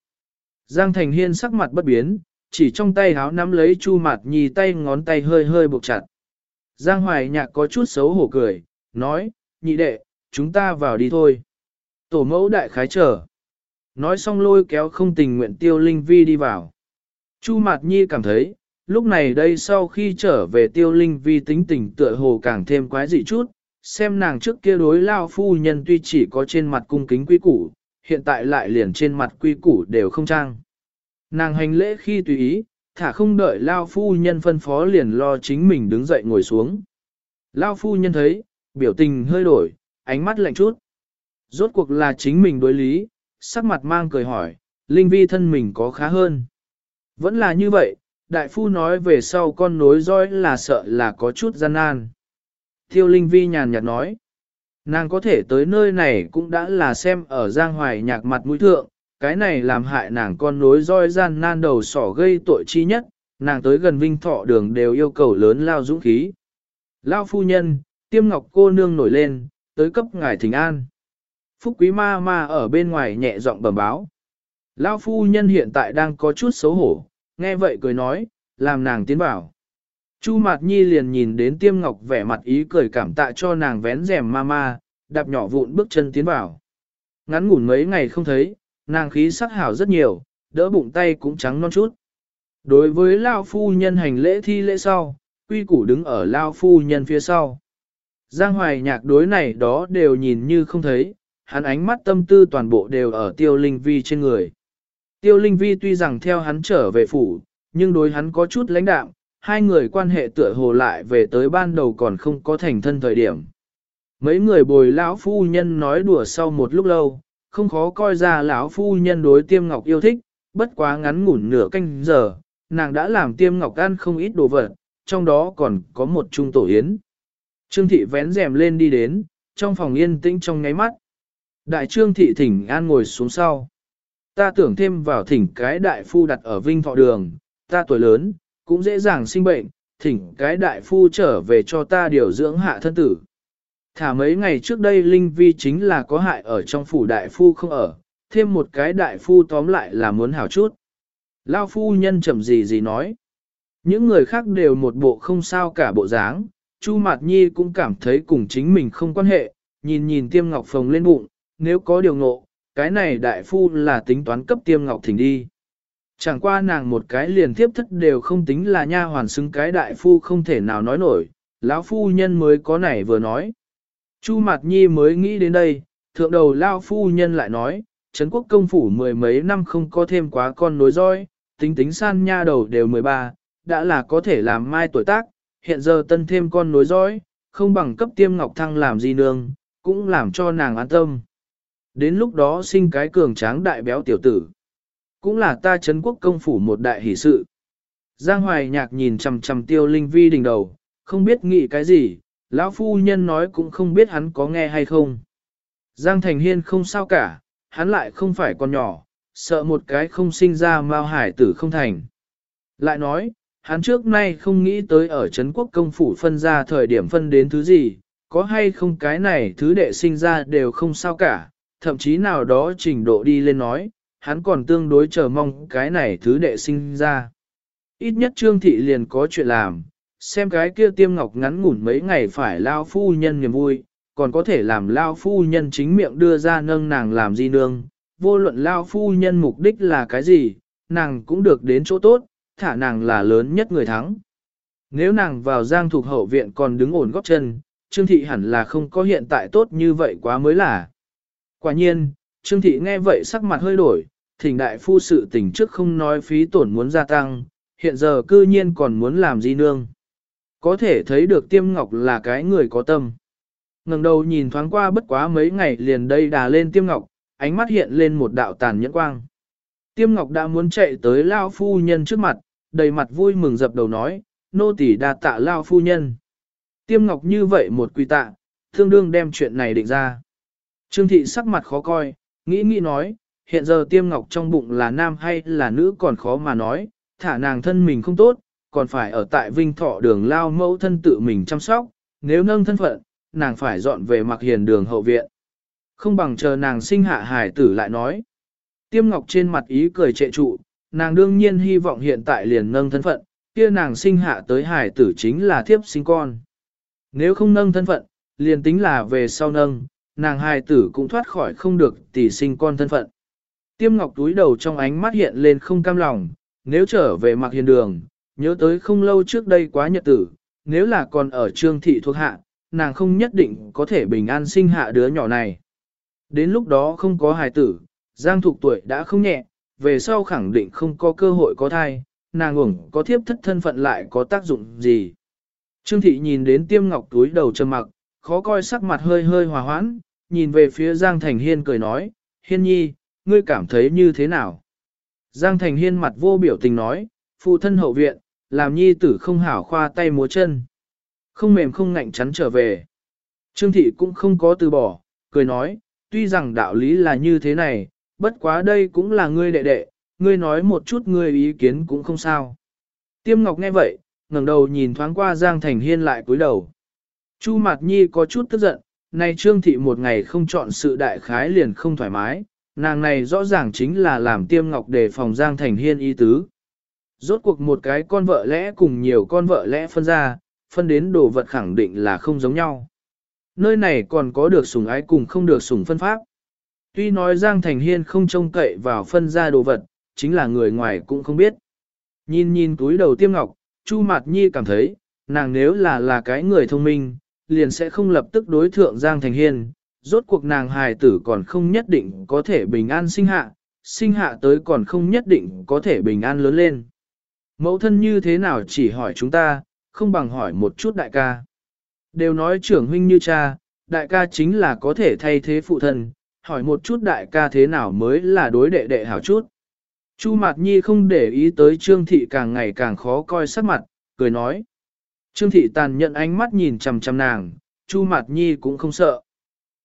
Giang Thành Hiên sắc mặt bất biến, chỉ trong tay háo nắm lấy Chu Mạt Nhi tay ngón tay hơi hơi buộc chặt. Giang Hoài Nhạc có chút xấu hổ cười, nói, nhị đệ, chúng ta vào đi thôi. Tổ mẫu đại khái trở. Nói xong lôi kéo không tình nguyện Tiêu Linh Vi đi vào. Chu Mạt Nhi cảm thấy, lúc này đây sau khi trở về Tiêu Linh Vi tính tình tựa hồ càng thêm quái dị chút, xem nàng trước kia đối lao phu nhân tuy chỉ có trên mặt cung kính quý củ, hiện tại lại liền trên mặt quy củ đều không trang. Nàng hành lễ khi tùy ý, thả không đợi lao phu nhân phân phó liền lo chính mình đứng dậy ngồi xuống. Lao phu nhân thấy, biểu tình hơi đổi, ánh mắt lạnh chút. Rốt cuộc là chính mình đối lý, sắc mặt mang cười hỏi, linh vi thân mình có khá hơn. Vẫn là như vậy, đại phu nói về sau con nối dõi là sợ là có chút gian nan. Tiêu Linh Vi nhàn nhạt nói, nàng có thể tới nơi này cũng đã là xem ở Giang Hoài nhạc mặt mũi thượng, cái này làm hại nàng con nối roi gian nan đầu sỏ gây tội chi nhất, nàng tới gần vinh thọ đường đều yêu cầu lớn lao dũng khí. Lao phu nhân, tiêm ngọc cô nương nổi lên, tới cấp ngài thỉnh an. Phúc quý ma ma ở bên ngoài nhẹ giọng bẩm báo. Lao phu nhân hiện tại đang có chút xấu hổ, nghe vậy cười nói, làm nàng tiến vào. Chu Mạt Nhi liền nhìn đến tiêm ngọc vẻ mặt ý cười cảm tạ cho nàng vén rèm ma ma, đạp nhỏ vụn bước chân tiến vào. Ngắn ngủn mấy ngày không thấy, nàng khí sắc hảo rất nhiều, đỡ bụng tay cũng trắng non chút. Đối với Lao Phu Nhân hành lễ thi lễ sau, quy củ đứng ở Lao Phu Nhân phía sau. Giang Hoài nhạc đối này đó đều nhìn như không thấy, hắn ánh mắt tâm tư toàn bộ đều ở Tiêu Linh Vi trên người. Tiêu Linh Vi tuy rằng theo hắn trở về phủ, nhưng đối hắn có chút lãnh đạm, hai người quan hệ tựa hồ lại về tới ban đầu còn không có thành thân thời điểm. Mấy người bồi lão phu nhân nói đùa sau một lúc lâu, không khó coi ra lão phu nhân đối tiêm ngọc yêu thích, bất quá ngắn ngủn nửa canh giờ, nàng đã làm tiêm ngọc ăn không ít đồ vật, trong đó còn có một trung tổ yến. Trương thị vén rèm lên đi đến, trong phòng yên tĩnh trong ngáy mắt. Đại trương thị thỉnh an ngồi xuống sau. Ta tưởng thêm vào thỉnh cái đại phu đặt ở vinh thọ đường, ta tuổi lớn, cũng dễ dàng sinh bệnh, thỉnh cái đại phu trở về cho ta điều dưỡng hạ thân tử. Thả mấy ngày trước đây Linh Vi chính là có hại ở trong phủ đại phu không ở, thêm một cái đại phu tóm lại là muốn hảo chút. Lao phu nhân chậm gì gì nói. Những người khác đều một bộ không sao cả bộ dáng, Chu Mạt Nhi cũng cảm thấy cùng chính mình không quan hệ, nhìn nhìn tiêm ngọc phồng lên bụng, nếu có điều ngộ, cái này đại phu là tính toán cấp tiêm ngọc thỉnh đi. Chẳng qua nàng một cái liền tiếp thất đều không tính là nha hoàn xứng cái đại phu không thể nào nói nổi, lão phu nhân mới có này vừa nói. Chu Mạt Nhi mới nghĩ đến đây, thượng đầu lão phu nhân lại nói, Trấn quốc công phủ mười mấy năm không có thêm quá con nối roi, tính tính san nha đầu đều 13, đã là có thể làm mai tuổi tác, hiện giờ tân thêm con nối dõi, không bằng cấp tiêm ngọc thăng làm gì nương, cũng làm cho nàng an tâm. Đến lúc đó sinh cái cường tráng đại béo tiểu tử. Cũng là ta chấn quốc công phủ một đại hỷ sự. Giang Hoài Nhạc nhìn chằm chằm tiêu linh vi đỉnh đầu, không biết nghĩ cái gì, lão phu nhân nói cũng không biết hắn có nghe hay không. Giang Thành Hiên không sao cả, hắn lại không phải con nhỏ, sợ một cái không sinh ra mao hải tử không thành. Lại nói, hắn trước nay không nghĩ tới ở Trấn quốc công phủ phân ra thời điểm phân đến thứ gì, có hay không cái này thứ đệ sinh ra đều không sao cả, thậm chí nào đó trình độ đi lên nói, hắn còn tương đối chờ mong cái này thứ đệ sinh ra. Ít nhất Trương Thị liền có chuyện làm, xem cái kia tiêm ngọc ngắn ngủn mấy ngày phải lao phu nhân niềm vui, còn có thể làm lao phu nhân chính miệng đưa ra nâng nàng làm gì nương, vô luận lao phu nhân mục đích là cái gì, nàng cũng được đến chỗ tốt, thả nàng là lớn nhất người thắng. Nếu nàng vào giang thuộc hậu viện còn đứng ổn góp chân, Trương Thị hẳn là không có hiện tại tốt như vậy quá mới là. Quả nhiên, Trương Thị nghe vậy sắc mặt hơi đổi, thỉnh đại phu sự tình trước không nói phí tổn muốn gia tăng, hiện giờ cư nhiên còn muốn làm gì nương. Có thể thấy được tiêm ngọc là cái người có tâm. ngẩng đầu nhìn thoáng qua bất quá mấy ngày liền đây đà lên tiêm ngọc, ánh mắt hiện lên một đạo tàn nhẫn quang. Tiêm ngọc đã muốn chạy tới lao phu nhân trước mặt, đầy mặt vui mừng dập đầu nói, nô tỳ đa tạ lao phu nhân. Tiêm ngọc như vậy một quy tạ, thương đương đem chuyện này định ra. Trương thị sắc mặt khó coi, nghĩ nghĩ nói, hiện giờ tiêm ngọc trong bụng là nam hay là nữ còn khó mà nói, thả nàng thân mình không tốt, còn phải ở tại vinh thọ đường lao mẫu thân tự mình chăm sóc, nếu nâng thân phận, nàng phải dọn về mặc hiền đường hậu viện. Không bằng chờ nàng sinh hạ hài tử lại nói. Tiêm ngọc trên mặt ý cười trệ trụ, nàng đương nhiên hy vọng hiện tại liền nâng thân phận, kia nàng sinh hạ tới hài tử chính là thiếp sinh con. Nếu không nâng thân phận, liền tính là về sau nâng, nàng hài tử cũng thoát khỏi không được tỷ sinh con thân phận. Tiêm ngọc túi đầu trong ánh mắt hiện lên không cam lòng, nếu trở về mặc hiền đường, nhớ tới không lâu trước đây quá nhật tử, nếu là còn ở trương thị thuộc hạ, nàng không nhất định có thể bình an sinh hạ đứa nhỏ này. Đến lúc đó không có hài tử, giang thục tuổi đã không nhẹ, về sau khẳng định không có cơ hội có thai, nàng uổng có thiếp thất thân phận lại có tác dụng gì. Trương thị nhìn đến tiêm ngọc túi đầu trầm mặc, khó coi sắc mặt hơi hơi hòa hoãn, nhìn về phía Giang Thành Hiên cười nói, Hiên nhi, ngươi cảm thấy như thế nào? Giang Thành Hiên mặt vô biểu tình nói, phụ thân hậu viện, làm nhi tử không hảo khoa tay múa chân. Không mềm không ngạnh chắn trở về. Trương thị cũng không có từ bỏ, cười nói, tuy rằng đạo lý là như thế này, bất quá đây cũng là ngươi đệ đệ, ngươi nói một chút ngươi ý kiến cũng không sao. Tiêm Ngọc nghe vậy, ngẩng đầu nhìn thoáng qua Giang Thành Hiên lại cúi đầu. Chu Mạt Nhi có chút tức giận, nay Trương Thị một ngày không chọn sự đại khái liền không thoải mái, nàng này rõ ràng chính là làm Tiêm Ngọc để phòng Giang Thành Hiên ý tứ. Rốt cuộc một cái con vợ lẽ cùng nhiều con vợ lẽ phân ra, phân đến đồ vật khẳng định là không giống nhau. Nơi này còn có được sủng ái cùng không được sủng phân pháp. Tuy nói Giang Thành Hiên không trông cậy vào phân ra đồ vật, chính là người ngoài cũng không biết. Nhìn nhìn túi đầu tiêm ngọc, Chu Mạt Nhi cảm thấy, nàng nếu là là cái người thông minh, liền sẽ không lập tức đối thượng Giang Thành Hiên. Rốt cuộc nàng hài tử còn không nhất định có thể bình an sinh hạ, sinh hạ tới còn không nhất định có thể bình an lớn lên. Mẫu thân như thế nào chỉ hỏi chúng ta, không bằng hỏi một chút đại ca. Đều nói trưởng huynh như cha, đại ca chính là có thể thay thế phụ thân, hỏi một chút đại ca thế nào mới là đối đệ đệ hảo chút. Chu Mạt Nhi không để ý tới Trương Thị càng ngày càng khó coi sắc mặt, cười nói. Trương Thị tàn nhận ánh mắt nhìn chằm chằm nàng, Chu Mạt Nhi cũng không sợ.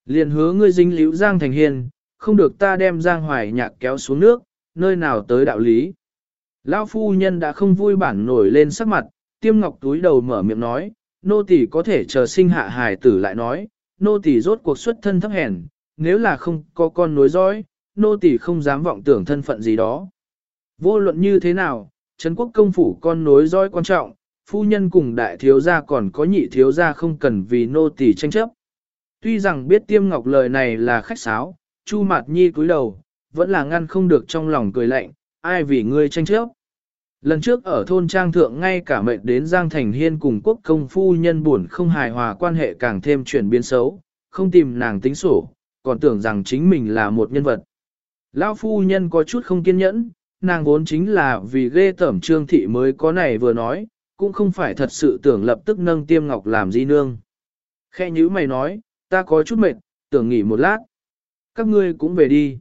Liền hứa ngươi dính liễu Giang Thành Hiền, không được ta đem Giang Hoài nhạc kéo xuống nước, nơi nào tới đạo lý. Lão phu nhân đã không vui bản nổi lên sắc mặt, tiêm ngọc túi đầu mở miệng nói, nô tỳ có thể chờ sinh hạ hài tử lại nói, nô tỳ rốt cuộc xuất thân thấp hèn, nếu là không có con nối dõi, nô tỳ không dám vọng tưởng thân phận gì đó. Vô luận như thế nào, Trấn quốc công phủ con nối dõi quan trọng, phu nhân cùng đại thiếu gia còn có nhị thiếu gia không cần vì nô tỳ tranh chấp. Tuy rằng biết tiêm ngọc lời này là khách sáo, Chu Mạt Nhi cúi đầu, vẫn là ngăn không được trong lòng cười lạnh, ai vì ngươi tranh chấp. Lần trước ở thôn trang thượng ngay cả mệnh đến Giang Thành Hiên cùng quốc công phu nhân buồn không hài hòa quan hệ càng thêm chuyển biến xấu, không tìm nàng tính sổ, còn tưởng rằng chính mình là một nhân vật. Lão phu nhân có chút không kiên nhẫn, nàng vốn chính là vì ghê tẩm trương thị mới có này vừa nói, cũng không phải thật sự tưởng lập tức nâng tiêm ngọc làm di nương. Khe nhữ mày nói, ta có chút mệt, tưởng nghỉ một lát. Các ngươi cũng về đi.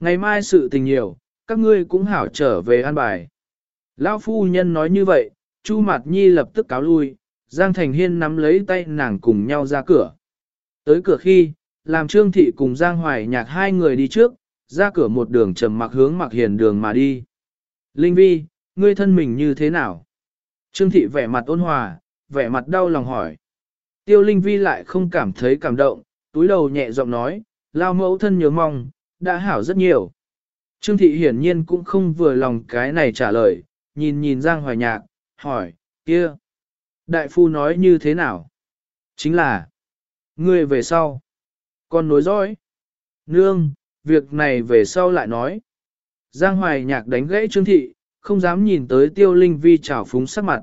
Ngày mai sự tình nhiều, các ngươi cũng hảo trở về an bài. Lão phu nhân nói như vậy, Chu Mạt Nhi lập tức cáo lui, Giang Thành Hiên nắm lấy tay nàng cùng nhau ra cửa. Tới cửa khi, làm Trương Thị cùng Giang Hoài nhạc hai người đi trước, ra cửa một đường trầm mặc hướng mặc hiền đường mà đi. Linh Vi, ngươi thân mình như thế nào? Trương Thị vẻ mặt ôn hòa, vẻ mặt đau lòng hỏi. Tiêu Linh Vi lại không cảm thấy cảm động, túi đầu nhẹ giọng nói, lao mẫu thân nhớ mong, đã hảo rất nhiều. Trương Thị hiển nhiên cũng không vừa lòng cái này trả lời, nhìn nhìn Giang Hoài Nhạc, hỏi, kia, đại phu nói như thế nào? Chính là, ngươi về sau, con nối dõi. Nương, việc này về sau lại nói. Giang Hoài Nhạc đánh gãy Trương Thị, không dám nhìn tới Tiêu Linh Vi trào phúng sắc mặt.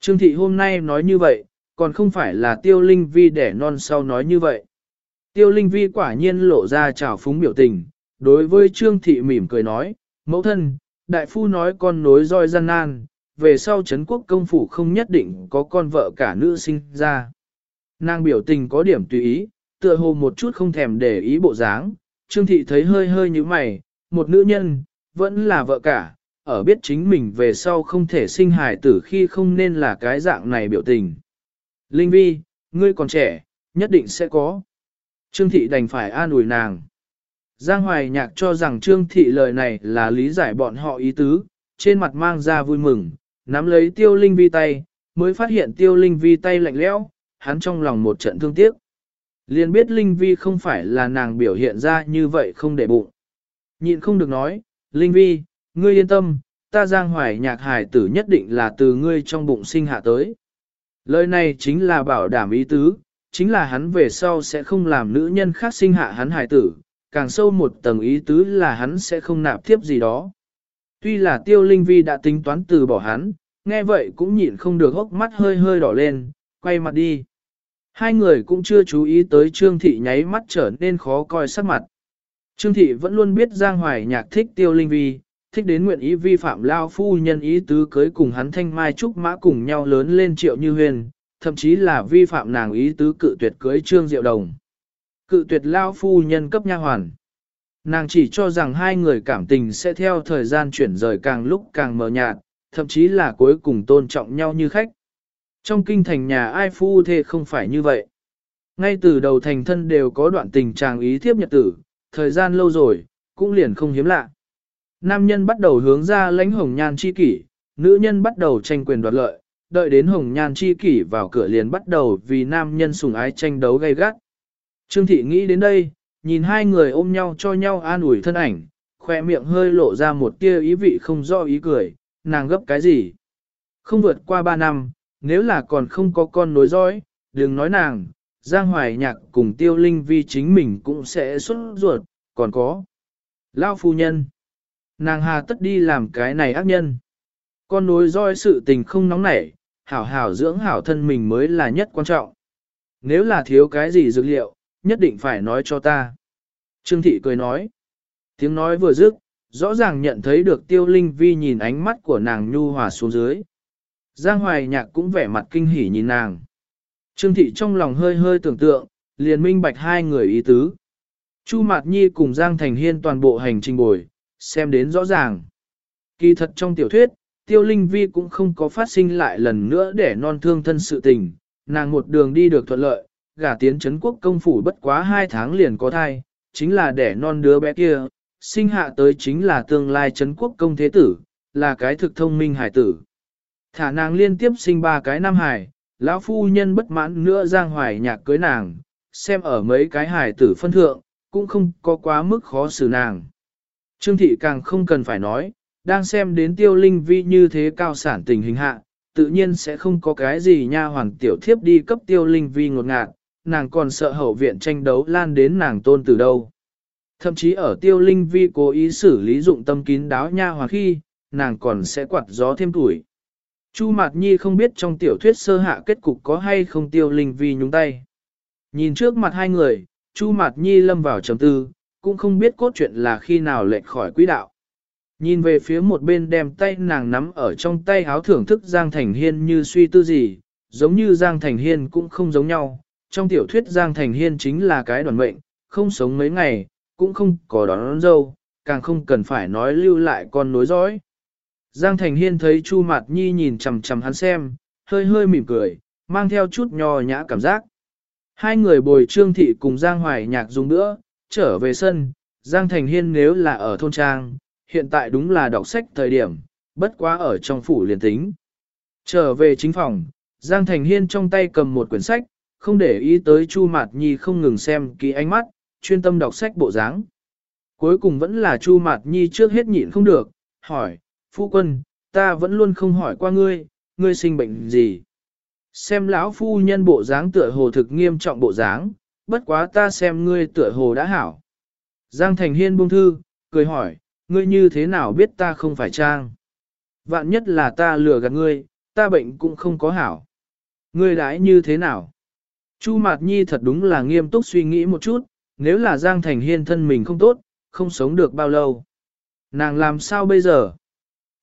Trương Thị hôm nay nói như vậy, còn không phải là Tiêu Linh Vi đẻ non sau nói như vậy. Tiêu Linh Vi quả nhiên lộ ra trào phúng biểu tình, đối với Trương Thị mỉm cười nói, mẫu thân, đại phu nói con nối roi gian nan, về sau Trấn quốc công phủ không nhất định có con vợ cả nữ sinh ra. Nàng biểu tình có điểm tùy ý, tựa hồ một chút không thèm để ý bộ dáng, Trương Thị thấy hơi hơi như mày, một nữ nhân, vẫn là vợ cả, ở biết chính mình về sau không thể sinh hài tử khi không nên là cái dạng này biểu tình. Linh Vi, ngươi còn trẻ, nhất định sẽ có. Trương Thị đành phải an ủi nàng. Giang Hoài Nhạc cho rằng Trương Thị lời này là lý giải bọn họ ý tứ, trên mặt mang ra vui mừng, nắm lấy Tiêu Linh Vi tay, mới phát hiện Tiêu Linh Vi tay lạnh lẽo, hắn trong lòng một trận thương tiếc. Liền biết Linh Vi không phải là nàng biểu hiện ra như vậy không để bụng. Nhịn không được nói, Linh Vi, ngươi yên tâm, ta Giang Hoài Nhạc hài tử nhất định là từ ngươi trong bụng sinh hạ tới. Lời này chính là bảo đảm ý tứ, chính là hắn về sau sẽ không làm nữ nhân khác sinh hạ hắn hài tử, càng sâu một tầng ý tứ là hắn sẽ không nạp tiếp gì đó. Tuy là tiêu linh vi đã tính toán từ bỏ hắn, nghe vậy cũng nhịn không được hốc mắt hơi hơi đỏ lên, quay mặt đi. Hai người cũng chưa chú ý tới Trương Thị nháy mắt trở nên khó coi sắc mặt. Trương Thị vẫn luôn biết Giang Hoài nhạc thích tiêu linh vi, thích đến nguyện ý vi phạm lao phu nhân ý tứ cưới cùng hắn thanh mai trúc mã cùng nhau lớn lên triệu như huyền, thậm chí là vi phạm nàng ý tứ cự tuyệt cưới Trương Diệu Đồng. Cự tuyệt lao phu nhân cấp nha hoàn. Nàng chỉ cho rằng hai người cảm tình sẽ theo thời gian chuyển rời càng lúc càng mờ nhạt, thậm chí là cuối cùng tôn trọng nhau như khách. Trong kinh thành nhà ai phu thê không phải như vậy. Ngay từ đầu thành thân đều có đoạn tình chàng ý thiếp nhật tử, thời gian lâu rồi, cũng liền không hiếm lạ. Nam nhân bắt đầu hướng ra lãnh hồng nhan chi kỷ, nữ nhân bắt đầu tranh quyền đoạt lợi, đợi đến hồng nhan chi kỷ vào cửa liền bắt đầu vì nam nhân sùng ái tranh đấu gay gắt. Trương thị nghĩ đến đây, nhìn hai người ôm nhau cho nhau an ủi thân ảnh, khoe miệng hơi lộ ra một tia ý vị không do ý cười, nàng gấp cái gì. Không vượt qua ba năm, nếu là còn không có con nối dõi, đừng nói nàng, Giang Hoài Nhạc cùng Tiêu Linh Vi chính mình cũng sẽ xuất ruột, còn có. Lao phu nhân. Nàng hà tất đi làm cái này ác nhân. Con nối roi sự tình không nóng nảy, hảo hảo dưỡng hảo thân mình mới là nhất quan trọng. Nếu là thiếu cái gì dược liệu, nhất định phải nói cho ta. Trương Thị cười nói. Tiếng nói vừa dứt, rõ ràng nhận thấy được Tiêu Linh Vi nhìn ánh mắt của nàng nhu hòa xuống dưới. Giang Hoài Nhạc cũng vẻ mặt kinh hỉ nhìn nàng. Trương Thị trong lòng hơi hơi tưởng tượng, liền minh bạch hai người ý tứ. Chu Mạt Nhi cùng Giang Thành Hiên toàn bộ hành trình bồi, xem đến rõ ràng. Kỳ thật trong tiểu thuyết, Tiêu Linh Vi cũng không có phát sinh lại lần nữa để non thương thân sự tình, nàng một đường đi được thuận lợi, gả tiến Trấn quốc công phủ bất quá hai tháng liền có thai, chính là để non đứa bé kia, sinh hạ tới chính là tương lai Trấn quốc công thế tử, là cái thực thông minh hải tử. Thả nàng liên tiếp sinh ba cái nam hải, lão phu nhân bất mãn nữa giang hoài nhạc cưới nàng, xem ở mấy cái hải tử phân thượng, cũng không có quá mức khó xử nàng. Trương thị càng không cần phải nói, đang xem đến tiêu linh vi như thế cao sản tình hình hạ, tự nhiên sẽ không có cái gì nha hoàng tiểu thiếp đi cấp tiêu linh vi ngột ngạt, nàng còn sợ hậu viện tranh đấu lan đến nàng tôn từ đâu. Thậm chí ở tiêu linh vi cố ý xử lý dụng tâm kín đáo nha hoàng khi, nàng còn sẽ quạt gió thêm tuổi. Chu Mạt Nhi không biết trong tiểu thuyết sơ hạ kết cục có hay không tiêu linh vi nhúng tay. Nhìn trước mặt hai người, Chu Mạt Nhi lâm vào trầm tư, cũng không biết cốt truyện là khi nào lệch khỏi quỹ đạo. Nhìn về phía một bên đem tay nàng nắm ở trong tay háo thưởng thức Giang Thành Hiên như suy tư gì, giống như Giang Thành Hiên cũng không giống nhau. Trong tiểu thuyết Giang Thành Hiên chính là cái đoàn mệnh, không sống mấy ngày, cũng không có đón, đón dâu, càng không cần phải nói lưu lại con nối dõi. Giang Thành Hiên thấy Chu Mạt Nhi nhìn chằm chằm hắn xem, hơi hơi mỉm cười, mang theo chút nho nhã cảm giác. Hai người bồi trương thị cùng Giang Hoài nhạc dùng nữa, trở về sân, Giang Thành Hiên nếu là ở thôn trang, hiện tại đúng là đọc sách thời điểm, bất quá ở trong phủ liền tính. Trở về chính phòng, Giang Thành Hiên trong tay cầm một quyển sách, không để ý tới Chu Mạt Nhi không ngừng xem kỹ ánh mắt, chuyên tâm đọc sách bộ dáng. Cuối cùng vẫn là Chu Mạt Nhi trước hết nhịn không được, hỏi, phu quân, ta vẫn luôn không hỏi qua ngươi, ngươi sinh bệnh gì. Xem lão phu nhân bộ dáng tựa hồ thực nghiêm trọng bộ dáng, bất quá ta xem ngươi tựa hồ đã hảo. Giang Thành Hiên buông thư, cười hỏi, ngươi như thế nào biết ta không phải trang? Vạn nhất là ta lừa gạt ngươi, ta bệnh cũng không có hảo. Ngươi đãi như thế nào? Chu Mạt Nhi thật đúng là nghiêm túc suy nghĩ một chút, nếu là Giang Thành Hiên thân mình không tốt, không sống được bao lâu. Nàng làm sao bây giờ?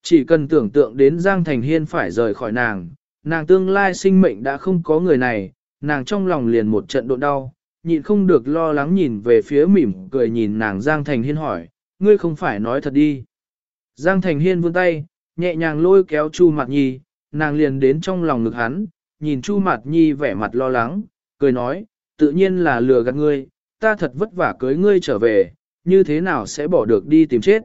Chỉ cần tưởng tượng đến Giang Thành Hiên phải rời khỏi nàng, nàng tương lai sinh mệnh đã không có người này, nàng trong lòng liền một trận độ đau, nhịn không được lo lắng nhìn về phía mỉm cười nhìn nàng Giang Thành Hiên hỏi, ngươi không phải nói thật đi. Giang Thành Hiên vươn tay, nhẹ nhàng lôi kéo Chu Mạt Nhi, nàng liền đến trong lòng ngực hắn, nhìn Chu Mạt Nhi vẻ mặt lo lắng, cười nói, tự nhiên là lừa gạt ngươi, ta thật vất vả cưới ngươi trở về, như thế nào sẽ bỏ được đi tìm chết.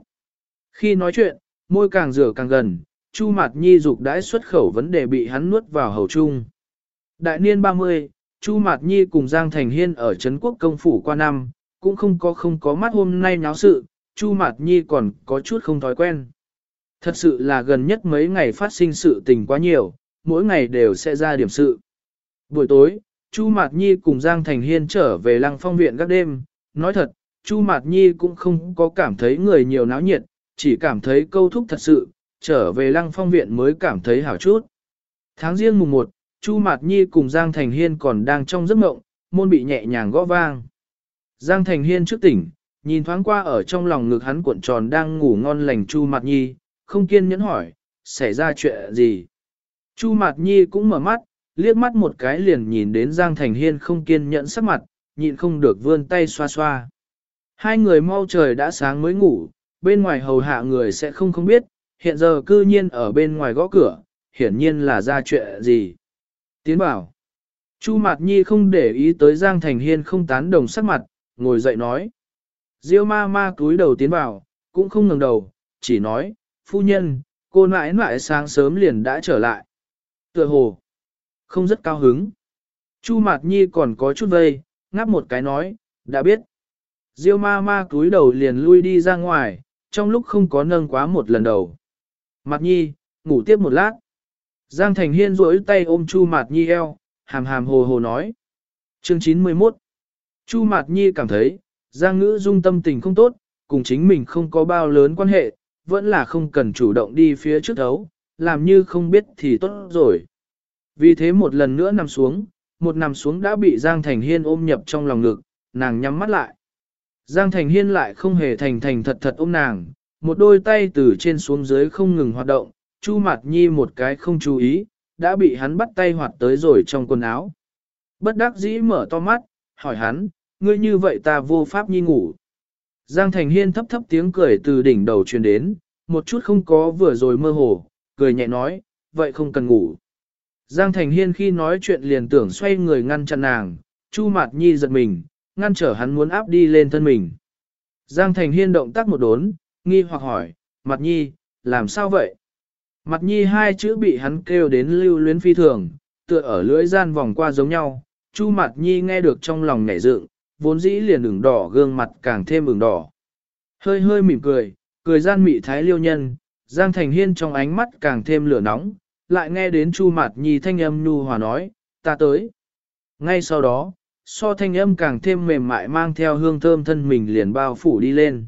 Khi nói chuyện, môi càng rửa càng gần, Chu Mạt Nhi dục đãi xuất khẩu vấn đề bị hắn nuốt vào hầu chung. Đại niên 30, Chu Mạt Nhi cùng Giang Thành Hiên ở Trấn Quốc công phủ qua năm, cũng không có không có mắt hôm nay náo sự, Chu Mạt Nhi còn có chút không thói quen. Thật sự là gần nhất mấy ngày phát sinh sự tình quá nhiều, mỗi ngày đều sẽ ra điểm sự. Buổi tối, Chu Mạt Nhi cùng Giang Thành Hiên trở về lăng phong viện các đêm, nói thật, Chu Mạt Nhi cũng không có cảm thấy người nhiều náo nhiệt, chỉ cảm thấy câu thúc thật sự, trở về lăng phong viện mới cảm thấy hảo chút. Tháng riêng mùng 1, Chu Mạt Nhi cùng Giang Thành Hiên còn đang trong giấc mộng, môn bị nhẹ nhàng gõ vang. Giang Thành Hiên trước tỉnh, nhìn thoáng qua ở trong lòng ngực hắn cuộn tròn đang ngủ ngon lành Chu Mạt Nhi, không kiên nhẫn hỏi, xảy ra chuyện gì. Chu Mạt Nhi cũng mở mắt, liếc mắt một cái liền nhìn đến Giang Thành Hiên không kiên nhẫn sắc mặt, nhịn không được vươn tay xoa xoa. Hai người mau trời đã sáng mới ngủ, bên ngoài hầu hạ người sẽ không không biết, hiện giờ cư nhiên ở bên ngoài gõ cửa, hiển nhiên là ra chuyện gì. Tiến bảo. Chu Mạt Nhi không để ý tới Giang Thành Hiên không tán đồng sắc mặt, ngồi dậy nói. Diêu ma ma cúi đầu tiến vào, cũng không ngừng đầu, chỉ nói, phu nhân, cô nãi nãi sáng sớm liền đã trở lại. Tựa hồ, không rất cao hứng. Chu Mạt Nhi còn có chút vây, ngáp một cái nói, đã biết. Diêu ma ma cúi đầu liền lui đi ra ngoài, trong lúc không có nâng quá một lần đầu. Mạt Nhi, ngủ tiếp một lát. Giang Thành Hiên rỗi tay ôm Chu Mạt Nhi eo, hàm hàm hồ hồ nói. Chương 91 Chu Mạt Nhi cảm thấy, Giang Ngữ Dung tâm tình không tốt, cùng chính mình không có bao lớn quan hệ, vẫn là không cần chủ động đi phía trước đấu, làm như không biết thì tốt rồi. Vì thế một lần nữa nằm xuống, một nằm xuống đã bị Giang Thành Hiên ôm nhập trong lòng ngực, nàng nhắm mắt lại. Giang Thành Hiên lại không hề thành thành thật thật ôm nàng, một đôi tay từ trên xuống dưới không ngừng hoạt động, Chu Mạt Nhi một cái không chú ý, đã bị hắn bắt tay hoạt tới rồi trong quần áo. Bất đắc dĩ mở to mắt, hỏi hắn, ngươi như vậy ta vô pháp nhi ngủ. Giang Thành Hiên thấp thấp tiếng cười từ đỉnh đầu truyền đến, một chút không có vừa rồi mơ hồ, cười nhẹ nói, vậy không cần ngủ. Giang Thành Hiên khi nói chuyện liền tưởng xoay người ngăn chặn nàng, Chu Mạt Nhi giật mình, ngăn trở hắn muốn áp đi lên thân mình. Giang Thành Hiên động tác một đốn, nghi hoặc hỏi, Mạt Nhi, làm sao vậy? Mặt Nhi hai chữ bị hắn kêu đến lưu luyến phi thường, tựa ở lưỡi gian vòng qua giống nhau, Chu Mặt Nhi nghe được trong lòng nhảy dựng, vốn dĩ liền ửng đỏ gương mặt càng thêm ửng đỏ. Hơi hơi mỉm cười, cười gian mị thái liêu nhân, Giang Thành Hiên trong ánh mắt càng thêm lửa nóng, lại nghe đến Chu Mạt Nhi thanh âm nhu hòa nói, ta tới. Ngay sau đó, so thanh âm càng thêm mềm mại mang theo hương thơm thân mình liền bao phủ đi lên.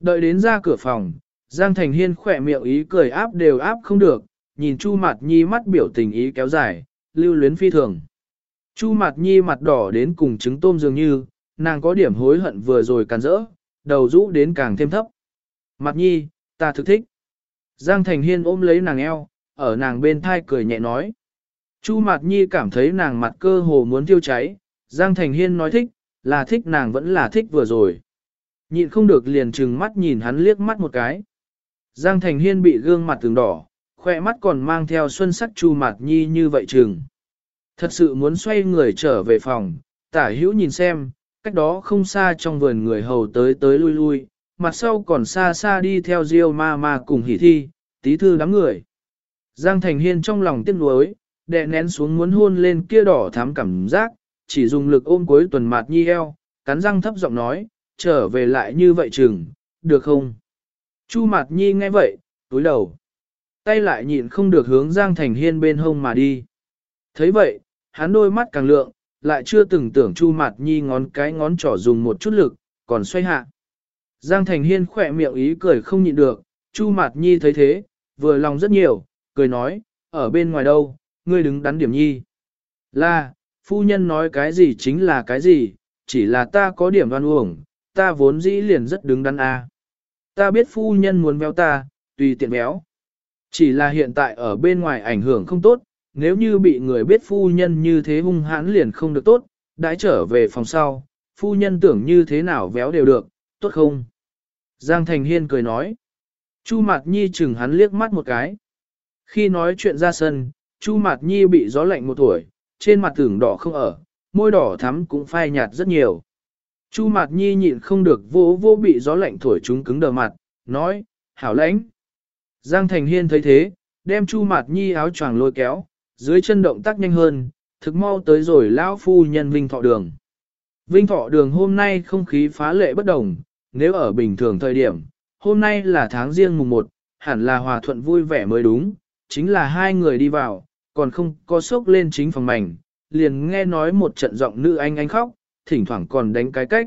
Đợi đến ra cửa phòng, Giang Thành Hiên khỏe miệng ý cười áp đều áp không được, nhìn Chu Mạt Nhi mắt biểu tình ý kéo dài, lưu luyến phi thường. Chu Mạt Nhi mặt đỏ đến cùng trứng tôm dường như, nàng có điểm hối hận vừa rồi càn rỡ, đầu rũ đến càng thêm thấp. Mạt Nhi, ta thực thích. Giang Thành Hiên ôm lấy nàng eo, ở nàng bên thai cười nhẹ nói. Chu Mạt Nhi cảm thấy nàng mặt cơ hồ muốn tiêu cháy, Giang Thành Hiên nói thích, là thích nàng vẫn là thích vừa rồi. Nhịn không được liền trừng mắt nhìn hắn liếc mắt một cái. Giang Thành Hiên bị gương mặt từng đỏ, khoe mắt còn mang theo xuân sắc Chu mặt Nhi như vậy chừng. Thật sự muốn xoay người trở về phòng, tả hữu nhìn xem, cách đó không xa trong vườn người hầu tới tới lui lui, mặt sau còn xa xa đi theo Diêu ma ma cùng hỉ thi, tí thư đám người. Giang Thành Hiên trong lòng tiếc nuối, đè nén xuống muốn hôn lên kia đỏ thắm cảm giác, chỉ dùng lực ôm cuối tuần mặt nhi eo, cắn răng thấp giọng nói, trở về lại như vậy chừng, được không? Chu Mạt nhi nghe vậy, túi đầu. Tay lại nhịn không được hướng Giang Thành Hiên bên hông mà đi. thấy vậy, hắn đôi mắt càng lượng, lại chưa từng tưởng Chu Mạt nhi ngón cái ngón trỏ dùng một chút lực, còn xoay hạ. Giang Thành Hiên khỏe miệng ý cười không nhịn được, Chu Mạt nhi thấy thế, vừa lòng rất nhiều, cười nói, ở bên ngoài đâu, ngươi đứng đắn điểm nhi. Là, phu nhân nói cái gì chính là cái gì, chỉ là ta có điểm đoan uổng, ta vốn dĩ liền rất đứng đắn a. Ta biết phu nhân muốn béo ta, tùy tiện béo. Chỉ là hiện tại ở bên ngoài ảnh hưởng không tốt, nếu như bị người biết phu nhân như thế hung hãn liền không được tốt, đãi trở về phòng sau, phu nhân tưởng như thế nào béo đều được, tốt không? Giang Thành Hiên cười nói. Chu Mạt Nhi chừng hắn liếc mắt một cái. Khi nói chuyện ra sân, Chu Mạt Nhi bị gió lạnh một tuổi, trên mặt tưởng đỏ không ở, môi đỏ thắm cũng phai nhạt rất nhiều. Chu Mạt Nhi nhịn không được vô vô bị gió lạnh thổi chúng cứng đờ mặt, nói, hảo lãnh. Giang Thành Hiên thấy thế, đem Chu Mạt Nhi áo choàng lôi kéo, dưới chân động tác nhanh hơn, thực mau tới rồi lão phu nhân Vinh Thọ Đường. Vinh Thọ Đường hôm nay không khí phá lệ bất đồng, nếu ở bình thường thời điểm, hôm nay là tháng riêng mùng 1, hẳn là hòa thuận vui vẻ mới đúng, chính là hai người đi vào, còn không có sốc lên chính phòng mảnh, liền nghe nói một trận giọng nữ anh anh khóc, thỉnh thoảng còn đánh cái cách.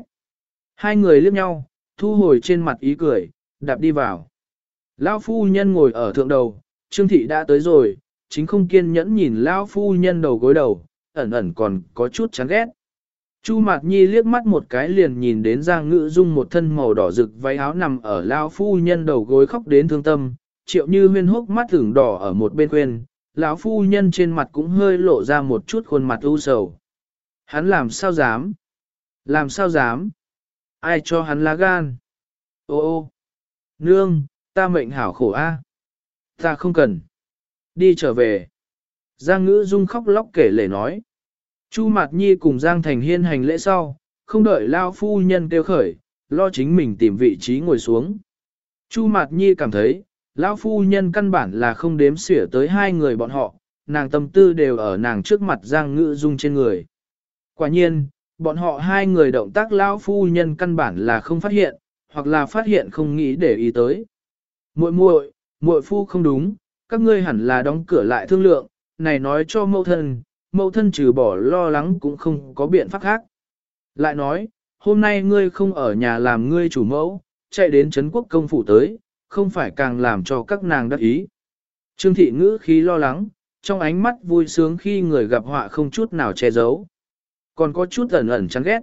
Hai người liếc nhau, thu hồi trên mặt ý cười, đạp đi vào. Lão phu nhân ngồi ở thượng đầu, Trương Thị đã tới rồi, chính không kiên nhẫn nhìn Lão phu nhân đầu gối đầu, ẩn ẩn còn có chút chán ghét. Chu Mạt Nhi liếc mắt một cái liền nhìn đến Giang Ngữ Dung một thân màu đỏ rực váy áo nằm ở Lão phu nhân đầu gối khóc đến thương tâm, triệu như huyên hốc mắt thưởng đỏ ở một bên quên, lão phu nhân trên mặt cũng hơi lộ ra một chút khuôn mặt u sầu. Hắn làm sao dám? Làm sao dám? Ai cho hắn lá gan? Ô ô! Nương, ta mệnh hảo khổ a. Ta không cần. Đi trở về. Giang ngữ dung khóc lóc kể lể nói. Chu Mạt Nhi cùng Giang Thành Hiên hành lễ sau, không đợi lao phu nhân kêu khởi, lo chính mình tìm vị trí ngồi xuống. Chu Mạt Nhi cảm thấy, lão phu nhân căn bản là không đếm xỉa tới hai người bọn họ, nàng tâm tư đều ở nàng trước mặt Giang Ngữ Dung trên người. Quả nhiên, bọn họ hai người động tác lão phu nhân căn bản là không phát hiện, hoặc là phát hiện không nghĩ để ý tới. Muội muội, muội phu không đúng, các ngươi hẳn là đóng cửa lại thương lượng, này nói cho mẫu thân, mẫu thân trừ bỏ lo lắng cũng không có biện pháp khác. Lại nói, hôm nay ngươi không ở nhà làm ngươi chủ mẫu, chạy đến Trấn quốc công phủ tới, không phải càng làm cho các nàng đắc ý. Trương thị ngữ khí lo lắng, trong ánh mắt vui sướng khi người gặp họa không chút nào che giấu. Còn có chút ẩn ẩn chán ghét.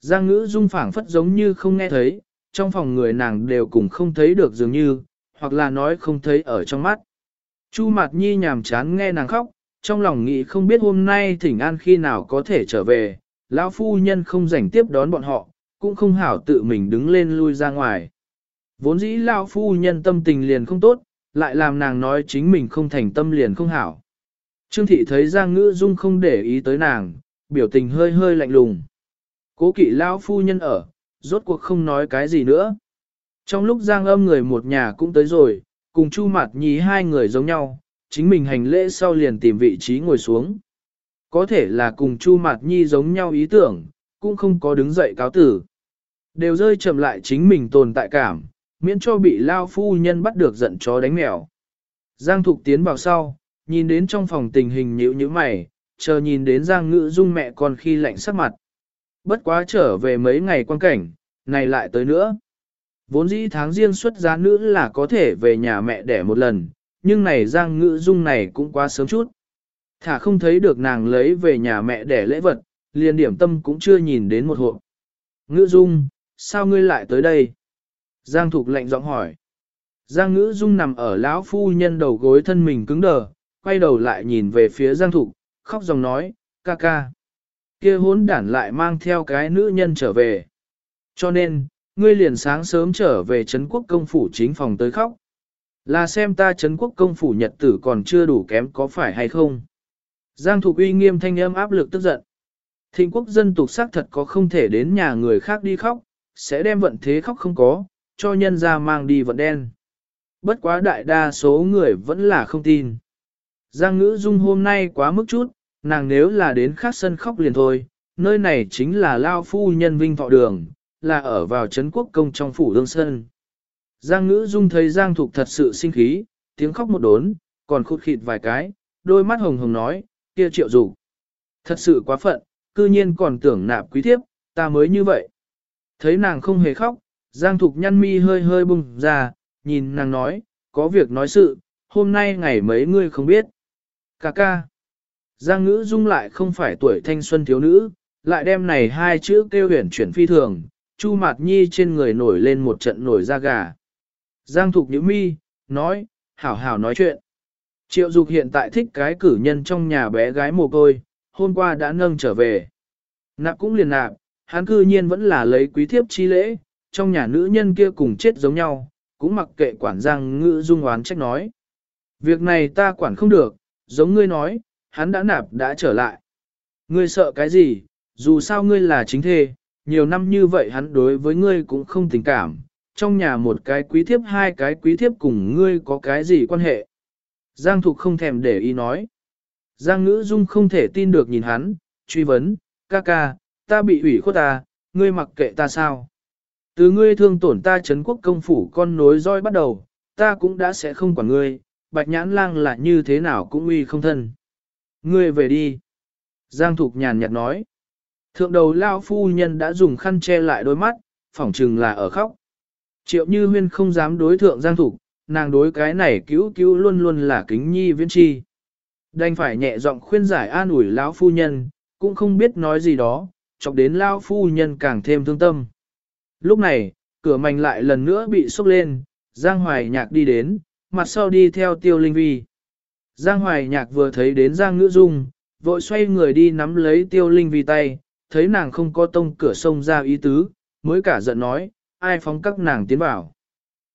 Giang ngữ dung phảng phất giống như không nghe thấy, trong phòng người nàng đều cùng không thấy được dường như, hoặc là nói không thấy ở trong mắt. Chu Mạt Nhi nhàm chán nghe nàng khóc, trong lòng nghĩ không biết hôm nay thỉnh an khi nào có thể trở về, lão phu nhân không rảnh tiếp đón bọn họ, cũng không hảo tự mình đứng lên lui ra ngoài. Vốn dĩ lão phu nhân tâm tình liền không tốt, lại làm nàng nói chính mình không thành tâm liền không hảo. Trương thị thấy Giang Ngữ Dung không để ý tới nàng, biểu tình hơi hơi lạnh lùng. Cố kỵ lão phu nhân ở, rốt cuộc không nói cái gì nữa. Trong lúc Giang âm người một nhà cũng tới rồi, cùng Chu Mạt Nhi hai người giống nhau, chính mình hành lễ sau liền tìm vị trí ngồi xuống. Có thể là cùng Chu Mạt Nhi giống nhau ý tưởng, cũng không có đứng dậy cáo tử. Đều rơi chậm lại chính mình tồn tại cảm, miễn cho bị lao phu nhân bắt được giận chó đánh mèo. Giang Thục tiến vào sau, nhìn đến trong phòng tình hình nhữ như mày, chờ nhìn đến Giang Ngữ Dung mẹ con khi lạnh sắc mặt. Bất quá trở về mấy ngày quan cảnh, này lại tới nữa. Vốn dĩ tháng riêng xuất giá nữ là có thể về nhà mẹ đẻ một lần, nhưng này Giang Ngữ Dung này cũng quá sớm chút. Thả không thấy được nàng lấy về nhà mẹ đẻ lễ vật, liền điểm tâm cũng chưa nhìn đến một hộ. Ngữ Dung, sao ngươi lại tới đây? Giang Thục lạnh giọng hỏi. Giang ngữ dung nằm ở lão phu nhân đầu gối thân mình cứng đờ, quay đầu lại nhìn về phía Giang Thục, khóc dòng nói, ca ca. kia hốn đản lại mang theo cái nữ nhân trở về. Cho nên, ngươi liền sáng sớm trở về Trấn quốc công phủ chính phòng tới khóc. Là xem ta Trấn quốc công phủ nhật tử còn chưa đủ kém có phải hay không. Giang Thục uy nghiêm thanh âm áp lực tức giận. Thịnh quốc dân tục xác thật có không thể đến nhà người khác đi khóc, sẽ đem vận thế khóc không có, cho nhân ra mang đi vận đen. Bất quá đại đa số người vẫn là không tin. Giang ngữ dung hôm nay quá mức chút, nàng nếu là đến khác sân khóc liền thôi, nơi này chính là Lao Phu Nhân Vinh Thọ Đường, là ở vào Trấn Quốc Công trong phủ đương sân. Giang ngữ dung thấy Giang Thục thật sự sinh khí, tiếng khóc một đốn, còn khụt khịt vài cái, đôi mắt hồng hồng nói, kia triệu rủ, Thật sự quá phận, cư nhiên còn tưởng nạp quý thiếp, ta mới như vậy. Thấy nàng không hề khóc, Giang Thục nhăn mi hơi hơi bùng ra, nhìn nàng nói, có việc nói sự, hôm nay ngày mấy ngươi không biết. Cà ca. Giang ngữ dung lại không phải tuổi thanh xuân thiếu nữ, lại đem này hai chữ kêu huyền chuyển phi thường, Chu Mạt Nhi trên người nổi lên một trận nổi da gà. Giang Thục Nhữ mi, nói, hảo hảo nói chuyện. Triệu Dục hiện tại thích cái cử nhân trong nhà bé gái mồ côi, hôm qua đã nâng trở về. Nạp cũng liền nạp, hắn cư nhiên vẫn là lấy quý thiếp chi lễ, trong nhà nữ nhân kia cùng chết giống nhau, cũng mặc kệ quản giang ngữ dung oán trách nói. Việc này ta quản không được, giống ngươi nói, hắn đã nạp đã trở lại. Ngươi sợ cái gì, dù sao ngươi là chính thê, nhiều năm như vậy hắn đối với ngươi cũng không tình cảm, trong nhà một cái quý thiếp hai cái quý thiếp cùng ngươi có cái gì quan hệ. Giang Thục không thèm để ý nói. Giang Ngữ Dung không thể tin được nhìn hắn, truy vấn, ca ca, ta bị ủy khuất ta, ngươi mặc kệ ta sao? Từ ngươi thương tổn ta Trấn quốc công phủ con nối roi bắt đầu, ta cũng đã sẽ không quản ngươi, bạch nhãn lang là như thế nào cũng uy không thân. Ngươi về đi. Giang Thục nhàn nhạt nói. Thượng đầu lao phu nhân đã dùng khăn che lại đôi mắt, phỏng chừng là ở khóc. Triệu như huyên không dám đối thượng Giang Thục, nàng đối cái này cứu cứu luôn luôn là kính nhi viễn chi. Đành phải nhẹ giọng khuyên giải an ủi lão phu nhân, cũng không biết nói gì đó, chọc đến lão phu nhân càng thêm thương tâm. Lúc này, cửa mảnh lại lần nữa bị sốc lên, Giang Hoài Nhạc đi đến, mặt sau đi theo Tiêu Linh Vi. Giang Hoài Nhạc vừa thấy đến Giang Ngữ Dung, vội xoay người đi nắm lấy Tiêu Linh vì tay, thấy nàng không có tông cửa sông ra ý tứ, mới cả giận nói, ai phóng các nàng tiến vào.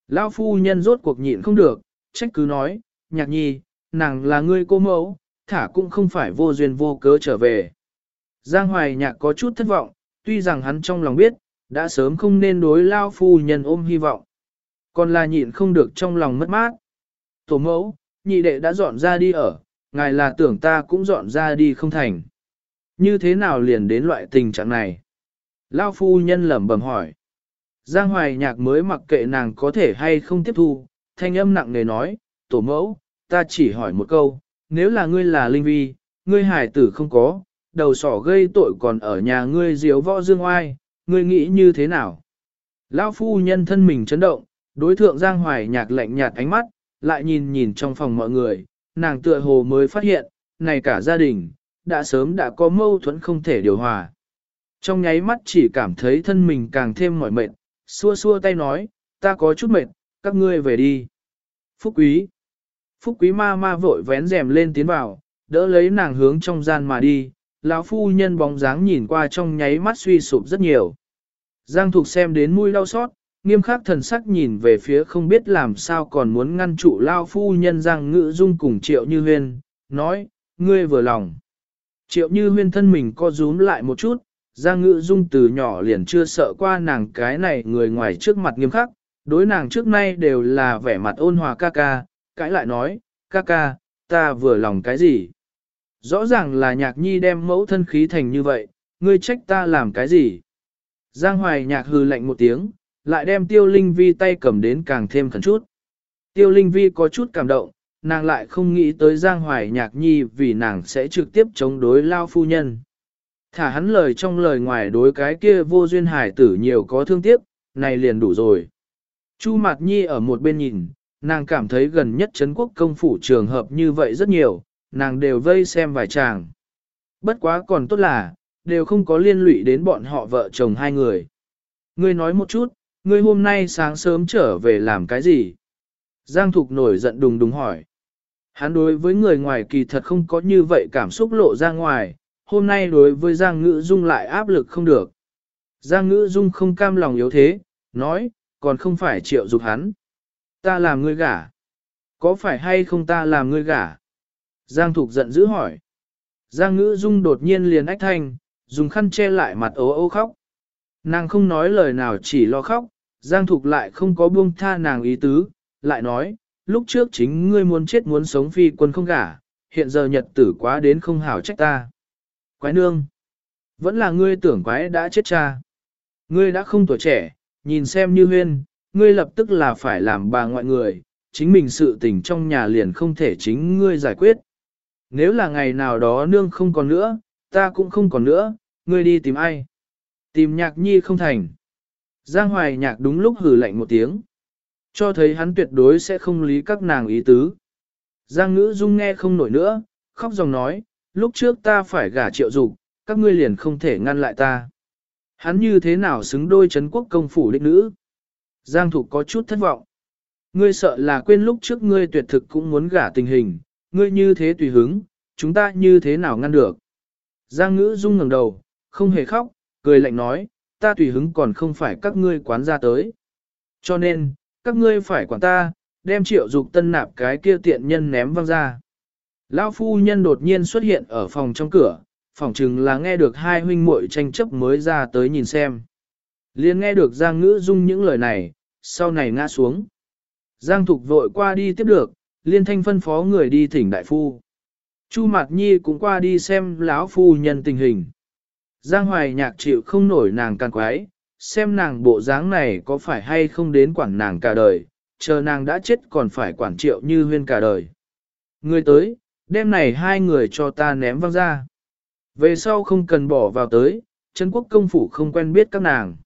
Lão phu nhân rốt cuộc nhịn không được, trách cứ nói, nhạc nhi, nàng là ngươi cô mẫu, thả cũng không phải vô duyên vô cớ trở về. Giang Hoài Nhạc có chút thất vọng, tuy rằng hắn trong lòng biết, đã sớm không nên đối lao phu nhân ôm hy vọng. Còn là nhịn không được trong lòng mất mát. Tổ mẫu, nhị đệ đã dọn ra đi ở, ngài là tưởng ta cũng dọn ra đi không thành. Như thế nào liền đến loại tình trạng này? Lao phu nhân lẩm bẩm hỏi. Giang hoài nhạc mới mặc kệ nàng có thể hay không tiếp thu, thanh âm nặng nề nói, tổ mẫu, ta chỉ hỏi một câu, nếu là ngươi là linh vi, ngươi hải tử không có, đầu sỏ gây tội còn ở nhà ngươi diếu võ dương oai, ngươi nghĩ như thế nào? Lão phu nhân thân mình chấn động, đối thượng Giang Hoài nhạc lạnh nhạt ánh mắt, lại nhìn nhìn trong phòng mọi người, nàng tựa hồ mới phát hiện, này cả gia đình, đã sớm đã có mâu thuẫn không thể điều hòa. Trong nháy mắt chỉ cảm thấy thân mình càng thêm mỏi mệt, xua xua tay nói, ta có chút mệt, các ngươi về đi. Phúc quý. Phúc quý ma ma vội vén rèm lên tiến vào, đỡ lấy nàng hướng trong gian mà đi, lão phu nhân bóng dáng nhìn qua trong nháy mắt suy sụp rất nhiều. Giang Thục xem đến mũi đau xót, nghiêm khắc thần sắc nhìn về phía không biết làm sao còn muốn ngăn trụ lao phu nhân Giang Ngữ Dung cùng Triệu Như Huyên, nói, ngươi vừa lòng. Triệu Như Huyên thân mình co rúm lại một chút, Giang Ngữ Dung từ nhỏ liền chưa sợ qua nàng cái này người ngoài trước mặt nghiêm khắc, đối nàng trước nay đều là vẻ mặt ôn hòa ca ca, cãi lại nói, ca ca, ta vừa lòng cái gì? Rõ ràng là nhạc nhi đem mẫu thân khí thành như vậy, ngươi trách ta làm cái gì? Giang hoài nhạc hừ lạnh một tiếng, lại đem tiêu linh vi tay cầm đến càng thêm khẩn chút. Tiêu linh vi có chút cảm động, nàng lại không nghĩ tới Giang hoài nhạc nhi vì nàng sẽ trực tiếp chống đối lao phu nhân. Thả hắn lời trong lời ngoài đối cái kia vô duyên hải tử nhiều có thương tiếc, này liền đủ rồi. Chu Mạt Nhi ở một bên nhìn, nàng cảm thấy gần nhất Trấn quốc công phủ trường hợp như vậy rất nhiều, nàng đều vây xem vài chàng. Bất quá còn tốt là, đều không có liên lụy đến bọn họ vợ chồng hai người. Ngươi nói một chút, ngươi hôm nay sáng sớm trở về làm cái gì? Giang Thục nổi giận đùng đùng hỏi. Hắn đối với người ngoài kỳ thật không có như vậy cảm xúc lộ ra ngoài, hôm nay đối với Giang Ngữ Dung lại áp lực không được. Giang Ngữ Dung không cam lòng yếu thế, nói, còn không phải triệu dục hắn. Ta làm ngươi gả. Có phải hay không ta làm ngươi gả? Giang Thục giận dữ hỏi. Giang Ngữ Dung đột nhiên liền ách thanh, dùng khăn che lại mặt ố ô khóc. Nàng không nói lời nào chỉ lo khóc, Giang Thục lại không có buông tha nàng ý tứ, lại nói, lúc trước chính ngươi muốn chết muốn sống phi quân không gả, hiện giờ nhật tử quá đến không hảo trách ta. Quái nương, vẫn là ngươi tưởng quái đã chết cha. Ngươi đã không tuổi trẻ, nhìn xem như huyên, ngươi lập tức là phải làm bà ngoại người, chính mình sự tình trong nhà liền không thể chính ngươi giải quyết. Nếu là ngày nào đó nương không còn nữa, ta cũng không còn nữa, ngươi đi tìm ai? Tìm nhạc nhi không thành. Giang hoài nhạc đúng lúc hử lạnh một tiếng. Cho thấy hắn tuyệt đối sẽ không lý các nàng ý tứ. Giang ngữ dung nghe không nổi nữa, khóc dòng nói, lúc trước ta phải gả triệu dục, các ngươi liền không thể ngăn lại ta. Hắn như thế nào xứng đôi chấn quốc công phủ đích nữ? Giang Thục có chút thất vọng. Ngươi sợ là quên lúc trước ngươi tuyệt thực cũng muốn gả tình hình, ngươi như thế tùy hứng, chúng ta như thế nào ngăn được? Giang ngữ dung ngẩng đầu, không hề khóc, cười lạnh nói, ta tùy hứng còn không phải các ngươi quán ra tới. Cho nên, các ngươi phải quản ta, đem triệu dục tân nạp cái kia tiện nhân ném văng ra. Lão phu nhân đột nhiên xuất hiện ở phòng trong cửa, phòng chừng là nghe được hai huynh muội tranh chấp mới ra tới nhìn xem. Liên nghe được Giang Ngữ Dung những lời này, sau này ngã xuống. Giang Thục vội qua đi tiếp được, liên thanh phân phó người đi thỉnh đại phu. Chu Mạt Nhi cũng qua đi xem lão phu nhân tình hình. Giang Hoài nhạc chịu không nổi nàng càng quái, xem nàng bộ dáng này có phải hay không đến quản nàng cả đời, chờ nàng đã chết còn phải quản triệu như huyên cả đời. Người tới, đêm này hai người cho ta ném văng ra. Về sau không cần bỏ vào tới, Trấn quốc công phủ không quen biết các nàng.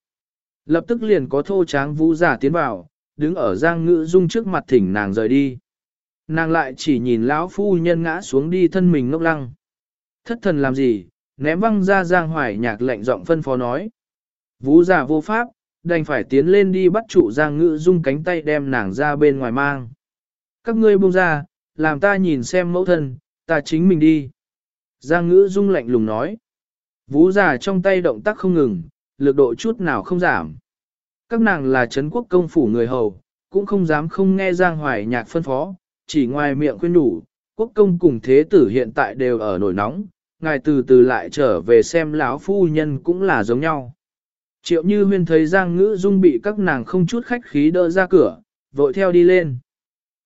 Lập tức liền có thô tráng vũ giả tiến vào, đứng ở giang ngữ dung trước mặt thỉnh nàng rời đi. Nàng lại chỉ nhìn lão phu nhân ngã xuống đi thân mình ngốc lăng. Thất thần làm gì, ném văng ra giang hoài nhạc lệnh giọng phân phó nói. Vũ giả vô pháp, đành phải tiến lên đi bắt trụ giang ngữ dung cánh tay đem nàng ra bên ngoài mang. Các ngươi buông ra, làm ta nhìn xem mẫu thân, ta chính mình đi. Giang ngữ dung lạnh lùng nói. Vũ giả trong tay động tác không ngừng, lực độ chút nào không giảm. Các nàng là Trấn quốc công phủ người hầu, cũng không dám không nghe Giang Hoài nhạc phân phó, chỉ ngoài miệng khuyên đủ, quốc công cùng thế tử hiện tại đều ở nổi nóng, ngài từ từ lại trở về xem lão phu nhân cũng là giống nhau. Triệu Như Huyên thấy Giang Ngữ Dung bị các nàng không chút khách khí đỡ ra cửa, vội theo đi lên.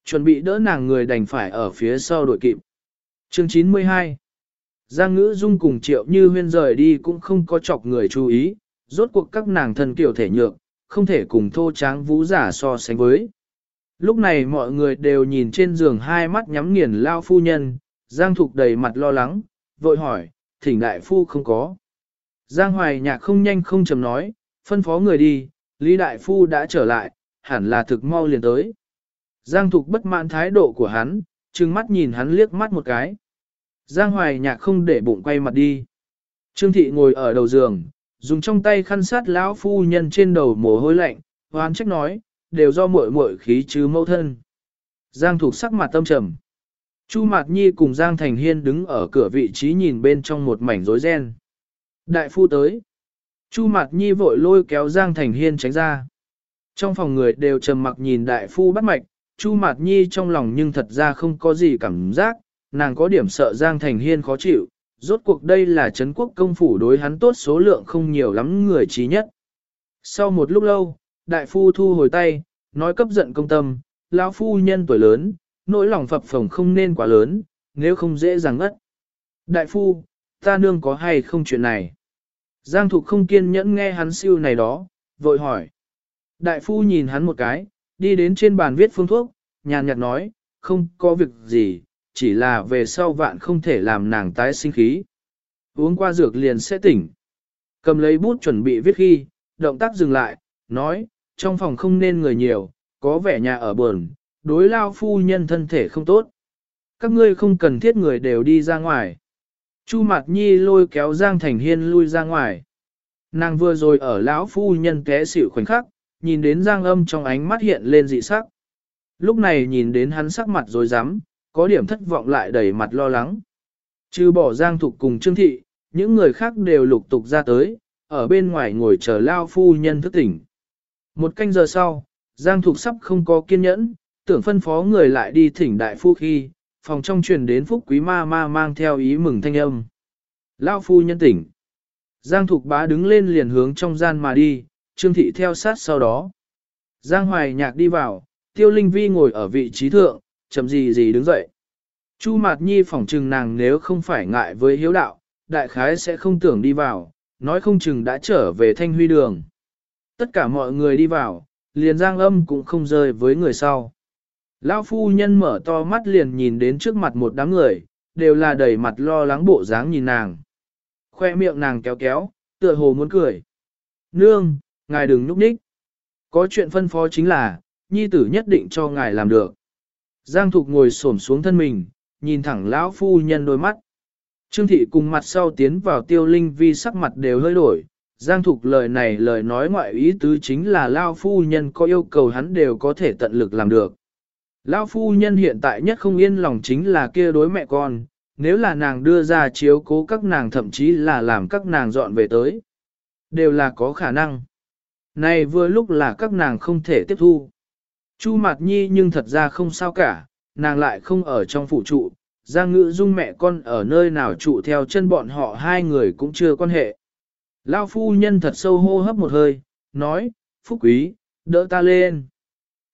Chuẩn bị đỡ nàng người đành phải ở phía sau đội kịp. Chương 92 Giang Ngữ Dung cùng Triệu Như Huyên rời đi cũng không có chọc người chú ý, rốt cuộc các nàng thân kiểu thể nhược, không thể cùng thô tráng vũ giả so sánh với. Lúc này mọi người đều nhìn trên giường hai mắt nhắm nghiền lao phu nhân, Giang Thục đầy mặt lo lắng, vội hỏi, thỉnh đại phu không có. Giang Hoài Nhạc không nhanh không chầm nói, phân phó người đi, Lý Đại Phu đã trở lại, hẳn là thực mau liền tới. Giang Thục bất mãn thái độ của hắn, trừng mắt nhìn hắn liếc mắt một cái. Giang Hoài Nhạc không để bụng quay mặt đi. Trương Thị ngồi ở đầu giường, dùng trong tay khăn sát lão phu nhân trên đầu mồ hôi lạnh, hoán trách nói, đều do muội muội khí chứ mâu thân. Giang Thục sắc mặt tâm trầm. Chu Mạt Nhi cùng Giang Thành Hiên đứng ở cửa vị trí nhìn bên trong một mảnh rối ren. Đại phu tới. Chu Mạt Nhi vội lôi kéo Giang Thành Hiên tránh ra. Trong phòng người đều trầm mặc nhìn đại phu bắt mạch, Chu Mạt Nhi trong lòng nhưng thật ra không có gì cảm giác, nàng có điểm sợ Giang Thành Hiên khó chịu, rốt cuộc đây là Trấn quốc công phủ đối hắn tốt số lượng không nhiều lắm người trí nhất. Sau một lúc lâu, đại phu thu hồi tay, nói cấp giận công tâm, lão phu nhân tuổi lớn, nỗi lòng phập phồng không nên quá lớn, nếu không dễ dàng ngất. Đại phu, ta nương có hay không chuyện này? Giang Thục không kiên nhẫn nghe hắn siêu này đó, vội hỏi. Đại phu nhìn hắn một cái, đi đến trên bàn viết phương thuốc, nhàn nhạt nói, không có việc gì, chỉ là về sau vạn không thể làm nàng tái sinh khí. Uống qua dược liền sẽ tỉnh. Cầm lấy bút chuẩn bị viết khi, động tác dừng lại, nói, trong phòng không nên người nhiều, có vẻ nhà ở buồn, đối lao phu nhân thân thể không tốt. Các ngươi không cần thiết người đều đi ra ngoài. Chu Mạt Nhi lôi kéo Giang Thành Hiên lui ra ngoài. Nàng vừa rồi ở lão phu nhân té xỉu khoảnh khắc, nhìn đến Giang âm trong ánh mắt hiện lên dị sắc. lúc này nhìn đến hắn sắc mặt rồi dám, có điểm thất vọng lại đầy mặt lo lắng. Trừ bỏ Giang Thục cùng Trương Thị, những người khác đều lục tục ra tới, ở bên ngoài ngồi chờ lao phu nhân thức tỉnh. Một canh giờ sau, Giang Thục sắp không có kiên nhẫn, tưởng phân phó người lại đi thỉnh đại phu khi, phòng trong truyền đến phúc quý ma ma mang theo ý mừng thanh âm. Lao phu nhân tỉnh. Giang Thục bá đứng lên liền hướng trong gian mà đi, Trương Thị theo sát sau đó. Giang Hoài Nhạc đi vào, Tiêu Linh Vi ngồi ở vị trí thượng, chậm gì gì đứng dậy. Chu Mạt Nhi phỏng trừng nàng nếu không phải ngại với hiếu đạo, đại khái sẽ không tưởng đi vào, nói không chừng đã trở về thanh huy đường. Tất cả mọi người đi vào, liền giang âm cũng không rơi với người sau. Lão phu nhân mở to mắt liền nhìn đến trước mặt một đám người, đều là đầy mặt lo lắng bộ dáng nhìn nàng. Khoe miệng nàng kéo kéo, tựa hồ muốn cười. Nương, ngài đừng núp ních Có chuyện phân phó chính là, nhi tử nhất định cho ngài làm được. Giang Thục ngồi xổm xuống thân mình, nhìn thẳng lão phu nhân đôi mắt. Trương thị cùng mặt sau tiến vào tiêu linh vi sắc mặt đều hơi đổi. Giang Thục lời này lời nói ngoại ý tứ chính là Lao phu nhân có yêu cầu hắn đều có thể tận lực làm được. Lão phu nhân hiện tại nhất không yên lòng chính là kia đối mẹ con, nếu là nàng đưa ra chiếu cố các nàng thậm chí là làm các nàng dọn về tới. Đều là có khả năng. Này vừa lúc là các nàng không thể tiếp thu. Chu Mạt Nhi nhưng thật ra không sao cả, nàng lại không ở trong phủ trụ, Giang Ngữ Dung mẹ con ở nơi nào trụ theo chân bọn họ hai người cũng chưa quan hệ. Lão phu nhân thật sâu hô hấp một hơi, nói, Phúc Quý, đỡ ta lên.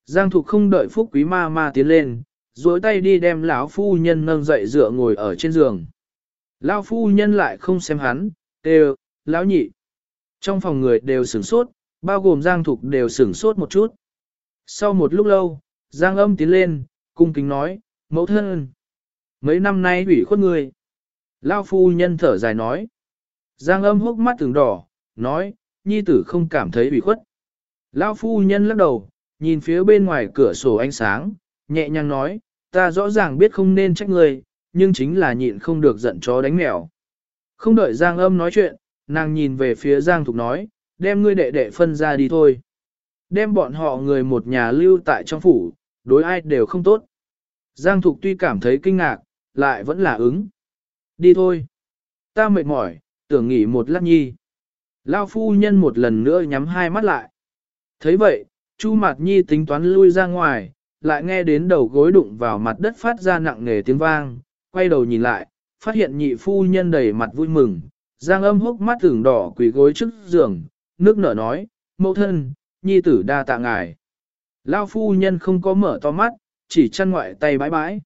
Giang Thục không đợi Phúc Quý ma ma tiến lên, duỗi tay đi đem lão phu nhân nâng dậy dựa ngồi ở trên giường. Lão phu nhân lại không xem hắn, đều, lão nhị. Trong phòng người đều sửng sốt, bao gồm Giang Thục đều sửng sốt một chút. Sau một lúc lâu, Giang âm tiến lên, cung kính nói, mẫu thân. Mấy năm nay ủy khuất người. Lão phu nhân thở dài nói. Giang âm hốc mắt từng đỏ, nói, nhi tử không cảm thấy ủy khuất. Lão phu nhân lắc đầu, nhìn phía bên ngoài cửa sổ ánh sáng, nhẹ nhàng nói, ta rõ ràng biết không nên trách người, nhưng chính là nhịn không được giận chó đánh mèo. Không đợi Giang âm nói chuyện, nàng nhìn về phía Giang Thục nói, đem ngươi đệ đệ phân ra đi thôi. Đem bọn họ người một nhà lưu tại trong phủ, đối ai đều không tốt. Giang Thục tuy cảm thấy kinh ngạc, lại vẫn là ứng. Đi thôi. Ta mệt mỏi, tưởng nghỉ một lát nhi. Lao phu nhân một lần nữa nhắm hai mắt lại. thấy vậy, Chu Mạt Nhi tính toán lui ra ngoài, lại nghe đến đầu gối đụng vào mặt đất phát ra nặng nề tiếng vang, quay đầu nhìn lại, phát hiện nhị phu nhân đầy mặt vui mừng, giang âm hốc mắt tưởng đỏ quỳ gối trước giường, nước nở nói, mẫu thân, nhi tử đa tạ ngài. Lao phu nhân không có mở to mắt, chỉ chăn ngoại tay bãi bãi.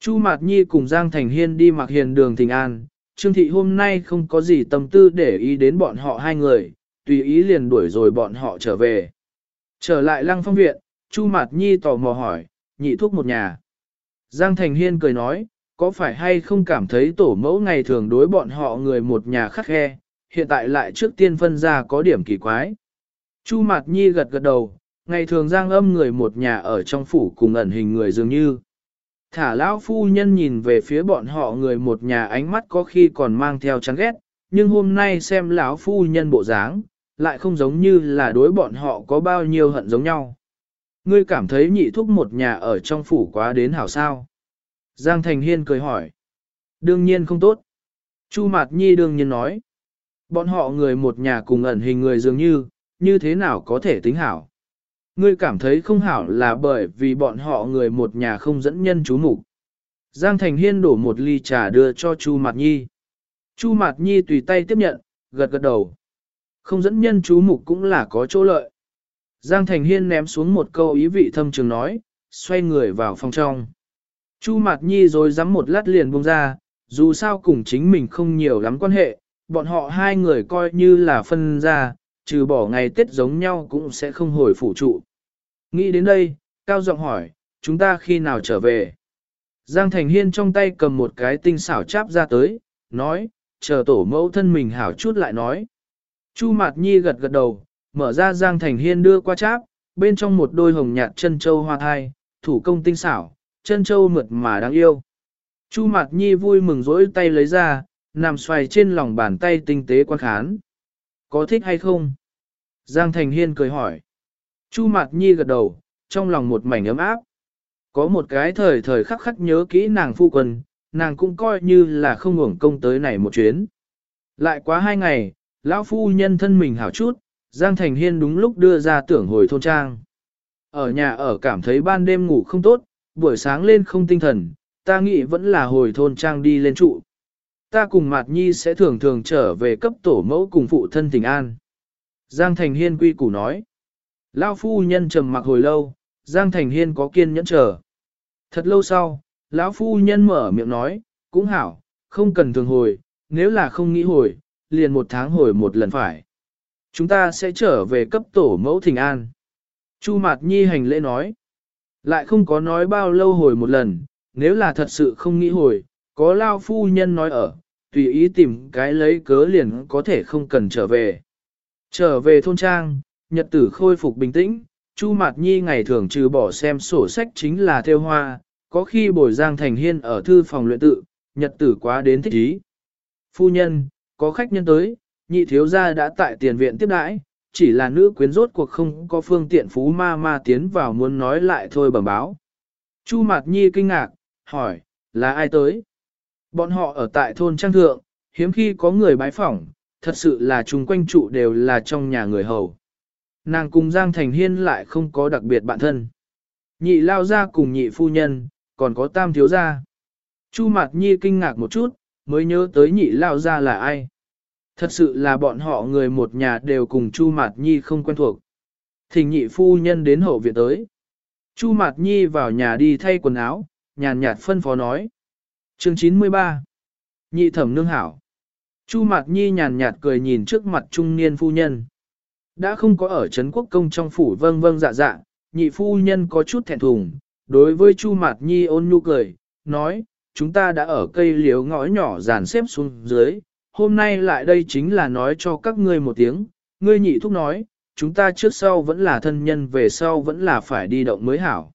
Chu Mạt Nhi cùng Giang Thành Hiên đi mặc hiền đường thình an, Trương Thị hôm nay không có gì tâm tư để ý đến bọn họ hai người, tùy ý liền đuổi rồi bọn họ trở về. Trở lại lăng phong viện, Chu Mạt Nhi tò mò hỏi, nhị thuốc một nhà. Giang Thành Hiên cười nói, có phải hay không cảm thấy tổ mẫu ngày thường đối bọn họ người một nhà khắc khe, hiện tại lại trước tiên phân ra có điểm kỳ quái. Chu Mạt Nhi gật gật đầu, ngày thường giang âm người một nhà ở trong phủ cùng ẩn hình người dường như. Thả lão phu nhân nhìn về phía bọn họ người một nhà ánh mắt có khi còn mang theo chán ghét, nhưng hôm nay xem lão phu nhân bộ dáng, lại không giống như là đối bọn họ có bao nhiêu hận giống nhau. Ngươi cảm thấy nhị thúc một nhà ở trong phủ quá đến hảo sao? Giang Thành Hiên cười hỏi. Đương nhiên không tốt. Chu Mạt Nhi đương nhiên nói. Bọn họ người một nhà cùng ẩn hình người dường như, như thế nào có thể tính hảo? Ngươi cảm thấy không hảo là bởi vì bọn họ người một nhà không dẫn nhân chú mục. Giang Thành Hiên đổ một ly trà đưa cho Chu Mạt Nhi. Chu Mạt Nhi tùy tay tiếp nhận, gật gật đầu. Không dẫn nhân chú mục cũng là có chỗ lợi. Giang Thành Hiên ném xuống một câu ý vị thâm trường nói, xoay người vào phòng trong. Chu Mạt Nhi rồi dám một lát liền buông ra, dù sao cùng chính mình không nhiều lắm quan hệ, bọn họ hai người coi như là phân ra, trừ bỏ ngày Tết giống nhau cũng sẽ không hồi phủ trụ. Nghĩ đến đây, Cao giọng hỏi, chúng ta khi nào trở về? Giang Thành Hiên trong tay cầm một cái tinh xảo cháp ra tới, nói, chờ tổ mẫu thân mình hảo chút lại nói. Chu Mạt Nhi gật gật đầu, mở ra Giang Thành Hiên đưa qua cháp, bên trong một đôi hồng nhạt chân châu hoa thai, thủ công tinh xảo, chân châu mượt mà đáng yêu. Chu Mạt Nhi vui mừng rỗi tay lấy ra, nằm xoài trên lòng bàn tay tinh tế quan khán. Có thích hay không? Giang Thành Hiên cười hỏi. Chu Mạt Nhi gật đầu, trong lòng một mảnh ấm áp. Có một cái thời thời khắc khắc nhớ kỹ nàng phu quân, nàng cũng coi như là không hưởng công tới này một chuyến. Lại quá hai ngày, lão phu nhân thân mình hảo chút, Giang Thành Hiên đúng lúc đưa ra tưởng hồi thôn trang. Ở nhà ở cảm thấy ban đêm ngủ không tốt, buổi sáng lên không tinh thần, ta nghĩ vẫn là hồi thôn trang đi lên trụ. Ta cùng Mạt Nhi sẽ thường thường trở về cấp tổ mẫu cùng phụ thân tình an. Giang Thành Hiên quy củ nói. Lao phu nhân trầm mặc hồi lâu, Giang Thành Hiên có kiên nhẫn chờ. Thật lâu sau, lão phu nhân mở miệng nói, cũng hảo, không cần thường hồi, nếu là không nghĩ hồi, liền một tháng hồi một lần phải. Chúng ta sẽ trở về cấp tổ mẫu thỉnh an. Chu Mạt Nhi hành lễ nói. Lại không có nói bao lâu hồi một lần, nếu là thật sự không nghĩ hồi, có lao phu nhân nói ở, tùy ý tìm cái lấy cớ liền có thể không cần trở về. Trở về thôn trang, nhật tử khôi phục bình tĩnh, Chu Mạt Nhi ngày thường trừ bỏ xem sổ sách chính là theo hoa, có khi bồi Giang Thành Hiên ở thư phòng luyện tự, nhật tử quá đến thích ý. Phu nhân, có khách nhân tới, nhị thiếu gia đã tại tiền viện tiếp đãi, chỉ là nữ quyến rốt cuộc không có phương tiện phú ma ma tiến vào muốn nói lại thôi bẩm báo. Chu Mạt Nhi kinh ngạc, hỏi, là ai tới? Bọn họ ở tại thôn Trang Thượng, hiếm khi có người bái phỏng, thật sự là chung quanh trụ đều là trong nhà người hầu. Nàng cùng Giang Thành Hiên lại không có đặc biệt bạn thân. Nhị lao ra cùng nhị phu nhân, còn có tam thiếu gia. Chu Mạt Nhi kinh ngạc một chút, mới nhớ tới nhị lao ra là ai. Thật sự là bọn họ người một nhà đều cùng Chu Mạt Nhi không quen thuộc. Thỉnh nhị phu nhân đến hậu viện tới. Chu Mạt Nhi vào nhà đi thay quần áo, nhàn nhạt phân phó nói. Chương 93 Nhị thẩm nương hảo. Chu Mạt Nhi nhàn nhạt cười nhìn trước mặt trung niên phu nhân. Đã không có ở Trấn Quốc Công trong phủ vâng vâng dạ dạ, nhị phu nhân có chút thẹn thùng, đối với Chu Mạt Nhi ôn nhu cười, nói, chúng ta đã ở cây liếu ngõ nhỏ dàn xếp xuống dưới, hôm nay lại đây chính là nói cho các ngươi một tiếng, ngươi nhị thúc nói, chúng ta trước sau vẫn là thân nhân về sau vẫn là phải đi động mới hảo.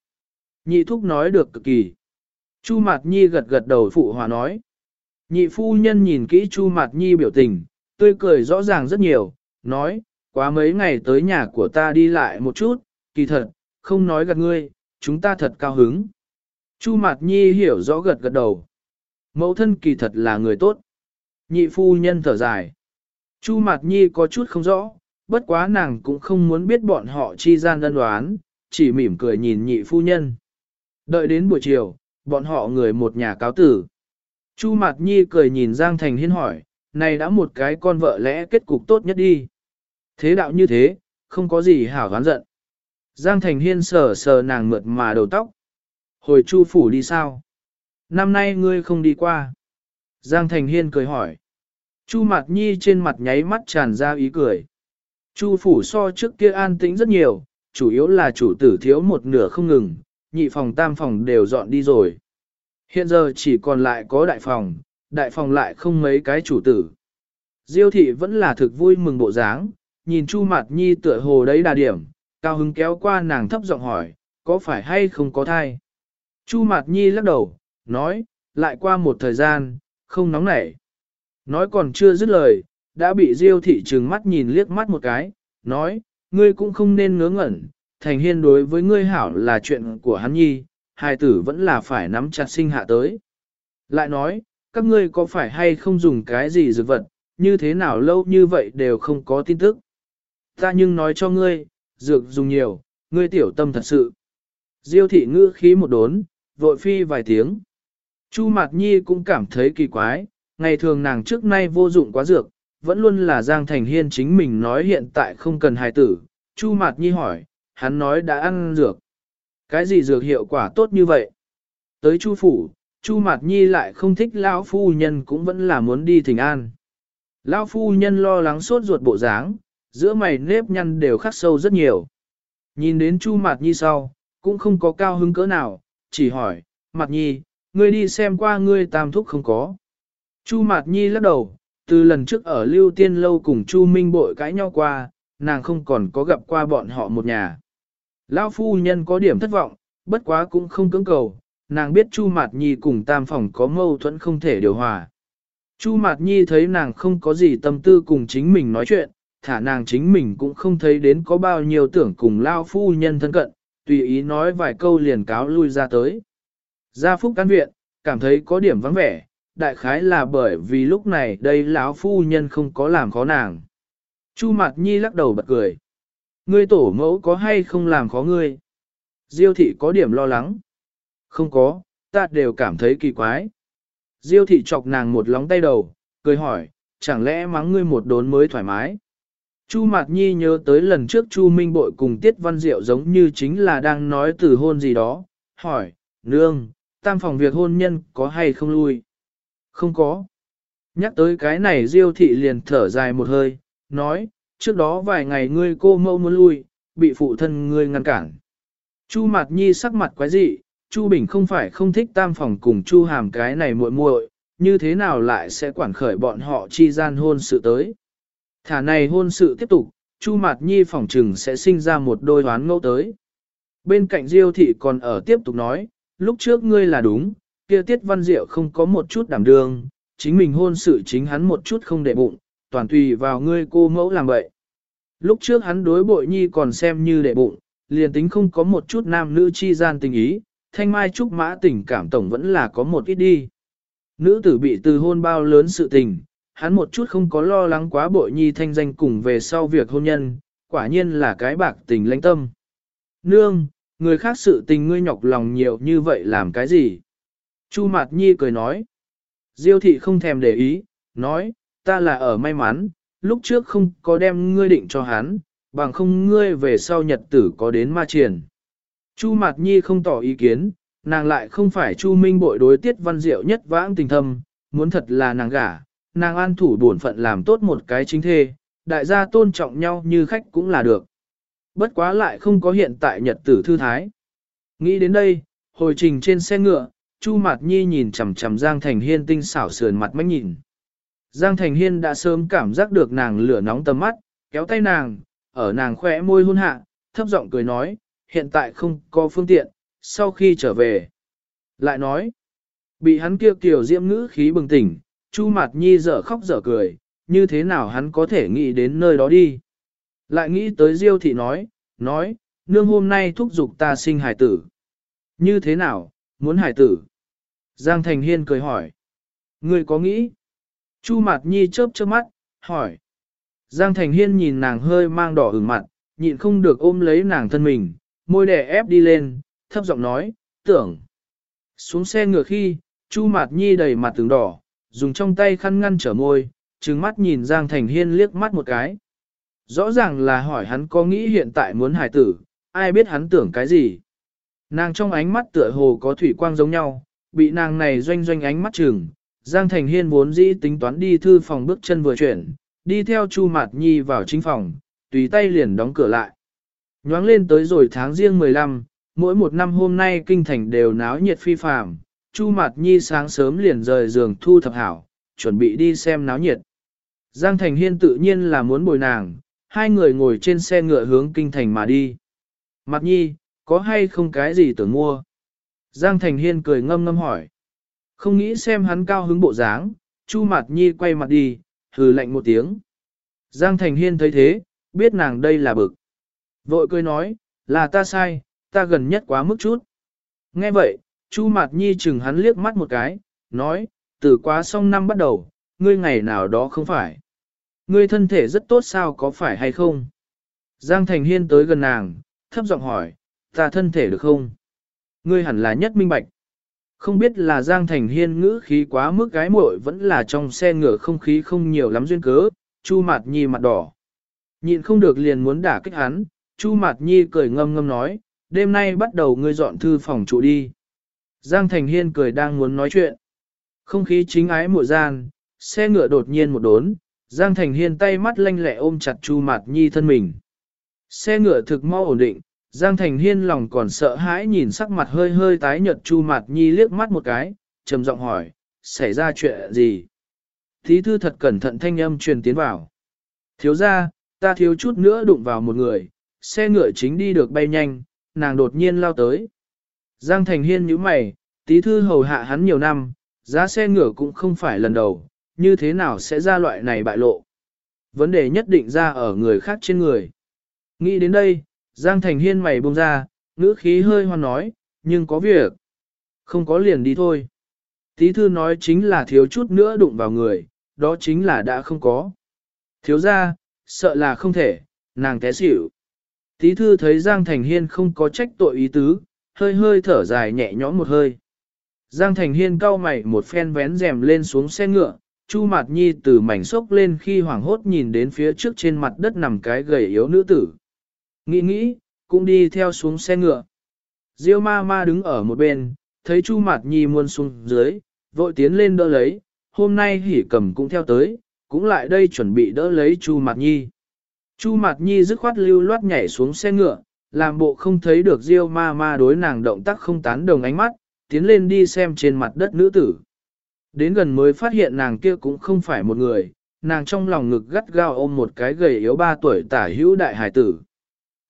Nhị thúc nói được cực kỳ. Chu Mạt Nhi gật gật đầu phụ hòa nói. Nhị phu nhân nhìn kỹ Chu Mạt Nhi biểu tình, tươi cười rõ ràng rất nhiều, nói, quá mấy ngày tới nhà của ta đi lại một chút, kỳ thật, không nói gạt ngươi, chúng ta thật cao hứng. Chu Mạt Nhi hiểu rõ gật gật đầu. Mẫu thân kỳ thật là người tốt. Nhị phu nhân thở dài. Chu Mạt Nhi có chút không rõ, bất quá nàng cũng không muốn biết bọn họ chi gian đơn đoán, chỉ mỉm cười nhìn nhị phu nhân. Đợi đến buổi chiều, bọn họ người một nhà cáo tử. Chu Mạt Nhi cười nhìn Giang Thành Hiên hỏi, này đã một cái con vợ lẽ kết cục tốt nhất đi. Thế đạo như thế, không có gì hảo gán giận. Giang Thành Hiên sờ sờ nàng mượt mà đầu tóc. Hồi Chu Phủ đi sao? Năm nay ngươi không đi qua. Giang Thành Hiên cười hỏi. Chu Mạt Nhi trên mặt nháy mắt tràn ra ý cười. Chu Phủ so trước kia an tĩnh rất nhiều, chủ yếu là chủ tử thiếu một nửa không ngừng, nhị phòng tam phòng đều dọn đi rồi. Hiện giờ chỉ còn lại có đại phòng, đại phòng lại không mấy cái chủ tử. Diêu thị vẫn là thực vui mừng bộ dáng, nhìn Chu Mạt Nhi tựa hồ đấy đà điểm, cao hứng kéo qua nàng thấp giọng hỏi, có phải hay không có thai? Chu Mạt Nhi lắc đầu, nói, lại qua một thời gian, không nóng nảy. Nói còn chưa dứt lời, đã bị Diêu thị trừng mắt nhìn liếc mắt một cái, nói, ngươi cũng không nên ngớ ngẩn, thành hiên đối với ngươi hảo là chuyện của hắn nhi, hai tử vẫn là phải nắm chặt sinh hạ tới. Lại nói, các ngươi có phải hay không dùng cái gì dược vật, như thế nào lâu như vậy đều không có tin tức. Ta nhưng nói cho ngươi, dược dùng nhiều, ngươi tiểu tâm thật sự. Diêu thị ngữ khí một đốn, vội phi vài tiếng. Chu Mạt Nhi cũng cảm thấy kỳ quái, ngày thường nàng trước nay vô dụng quá dược, vẫn luôn là Giang Thành Hiên chính mình nói hiện tại không cần hài tử. Chu Mạt Nhi hỏi, hắn nói đã ăn dược. Cái gì dược hiệu quả tốt như vậy? Tới Chu phủ, Chu Mạt Nhi lại không thích lão phu nhân cũng vẫn là muốn đi thỉnh an. Lão phu nhân lo lắng sốt ruột bộ dáng, giữa mày nếp nhăn đều khắc sâu rất nhiều. Nhìn đến Chu Mạt Nhi sau, cũng không có cao hứng cỡ nào, chỉ hỏi, Mạt Nhi, ngươi đi xem qua ngươi tam thúc không có. Chu Mạt Nhi lắc đầu, từ lần trước ở Lưu Tiên Lâu cùng Chu Minh Bội cãi nhau qua, nàng không còn có gặp qua bọn họ một nhà. Lão phu nhân có điểm thất vọng, bất quá cũng không cưỡng cầu, nàng biết Chu Mạt Nhi cùng tam phòng có mâu thuẫn không thể điều hòa. Chu Mạt Nhi thấy nàng không có gì tâm tư cùng chính mình nói chuyện, thả nàng chính mình cũng không thấy đến có bao nhiêu tưởng cùng Lao phu nhân thân cận, tùy ý nói vài câu liền cáo lui ra tới. Gia phúc căn viện, cảm thấy có điểm vắng vẻ, đại khái là bởi vì lúc này đây lão phu nhân không có làm khó nàng. Chu Mạt Nhi lắc đầu bật cười. Ngươi tổ mẫu có hay không làm khó ngươi? Diêu thị có điểm lo lắng. Không có, ta đều cảm thấy kỳ quái. Diêu thị chọc nàng một lóng tay đầu, cười hỏi, chẳng lẽ mắng ngươi một đốn mới thoải mái? Chu Mạt Nhi nhớ tới lần trước Chu Minh Bội cùng Tiết Văn Diệu giống như chính là đang nói từ hôn gì đó, hỏi, nương, tam phòng việc hôn nhân có hay không lui? Không có. Nhắc tới cái này Diêu thị liền thở dài một hơi, nói, trước đó vài ngày ngươi cô mẫu muốn lui, bị phụ thân ngươi ngăn cản. Chu Mạt Nhi sắc mặt quái dị, Chu Bình không phải không thích tam phòng cùng Chu Hàm cái này muội muội, như thế nào lại sẽ quản khởi bọn họ chi gian hôn sự tới. Thả này hôn sự tiếp tục, Chu Mạt Nhi phỏng trừng sẽ sinh ra một đôi hoán ngẫu tới. Bên cạnh Diêu thị còn ở tiếp tục nói, lúc trước ngươi là đúng, kia Tiết Văn Diệu không có một chút đảm đương, chính mình hôn sự chính hắn một chút không để bụng, toàn tùy vào ngươi cô mẫu làm vậy. Lúc trước hắn đối bội nhi còn xem như đệ bụng, liền tính không có một chút nam nữ chi gian tình ý, thanh mai trúc mã tình cảm tổng vẫn là có một ít đi. Nữ tử bị từ hôn bao lớn sự tình, hắn một chút không có lo lắng quá bội nhi thanh danh cùng về sau việc hôn nhân, quả nhiên là cái bạc tình lãnh tâm. Nương, người khác sự tình ngươi nhọc lòng nhiều như vậy làm cái gì? Chu Mạt Nhi cười nói. Diêu thị không thèm để ý, nói, ta là ở may mắn, lúc trước không có đem ngươi định cho hắn, bằng không ngươi về sau nhật tử có đến ma triển. Chu Mạt Nhi không tỏ ý kiến, nàng lại không phải Chu Minh bội đối tiết văn diệu nhất vãng tình thâm, muốn thật là nàng gả, nàng an thủ bổn phận làm tốt một cái chính thê, đại gia tôn trọng nhau như khách cũng là được. Bất quá lại không có hiện tại nhật tử thư thái. Nghĩ đến đây, hồi trình trên xe ngựa, Chu Mạt Nhi nhìn chằm chằm Giang Thành Hiên tinh xảo sườn mặt mắt nhìn. Giang Thành Hiên đã sớm cảm giác được nàng lửa nóng tầm mắt, kéo tay nàng, ở nàng khỏe môi hôn hạ, thấp giọng cười nói, hiện tại không có phương tiện, sau khi trở về. Lại nói, bị hắn kia kiểu diễm ngữ khí bừng tỉnh, Chu Mạt Nhi dở khóc dở cười, như thế nào hắn có thể nghĩ đến nơi đó đi. Lại nghĩ tới Diêu thị nói, nói, nương hôm nay thúc giục ta sinh hải tử. Như thế nào, muốn hải tử? Giang Thành Hiên cười hỏi. Ngươi có nghĩ? Chu Mạt Nhi chớp chớp mắt, hỏi. Giang Thành Hiên nhìn nàng hơi mang đỏ ửng mặt, nhịn không được ôm lấy nàng thân mình, môi đè ép đi lên, thấp giọng nói, tưởng. Xuống xe ngựa khi, Chu Mạt Nhi đầy mặt từng đỏ, dùng trong tay khăn ngăn trở môi, trừng mắt nhìn Giang Thành Hiên liếc mắt một cái. Rõ ràng là hỏi hắn có nghĩ hiện tại muốn hài tử, ai biết hắn tưởng cái gì. Nàng trong ánh mắt tựa hồ có thủy quang giống nhau, bị nàng này doanh doanh ánh mắt trừng. Giang Thành Hiên vốn dĩ tính toán đi thư phòng bước chân vừa chuyển, đi theo Chu Mạt Nhi vào chính phòng, tùy tay liền đóng cửa lại. Nhoáng lên tới rồi tháng riêng 15, mỗi một năm hôm nay kinh thành đều náo nhiệt phi phàm. Chu Mạt Nhi sáng sớm liền rời giường thu thập hảo, chuẩn bị đi xem náo nhiệt. Giang Thành Hiên tự nhiên là muốn bồi nàng, hai người ngồi trên xe ngựa hướng kinh thành mà đi. Mạt Nhi, có hay không cái gì tưởng mua? Giang Thành Hiên cười ngâm ngâm hỏi. Không nghĩ xem hắn cao hứng bộ dáng, Chu Mạt Nhi quay mặt đi, hừ lạnh một tiếng. Giang Thành Hiên thấy thế, biết nàng đây là bực. Vội cười nói, là ta sai, ta gần nhất quá mức chút. Nghe vậy, Chu Mạt Nhi chừng hắn liếc mắt một cái, nói, từ quá xong năm bắt đầu, ngươi ngày nào đó không phải. Ngươi thân thể rất tốt sao có phải hay không? Giang Thành Hiên tới gần nàng, thấp giọng hỏi, ta thân thể được không? Ngươi hẳn là nhất minh bạch. Không biết là Giang Thành Hiên ngữ khí quá mức gái muội vẫn là trong xe ngựa không khí không nhiều lắm duyên cớ, Chu Mạt Nhi mặt đỏ. Nhịn không được liền muốn đả kích hắn, Chu Mạt Nhi cười ngâm ngâm nói, đêm nay bắt đầu ngươi dọn thư phòng trụ đi. Giang Thành Hiên cười đang muốn nói chuyện. Không khí chính ái mùa gian, xe ngựa đột nhiên một đốn, Giang Thành Hiên tay mắt lanh lẹ ôm chặt Chu Mạt Nhi thân mình. Xe ngựa thực mau ổn định, Giang Thành Hiên lòng còn sợ hãi nhìn sắc mặt hơi hơi tái nhợt Chu Mạt Nhi liếc mắt một cái, trầm giọng hỏi, xảy ra chuyện gì? Thí thư thật cẩn thận thanh âm truyền tiến vào. Thiếu ra, ta thiếu chút nữa đụng vào một người, xe ngựa chính đi được bay nhanh, nàng đột nhiên lao tới. Giang Thành Hiên nhíu mày, tí thư hầu hạ hắn nhiều năm, giá xe ngựa cũng không phải lần đầu, như thế nào sẽ ra loại này bại lộ. Vấn đề nhất định ra ở người khác trên người. Nghĩ đến đây, Giang Thành Hiên mày buông ra, ngữ khí hơi hoan nói, nhưng có việc. Không có liền đi thôi. Tí thư nói chính là thiếu chút nữa đụng vào người, đó chính là đã không có. Thiếu ra, sợ là không thể, nàng té xỉu. Tí thư thấy Giang Thành Hiên không có trách tội ý tứ, hơi hơi thở dài nhẹ nhõm một hơi. Giang Thành Hiên cau mày một phen vén rèm lên xuống xe ngựa, Chu Mạt Nhi từ mảnh sốc lên khi hoảng hốt nhìn đến phía trước trên mặt đất nằm cái gầy yếu nữ tử. Nghĩ nghĩ, cũng đi theo xuống xe ngựa. Diêu ma ma đứng ở một bên, thấy Chu Mạt Nhi muôn xuống dưới, vội tiến lên đỡ lấy, hôm nay hỉ cầm cũng theo tới, cũng lại đây chuẩn bị đỡ lấy Chu Mạt Nhi. Chu Mạt Nhi dứt khoát lưu loát nhảy xuống xe ngựa, làm bộ không thấy được Diêu ma ma đối nàng động tác không tán đồng ánh mắt, tiến lên đi xem trên mặt đất nữ tử. Đến gần mới phát hiện nàng kia cũng không phải một người, nàng trong lòng ngực gắt gao ôm một cái gầy yếu ba tuổi tả hữu đại hải tử.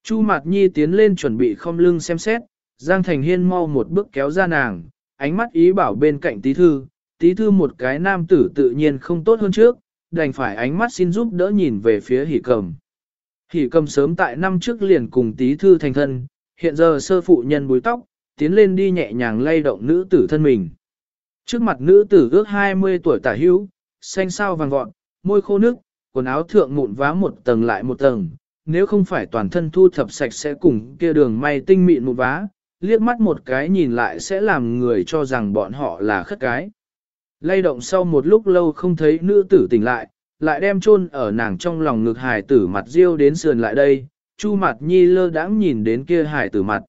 Chu Mạt Nhi tiến lên chuẩn bị không lưng xem xét, Giang Thành Hiên mau một bước kéo ra nàng, ánh mắt ý bảo bên cạnh tí thư, tí thư một cái nam tử tự nhiên không tốt hơn trước, đành phải ánh mắt xin giúp đỡ nhìn về phía hỉ cầm. Hỉ cầm sớm tại năm trước liền cùng tí thư thành thân, hiện giờ sơ phụ nhân búi tóc, tiến lên đi nhẹ nhàng lay động nữ tử thân mình. Trước mặt nữ tử ước 20 tuổi tả hữu, xanh sao vàng gọn, môi khô nước, quần áo thượng mụn vá một tầng lại một tầng, nếu không phải toàn thân thu thập sạch sẽ cùng kia đường may tinh mịn mụn vá, liếc mắt một cái nhìn lại sẽ làm người cho rằng bọn họ là khất cái. Lay động sau một lúc lâu không thấy nữ tử tỉnh lại, lại đem chôn ở nàng trong lòng ngực hải tử mặt riêu đến sườn lại đây, chu mặt nhi lơ đãng nhìn đến kia hải tử mặt.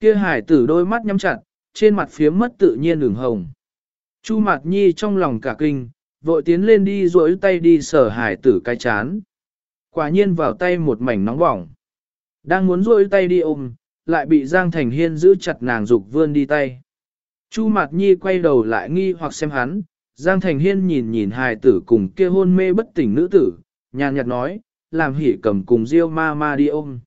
Kia hải tử đôi mắt nhắm chặt, trên mặt phía mất tự nhiên ửng hồng. Chu mặt nhi trong lòng cả kinh, vội tiến lên đi duỗi tay đi sở hải tử cái chán. Quả nhiên vào tay một mảnh nóng bỏng. Đang muốn duỗi tay đi ôm, lại bị Giang Thành Hiên giữ chặt nàng dục vươn đi tay. Chu Mạt Nhi quay đầu lại nghi hoặc xem hắn, Giang Thành Hiên nhìn nhìn hài tử cùng kia hôn mê bất tỉnh nữ tử, nhàn nhạt nói, làm hỉ cầm cùng Diêu ma ma đi ôm.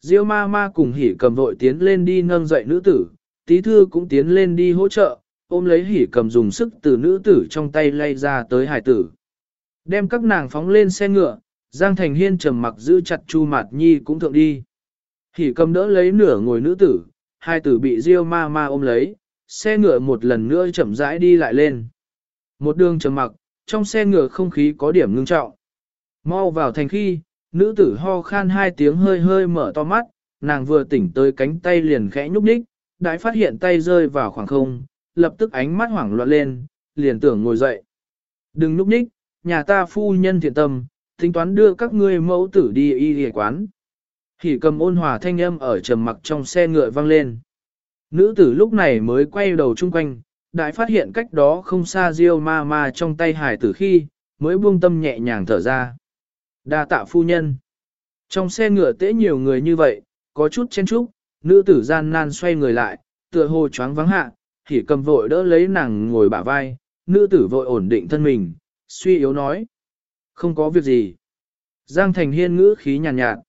Diêu ma ma cùng hỉ cầm vội tiến lên đi nâng dậy nữ tử, tí thư cũng tiến lên đi hỗ trợ, ôm lấy hỉ cầm dùng sức từ nữ tử trong tay lay ra tới hài tử. Đem các nàng phóng lên xe ngựa, Giang Thành Hiên trầm mặc giữ chặt Chu Mạt Nhi cũng thượng đi. Hỉ cầm đỡ lấy nửa ngồi nữ tử, hai tử bị Diêu ma ma ôm lấy, xe ngựa một lần nữa chậm rãi đi lại lên. Một đường trầm mặc, trong xe ngựa không khí có điểm ngưng trọng. Mau vào thành khi, nữ tử ho khan hai tiếng hơi hơi mở to mắt, nàng vừa tỉnh tới cánh tay liền khẽ nhúc nhích, đại phát hiện tay rơi vào khoảng không, lập tức ánh mắt hoảng loạn lên, liền tưởng ngồi dậy. Đừng nhúc nhích, nhà ta phu nhân thiện tâm, tính toán đưa các ngươi mẫu tử đi y y quán. Hỉ cầm ôn hòa thanh âm ở trầm mặc trong xe ngựa vang lên. Nữ tử lúc này mới quay đầu chung quanh, đại phát hiện cách đó không xa Diêu ma ma trong tay hải tử khi, mới buông tâm nhẹ nhàng thở ra. Đa tạ phu nhân. Trong xe ngựa tễ nhiều người như vậy, có chút chen chúc, nữ tử gian nan xoay người lại, tựa hồ choáng vắng hạ, thì cầm vội đỡ lấy nàng ngồi bả vai, nữ tử vội ổn định thân mình, suy yếu nói. Không có việc gì. Giang Thành Hiên ngữ khí nhàn nhạt, nhạt.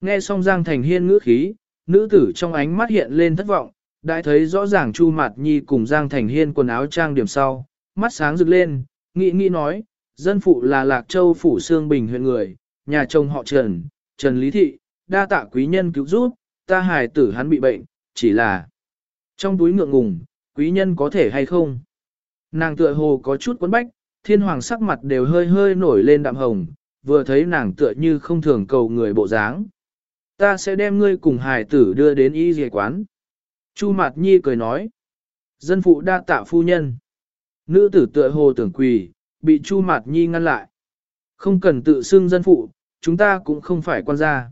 Nghe xong Giang Thành Hiên ngữ khí, nữ tử trong ánh mắt hiện lên thất vọng, đã thấy rõ ràng Chu Mạt Nhi cùng Giang Thành Hiên quần áo trang điểm sau, mắt sáng rực lên, nghĩ nghĩ nói, dân phụ là Lạc Châu Phủ Sương Bình huyện người, nhà chồng họ Trần, Trần Lý Thị, đa tạ quý nhân cứu giúp, ta hài tử hắn bị bệnh, chỉ là trong túi ngượng ngùng, quý nhân có thể hay không? Nàng tựa hồ có chút quấn bách, thiên hoàng sắc mặt đều hơi hơi nổi lên đạm hồng, vừa thấy nàng tựa như không thường cầu người bộ dáng. Ta sẽ đem ngươi cùng hài tử đưa đến y dề quán. Chu Mạt Nhi cười nói. Dân phụ đa tạ phu nhân. Nữ tử tựa hồ tưởng quỳ, bị Chu Mạt Nhi ngăn lại. Không cần tự xưng dân phụ, chúng ta cũng không phải quan gia.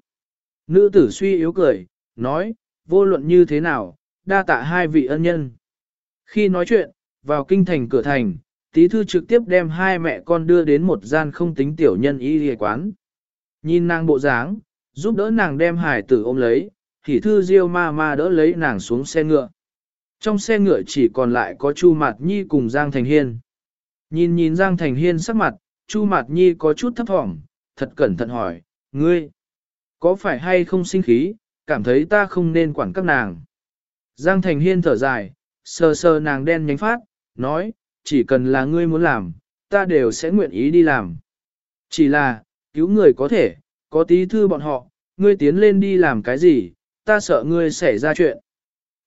Nữ tử suy yếu cười, nói, vô luận như thế nào, đa tạ hai vị ân nhân. Khi nói chuyện, vào kinh thành cửa thành, tí thư trực tiếp đem hai mẹ con đưa đến một gian không tính tiểu nhân y hề quán. Nhìn nàng bộ dáng, giúp đỡ nàng đem hải tử ôm lấy, thì thư diêu ma ma đỡ lấy nàng xuống xe ngựa. Trong xe ngựa chỉ còn lại có Chu Mạt Nhi cùng Giang Thành Hiên. Nhìn nhìn Giang Thành Hiên sắc mặt, Chu Mạt Nhi có chút thấp thỏm, thật cẩn thận hỏi, ngươi, có phải hay không sinh khí, cảm thấy ta không nên quản các nàng. Giang Thành Hiên thở dài, sờ sờ nàng đen nhánh phát, nói, chỉ cần là ngươi muốn làm, ta đều sẽ nguyện ý đi làm. Chỉ là, cứu người có thể, có tí thư bọn họ, ngươi tiến lên đi làm cái gì, ta sợ ngươi xảy ra chuyện.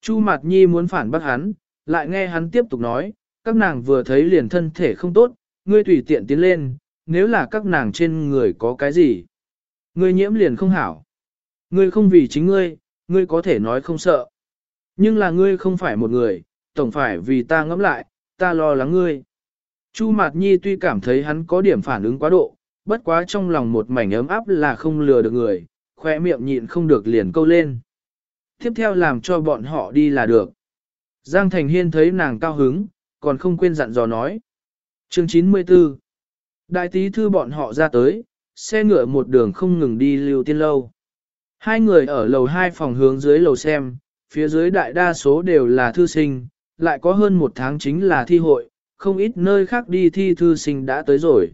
Chu Mạt Nhi muốn phản bác hắn, lại nghe hắn tiếp tục nói, các nàng vừa thấy liền thân thể không tốt, ngươi tùy tiện tiến lên, nếu là các nàng trên người có cái gì. Ngươi nhiễm liền không hảo. Ngươi không vì chính ngươi, ngươi có thể nói không sợ. Nhưng là ngươi không phải một người, tổng phải vì ta ngẫm lại, ta lo lắng ngươi. Chu Mạt Nhi tuy cảm thấy hắn có điểm phản ứng quá độ, bất quá trong lòng một mảnh ấm áp là không lừa được người, khoe miệng nhịn không được liền câu lên. Tiếp theo làm cho bọn họ đi là được. Giang Thành Hiên thấy nàng cao hứng, còn không quên dặn dò nói. Chương 94 Đại tí thư bọn họ ra tới, xe ngựa một đường không ngừng đi lưu tiên lâu. Hai người ở lầu hai phòng hướng dưới lầu xem, phía dưới đại đa số đều là thư sinh, lại có hơn một tháng chính là thi hội, không ít nơi khác đi thi thư sinh đã tới rồi.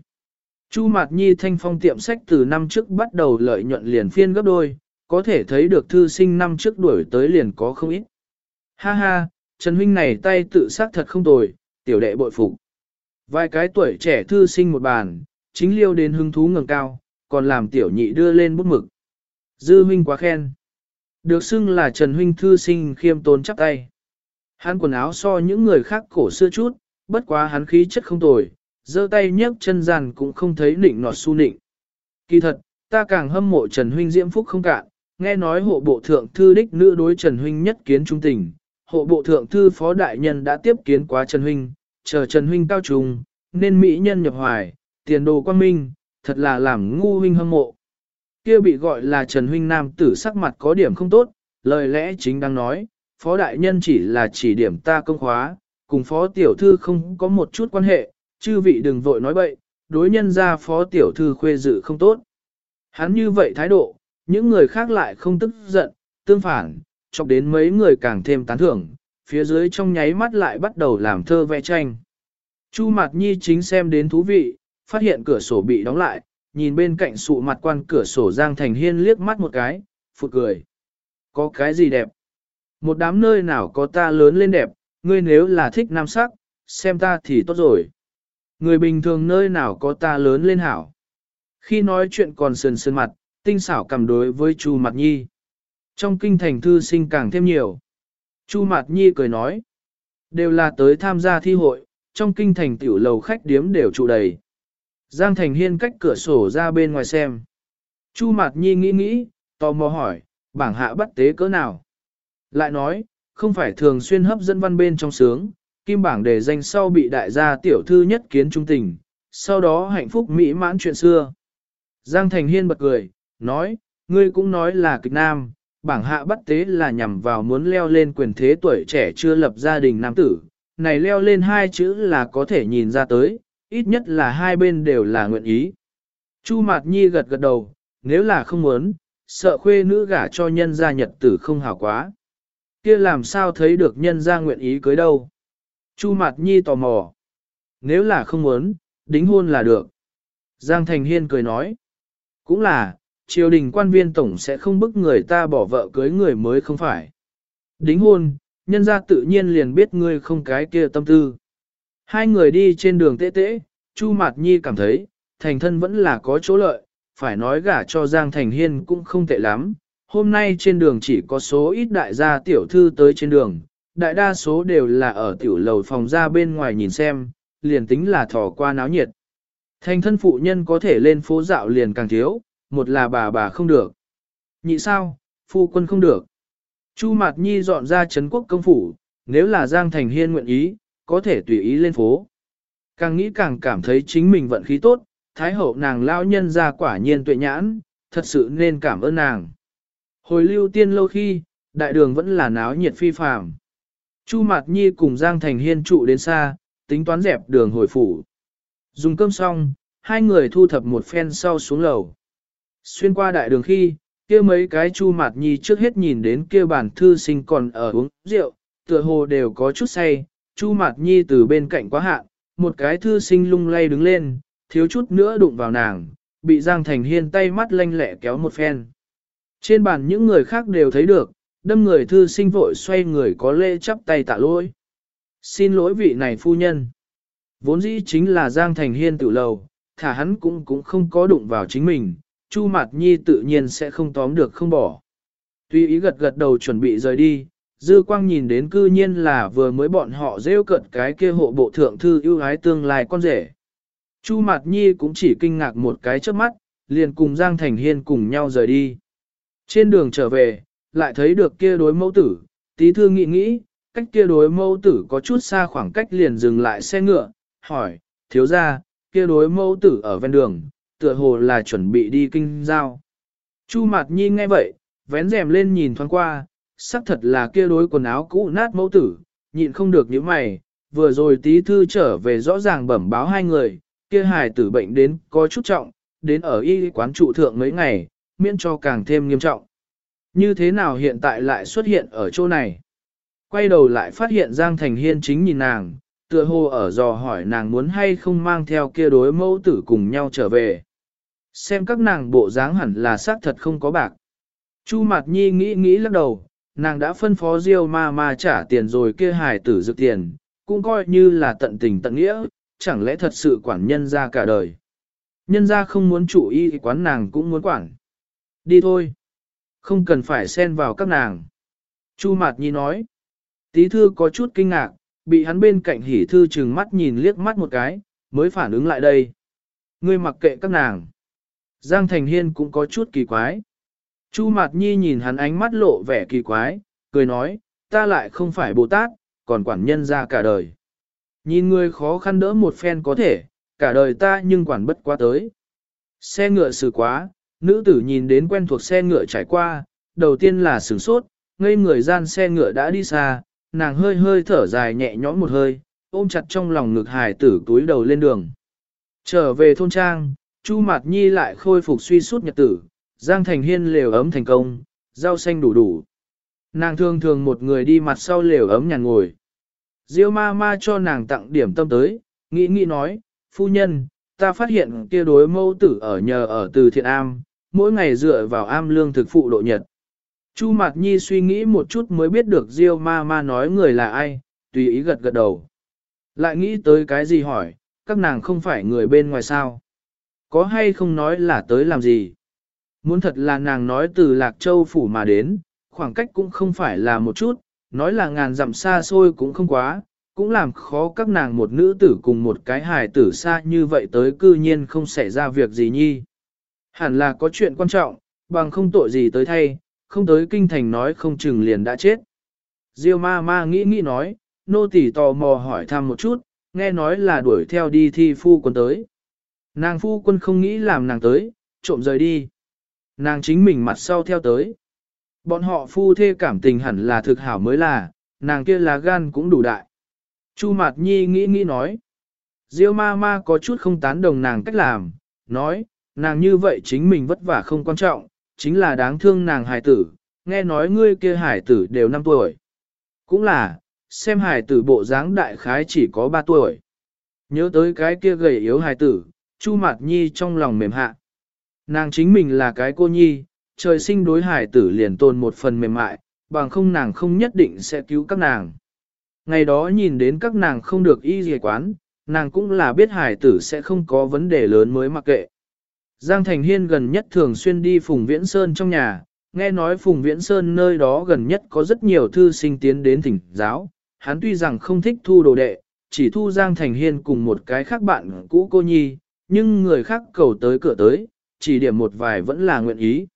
Chu Mạt Nhi thanh phong tiệm sách từ năm trước bắt đầu lợi nhuận liền phiên gấp đôi, có thể thấy được thư sinh năm trước đuổi tới liền có không ít. Ha ha, Trần Huynh này tay tự sát thật không tồi, tiểu đệ bội phục. Vài cái tuổi trẻ thư sinh một bàn, chính liêu đến hứng thú ngầm cao, còn làm tiểu nhị đưa lên bút mực. Dư Huynh quá khen. Được xưng là Trần Huynh thư sinh khiêm tốn chắp tay. Hắn quần áo so những người khác cổ xưa chút, bất quá hắn khí chất không tồi, giơ tay nhấc chân giàn cũng không thấy nịnh nọt su nịnh. Kỳ thật, ta càng hâm mộ Trần Huynh diễm phúc không cạn, nghe nói hộ bộ thượng thư đích nữ đối Trần Huynh nhất kiến trung tình, hộ bộ thượng thư phó đại nhân đã tiếp kiến quá Trần Huynh, chờ Trần Huynh cao trùng, nên mỹ nhân nhập hoài, tiền đồ quan minh, thật là làm ngu huynh hâm mộ. Kia bị gọi là Trần Huynh Nam tử sắc mặt có điểm không tốt, lời lẽ chính đang nói, phó đại nhân chỉ là chỉ điểm ta công khóa, cùng phó tiểu thư không có một chút quan hệ, chư vị đừng vội nói bậy, đối nhân ra phó tiểu thư khuê dự không tốt. Hắn như vậy thái độ, những người khác lại không tức giận, tương phản, chọc đến mấy người càng thêm tán thưởng, phía dưới trong nháy mắt lại bắt đầu làm thơ vẽ tranh. Chu Mạt Nhi chính xem đến thú vị, phát hiện cửa sổ bị đóng lại, nhìn bên cạnh sụ mặt quan cửa sổ Giang Thành Hiên liếc mắt một cái, phụt cười. Có cái gì đẹp? Một đám nơi nào có ta lớn lên đẹp, ngươi nếu là thích nam sắc, xem ta thì tốt rồi. Người bình thường nơi nào có ta lớn lên hảo. Khi nói chuyện còn sườn sườn mặt, tinh xảo cầm đối với Chu Mạt Nhi. Trong kinh thành thư sinh càng thêm nhiều. Chu Mạt Nhi cười nói, đều là tới tham gia thi hội, trong kinh thành tiểu lầu khách điếm đều trụ đầy. Giang Thành Hiên cách cửa sổ ra bên ngoài xem. Chu Mạt Nhi nghĩ nghĩ, tò mò hỏi, bảng hạ bắt tế cỡ nào? Lại nói, không phải thường xuyên hấp dẫn văn bên trong sướng, kim bảng đề danh sau bị đại gia tiểu thư nhất kiến trung tình, sau đó hạnh phúc mỹ mãn chuyện xưa. Giang Thành Hiên bật cười, nói, ngươi cũng nói là kịch nam, bảng hạ bắt tế là nhằm vào muốn leo lên quyền thế tuổi trẻ chưa lập gia đình nam tử, này leo lên hai chữ là có thể nhìn ra tới, ít nhất là hai bên đều là nguyện ý. Chu Mạt Nhi gật gật đầu, nếu là không muốn, sợ khuê nữ gả cho nhân gia nhật tử không hảo quá. kia làm sao thấy được nhân gia nguyện ý cưới đâu. Chu Mạt Nhi tò mò. Nếu là không muốn, đính hôn là được. Giang Thành Hiên cười nói. Cũng là, triều đình quan viên tổng sẽ không bức người ta bỏ vợ cưới người mới không phải. Đính hôn, nhân gia tự nhiên liền biết ngươi không cái kia tâm tư. Hai người đi trên đường tễ tễ, Chu Mạt Nhi cảm thấy, thành thân vẫn là có chỗ lợi, phải nói gả cho Giang Thành Hiên cũng không tệ lắm. Hôm nay trên đường chỉ có số ít đại gia tiểu thư tới trên đường, đại đa số đều là ở tiểu lầu phòng ra bên ngoài nhìn xem, liền tính là thò qua náo nhiệt. Thành thân phụ nhân có thể lên phố dạo liền càng thiếu, một là bà bà không được. Nhị sao, phu quân không được. Chu Mạt Nhi dọn ra Trấn quốc công phủ, nếu là Giang Thành Hiên nguyện ý, có thể tùy ý lên phố. Càng nghĩ càng cảm thấy chính mình vận khí tốt, Thái hậu nàng lao nhân ra quả nhiên tuệ nhãn, thật sự nên cảm ơn nàng. Hồi lưu tiên lâu khi, đại đường vẫn là náo nhiệt phi phàm. Chu Mạt Nhi cùng Giang Thành Hiên trụ đến xa, tính toán dẹp đường hồi phủ. Dùng cơm xong, hai người thu thập một phen sau xuống lầu. Xuyên qua đại đường khi, kia mấy cái Chu Mạt Nhi trước hết nhìn đến kia bản thư sinh còn ở uống rượu, tựa hồ đều có chút say, Chu Mạt Nhi từ bên cạnh quá hạn, một cái thư sinh lung lay đứng lên, thiếu chút nữa đụng vào nàng, bị Giang Thành Hiên tay mắt lanh lẹ kéo một phen. Trên bàn những người khác đều thấy được, đâm người thư sinh vội xoay người có lễ chắp tay tạ lỗi. Xin lỗi vị này phu nhân. Vốn dĩ chính là Giang Thành Hiên tự lầu, thả hắn cũng cũng không có đụng vào chính mình, Chu Mạt Nhi tự nhiên sẽ không tóm được không bỏ. Tuy ý gật gật đầu chuẩn bị rời đi, dư quang nhìn đến cư nhiên là vừa mới bọn họ rêu cận cái kia hộ bộ thượng thư ưu ái tương lai con rể. Chu Mạt Nhi cũng chỉ kinh ngạc một cái trước mắt, liền cùng Giang Thành Hiên cùng nhau rời đi. Trên đường trở về, lại thấy được kia đối mẫu tử, tí thư nghĩ nghĩ, cách kia đối mẫu tử có chút xa khoảng cách liền dừng lại xe ngựa, hỏi, thiếu ra, kia đối mẫu tử ở ven đường, tựa hồ là chuẩn bị đi kinh giao. Chu Mạt Nhi nghe vậy, vén rèm lên nhìn thoáng qua, xác thật là kia đối quần áo cũ nát mẫu tử, nhịn không được những mày, vừa rồi tí thư trở về rõ ràng bẩm báo hai người, kia hài tử bệnh đến có chút trọng, đến ở y quán trụ thượng mấy ngày, miễn cho càng thêm nghiêm trọng. Như thế nào hiện tại lại xuất hiện ở chỗ này? Quay đầu lại phát hiện Giang Thành Hiên chính nhìn nàng, tựa hồ ở dò hỏi nàng muốn hay không mang theo kia đối mẫu tử cùng nhau trở về. Xem các nàng bộ dáng hẳn là xác thật không có bạc. Chu Mạt Nhi nghĩ nghĩ lắc đầu, nàng đã phân phó Diêu ma ma trả tiền rồi kia hài tử dự tiền, cũng coi như là tận tình tận nghĩa, chẳng lẽ thật sự quản nhân ra cả đời. Nhân ra không muốn chủ y quán nàng cũng muốn quản. Đi thôi. Không cần phải xen vào các nàng. Chu Mạt Nhi nói. Tí thư có chút kinh ngạc, bị hắn bên cạnh hỉ thư chừng mắt nhìn liếc mắt một cái, mới phản ứng lại đây. Ngươi mặc kệ các nàng. Giang Thành Hiên cũng có chút kỳ quái. Chu Mạt Nhi nhìn hắn ánh mắt lộ vẻ kỳ quái, cười nói, ta lại không phải Bồ Tát, còn quản nhân ra cả đời. Nhìn người khó khăn đỡ một phen có thể, cả đời ta nhưng quản bất quá tới. Xe ngựa xử quá, nữ tử nhìn đến quen thuộc xe ngựa trải qua, đầu tiên là sửng sốt, ngây người gian xe ngựa đã đi xa, nàng hơi hơi thở dài nhẹ nhõm một hơi, ôm chặt trong lòng ngực hài tử túi đầu lên đường. Trở về thôn trang, Chu Mạt Nhi lại khôi phục suy sút nhật tử, Giang Thành Hiên lều ấm thành công, rau xanh đủ đủ. Nàng thường thường một người đi mặt sau lều ấm nhàn ngồi. Diêu ma ma cho nàng tặng điểm tâm tới, nghĩ nghĩ nói, phu nhân, ta phát hiện kia đối mâu tử ở nhờ ở từ thiện am, mỗi ngày dựa vào am lương thực phụ độ nhật. Chu Mạt Nhi suy nghĩ một chút mới biết được Diêu ma ma nói người là ai, tùy ý gật gật đầu. Lại nghĩ tới cái gì hỏi, các nàng không phải người bên ngoài sao. Có hay không nói là tới làm gì? Muốn thật là nàng nói từ Lạc Châu Phủ mà đến, khoảng cách cũng không phải là một chút, nói là ngàn dặm xa xôi cũng không quá, cũng làm khó các nàng một nữ tử cùng một cái hài tử xa như vậy tới cư nhiên không xảy ra việc gì nhi. Hẳn là có chuyện quan trọng, bằng không tội gì tới thay, không tới kinh thành nói không chừng liền đã chết. Diêu ma ma nghĩ nghĩ nói, nô tỳ tò mò hỏi thăm một chút, nghe nói là đuổi theo đi thi phu quân tới. Nàng phu quân không nghĩ làm nàng tới, trộm rời đi. Nàng chính mình mặt sau theo tới. Bọn họ phu thê cảm tình hẳn là thực hảo mới là, nàng kia là gan cũng đủ đại. Chu Mạt Nhi nghĩ nghĩ nói. Diêu ma ma có chút không tán đồng nàng cách làm, nói, nàng như vậy chính mình vất vả không quan trọng, chính là đáng thương nàng Hải tử, nghe nói ngươi kia Hải tử đều 5 tuổi. Cũng là, xem Hải tử bộ dáng đại khái chỉ có 3 tuổi. Nhớ tới cái kia gầy yếu Hải tử, Chu Mạt Nhi trong lòng mềm hạ. Nàng chính mình là cái cô nhi, trời sinh đối hải tử liền tồn một phần mềm mại, bằng không nàng không nhất định sẽ cứu các nàng. Ngày đó nhìn đến các nàng không được y dề quán, nàng cũng là biết hải tử sẽ không có vấn đề lớn mới mặc kệ. Giang Thành Hiên gần nhất thường xuyên đi Phùng Viễn Sơn trong nhà, nghe nói Phùng Viễn Sơn nơi đó gần nhất có rất nhiều thư sinh tiến đến thỉnh giáo, hắn tuy rằng không thích thu đồ đệ, chỉ thu Giang Thành Hiên cùng một cái khác bạn cũ cô nhi, nhưng người khác cầu tới cửa tới, chỉ điểm một vài vẫn là nguyện ý.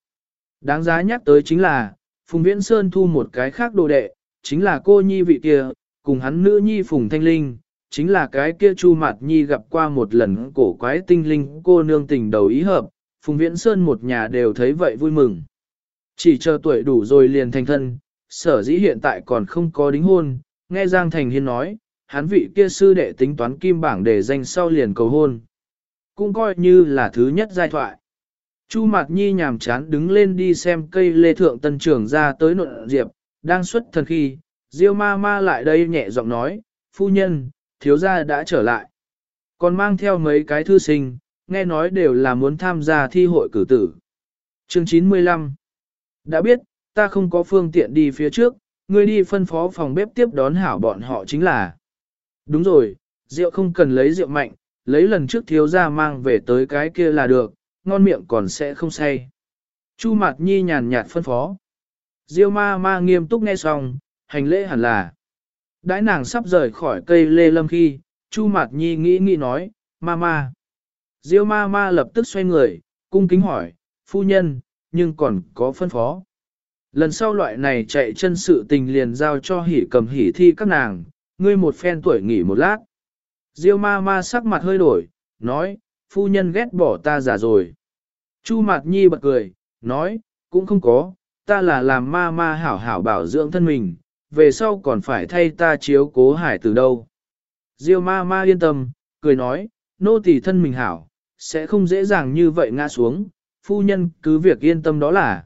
Đáng giá nhắc tới chính là, Phùng Viễn Sơn thu một cái khác đồ đệ, chính là cô nhi vị kia, cùng hắn nữ nhi Phùng Thanh Linh, chính là cái kia Chu Mạt Nhi gặp qua một lần cổ quái tinh linh cô nương tình đầu ý hợp, Phùng Viễn Sơn một nhà đều thấy vậy vui mừng. Chỉ chờ tuổi đủ rồi liền thành thân, sở dĩ hiện tại còn không có đính hôn, nghe Giang Thành Hiên nói, hắn vị kia sư đệ tính toán kim bảng để danh sau liền cầu hôn. Cũng coi như là thứ nhất giai thoại. Chu Mạt Nhi nhàm chán đứng lên đi xem cây lê thượng tân trưởng ra tới nội diệp, đang xuất thần khi, Diêu ma ma lại đây nhẹ giọng nói, phu nhân, thiếu gia đã trở lại. Còn mang theo mấy cái thư sinh, nghe nói đều là muốn tham gia thi hội cử tử. Chương 95 Đã biết, ta không có phương tiện đi phía trước, ngươi đi phân phó phòng bếp tiếp đón hảo bọn họ chính là. Đúng rồi, rượu không cần lấy rượu mạnh, lấy lần trước thiếu gia mang về tới cái kia là được, ngon miệng còn sẽ không say. Chu Mạt Nhi nhàn nhạt phân phó. Diêu ma ma nghiêm túc nghe xong, hành lễ hẳn là. Đãi nàng sắp rời khỏi cây lê lâm khi, Chu Mạt Nhi nghĩ nghĩ nói, ma ma. Diêu ma ma lập tức xoay người, cung kính hỏi, phu nhân, nhưng còn có phân phó. Lần sau loại này chạy chân sự tình liền giao cho hỉ cầm hỉ thi các nàng, ngươi một phen tuổi nghỉ một lát. Diêu ma ma sắc mặt hơi đổi, nói, phu nhân ghét bỏ ta giả rồi. Chu Mạt Nhi bật cười, nói, cũng không có, ta là làm ma ma hảo hảo bảo dưỡng thân mình, về sau còn phải thay ta chiếu cố hải từ đâu. Diêu ma ma yên tâm, cười nói, nô tỳ thân mình hảo, sẽ không dễ dàng như vậy ngã xuống, phu nhân cứ việc yên tâm đó là.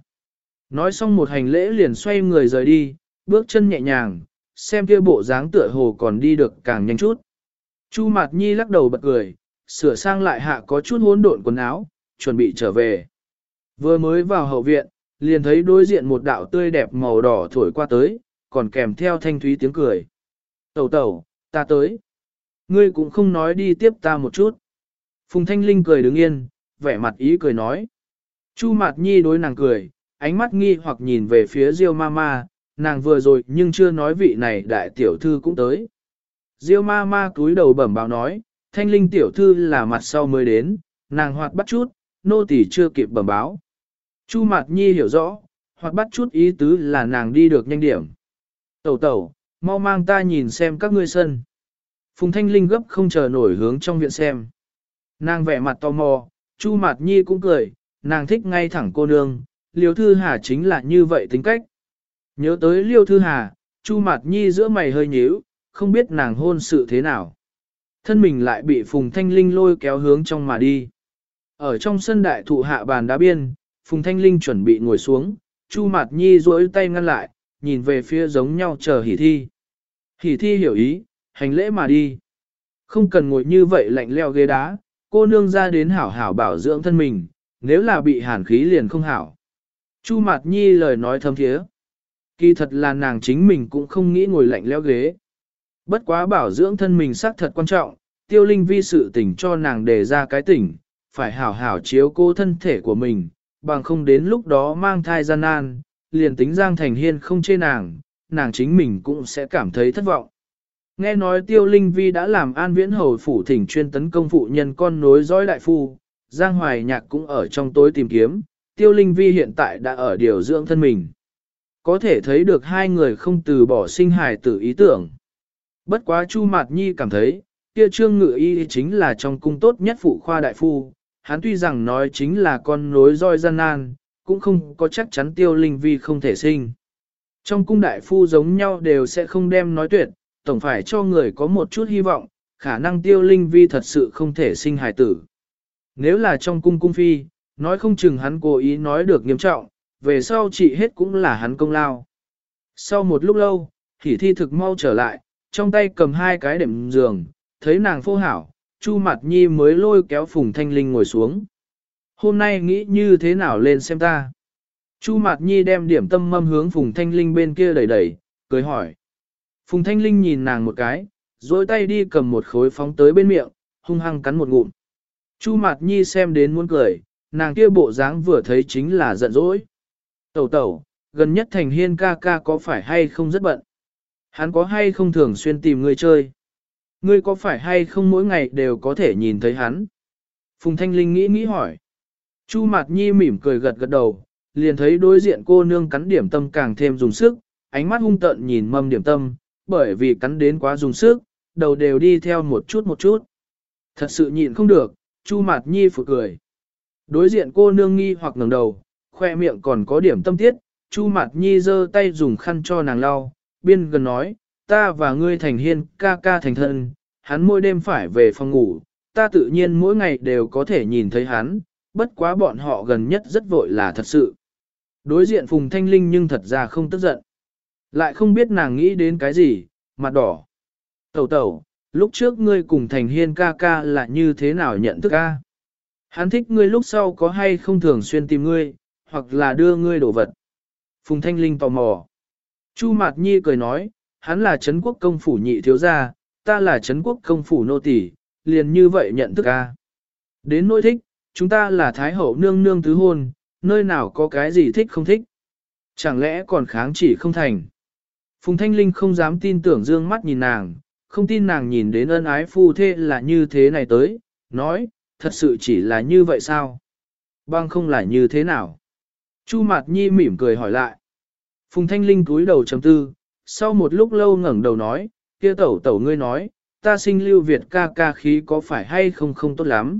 Nói xong một hành lễ liền xoay người rời đi, bước chân nhẹ nhàng, xem kia bộ dáng tựa hồ còn đi được càng nhanh chút. Chu Mạt Nhi lắc đầu bật cười, sửa sang lại hạ có chút hỗn độn quần áo, chuẩn bị trở về. Vừa mới vào hậu viện, liền thấy đối diện một đạo tươi đẹp màu đỏ thổi qua tới, còn kèm theo thanh thúy tiếng cười. Tẩu tẩu, ta tới. Ngươi cũng không nói đi tiếp ta một chút. Phùng Thanh Linh cười đứng yên, vẻ mặt ý cười nói. Chu Mạt Nhi đối nàng cười, ánh mắt nghi hoặc nhìn về phía Diêu Mama, nàng vừa rồi nhưng chưa nói vị này đại tiểu thư cũng tới. Diêu Ma Ma cúi đầu bẩm báo nói, Thanh Linh tiểu thư là mặt sau mới đến, nàng hoạt bắt chút, nô tỳ chưa kịp bẩm báo. Chu Mạt Nhi hiểu rõ, hoạt bắt chút ý tứ là nàng đi được nhanh điểm. Tẩu tẩu, mau mang ta nhìn xem các ngươi sân. Phùng Thanh Linh gấp không chờ nổi hướng trong viện xem. Nàng vẻ mặt tò mò, Chu Mạt Nhi cũng cười, nàng thích ngay thẳng cô nương, Liêu Thư Hà chính là như vậy tính cách. Nhớ tới Liêu Thư Hà, Chu Mạt Nhi giữa mày hơi nhíu, không biết nàng hôn sự thế nào. Thân mình lại bị Phùng Thanh Linh lôi kéo hướng trong mà đi. Ở trong sân đại thụ hạ bàn đá biên, Phùng Thanh Linh chuẩn bị ngồi xuống, Chu Mạt Nhi duỗi tay ngăn lại, nhìn về phía giống nhau chờ hỉ thi. Hỉ thi hiểu ý, hành lễ mà đi. Không cần ngồi như vậy lạnh leo ghế đá, cô nương ra đến hảo hảo bảo dưỡng thân mình, nếu là bị hàn khí liền không hảo. Chu Mạt Nhi lời nói thâm thiế. Kỳ thật là nàng chính mình cũng không nghĩ ngồi lạnh leo ghế. Bất quá bảo dưỡng thân mình xác thật quan trọng, tiêu linh vi sự tỉnh cho nàng đề ra cái tỉnh, phải hảo hảo chiếu cô thân thể của mình, bằng không đến lúc đó mang thai gian nan, liền tính Giang Thành Hiên không chê nàng, nàng chính mình cũng sẽ cảm thấy thất vọng. Nghe nói Tiêu Linh Vi đã làm an viễn hầu phủ thỉnh chuyên tấn công phụ nhân con nối dõi đại phu, Giang Hoài Nhạc cũng ở trong tối tìm kiếm, Tiêu Linh Vi hiện tại đã ở điều dưỡng thân mình. Có thể thấy được hai người không từ bỏ sinh hài tử ý tưởng. Bất quá Chu Mạt Nhi cảm thấy, kia trương ngự y chính là trong cung tốt nhất phụ khoa đại phu, hắn tuy rằng nói chính là con nối roi gian nan, cũng không có chắc chắn tiêu linh vi không thể sinh. Trong cung đại phu giống nhau đều sẽ không đem nói tuyệt, tổng phải cho người có một chút hy vọng, khả năng tiêu linh vi thật sự không thể sinh hài tử. Nếu là trong cung cung phi, nói không chừng hắn cố ý nói được nghiêm trọng, về sau trị hết cũng là hắn công lao. Sau một lúc lâu, thì thi thực mau trở lại, trong tay cầm hai cái đệm giường, thấy nàng phô hảo, Chu Mạt Nhi mới lôi kéo Phùng Thanh Linh ngồi xuống. Hôm nay nghĩ như thế nào lên xem ta? Chu Mạt Nhi đem điểm tâm mâm hướng Phùng Thanh Linh bên kia đẩy đẩy, cười hỏi. Phùng Thanh Linh nhìn nàng một cái, dối tay đi cầm một khối phóng tới bên miệng, hung hăng cắn một ngụm. Chu Mạt Nhi xem đến muốn cười, nàng kia bộ dáng vừa thấy chính là giận dỗi. Tẩu tẩu, gần nhất thành hiên ca ca có phải hay không rất bận? Hắn có hay không thường xuyên tìm người chơi? Ngươi có phải hay không mỗi ngày đều có thể nhìn thấy hắn? Phùng Thanh Linh nghĩ nghĩ hỏi. Chu Mạt Nhi mỉm cười gật gật đầu, liền thấy đối diện cô nương cắn điểm tâm càng thêm dùng sức, ánh mắt hung tợn nhìn mâm điểm tâm, bởi vì cắn đến quá dùng sức, đầu đều đi theo một chút một chút. Thật sự nhịn không được, Chu Mạt Nhi phụ cười. Đối diện cô nương nghi hoặc ngẩng đầu, khoe miệng còn có điểm tâm tiết, Chu Mạt Nhi giơ tay dùng khăn cho nàng lau, biên gần nói, ta và ngươi thành hiên ca ca thành thân, hắn mỗi đêm phải về phòng ngủ, ta tự nhiên mỗi ngày đều có thể nhìn thấy hắn, bất quá bọn họ gần nhất rất vội là thật sự. Đối diện Phùng Thanh Linh nhưng thật ra không tức giận. Lại không biết nàng nghĩ đến cái gì, mặt đỏ. Tẩu tẩu, lúc trước ngươi cùng thành hiên ca ca là như thế nào nhận thức ca? Hắn thích ngươi lúc sau có hay không thường xuyên tìm ngươi, hoặc là đưa ngươi đồ vật. Phùng Thanh Linh tò mò. Chu Mạt Nhi cười nói, hắn là Trấn quốc công phủ nhị thiếu gia, ta là Trấn quốc công phủ nô tỳ, liền như vậy nhận thức a. Đến nỗi thích, chúng ta là Thái hậu nương nương tứ hôn, nơi nào có cái gì thích không thích. Chẳng lẽ còn kháng chỉ không thành? Phùng Thanh Linh không dám tin tưởng dương mắt nhìn nàng, không tin nàng nhìn đến ân ái phu thê là như thế này tới, nói, thật sự chỉ là như vậy sao? Băng không là như thế nào? Chu Mạt Nhi mỉm cười hỏi lại. Phùng Thanh Linh cúi đầu chấm tư, sau một lúc lâu ngẩng đầu nói, kia tẩu tẩu ngươi nói, ta sinh lưu Việt ca ca khí có phải hay không không tốt lắm.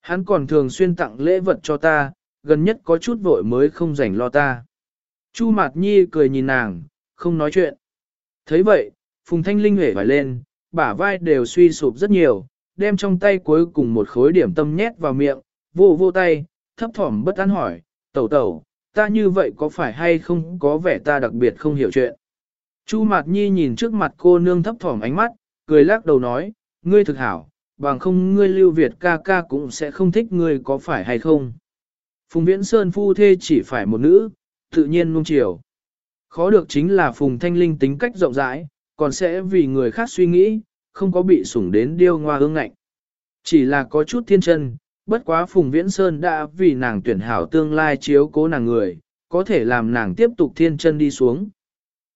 Hắn còn thường xuyên tặng lễ vật cho ta, gần nhất có chút vội mới không rảnh lo ta. Chu Mạt Nhi cười nhìn nàng, không nói chuyện. thấy vậy, Phùng Thanh Linh hể vải lên, bả vai đều suy sụp rất nhiều, đem trong tay cuối cùng một khối điểm tâm nhét vào miệng, vô vô tay, thấp thỏm bất an hỏi, tẩu tẩu, ta như vậy có phải hay không có vẻ ta đặc biệt không hiểu chuyện. Chu Mạt Nhi nhìn trước mặt cô nương thấp thỏm ánh mắt, cười lắc đầu nói, ngươi thực hảo, bằng không ngươi lưu Việt ca ca cũng sẽ không thích ngươi có phải hay không. Phùng Viễn Sơn phu thê chỉ phải một nữ, tự nhiên nung chiều. Khó được chính là Phùng Thanh Linh tính cách rộng rãi, còn sẽ vì người khác suy nghĩ, không có bị sủng đến điêu ngoa hương ngạnh. Chỉ là có chút thiên chân, bất quá Phùng Viễn Sơn đã vì nàng tuyển hảo tương lai chiếu cố nàng người, có thể làm nàng tiếp tục thiên chân đi xuống.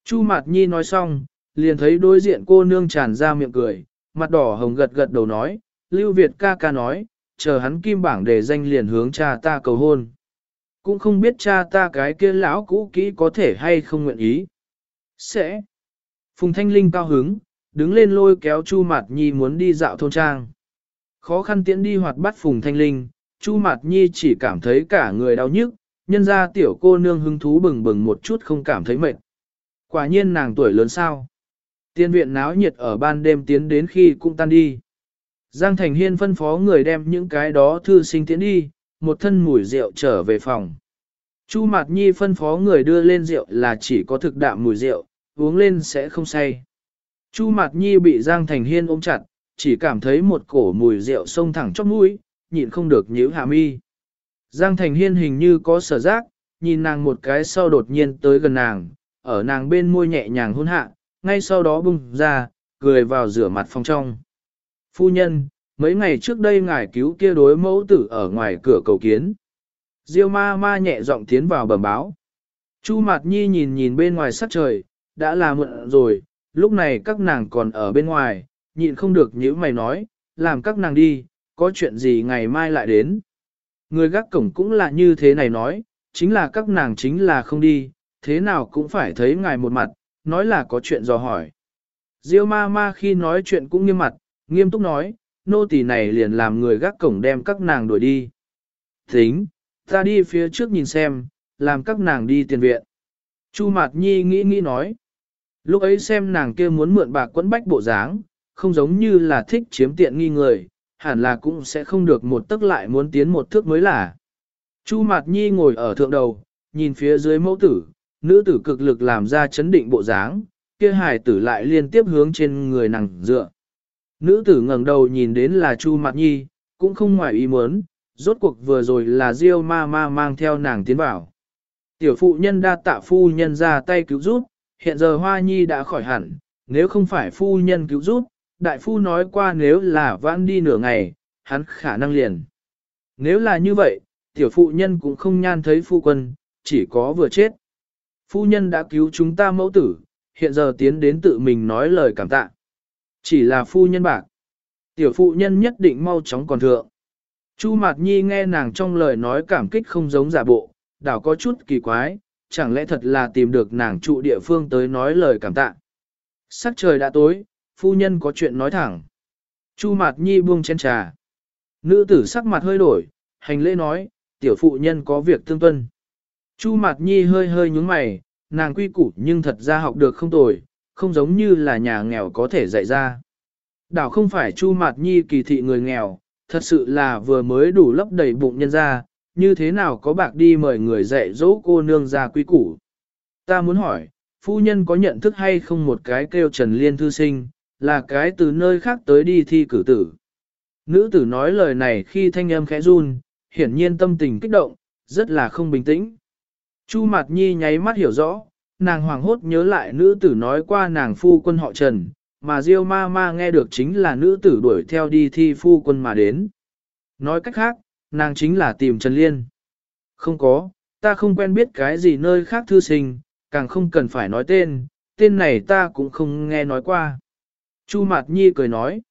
Chu Mạt Nhi nói xong, liền thấy đối diện cô nương tràn ra miệng cười, mặt đỏ hồng gật gật đầu nói, Lưu Việt ca ca nói, chờ hắn kim bảng để danh liền hướng cha ta cầu hôn. Cũng không biết cha ta cái kia lão cũ kỹ có thể hay không nguyện ý. Sẽ. Phùng Thanh Linh cao hứng, đứng lên lôi kéo Chu Mạt Nhi muốn đi dạo thôn trang. Khó khăn tiễn đi hoạt bắt Phùng Thanh Linh, Chu Mạt Nhi chỉ cảm thấy cả người đau nhức, nhân ra tiểu cô nương hứng thú bừng bừng một chút không cảm thấy mệt. Quả nhiên nàng tuổi lớn sao. Tiên viện náo nhiệt ở ban đêm tiến đến khi cũng tan đi. Giang Thành Hiên phân phó người đem những cái đó thư sinh tiến đi, một thân mùi rượu trở về phòng. Chu Mạt Nhi phân phó người đưa lên rượu là chỉ có thực đạm mùi rượu, uống lên sẽ không say. Chu Mạt Nhi bị Giang Thành Hiên ôm chặt, chỉ cảm thấy một cổ mùi rượu sông thẳng chóp mũi, nhịn không được nhíu hạ mi. Giang Thành Hiên hình như có sở giác, nhìn nàng một cái sau đột nhiên tới gần nàng, ở nàng bên môi nhẹ nhàng hôn hạ, ngay sau đó bung ra, cười vào rửa mặt phòng trong. Phu nhân, mấy ngày trước đây ngài cứu kia đối mẫu tử ở ngoài cửa cầu kiến. Diêu ma ma nhẹ giọng tiến vào bẩm báo. Chu Mạt Nhi nhìn nhìn bên ngoài sắc trời, đã là muộn rồi, lúc này các nàng còn ở bên ngoài, nhịn không được nhíu mày nói, làm các nàng đi, có chuyện gì ngày mai lại đến. Người gác cổng cũng là như thế này nói, chính là các nàng chính là không đi, thế nào cũng phải thấy ngài một mặt, nói là có chuyện dò hỏi. Diêu ma ma khi nói chuyện cũng nghiêm mặt, nghiêm túc nói, nô tỳ này liền làm người gác cổng đem các nàng đuổi đi. Tính, ta đi phía trước nhìn xem, làm các nàng đi tiền viện. Chu Mạt Nhi nghĩ nghĩ nói. Lúc ấy xem nàng kia muốn mượn bạc quấn bách bộ dáng, không giống như là thích chiếm tiện nghi người, hẳn là cũng sẽ không được một tức lại muốn tiến một thước mới là. Chu Mạt Nhi ngồi ở thượng đầu, nhìn phía dưới mẫu tử, nữ tử cực lực làm ra chấn định bộ dáng, kia hài tử lại liên tiếp hướng trên người nàng dựa. Nữ tử ngẩng đầu nhìn đến là Chu Mạt Nhi, cũng không ngoài ý muốn, rốt cuộc vừa rồi là Diêu ma ma mang theo nàng tiến vào. Tiểu phụ nhân đa tạ phu nhân ra tay cứu giúp, hiện giờ Hoa Nhi đã khỏi hẳn, nếu không phải phu nhân cứu giúp, đại phu nói qua nếu là vãn đi nửa ngày, hắn khả năng liền. Nếu là như vậy, tiểu phụ nhân cũng không nhan thấy phu quân, chỉ có vừa chết. Phu nhân đã cứu chúng ta mẫu tử, hiện giờ tiến đến tự mình nói lời cảm tạ. Chỉ là phu nhân bạc. Tiểu phụ nhân nhất định mau chóng còn thượng. Chu Mạt Nhi nghe nàng trong lời nói cảm kích không giống giả bộ, đảo có chút kỳ quái, chẳng lẽ thật là tìm được nàng trụ địa phương tới nói lời cảm tạ. Sắc trời đã tối, phu nhân có chuyện nói thẳng. Chu Mạt Nhi buông chén trà. Nữ tử sắc mặt hơi đổi, hành lễ nói, tiểu phụ nhân có việc tương tuân. Chu Mạt Nhi hơi hơi nhúng mày, nàng quy củ nhưng thật ra học được không tồi, không giống như là nhà nghèo có thể dạy ra. Đảo không phải Chu Mạt Nhi kỳ thị người nghèo, thật sự là vừa mới đủ lấp đầy bụng nhân ra, như thế nào có bạc đi mời người dạy dỗ cô nương ra quy củ. Ta muốn hỏi, phu nhân có nhận thức hay không một cái kêu Trần Liên thư sinh, là cái từ nơi khác tới đi thi cử tử. Nữ tử nói lời này khi thanh âm khẽ run, hiển nhiên tâm tình kích động, rất là không bình tĩnh. Chu Mạt Nhi nháy mắt hiểu rõ, nàng hoàng hốt nhớ lại nữ tử nói qua nàng phu quân họ Trần, mà Diêu ma ma nghe được chính là nữ tử đuổi theo đi thi phu quân mà đến. Nói cách khác, nàng chính là tìm Trần Liên. Không có, ta không quen biết cái gì nơi khác thư sinh, càng không cần phải nói tên, tên này ta cũng không nghe nói qua. Chu Mạt Nhi cười nói,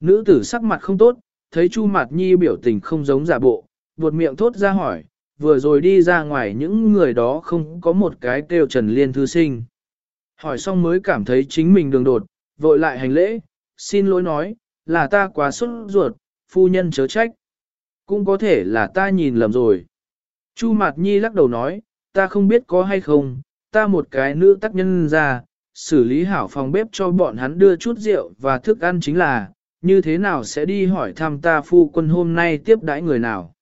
nữ tử sắc mặt không tốt, thấy Chu Mạt Nhi biểu tình không giống giả bộ, buột miệng thốt ra hỏi, vừa rồi đi ra ngoài những người đó không có một cái kêu Trần Liên thư sinh. Hỏi xong mới cảm thấy chính mình đường đột, vội lại hành lễ, xin lỗi nói, là ta quá sốt ruột, phu nhân chớ trách. Cũng có thể là ta nhìn lầm rồi. Chu Mạt Nhi lắc đầu nói, ta không biết có hay không, ta một cái nữ tác nhân ra, xử lý hảo phòng bếp cho bọn hắn đưa chút rượu và thức ăn chính là, như thế nào sẽ đi hỏi thăm ta phu quân hôm nay tiếp đãi người nào.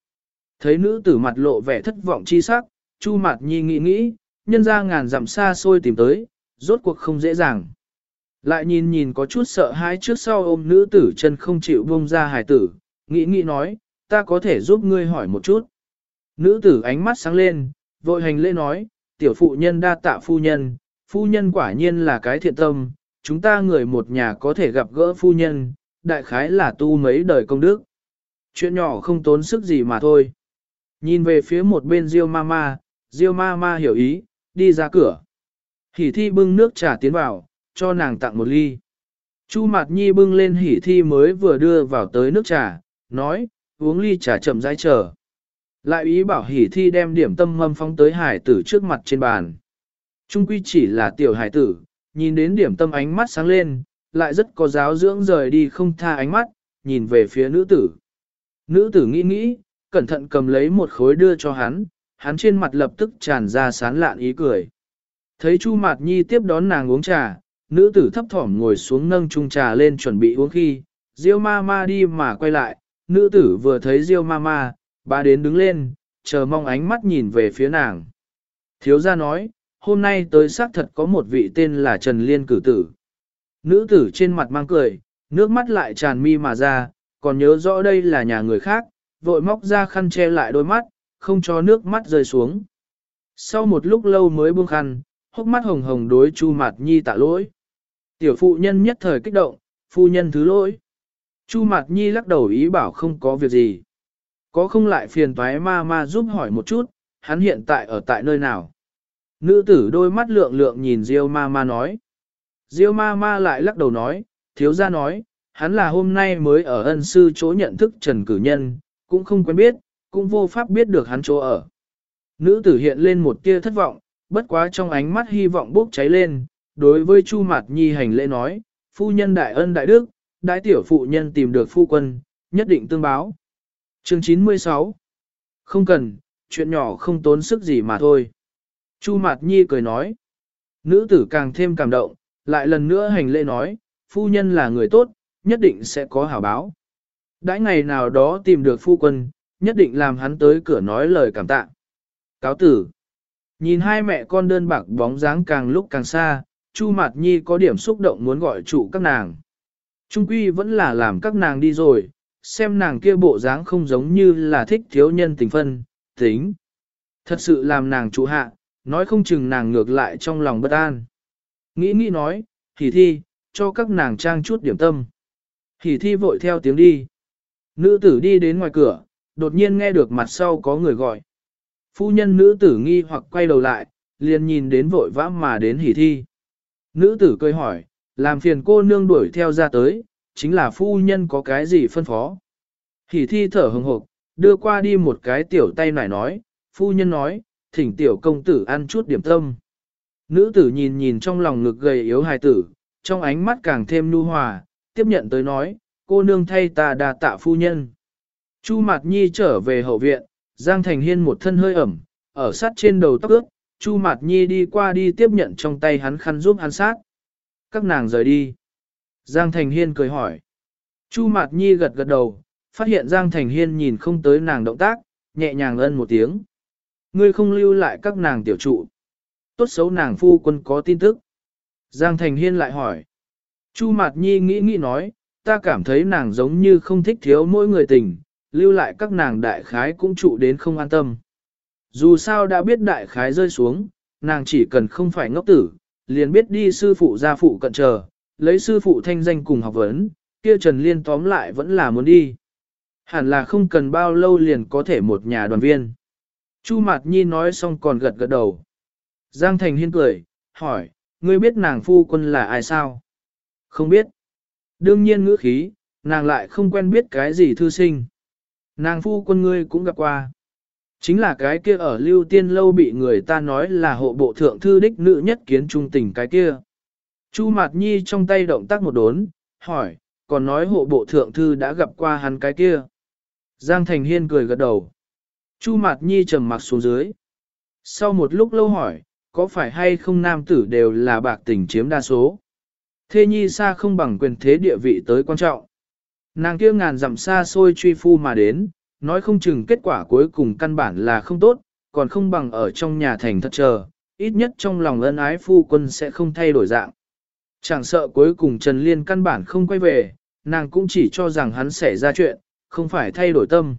Thấy nữ tử mặt lộ vẻ thất vọng chi sắc, Chu Mạt Nhi nghĩ nghĩ, nhân ra ngàn dặm xa xôi tìm tới, rốt cuộc không dễ dàng. Lại nhìn nhìn có chút sợ hãi trước sau ôm nữ tử chân không chịu buông ra hài tử, nghĩ nghĩ nói, ta có thể giúp ngươi hỏi một chút. Nữ tử ánh mắt sáng lên, vội hành lễ nói, tiểu phụ nhân đa tạ phu nhân, phu nhân quả nhiên là cái thiện tâm, chúng ta người một nhà có thể gặp gỡ phu nhân, đại khái là tu mấy đời công đức. Chuyện nhỏ không tốn sức gì mà thôi. Nhìn về phía một bên Diêu Mama, Diêu Mama hiểu ý, đi ra cửa. Hỉ thi bưng nước trà tiến vào, cho nàng tặng một ly. Chu Mạt Nhi bưng lên hỉ thi mới vừa đưa vào tới nước trà, nói, uống ly trà chậm rãi chờ. Lại ý bảo hỉ thi đem điểm tâm mâm phóng tới hải tử trước mặt trên bàn. Trung quy chỉ là tiểu hải tử, nhìn đến điểm tâm ánh mắt sáng lên, lại rất có giáo dưỡng rời đi không tha ánh mắt, nhìn về phía nữ tử. Nữ tử nghĩ nghĩ, cẩn thận cầm lấy một khối đưa cho hắn, hắn trên mặt lập tức tràn ra sán lạn ý cười. Thấy Chu Mạt Nhi tiếp đón nàng uống trà, nữ tử thấp thỏm ngồi xuống nâng chung trà lên chuẩn bị uống khi, Diêu ma ma đi mà quay lại, nữ tử vừa thấy Diêu ma ma, bà đến đứng lên, chờ mong ánh mắt nhìn về phía nàng. Thiếu gia nói, hôm nay tới xác thật có một vị tên là Trần Liên cử tử. Nữ tử trên mặt mang cười, nước mắt lại tràn mi mà ra, còn nhớ rõ đây là nhà người khác, vội móc ra khăn che lại đôi mắt, không cho nước mắt rơi xuống. Sau một lúc lâu mới buông khăn, hốc mắt hồng hồng đối Chu Mạt Nhi tạ lỗi. Tiểu phụ nhân nhất thời kích động, phu nhân thứ lỗi. Chu Mạt Nhi lắc đầu ý bảo không có việc gì. Có không lại phiền toái ma ma giúp hỏi một chút, hắn hiện tại ở tại nơi nào? Nữ tử đôi mắt lượng lượng nhìn Diêu ma ma nói. Diêu ma ma lại lắc đầu nói, thiếu gia nói, hắn là hôm nay mới ở ân sư chỗ nhận thức Trần Cử Nhân, cũng không quen biết, cũng vô pháp biết được hắn chỗ ở. Nữ tử hiện lên một tia thất vọng, bất quá trong ánh mắt hy vọng bốc cháy lên, đối với Chu Mạt Nhi hành lễ nói, phu nhân đại ân đại đức, đại tiểu phụ nhân tìm được phu quân, nhất định tương báo. Chương 96 Không cần, chuyện nhỏ không tốn sức gì mà thôi. Chu Mạt Nhi cười nói. Nữ tử càng thêm cảm động, lại lần nữa hành lễ nói, phu nhân là người tốt, nhất định sẽ có hảo báo. Đãi ngày nào đó tìm được phu quân, nhất định làm hắn tới cửa nói lời cảm tạ. Cáo tử. Nhìn hai mẹ con đơn bạc bóng dáng càng lúc càng xa, Chu Mạt Nhi có điểm xúc động muốn gọi chủ các nàng. Trung quy vẫn là làm các nàng đi rồi, xem nàng kia bộ dáng không giống như là thích thiếu nhân tình phân, tính. Thật sự làm nàng chủ hạ, nói không chừng nàng ngược lại trong lòng bất an. Nghĩ nghĩ nói, hỉ thi, cho các nàng trang chút điểm tâm. Hỉ thi vội theo tiếng đi. Nữ tử đi đến ngoài cửa, đột nhiên nghe được mặt sau có người gọi. Phu nhân nữ tử nghi hoặc quay đầu lại, liền nhìn đến vội vã mà đến hỉ thi. Nữ tử cười hỏi, làm phiền cô nương đuổi theo ra tới, chính là phu nhân có cái gì phân phó. Hỉ thi thở hừng hộp, đưa qua đi một cái tiểu tay nải nói, phu nhân nói, thỉnh tiểu công tử ăn chút điểm tâm. Nữ tử nhìn nhìn trong lòng ngực gầy yếu hài tử, trong ánh mắt càng thêm nu hòa, tiếp nhận tới nói, cô nương thay ta đà tạ phu nhân. Chu Mạt Nhi trở về hậu viện, Giang Thành Hiên một thân hơi ẩm, ở sát trên đầu tóc ướt, Chu Mạt Nhi đi qua đi tiếp nhận trong tay hắn khăn giúp hắn sát. Các nàng rời đi. Giang Thành Hiên cười hỏi. Chu Mạt Nhi gật gật đầu, phát hiện Giang Thành Hiên nhìn không tới nàng động tác, nhẹ nhàng ân một tiếng. Ngươi không lưu lại các nàng tiểu trụ. Tốt xấu nàng phu quân có tin tức. Giang Thành Hiên lại hỏi. Chu Mạt Nhi nghĩ nghĩ nói, ta cảm thấy nàng giống như không thích thiếu mỗi người tình, lưu lại các nàng đại khái cũng trụ đến không an tâm. Dù sao đã biết đại khái rơi xuống, nàng chỉ cần không phải ngốc tử, liền biết đi sư phụ gia phụ cận chờ, lấy sư phụ thanh danh cùng học vấn, kia Trần Liên tóm lại vẫn là muốn đi. Hẳn là không cần bao lâu liền có thể một nhà đoàn viên. Chu Mạt Nhi nói xong còn gật gật đầu. Giang Thành Hiên cười, hỏi, ngươi biết nàng phu quân là ai sao? Không biết. Đương nhiên ngữ khí, nàng lại không quen biết cái gì thư sinh. Nàng phu quân ngươi cũng gặp qua. Chính là cái kia ở lưu tiên lâu bị người ta nói là hộ bộ thượng thư đích nữ nhất kiến trung tình cái kia. Chu Mạt Nhi trong tay động tác một đốn, hỏi, còn nói hộ bộ thượng thư đã gặp qua hắn cái kia. Giang Thành Hiên cười gật đầu. Chu Mạt Nhi trầm mặc xuống dưới. Sau một lúc lâu hỏi, có phải hay không nam tử đều là bạc tình chiếm đa số? Thê Nhi xa không bằng quyền thế địa vị tới quan trọng. Nàng kia ngàn dặm xa xôi truy phu mà đến, nói không chừng kết quả cuối cùng căn bản là không tốt, còn không bằng ở trong nhà thành thật chờ, ít nhất trong lòng ân ái phu quân sẽ không thay đổi dạng. Chẳng sợ cuối cùng Trần Liên căn bản không quay về, nàng cũng chỉ cho rằng hắn sẽ ra chuyện, không phải thay đổi tâm.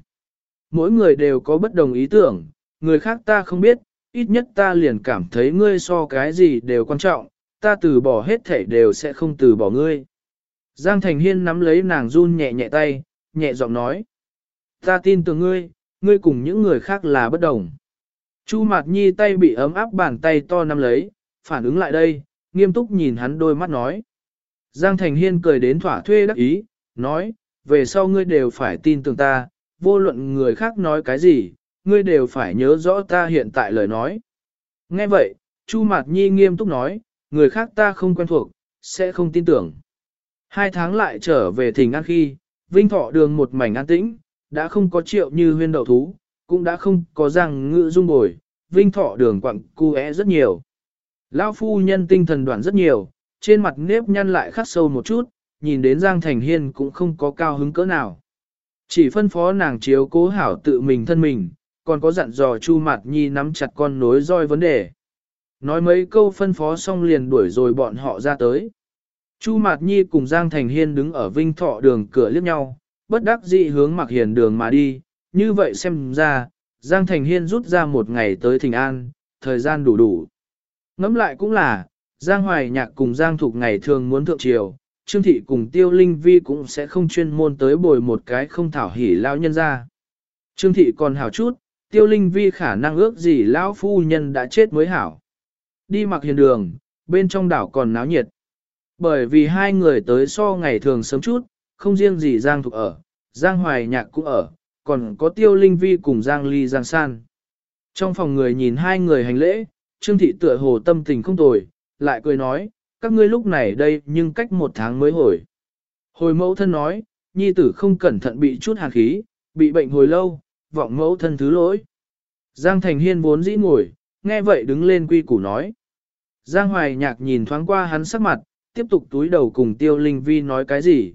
Mỗi người đều có bất đồng ý tưởng, người khác ta không biết, ít nhất ta liền cảm thấy ngươi so cái gì đều quan trọng, ta từ bỏ hết thể đều sẽ không từ bỏ ngươi. Giang Thành Hiên nắm lấy nàng run nhẹ nhẹ tay, nhẹ giọng nói. Ta tin tưởng ngươi, ngươi cùng những người khác là bất đồng. Chu Mạt Nhi tay bị ấm áp bàn tay to nắm lấy, phản ứng lại đây, nghiêm túc nhìn hắn đôi mắt nói. Giang Thành Hiên cười đến thỏa thuê đắc ý, nói, về sau ngươi đều phải tin tưởng ta, vô luận người khác nói cái gì, ngươi đều phải nhớ rõ ta hiện tại lời nói. Nghe vậy, Chu Mạt Nhi nghiêm túc nói, người khác ta không quen thuộc, sẽ không tin tưởng. Hai tháng lại trở về thỉnh an khi, Vinh Thọ đường một mảnh an tĩnh, đã không có triệu như huyên đậu thú, cũng đã không có răng ngự dung bồi, Vinh Thọ đường quặng cu é rất nhiều. Lão phu nhân tinh thần đoạn rất nhiều, trên mặt nếp nhăn lại khắc sâu một chút, nhìn đến Giang Thành Hiên cũng không có cao hứng cỡ nào. Chỉ phân phó nàng chiếu cố hảo tự mình thân mình, còn có dặn dò Chu Mạt Nhi nắm chặt con nối roi vấn đề. Nói mấy câu phân phó xong liền đuổi rồi bọn họ ra tới. Chu Mạt Nhi cùng Giang Thành Hiên đứng ở Vinh Thọ đường cửa liếc nhau, bất đắc dĩ hướng mặc hiền đường mà đi, như vậy xem ra, Giang Thành Hiên rút ra một ngày tới Thịnh An, thời gian đủ đủ. Ngẫm lại cũng là, Giang Hoài Nhạc cùng Giang Thục ngày thường muốn thượng triều, Trương Thị cùng Tiêu Linh Vi cũng sẽ không chuyên môn tới bồi một cái không thảo hỉ lao nhân ra. Trương Thị còn hảo chút, Tiêu Linh Vi khả năng ước gì lão phu nhân đã chết mới hảo. Đi mặc hiền đường, bên trong đảo còn náo nhiệt. Bởi vì hai người tới so ngày thường sớm chút, không riêng gì Giang Thục ở, Giang Hoài Nhạc cũng ở, còn có Tiêu Linh Vi cùng Giang Ly Giang San. Trong phòng người nhìn hai người hành lễ, Trương Thị tựa hồ tâm tình không tồi, lại cười nói, các ngươi lúc này đây nhưng cách một tháng mới hồi. Hồi mẫu thân nói, nhi tử không cẩn thận bị chút hàn khí, bị bệnh hồi lâu, vọng mẫu thân thứ lỗi. Giang Thành Hiên vốn dĩ ngồi, nghe vậy đứng lên quy củ nói. Giang Hoài Nhạc nhìn thoáng qua hắn sắc mặt, tiếp tục túi đầu cùng Tiêu Linh Vi nói cái gì.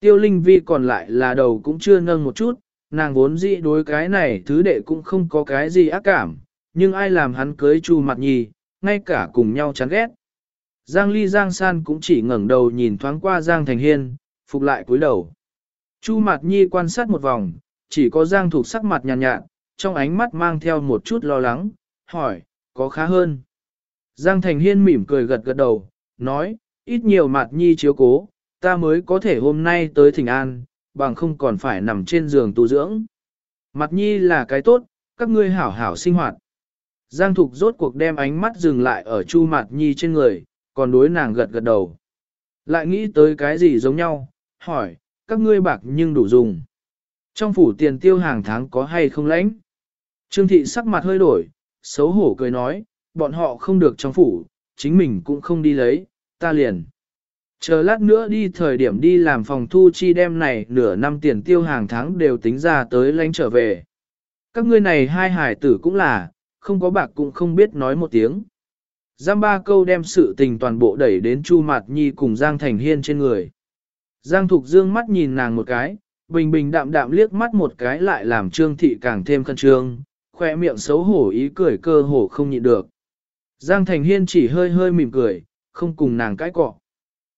Tiêu Linh Vi còn lại là đầu cũng chưa nâng một chút, nàng vốn dĩ đối cái này thứ đệ cũng không có cái gì ác cảm, nhưng ai làm hắn cưới Chu Mặt Nhi, ngay cả cùng nhau chán ghét. Giang Ly Giang San cũng chỉ ngẩng đầu nhìn thoáng qua Giang Thành Hiên, phục lại cúi đầu. Chu Mạt Nhi quan sát một vòng, chỉ có Giang Thục sắc mặt nhàn nhạt, nhạt, trong ánh mắt mang theo một chút lo lắng, hỏi, có khá hơn. Giang Thành Hiên mỉm cười gật gật đầu, nói, ít nhiều Mạt Nhi chiếu cố, ta mới có thể hôm nay tới Thịnh An, bằng không còn phải nằm trên giường tu dưỡng. Mạt Nhi là cái tốt, các ngươi hảo hảo sinh hoạt. Giang Thục rốt cuộc đem ánh mắt dừng lại ở Chu Mạt Nhi trên người, còn đối nàng gật gật đầu. Lại nghĩ tới cái gì giống nhau, hỏi, các ngươi bạc nhưng đủ dùng. Trong phủ tiền tiêu hàng tháng có hay không lãnh? Trương thị sắc mặt hơi đổi, xấu hổ cười nói, bọn họ không được trong phủ, chính mình cũng không đi lấy, ta liền. Chờ lát nữa đi thời điểm đi làm phòng thu chi đem này nửa năm tiền tiêu hàng tháng đều tính ra tới lãnh trở về. Các ngươi này hai hải tử cũng là, không có bạc cũng không biết nói một tiếng. Giang ba câu đem sự tình toàn bộ đẩy đến Chu Mạt Nhi cùng Giang Thành Hiên trên người. Giang Thục dương mắt nhìn nàng một cái, bình bình đạm đạm liếc mắt một cái lại làm Trương Thị càng thêm khăn trương, khoe miệng xấu hổ ý cười cơ hổ không nhịn được. Giang Thành Hiên chỉ hơi hơi mỉm cười, không cùng nàng cãi cọ.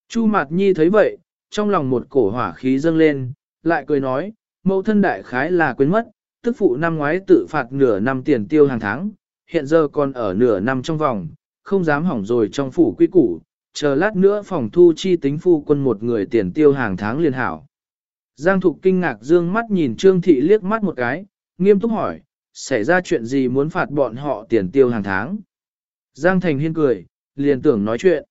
Chu Mạt Nhi thấy vậy, trong lòng một cổ hỏa khí dâng lên, lại cười nói, mẫu thân đại khái là quên mất, tức phụ năm ngoái tự phạt nửa năm tiền tiêu hàng tháng, hiện giờ còn ở nửa năm trong vòng, không dám hỏng rồi trong phủ quy củ, chờ lát nữa phòng thu chi tính phu quân một người tiền tiêu hàng tháng liền hảo. Giang Thục kinh ngạc dương mắt nhìn Trương Thị liếc mắt một cái, nghiêm túc hỏi, xảy ra chuyện gì muốn phạt bọn họ tiền tiêu hàng tháng. Giang Thành Hiên cười, liền tưởng nói chuyện.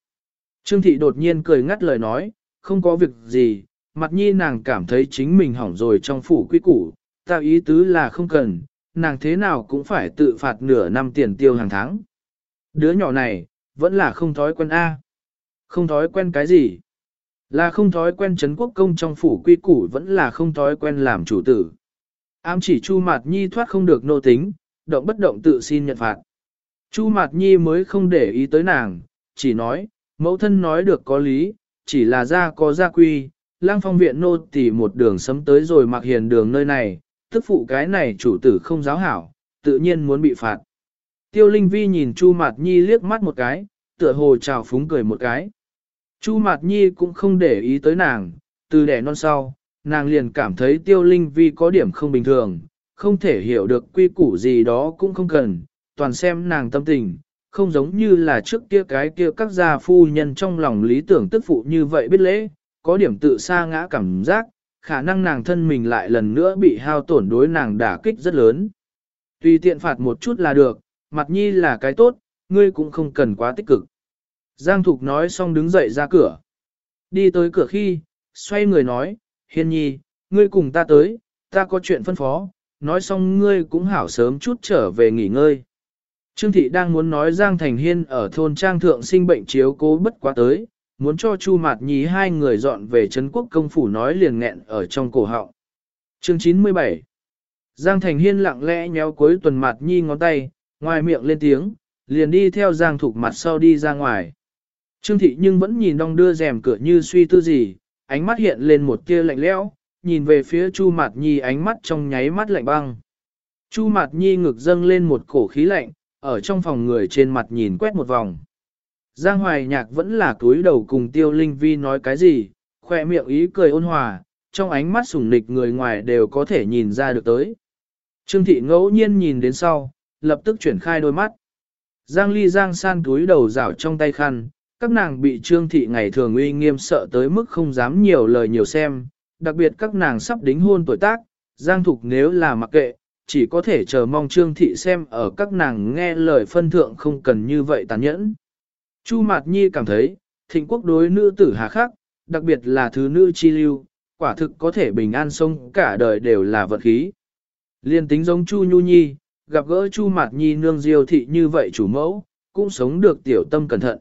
Trương Thị đột nhiên cười ngắt lời nói, không có việc gì, mặt nhi nàng cảm thấy chính mình hỏng rồi trong phủ quy củ, ta ý tứ là không cần, nàng thế nào cũng phải tự phạt nửa năm tiền tiêu hàng tháng. Đứa nhỏ này, vẫn là không thói quen A. Không thói quen cái gì? Là không thói quen Trấn quốc công trong phủ quy củ vẫn là không thói quen làm chủ tử. Ám chỉ Chu Mạt Nhi thoát không được nô tính, động bất động tự xin nhận phạt. Chu Mạt Nhi mới không để ý tới nàng, chỉ nói, mẫu thân nói được có lý, chỉ là ra có gia quy, lang phong viện nô tỉ một đường sấm tới rồi mặc hiền đường nơi này, tức phụ cái này chủ tử không giáo hảo, tự nhiên muốn bị phạt. Tiêu Linh Vi nhìn Chu Mạt Nhi liếc mắt một cái, tựa hồ chào phúng cười một cái. Chu Mạt Nhi cũng không để ý tới nàng, từ đẻ non sau, nàng liền cảm thấy Tiêu Linh Vi có điểm không bình thường, không thể hiểu được quy củ gì đó cũng không cần, toàn xem nàng tâm tình, không giống như là trước kia cái kia các gia phu nhân trong lòng lý tưởng tức phụ như vậy biết lễ, có điểm tự xa ngã cảm giác, khả năng nàng thân mình lại lần nữa bị hao tổn đối nàng đả kích rất lớn. Tùy tiện phạt một chút là được, mặt nhi là cái tốt, ngươi cũng không cần quá tích cực. Giang Thục nói xong đứng dậy ra cửa. Đi tới cửa khi, xoay người nói, Hiên nhi, ngươi cùng ta tới, ta có chuyện phân phó, nói xong ngươi cũng hảo sớm chút trở về nghỉ ngơi. Trương Thị đang muốn nói Giang Thành Hiên ở thôn Trang Thượng sinh bệnh chiếu cố bất quá tới, muốn cho Chu Mạt Nhi hai người dọn về Trấn Quốc công phủ nói liền nghẹn ở trong cổ họng. Chương 97 Giang Thành Hiên lặng lẽ nhéo cuối tuần Mạt Nhi ngón tay, ngoài miệng lên tiếng, liền đi theo Giang Thục mặt sau đi ra ngoài. Trương Thị nhưng vẫn nhìn đong đưa rèm cửa như suy tư gì, ánh mắt hiện lên một tia lạnh lẽo, nhìn về phía Chu Mạt Nhi ánh mắt trong nháy mắt lạnh băng. Chu Mạt Nhi ngực dâng lên một cổ khí lạnh, ở trong phòng người trên mặt nhìn quét một vòng. Giang Hoài Nhạc vẫn là túi đầu cùng Tiêu Linh Vi nói cái gì, khoe miệng ý cười ôn hòa, trong ánh mắt sủng nịch người ngoài đều có thể nhìn ra được tới. Trương Thị ngẫu nhiên nhìn đến sau, lập tức chuyển khai đôi mắt. Giang Ly Giang san túi đầu rảo trong tay khăn, các nàng bị Trương Thị ngày thường uy nghiêm sợ tới mức không dám nhiều lời nhiều xem, đặc biệt các nàng sắp đính hôn tuổi tác, Giang Thục nếu là mặc kệ, chỉ có thể chờ mong Trương Thị xem ở các nàng nghe lời phân thượng không cần như vậy tàn nhẫn. Chu Mạt Nhi cảm thấy, thịnh quốc đối nữ tử hà khắc, đặc biệt là thứ nữ chi lưu, quả thực có thể bình an sông cả đời đều là vật khí. Liên tính giống Chu Nhu Nhi, gặp gỡ Chu Mạt Nhi nương diêu thị như vậy chủ mẫu, cũng sống được tiểu tâm cẩn thận.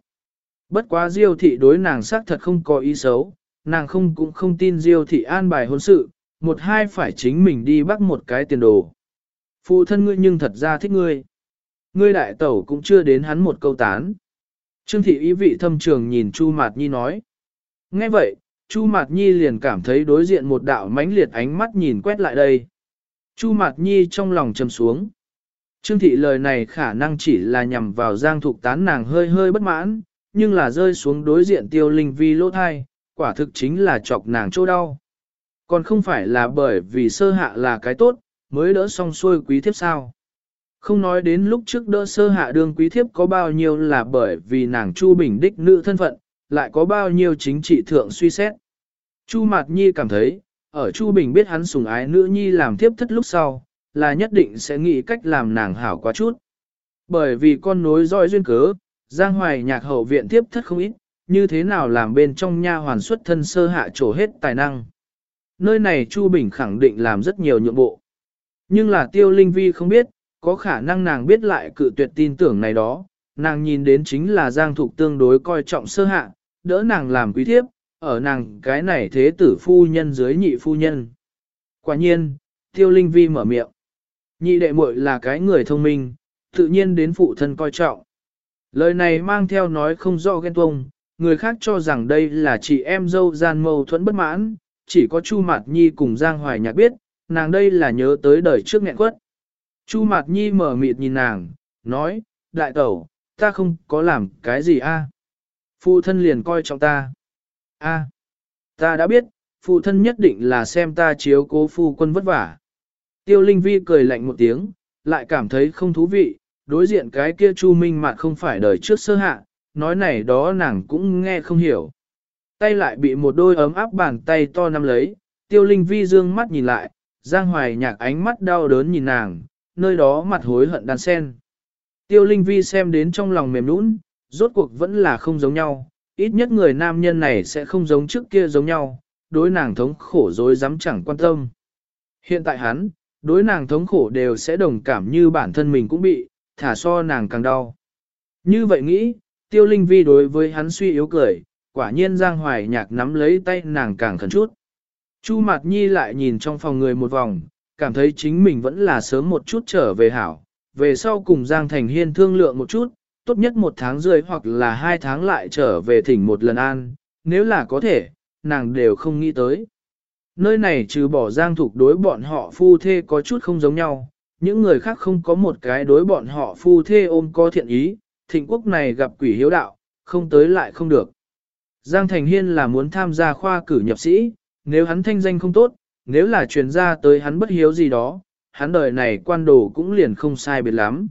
Bất quá diêu thị đối nàng xác thật không có ý xấu, nàng không cũng không tin diêu thị an bài hôn sự, một hai phải chính mình đi bắt một cái tiền đồ. Phụ thân ngươi nhưng thật ra thích ngươi. Ngươi đại tẩu cũng chưa đến hắn một câu tán. Trương thị ý vị thâm trường nhìn Chu Mạt Nhi nói. Nghe vậy, Chu Mạt Nhi liền cảm thấy đối diện một đạo mãnh liệt ánh mắt nhìn quét lại đây. Chu Mạt Nhi trong lòng trầm xuống. Trương thị lời này khả năng chỉ là nhằm vào giang thục tán nàng hơi hơi bất mãn, nhưng là rơi xuống đối diện tiêu linh vi lỗ thai, quả thực chính là chọc nàng chỗ đau. Còn không phải là bởi vì sơ hạ là cái tốt, mới đỡ xong xuôi quý thiếp sao. Không nói đến lúc trước đỡ sơ hạ đương quý thiếp có bao nhiêu là bởi vì nàng Chu Bình đích nữ thân phận, lại có bao nhiêu chính trị thượng suy xét. Chu Mạt Nhi cảm thấy, ở Chu Bình biết hắn sủng ái nữ nhi làm thiếp thất lúc sau, là nhất định sẽ nghĩ cách làm nàng hảo quá chút. Bởi vì con nối dõi duyên cớ, Giang Hoài nhạc hậu viện tiếp thất không ít, như thế nào làm bên trong nha hoàn xuất thân sơ hạ trổ hết tài năng. Nơi này Chu Bình khẳng định làm rất nhiều nhượng bộ. Nhưng là Tiêu Linh Vi không biết, có khả năng nàng biết lại cự tuyệt tin tưởng này đó, nàng nhìn đến chính là Giang Thục tương đối coi trọng sơ hạ, đỡ nàng làm quý thiếp, ở nàng cái này thế tử phu nhân dưới nhị phu nhân. Quả nhiên, Tiêu Linh Vi mở miệng. Nhị đệ muội là cái người thông minh, tự nhiên đến phụ thân coi trọng. Lời này mang theo nói không rõ ghen tuông, người khác cho rằng đây là chị em dâu gian mâu thuẫn bất mãn, chỉ có Chu Mạt Nhi cùng Giang Hoài Nhạc biết, nàng đây là nhớ tới đời trước nghẹn quất. Chu Mạt Nhi mở mịt nhìn nàng, nói, đại tẩu, ta không có làm cái gì a. Phụ thân liền coi trọng ta. A, ta đã biết, phụ thân nhất định là xem ta chiếu cố phu quân vất vả. Tiêu Linh Vi cười lạnh một tiếng, lại cảm thấy không thú vị, đối diện cái kia Chu Minh mặt không phải đời trước sơ hạ, nói này đó nàng cũng nghe không hiểu. Tay lại bị một đôi ấm áp bàn tay to nắm lấy, Tiêu Linh Vi dương mắt nhìn lại, Giang Hoài nhạc ánh mắt đau đớn nhìn nàng, nơi đó mặt hối hận đan sen. Tiêu Linh Vi xem đến trong lòng mềm nũng, rốt cuộc vẫn là không giống nhau, ít nhất người nam nhân này sẽ không giống trước kia giống nhau, đối nàng thống khổ dối dám chẳng quan tâm. Hiện tại hắn, đối nàng thống khổ đều sẽ đồng cảm như bản thân mình cũng bị, thả so nàng càng đau. Như vậy nghĩ, tiêu linh vi đối với hắn suy yếu cười, quả nhiên Giang Hoài nhạc nắm lấy tay nàng càng khẩn chút. Chu Mạt Nhi lại nhìn trong phòng người một vòng, cảm thấy chính mình vẫn là sớm một chút trở về hảo, về sau cùng Giang Thành Hiên thương lượng một chút, tốt nhất một tháng rưỡi hoặc là hai tháng lại trở về thỉnh một lần an, nếu là có thể, nàng đều không nghĩ tới. Nơi này trừ bỏ Giang Thục đối bọn họ phu thê có chút không giống nhau, những người khác không có một cái đối bọn họ phu thê ôm có thiện ý, thịnh quốc này gặp quỷ hiếu đạo, không tới lại không được. Giang Thành Hiên là muốn tham gia khoa cử nhập sĩ, nếu hắn thanh danh không tốt, nếu là truyền ra tới hắn bất hiếu gì đó, hắn đời này quan đồ cũng liền không sai biệt lắm.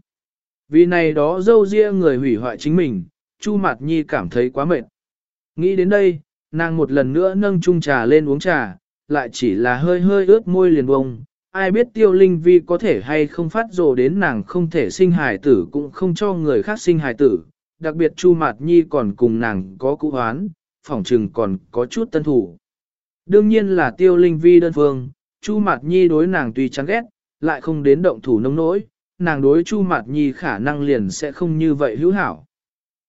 Vì này đó dâu ria người hủy hoại chính mình, Chu Mạt Nhi cảm thấy quá mệt. Nghĩ đến đây, nàng một lần nữa nâng chung trà lên uống trà, lại chỉ là hơi hơi ướt môi liền bông. Ai biết tiêu linh vi có thể hay không phát rồ đến nàng không thể sinh hài tử cũng không cho người khác sinh hài tử. Đặc biệt Chu Mạt Nhi còn cùng nàng có cũ hoán, phỏng trừng còn có chút tân thủ. Đương nhiên là tiêu linh vi đơn phương, Chu Mạt Nhi đối nàng tuy chán ghét, lại không đến động thủ nông nỗi, nàng đối Chu Mạt Nhi khả năng liền sẽ không như vậy hữu hảo.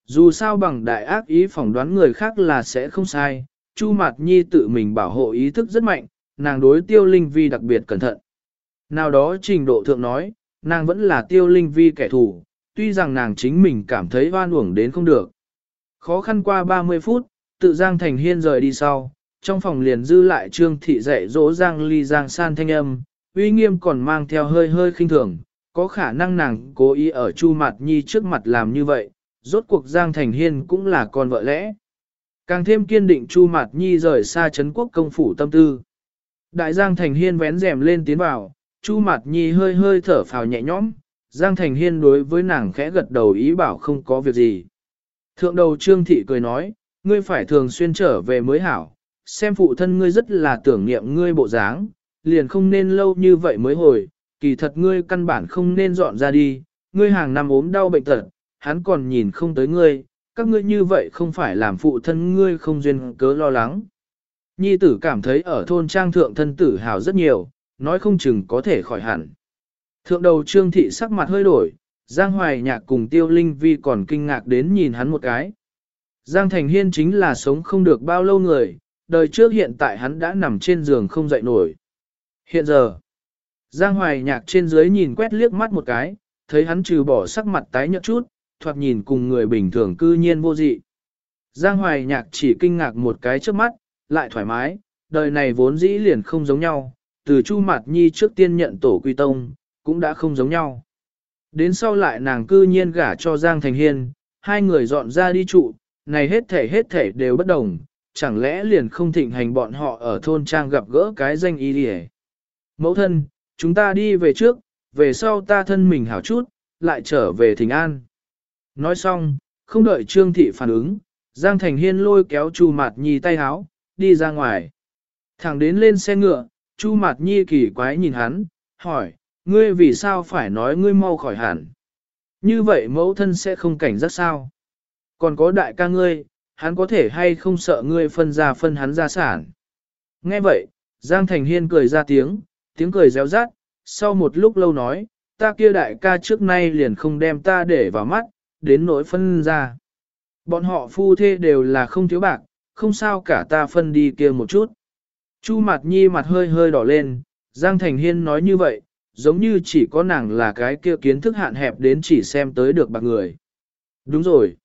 Dù sao bằng đại ác ý phỏng đoán người khác là sẽ không sai, Chu Mạt Nhi tự mình bảo hộ ý thức rất mạnh, nàng đối tiêu linh vi đặc biệt cẩn thận. Nào đó trình độ thượng nói, nàng vẫn là tiêu linh vi kẻ thù, tuy rằng nàng chính mình cảm thấy oan uổng đến không được. Khó khăn qua 30 phút, tự Giang Thành Hiên rời đi sau, trong phòng liền dư lại trương thị dạy dỗ Giang Ly Giang San thanh âm, uy nghiêm còn mang theo hơi hơi khinh thường, có khả năng nàng cố ý ở Chu Mạt Nhi trước mặt làm như vậy, rốt cuộc Giang Thành Hiên cũng là con vợ lẽ. Càng thêm kiên định Chu Mạt Nhi rời xa Trấn quốc công phủ tâm tư. Đại Giang Thành Hiên vén rèm lên tiến vào, Chu Mạt Nhi hơi hơi thở phào nhẹ nhõm, Giang Thành Hiên đối với nàng khẽ gật đầu ý bảo không có việc gì. Thượng đầu Trương Thị cười nói, ngươi phải thường xuyên trở về mới hảo, xem phụ thân ngươi rất là tưởng niệm ngươi bộ dáng, liền không nên lâu như vậy mới hồi, kỳ thật ngươi căn bản không nên dọn ra đi, ngươi hàng năm ốm đau bệnh tật, hắn còn nhìn không tới ngươi, các ngươi như vậy không phải làm phụ thân ngươi không duyên cớ lo lắng. Nhi tử cảm thấy ở thôn trang thượng thân tử hào rất nhiều, nói không chừng có thể khỏi hẳn. Thượng đầu trương thị sắc mặt hơi đổi, Giang Hoài Nhạc cùng Tiêu Linh Vi còn kinh ngạc đến nhìn hắn một cái. Giang Thành Hiên chính là sống không được bao lâu người, đời trước hiện tại hắn đã nằm trên giường không dậy nổi. Hiện giờ, Giang Hoài Nhạc trên dưới nhìn quét liếc mắt một cái, thấy hắn trừ bỏ sắc mặt tái nhợt chút, thoạt nhìn cùng người bình thường cư nhiên vô dị. Giang Hoài Nhạc chỉ kinh ngạc một cái trước mắt, lại thoải mái, đời này vốn dĩ liền không giống nhau, từ Chu Mạt Nhi trước tiên nhận tổ quy tông, cũng đã không giống nhau. Đến sau lại nàng cư nhiên gả cho Giang Thành Hiên, hai người dọn ra đi trụ, này hết thể hết thể đều bất đồng, chẳng lẽ liền không thịnh hành bọn họ ở thôn trang gặp gỡ cái danh y đi Mẫu thân, chúng ta đi về trước, về sau ta thân mình hảo chút, lại trở về thỉnh an. Nói xong, không đợi Trương Thị phản ứng, Giang Thành Hiên lôi kéo Chu Mạt Nhi tay háo, đi ra ngoài. Thẳng đến lên xe ngựa, Chu Mạt Nhi kỳ quái nhìn hắn, hỏi, ngươi vì sao phải nói ngươi mau khỏi hẳn? Như vậy mẫu thân sẽ không cảnh giác sao? Còn có đại ca ngươi, hắn có thể hay không sợ ngươi phân ra phân hắn gia sản? Nghe vậy, Giang Thành Hiên cười ra tiếng, tiếng cười réo rát, sau một lúc lâu nói, ta kia đại ca trước nay liền không đem ta để vào mắt, đến nỗi phân ra. Bọn họ phu thê đều là không thiếu bạc, không sao cả ta phân đi kia một chút. Chu mặt nhi mặt hơi hơi đỏ lên, Giang Thành Hiên nói như vậy, giống như chỉ có nàng là cái kia kiến thức hạn hẹp đến chỉ xem tới được bạc người. Đúng rồi.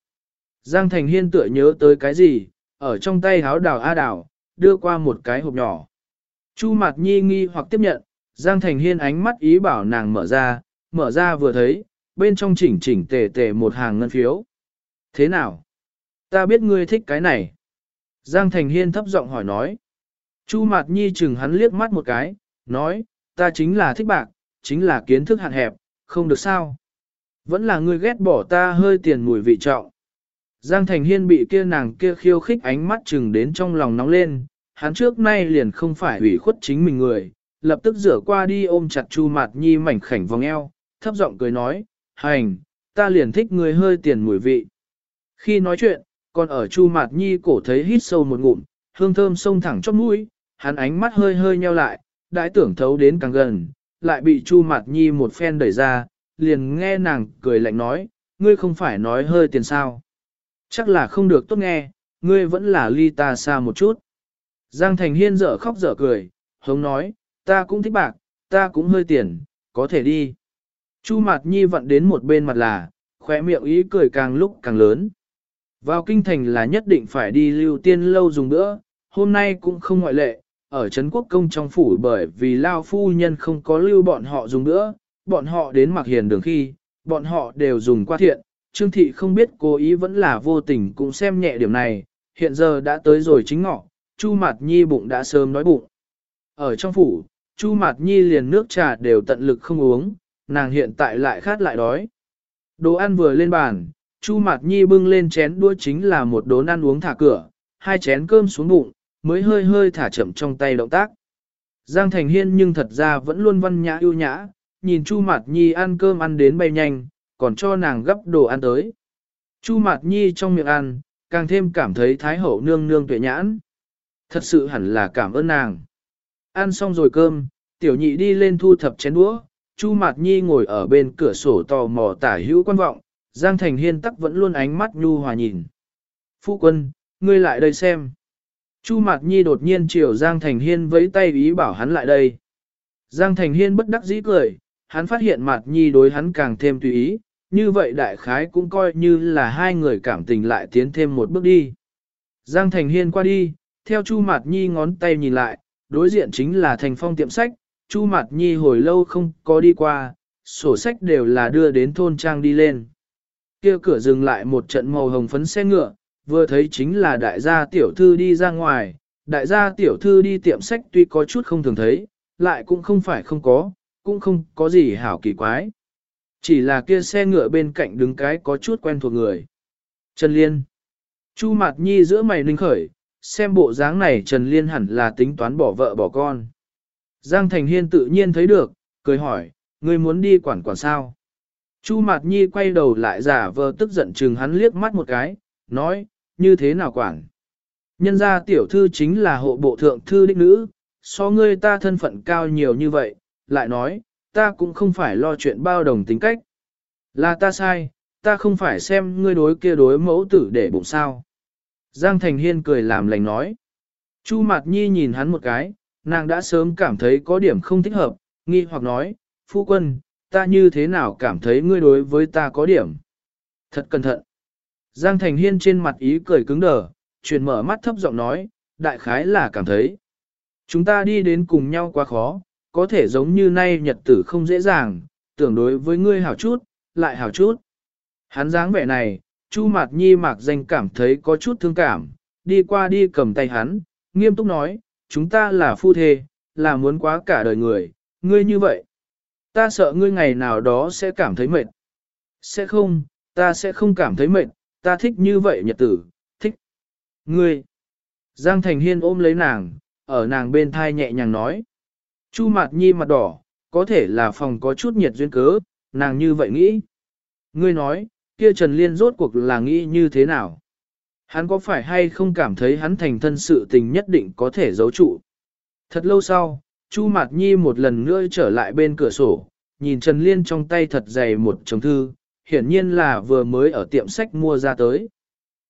Giang Thành Hiên tựa nhớ tới cái gì, ở trong tay háo đào A đào, đưa qua một cái hộp nhỏ. Chu mặt nhi nghi hoặc tiếp nhận, Giang Thành Hiên ánh mắt ý bảo nàng mở ra, mở ra vừa thấy, bên trong chỉnh chỉnh tề tề một hàng ngân phiếu. Thế nào? Ta biết ngươi thích cái này. Giang Thành Hiên thấp giọng hỏi nói. Chu Mạt Nhi chừng hắn liếc mắt một cái, nói, ta chính là thích bạc, chính là kiến thức hạn hẹp, không được sao. Vẫn là ngươi ghét bỏ ta hơi tiền mùi vị trọng. Giang Thành Hiên bị kia nàng kia khiêu khích ánh mắt chừng đến trong lòng nóng lên, hắn trước nay liền không phải ủy khuất chính mình người, lập tức rửa qua đi ôm chặt Chu Mạt Nhi mảnh khảnh vòng eo, thấp giọng cười nói, hành, ta liền thích ngươi hơi tiền mùi vị. Khi nói chuyện, còn ở Chu Mạt Nhi cổ thấy hít sâu một ngụm, hương thơm sông thẳng chóp mũi, hắn ánh mắt hơi hơi nheo lại, đãi tưởng thấu đến càng gần, lại bị Chu Mạt Nhi một phen đẩy ra, liền nghe nàng cười lạnh nói, ngươi không phải nói hơi tiền sao. Chắc là không được tốt nghe, ngươi vẫn là ly ta xa một chút. Giang Thành Hiên dở khóc dở cười, hống nói, ta cũng thích bạc, ta cũng hơi tiền, có thể đi. Chu Mạt Nhi vặn đến một bên mặt là, khóe miệng ý cười càng lúc càng lớn. Vào kinh thành là nhất định phải đi lưu tiên lâu dùng nữa, hôm nay cũng không ngoại lệ, ở Trấn Quốc Công trong phủ bởi vì Lao Phu Nhân không có lưu bọn họ dùng nữa, bọn họ đến mặc hiền đường khi, bọn họ đều dùng qua thiện, Trương Thị không biết cố ý vẫn là vô tình cũng xem nhẹ điểm này, hiện giờ đã tới rồi chính ngọ, Chu Mạt Nhi bụng đã sớm nói bụng. Ở trong phủ, Chu Mạt Nhi liền nước trà đều tận lực không uống, nàng hiện tại lại khát lại đói. Đồ ăn vừa lên bàn, Chu Mạt Nhi bưng lên chén đũa chính là một đốn ăn uống thả cửa, hai chén cơm xuống bụng, mới hơi hơi thả chậm trong tay động tác. Giang Thành Hiên nhưng thật ra vẫn luôn văn nhã ưu nhã, nhìn Chu Mạt Nhi ăn cơm ăn đến bay nhanh, còn cho nàng gấp đồ ăn tới. Chu Mạt Nhi trong miệng ăn, càng thêm cảm thấy Thái Hậu nương nương tuệ nhãn. Thật sự hẳn là cảm ơn nàng. Ăn xong rồi cơm, tiểu nhị đi lên thu thập chén đũa, Chu Mạt Nhi ngồi ở bên cửa sổ tò mò tả hữu quan vọng, Giang Thành Hiên tắc vẫn luôn ánh mắt nhu hòa nhìn. Phu quân, ngươi lại đây xem. Chu Mạt Nhi đột nhiên chiều Giang Thành Hiên vẫy tay ý bảo hắn lại đây. Giang Thành Hiên bất đắc dĩ cười, hắn phát hiện Mạt Nhi đối hắn càng thêm tùy ý, như vậy đại khái cũng coi như là hai người cảm tình lại tiến thêm một bước đi. Giang Thành Hiên qua đi, theo Chu Mạt Nhi ngón tay nhìn lại, đối diện chính là Thành Phong tiệm sách, Chu Mạt Nhi hồi lâu không có đi qua, sổ sách đều là đưa đến thôn trang đi lên. Kia cửa dừng lại một trận màu hồng phấn xe ngựa, vừa thấy chính là đại gia tiểu thư đi ra ngoài, đại gia tiểu thư đi tiệm sách tuy có chút không thường thấy, lại cũng không phải không có, cũng không có gì hảo kỳ quái. Chỉ là kia xe ngựa bên cạnh đứng cái có chút quen thuộc người. Trần Liên. Chu Mạt Nhi giữa mày ninh khởi, xem bộ dáng này Trần Liên hẳn là tính toán bỏ vợ bỏ con. Giang Thành Hiên tự nhiên thấy được, cười hỏi, ngươi muốn đi quản quản sao? Chu Mạt Nhi quay đầu lại giả vờ tức giận chừng hắn liếc mắt một cái, nói, như thế nào quản? Nhân gia tiểu thư chính là hộ bộ thượng thư đích nữ, so ngươi ta thân phận cao nhiều như vậy, lại nói, ta cũng không phải lo chuyện bao đồng tính cách. Là ta sai, ta không phải xem ngươi đối kia đối mẫu tử để bụng sao. Giang Thành Hiên cười làm lành nói. Chu Mạt Nhi nhìn hắn một cái, nàng đã sớm cảm thấy có điểm không thích hợp, nghi hoặc nói, phu quân, ta như thế nào cảm thấy ngươi đối với ta có điểm. Thật cẩn thận. Giang Thành Hiên trên mặt ý cười cứng đờ, chuyển mở mắt thấp giọng nói, đại khái là cảm thấy. Chúng ta đi đến cùng nhau quá khó, có thể giống như nay nhật tử không dễ dàng, tưởng đối với ngươi hảo chút, lại hảo chút. Hắn dáng vẻ này, Chu Mạt Nhi mạc danh cảm thấy có chút thương cảm, đi qua đi cầm tay hắn, nghiêm túc nói, chúng ta là phu thê, là muốn quá cả đời người, ngươi như vậy. Ta sợ ngươi ngày nào đó sẽ cảm thấy mệt. Sẽ không, ta sẽ không cảm thấy mệt, ta thích như vậy nhật tử, thích. Ngươi. Giang Thành Hiên ôm lấy nàng, ở nàng bên thai nhẹ nhàng nói. Chu Mạt Nhi mặt đỏ, có thể là phòng có chút nhiệt duyên cớ, nàng như vậy nghĩ. Ngươi nói, kia Trần Liên rốt cuộc là nghĩ như thế nào? Hắn có phải hay không cảm thấy hắn thành thân sự tình nhất định có thể giấu trụ? Thật lâu sau, Chu Mạt Nhi một lần nữa trở lại bên cửa sổ, nhìn Trần Liên trong tay thật dày một chồng thư, hiển nhiên là vừa mới ở tiệm sách mua ra tới.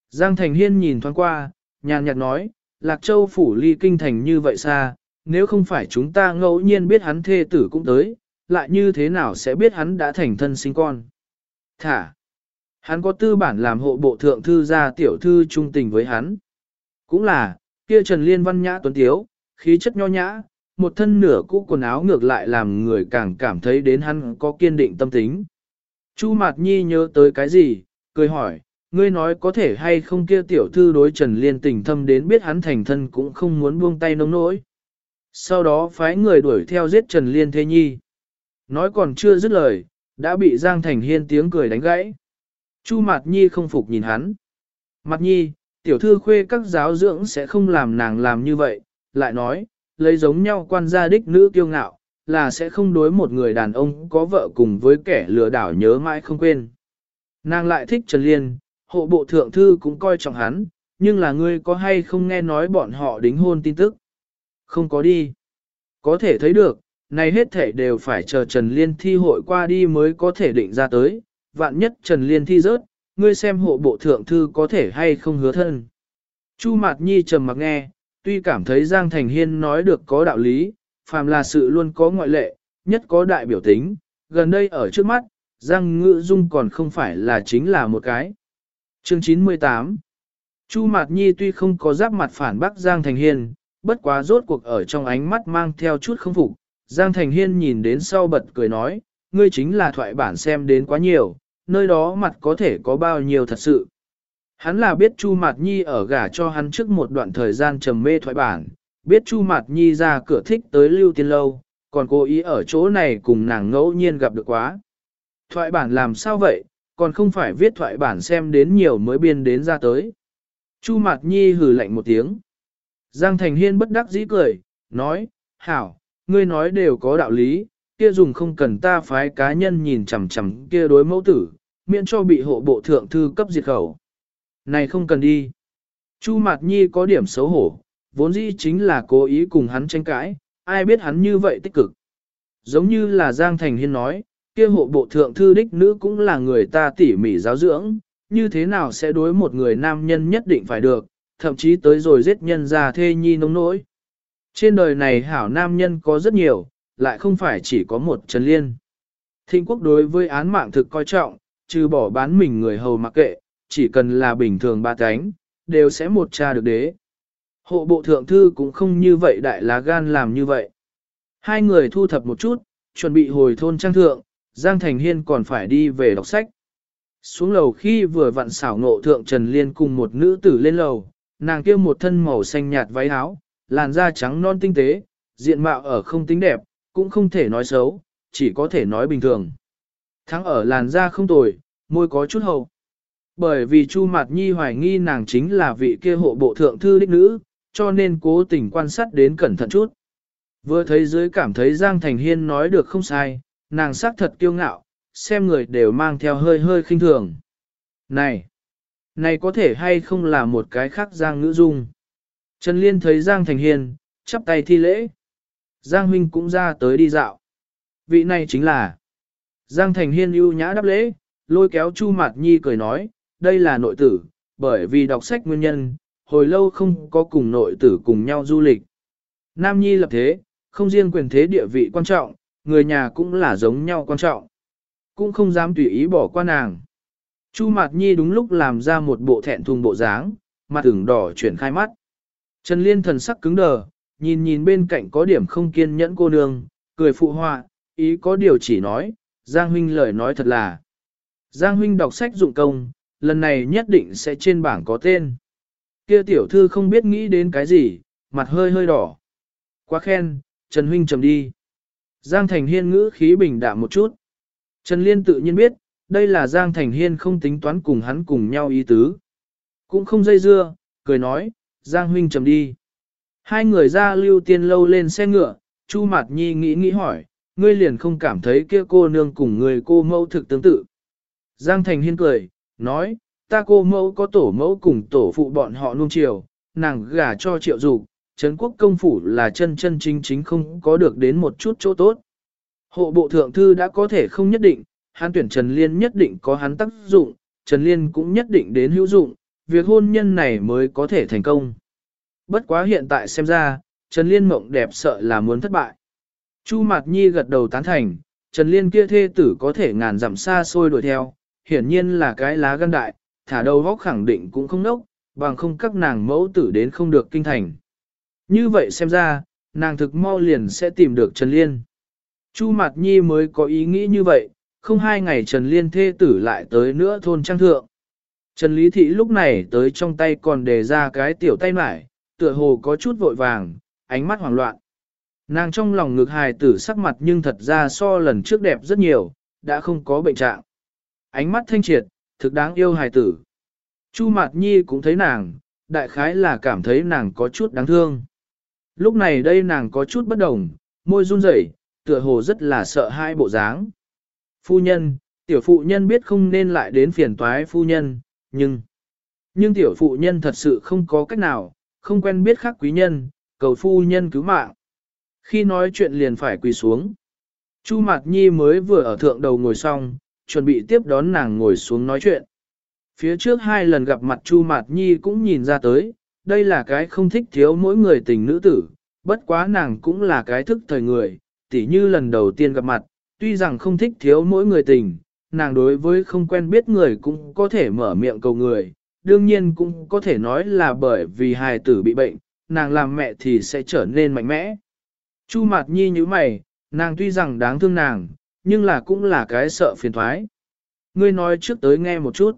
Giang Thành Hiên nhìn thoáng qua, nhàn nhạt nói, Lạc Châu phủ ly kinh thành như vậy xa, nếu không phải chúng ta ngẫu nhiên biết hắn thê tử cũng tới, lại như thế nào sẽ biết hắn đã thành thân sinh con. Thả, hắn có tư bản làm hộ bộ thượng thư gia tiểu thư trung tình với hắn. Cũng là, kia Trần Liên văn nhã tuấn tiếu, khí chất nho nhã, một thân nửa cũ quần áo ngược lại làm người càng cảm thấy đến hắn có kiên định tâm tính. Chu Mạt Nhi nhớ tới cái gì, cười hỏi, ngươi nói có thể hay không kia tiểu thư đối Trần Liên tình thâm đến biết hắn thành thân cũng không muốn buông tay nông nỗi. Sau đó phái người đuổi theo giết Trần Liên Thế Nhi. Nói còn chưa dứt lời, đã bị Giang Thành Hiên tiếng cười đánh gãy. Chu Mạt Nhi không phục nhìn hắn. Mạt Nhi, tiểu thư khuê các giáo dưỡng sẽ không làm nàng làm như vậy, lại nói, lấy giống nhau quan gia đích nữ kiêu ngạo, là sẽ không đối một người đàn ông có vợ cùng với kẻ lừa đảo nhớ mãi không quên. Nàng lại thích Trần Liên, hộ bộ thượng thư cũng coi trọng hắn, nhưng là ngươi có hay không nghe nói bọn họ đính hôn tin tức? Không có đi. Có thể thấy được, này hết thể đều phải chờ Trần Liên thi hội qua đi mới có thể định ra tới, vạn nhất Trần Liên thi rớt, ngươi xem hộ bộ thượng thư có thể hay không hứa thân. Chu Mạt Nhi trầm mặc nghe, tuy cảm thấy Giang Thành Hiên nói được có đạo lý, phàm là sự luôn có ngoại lệ, nhất có đại biểu tính, gần đây ở trước mắt, Giang Ngự Dung còn không phải là chính là một cái. Chương 98 Chu Mạt Nhi tuy không có giáp mặt phản bác Giang Thành Hiên, bất quá rốt cuộc ở trong ánh mắt mang theo chút không phục. Giang Thành Hiên nhìn đến sau bật cười nói, ngươi chính là thoại bản xem đến quá nhiều, nơi đó mặt có thể có bao nhiêu thật sự. Hắn là biết Chu Mạt Nhi ở gả cho hắn trước một đoạn thời gian trầm mê thoại bản, biết Chu Mạt Nhi ra cửa thích tới lưu tiên lâu, còn cố ý ở chỗ này cùng nàng ngẫu nhiên gặp được quá. Thoại bản làm sao vậy, còn không phải viết thoại bản xem đến nhiều mới biên đến ra tới. Chu Mạt Nhi hừ lạnh một tiếng. Giang Thành Hiên bất đắc dĩ cười, nói, hảo, ngươi nói đều có đạo lý, kia dùng không cần ta phái cá nhân nhìn chằm chằm kia đối mẫu tử, miễn cho bị hộ bộ thượng thư cấp diệt khẩu. Này không cần đi. Chu Mạt Nhi có điểm xấu hổ, vốn dĩ chính là cố ý cùng hắn tranh cãi, ai biết hắn như vậy tích cực. Giống như là Giang Thành Hiên nói, kia hộ bộ thượng thư đích nữ cũng là người ta tỉ mỉ giáo dưỡng, như thế nào sẽ đối một người nam nhân nhất định phải được, thậm chí tới rồi giết nhân ra thê nhi nông nỗi. Trên đời này hảo nam nhân có rất nhiều, lại không phải chỉ có một Trần Liên. Thịnh quốc đối với án mạng thực coi trọng, trừ bỏ bán mình người hầu mặc kệ, chỉ cần là bình thường ba cánh, đều sẽ một cha được đế. Hộ bộ thượng thư cũng không như vậy đại lá gan làm như vậy. Hai người thu thập một chút, chuẩn bị hồi thôn trang thượng, Giang Thành Hiên còn phải đi về đọc sách. Xuống lầu khi vừa vặn xảo ngộ thượng Trần Liên cùng một nữ tử lên lầu, nàng kia một thân màu xanh nhạt váy áo, làn da trắng non tinh tế, diện mạo ở không tính đẹp, cũng không thể nói xấu, chỉ có thể nói bình thường. Thắng ở làn da không tồi, môi có chút hậu. Bởi vì Chu Mạt Nhi hoài nghi nàng chính là vị kia hộ bộ thượng thư đích nữ, cho nên cố tình quan sát đến cẩn thận chút. Vừa thấy dưới cảm thấy Giang Thành Hiên nói được không sai, nàng xác thật kiêu ngạo, xem người đều mang theo hơi hơi khinh thường. Này! Này có thể hay không là một cái khác Giang ngữ dung? Trần Liên thấy Giang Thành Hiên, chắp tay thi lễ. Giang Huynh cũng ra tới đi dạo. Vị này chính là Giang Thành Hiên ưu nhã đáp lễ, lôi kéo Chu Mạt Nhi cười nói, đây là nội tử, bởi vì đọc sách nguyên nhân, hồi lâu không có cùng nội tử cùng nhau du lịch. Nam Nhi lập thế, không riêng quyền thế địa vị quan trọng, người nhà cũng là giống nhau quan trọng. Cũng không dám tùy ý bỏ qua nàng. Chu Mạt Nhi đúng lúc làm ra một bộ thẹn thùng bộ dáng, mặt ửng đỏ chuyển khai mắt. Trần Liên thần sắc cứng đờ, nhìn nhìn bên cạnh có điểm không kiên nhẫn cô nương, cười phụ họa, ý có điều chỉ nói, Giang Huynh lời nói thật là. Giang Huynh đọc sách dụng công, lần này nhất định sẽ trên bảng có tên. Kia tiểu thư không biết nghĩ đến cái gì, mặt hơi hơi đỏ. Quá khen, Trần Huynh trầm đi. Giang Thành Hiên ngữ khí bình đạm một chút. Trần Liên tự nhiên biết, đây là Giang Thành Hiên không tính toán cùng hắn cùng nhau ý tứ. Cũng không dây dưa, cười nói, Giang Huynh trầm đi. Hai người ra lưu tiên lâu lên xe ngựa, Chu Mạt Nhi nghĩ nghĩ hỏi, ngươi liền không cảm thấy kia cô nương cùng người cô mẫu thực tương tự. Giang Thành Hiên cười, nói, ta cô mẫu có tổ mẫu cùng tổ phụ bọn họ nuông chiều, nàng gả cho triệu dục, Trấn quốc công phủ là chân chân chính chính không có được đến một chút chỗ tốt. Hộ bộ thượng thư đã có thể không nhất định, hắn tuyển Trần Liên nhất định có hắn tác dụng, Trần Liên cũng nhất định đến hữu dụng, việc hôn nhân này mới có thể thành công. Bất quá hiện tại xem ra, Trần Liên mộng đẹp sợ là muốn thất bại. Chu Mạt Nhi gật đầu tán thành, Trần Liên kia thê tử có thể ngàn dặm xa xôi đuổi theo, hiển nhiên là cái lá gan đại, thả đầu góc khẳng định cũng không nốc, bằng không các nàng mẫu tử đến không được kinh thành. Như vậy xem ra, nàng thực mau liền sẽ tìm được Trần Liên. Chu Mạt Nhi mới có ý nghĩ như vậy, không hai ngày Trần Liên thê tử lại tới nữa thôn trang thượng. Trần Lý Thị lúc này tới trong tay còn đề ra cái tiểu tay mải, tựa hồ có chút vội vàng, ánh mắt hoảng loạn. Nàng trong lòng ngực hài tử sắc mặt nhưng thật ra so lần trước đẹp rất nhiều, đã không có bệnh trạng. Ánh mắt thanh triệt, thực đáng yêu hài tử. Chu Mạt Nhi cũng thấy nàng, đại khái là cảm thấy nàng có chút đáng thương. Lúc này đây nàng có chút bất đồng, môi run rẩy, tựa hồ rất là sợ hai bộ dáng. Phu nhân, tiểu phụ nhân biết không nên lại đến phiền toái phu nhân, nhưng... Nhưng tiểu phụ nhân thật sự không có cách nào, không quen biết khác quý nhân, cầu phu nhân cứu mạng. Khi nói chuyện liền phải quỳ xuống. Chu Mạt Nhi mới vừa ở thượng đầu ngồi xong, chuẩn bị tiếp đón nàng ngồi xuống nói chuyện. Phía trước hai lần gặp mặt Chu Mạt Nhi cũng nhìn ra tới, đây là cái không thích thiếu mỗi người tình nữ tử, bất quá nàng cũng là cái thức thời người, tỉ như lần đầu tiên gặp mặt, tuy rằng không thích thiếu mỗi người tình, nàng đối với không quen biết người cũng có thể mở miệng cầu người, đương nhiên cũng có thể nói là bởi vì hài tử bị bệnh, nàng làm mẹ thì sẽ trở nên mạnh mẽ. Chu Mạt Nhi như mày, nàng tuy rằng đáng thương nàng, nhưng là cũng là cái sợ phiền thoái. Ngươi nói trước tới nghe một chút.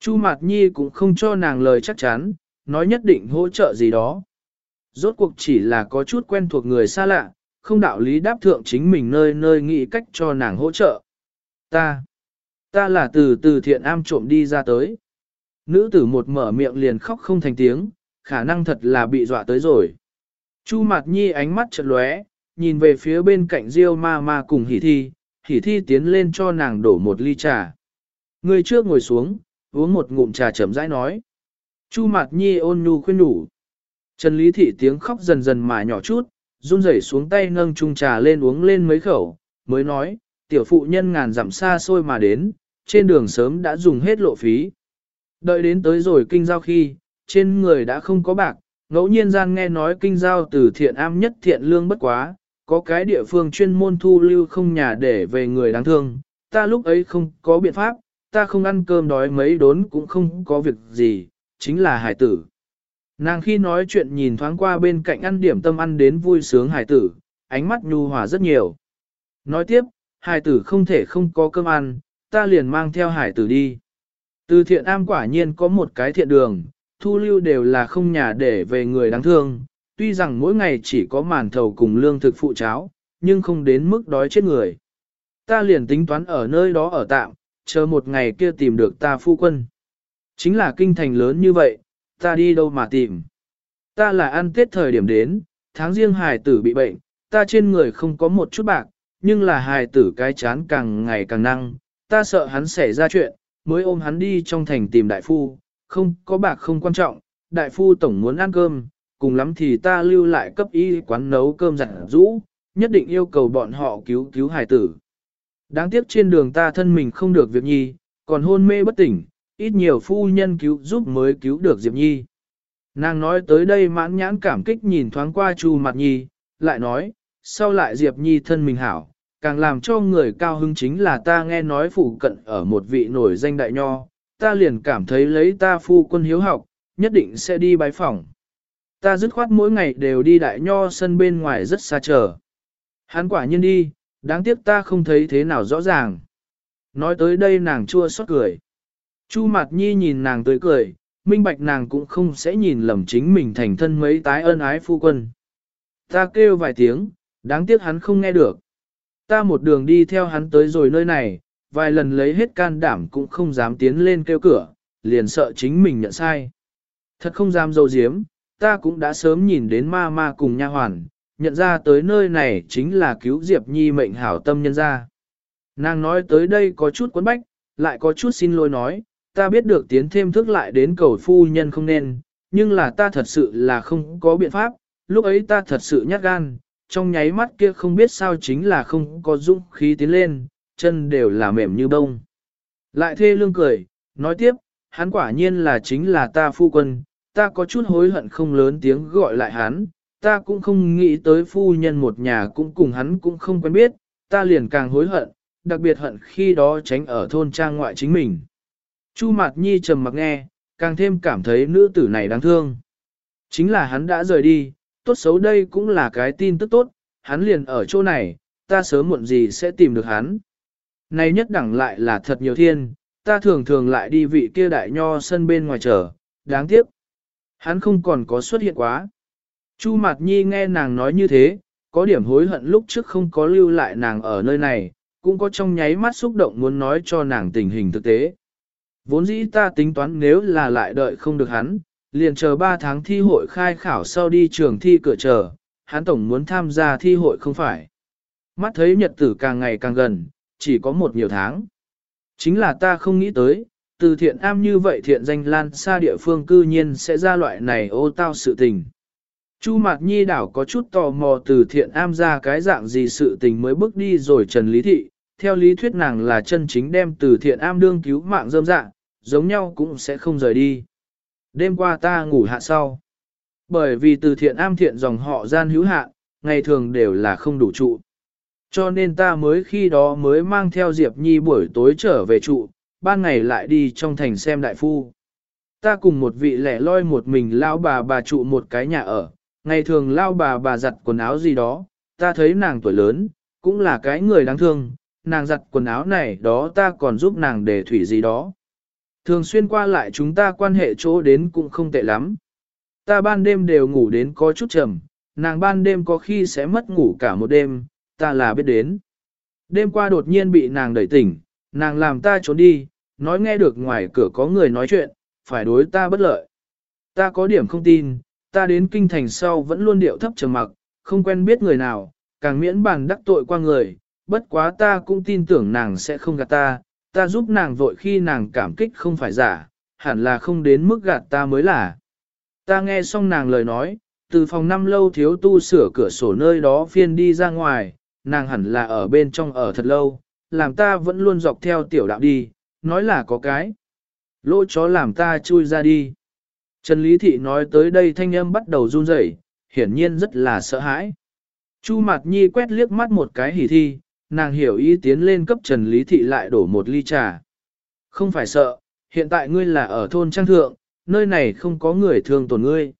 Chu Mạt Nhi cũng không cho nàng lời chắc chắn, nói nhất định hỗ trợ gì đó. Rốt cuộc chỉ là có chút quen thuộc người xa lạ, không đạo lý đáp thượng chính mình nơi nơi nghĩ cách cho nàng hỗ trợ. Ta, ta là từ từ thiện am trộm đi ra tới. Nữ tử một mở miệng liền khóc không thành tiếng, khả năng thật là bị dọa tới rồi. Chu Mạt Nhi ánh mắt chợt lóe, nhìn về phía bên cạnh Diêu ma ma cùng hỉ thi, hỉ thi tiến lên cho nàng đổ một ly trà. Người trước ngồi xuống, uống một ngụm trà chậm rãi nói. Chu Mạt Nhi ôn nhu khuyên nhủ. Trần Lý Thị tiếng khóc dần dần mà nhỏ chút, run rẩy xuống tay nâng chung trà lên uống lên mấy khẩu, mới nói, tiểu phụ nhân ngàn dặm xa xôi mà đến, trên đường sớm đã dùng hết lộ phí. Đợi đến tới rồi kinh giao khi, trên người đã không có bạc, ngẫu nhiên gian nghe nói kinh giao từ thiện am nhất thiện lương bất quá, có cái địa phương chuyên môn thu lưu không nhà để về người đáng thương, ta lúc ấy không có biện pháp, ta không ăn cơm đói mấy đốn cũng không có việc gì, chính là hải tử. Nàng khi nói chuyện nhìn thoáng qua bên cạnh ăn điểm tâm ăn đến vui sướng hải tử, ánh mắt nhu hòa rất nhiều. Nói tiếp, hải tử không thể không có cơm ăn, ta liền mang theo hải tử đi. Từ thiện am quả nhiên có một cái thiện đường, thu lưu đều là không nhà để về người đáng thương, tuy rằng mỗi ngày chỉ có màn thầu cùng lương thực phụ cháo, nhưng không đến mức đói chết người. Ta liền tính toán ở nơi đó ở tạm, chờ một ngày kia tìm được ta phu quân. Chính là kinh thành lớn như vậy, ta đi đâu mà tìm. Ta là ăn tết thời điểm đến, tháng riêng hài tử bị bệnh, ta trên người không có một chút bạc, nhưng là hài tử cái chán càng ngày càng năng, ta sợ hắn xảy ra chuyện, mới ôm hắn đi trong thành tìm đại phu, không có bạc không quan trọng, đại phu tổng muốn ăn cơm, cùng lắm thì ta lưu lại cấp y quán nấu cơm giặt rũ, nhất định yêu cầu bọn họ cứu cứu hài tử. Đáng tiếc trên đường ta thân mình không được việc nhi, còn hôn mê bất tỉnh, ít nhiều phu nhân cứu giúp mới cứu được Diệp Nhi. Nàng nói tới đây mãn nhãn cảm kích nhìn thoáng qua Chu Mặt Nhi, lại nói, sau lại Diệp Nhi thân mình hảo, càng làm cho người cao hứng chính là ta nghe nói phụ cận ở một vị nổi danh đại nho, ta liền cảm thấy lấy ta phu quân hiếu học, nhất định sẽ đi bái phỏng. Ta dứt khoát mỗi ngày đều đi đại nho sân bên ngoài rất xa chờ. Hắn quả nhiên đi, đáng tiếc ta không thấy thế nào rõ ràng. Nói tới đây nàng chua xót cười. Chu mặt Nhi nhìn nàng tươi cười, minh bạch nàng cũng không sẽ nhìn lầm chính mình thành thân mấy tái ân ái phu quân. Ta kêu vài tiếng, đáng tiếc hắn không nghe được. Ta một đường đi theo hắn tới rồi nơi này, vài lần lấy hết can đảm cũng không dám tiến lên kêu cửa, liền sợ chính mình nhận sai. Thật không dám dâu diếm, ta cũng đã sớm nhìn đến ma ma cùng nha hoàn, nhận ra tới nơi này chính là cứu Diệp Nhi mệnh hảo tâm nhân ra. Nàng nói tới đây có chút quấn bách, lại có chút xin lỗi nói, ta biết được tiến thêm thức lại đến cầu phu nhân không nên, nhưng là ta thật sự là không có biện pháp, lúc ấy ta thật sự nhát gan, trong nháy mắt kia không biết sao chính là không có dũng khí tiến lên, chân đều là mềm như bông. Lại thê lương cười, nói tiếp, hắn quả nhiên là chính là ta phu quân, ta có chút hối hận không lớn tiếng gọi lại hắn, ta cũng không nghĩ tới phu nhân một nhà cũng cùng hắn cũng không quen biết, ta liền càng hối hận, đặc biệt hận khi đó tránh ở thôn trang ngoại chính mình. Chu Mạt Nhi trầm mặc nghe, càng thêm cảm thấy nữ tử này đáng thương. Chính là hắn đã rời đi, tốt xấu đây cũng là cái tin tức tốt, hắn liền ở chỗ này, ta sớm muộn gì sẽ tìm được hắn. Này nhất đẳng lại là thật nhiều thiên, ta thường thường lại đi vị kia đại nho sân bên ngoài chờ, đáng tiếc. Hắn không còn có xuất hiện quá. Chu Mạt Nhi nghe nàng nói như thế, có điểm hối hận lúc trước không có lưu lại nàng ở nơi này, cũng có trong nháy mắt xúc động muốn nói cho nàng tình hình thực tế. Vốn dĩ ta tính toán nếu là lại đợi không được hắn, liền chờ 3 tháng thi hội khai khảo sau đi trường thi cửa chờ, hắn tổng muốn tham gia thi hội không phải. mắt thấy nhật tử càng ngày càng gần, chỉ có một nhiều tháng. Chính là ta không nghĩ tới, từ thiện am như vậy thiện danh lan xa địa phương cư nhiên sẽ ra loại này ô tao sự tình. Chu Mạt Nhi đảo có chút tò mò từ thiện am ra cái dạng gì sự tình mới bước đi rồi Trần Lý Thị, theo lý thuyết nàng là chân chính đem từ thiện am đương cứu mạng dâm dạng giống nhau cũng sẽ không rời đi. Đêm qua ta ngủ hạ sau. Bởi vì từ thiện am thiện dòng họ gian hữu hạ, ngày thường đều là không đủ trụ. Cho nên ta mới khi đó mới mang theo Diệp Nhi buổi tối trở về trụ, ban ngày lại đi trong thành xem đại phu. Ta cùng một vị lẻ loi một mình lao bà bà trụ một cái nhà ở, ngày thường lao bà bà giặt quần áo gì đó, ta thấy nàng tuổi lớn, cũng là cái người đáng thương, nàng giặt quần áo này đó ta còn giúp nàng để thủy gì đó. Thường xuyên qua lại chúng ta quan hệ chỗ đến cũng không tệ lắm. Ta ban đêm đều ngủ đến có chút trầm, nàng ban đêm có khi sẽ mất ngủ cả một đêm, ta là biết đến. Đêm qua đột nhiên bị nàng đẩy tỉnh, nàng làm ta trốn đi, nói nghe được ngoài cửa có người nói chuyện, phải đối ta bất lợi. Ta có điểm không tin, ta đến kinh thành sau vẫn luôn điệu thấp trầm mặc, không quen biết người nào, càng miễn bàn đắc tội qua người, bất quá ta cũng tin tưởng nàng sẽ không gạt ta, ta giúp nàng vội khi nàng cảm kích không phải giả, hẳn là không đến mức gạt ta mới là. Ta nghe xong nàng lời nói, từ phòng năm lâu thiếu tu sửa cửa sổ nơi đó phiên đi ra ngoài, nàng hẳn là ở bên trong ở thật lâu, làm ta vẫn luôn dọc theo tiểu đạo đi, nói là có cái. Lỗ chó làm ta chui ra đi. Trần Lý Thị nói tới đây thanh âm bắt đầu run rẩy, hiển nhiên rất là sợ hãi. Chu Mạt Nhi quét liếc mắt một cái hỉ thi, nàng hiểu ý tiến lên cấp Trần Lý Thị lại đổ một ly trà. Không phải sợ, hiện tại ngươi là ở thôn Trang Thượng, nơi này không có người thương tổn ngươi.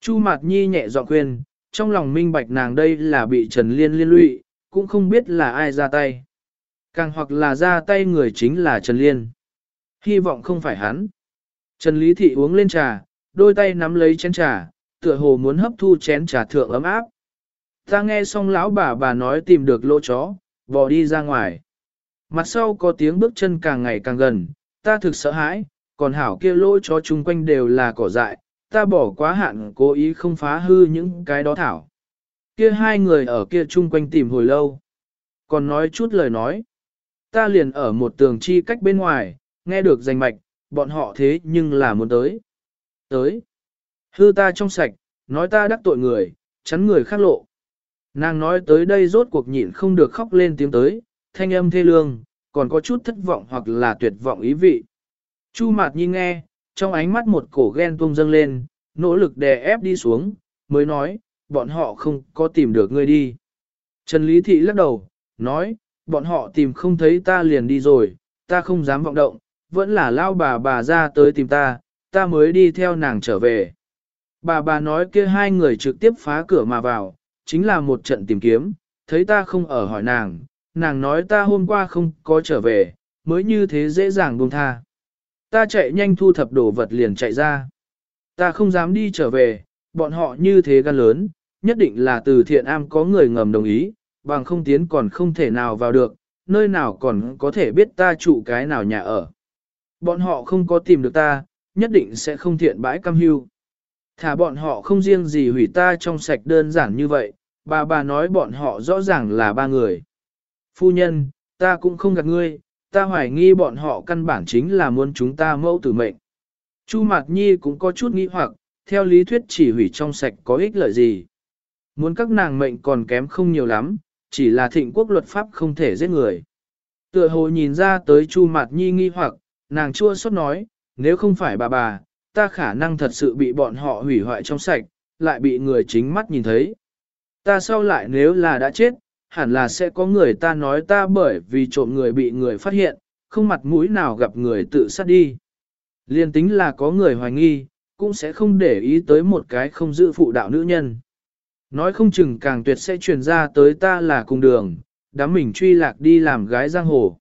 Chu Mạt Nhi nhẹ giọng khuyên, trong lòng minh bạch nàng đây là bị Trần Liên liên lụy, cũng không biết là ai ra tay. Càng hoặc là ra tay người chính là Trần Liên. Hy vọng không phải hắn. Trần Lý Thị uống lên trà, đôi tay nắm lấy chén trà, tựa hồ muốn hấp thu chén trà thượng ấm áp. Ta nghe xong lão bà bà nói tìm được lỗ chó, bò đi ra ngoài. Mặt sau có tiếng bước chân càng ngày càng gần, ta thực sợ hãi, còn hảo kia lỗ chó chung quanh đều là cỏ dại, ta bỏ quá hạn cố ý không phá hư những cái đó thảo. Kia hai người ở kia chung quanh tìm hồi lâu. Còn nói chút lời nói. Ta liền ở một tường chi cách bên ngoài, nghe được danh mạch, bọn họ thế nhưng là muốn tới. Tới. Hư ta trong sạch, nói ta đắc tội người, chắn người khác lộ. Nàng nói tới đây rốt cuộc nhịn không được khóc lên tiếng tới, thanh âm thê lương, còn có chút thất vọng hoặc là tuyệt vọng ý vị. Chu Mạt Nhi nghe, trong ánh mắt một cổ ghen tuông dâng lên, nỗ lực đè ép đi xuống, mới nói, bọn họ không có tìm được ngươi đi. Trần Lý Thị lắc đầu, nói, bọn họ tìm không thấy ta liền đi rồi, ta không dám vọng động, vẫn là lao bà bà ra tới tìm ta, ta mới đi theo nàng trở về. Bà bà nói kia hai người trực tiếp phá cửa mà vào, chính là một trận tìm kiếm, thấy ta không ở hỏi nàng, nàng nói ta hôm qua không có trở về, mới như thế dễ dàng buông tha. Ta chạy nhanh thu thập đồ vật liền chạy ra. Ta không dám đi trở về, bọn họ như thế gan lớn, nhất định là từ thiện am có người ngầm đồng ý, bằng không tiến còn không thể nào vào được, nơi nào còn có thể biết ta trụ cái nào nhà ở. Bọn họ không có tìm được ta, nhất định sẽ không thiện bãi cam hưu. Thả bọn họ không riêng gì hủy ta trong sạch đơn giản như vậy, bà bà nói bọn họ rõ ràng là ba người. Phu nhân, ta cũng không gạt ngươi, ta hoài nghi bọn họ căn bản chính là muốn chúng ta mẫu tử mệnh. Chu Mạt Nhi cũng có chút nghi hoặc, theo lý thuyết chỉ hủy trong sạch có ích lợi gì. Muốn các nàng mệnh còn kém không nhiều lắm, chỉ là thịnh quốc luật pháp không thể giết người. Tựa hồ nhìn ra tới Chu Mạt Nhi nghi hoặc, nàng chua xót nói, nếu không phải bà bà, ta khả năng thật sự bị bọn họ hủy hoại trong sạch, lại bị người chính mắt nhìn thấy. Ta sau lại nếu là đã chết, hẳn là sẽ có người ta nói ta bởi vì trộm người bị người phát hiện, không mặt mũi nào gặp người tự sát đi. Liên tính là có người hoài nghi, cũng sẽ không để ý tới một cái không giữ phụ đạo nữ nhân. Nói không chừng càng tuyệt sẽ truyền ra tới ta là cùng đường, đám mình truy lạc đi làm gái giang hồ.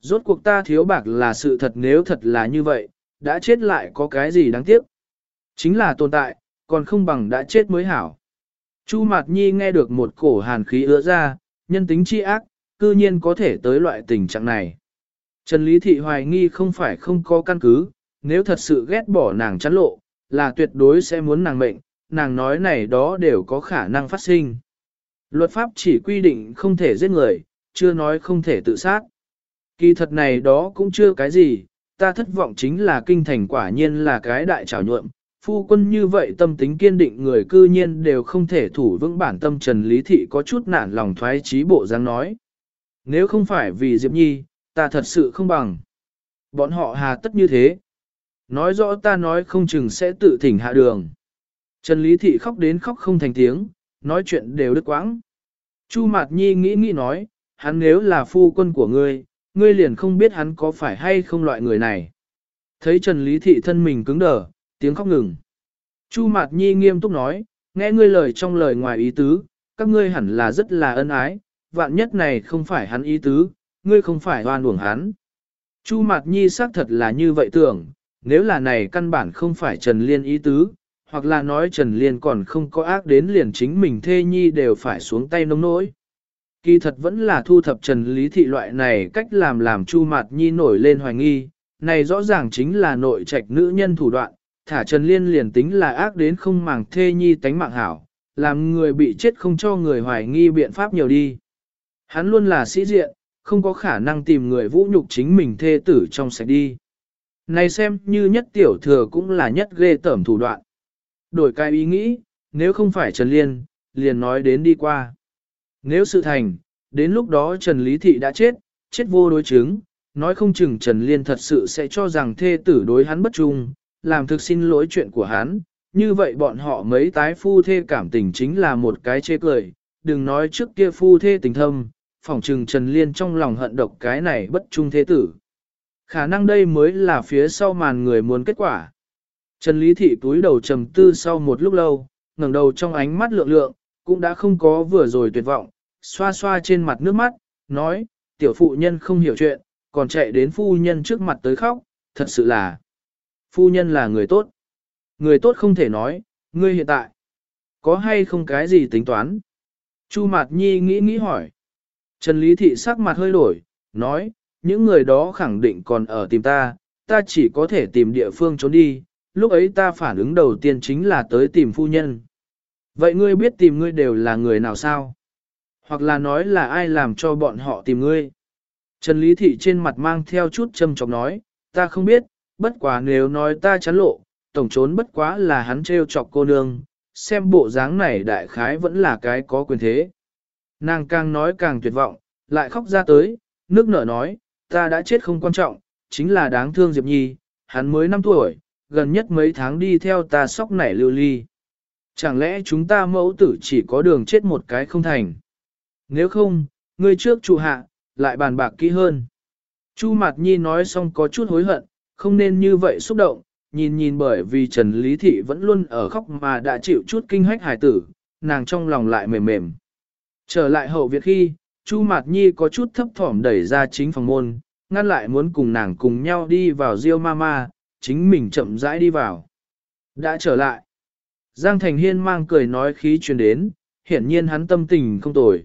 Rốt cuộc ta thiếu bạc là sự thật nếu thật là như vậy, đã chết lại có cái gì đáng tiếc. Chính là tồn tại, còn không bằng đã chết mới hảo. Chu Mạt Nhi nghe được một cổ hàn khí ứa ra, nhân tính chi ác, cư nhiên có thể tới loại tình trạng này. Trần Lý Thị hoài nghi không phải không có căn cứ, nếu thật sự ghét bỏ nàng chắn lộ, là tuyệt đối sẽ muốn nàng mệnh, nàng nói này đó đều có khả năng phát sinh. Luật pháp chỉ quy định không thể giết người, chưa nói không thể tự sát. Kỳ thật này đó cũng chưa cái gì, ta thất vọng chính là kinh thành quả nhiên là cái đại trảo nhuộm. Phu quân như vậy tâm tính kiên định người cư nhiên đều không thể thủ vững bản tâm Trần Lý Thị có chút nản lòng thoái trí bộ dáng nói. Nếu không phải vì Diệp Nhi, ta thật sự không bằng. Bọn họ hà tất như thế. Nói rõ ta nói không chừng sẽ tự thỉnh hạ đường. Trần Lý Thị khóc đến khóc không thành tiếng, nói chuyện đều đứt quãng. Chu Mạt Nhi nghĩ nghĩ nói, hắn nếu là phu quân của ngươi, ngươi liền không biết hắn có phải hay không loại người này. Thấy Trần Lý Thị thân mình cứng đờ, tiếng khóc ngừng. Chu Mạt Nhi nghiêm túc nói, nghe ngươi lời trong lời ngoài ý tứ, các ngươi hẳn là rất là ân ái, vạn nhất này không phải hắn ý tứ, ngươi không phải oan uổng hắn. Chu Mạt Nhi xác thật là như vậy tưởng, nếu là này căn bản không phải Trần Liên ý tứ, hoặc là nói Trần Liên còn không có ác đến liền chính mình thê nhi đều phải xuống tay nông nỗi. Kỳ thật vẫn là thu thập Trần Lý Thị loại này cách làm làm Chu Mạt Nhi nổi lên hoài nghi, này rõ ràng chính là nội trạch nữ nhân thủ đoạn, thả Trần Liên liền tính là ác đến không màng thê nhi tánh mạng hảo, làm người bị chết không cho người hoài nghi biện pháp nhiều đi. Hắn luôn là sĩ diện, không có khả năng tìm người vũ nhục chính mình thê tử trong sạch đi. Này xem như nhất tiểu thừa cũng là nhất ghê tởm thủ đoạn. Đổi cái ý nghĩ, nếu không phải Trần Liên, liền nói đến đi qua. Nếu sự thành, đến lúc đó Trần Lý Thị đã chết, chết vô đối chứng, nói không chừng Trần Liên thật sự sẽ cho rằng thê tử đối hắn bất trung, làm thực xin lỗi chuyện của hắn. Như vậy bọn họ mấy tái phu thê cảm tình chính là một cái chê cười, đừng nói trước kia phu thê tình thâm, phỏng trừng Trần Liên trong lòng hận độc cái này bất trung thế tử. Khả năng đây mới là phía sau màn người muốn kết quả. Trần Lý Thị túi đầu trầm tư sau một lúc lâu, ngẩng đầu trong ánh mắt lượng lượng, cũng đã không có vừa rồi tuyệt vọng, xoa xoa trên mặt nước mắt, nói, tiểu phụ nhân không hiểu chuyện, còn chạy đến phu nhân trước mặt tới khóc, thật sự là, phu nhân là người tốt. Người tốt không thể nói, ngươi hiện tại, có hay không cái gì tính toán? Chu Mạt Nhi nghĩ nghĩ hỏi. Trần Lý Thị sắc mặt hơi đổi, nói, những người đó khẳng định còn ở tìm ta, ta chỉ có thể tìm địa phương trốn đi, lúc ấy ta phản ứng đầu tiên chính là tới tìm phu nhân. Vậy ngươi biết tìm ngươi đều là người nào sao? Hoặc là nói là ai làm cho bọn họ tìm ngươi? Trần Lý Thị trên mặt mang theo chút châm chọc nói, ta không biết, bất quá nếu nói ta chán lộ, tổng trốn bất quá là hắn trêu chọc cô nương, xem bộ dáng này đại khái vẫn là cái có quyền thế. Nàng càng nói càng tuyệt vọng, lại khóc ra tới, nước nở nói, ta đã chết không quan trọng, chính là đáng thương Diệp Nhi, hắn mới 5 tuổi, gần nhất mấy tháng đi theo ta sóc nảy lưu ly. Chẳng lẽ chúng ta mẫu tử chỉ có đường chết một cái không thành? Nếu không, ngươi trước trụ hạ, lại bàn bạc kỹ hơn. Chu Mạt Nhi nói xong có chút hối hận, không nên như vậy xúc động, nhìn nhìn bởi vì Trần Lý Thị vẫn luôn ở khóc mà đã chịu chút kinh hách hải tử, nàng trong lòng lại mềm mềm. Trở lại hậu viện khi, Chu Mạt Nhi có chút thấp thỏm đẩy ra chính phòng môn, ngăn lại muốn cùng nàng cùng nhau đi vào Diêu Mama, chính mình chậm rãi đi vào. Đã trở lại. Giang Thành Hiên mang cười nói khí truyền đến, hiển nhiên hắn tâm tình không tồi.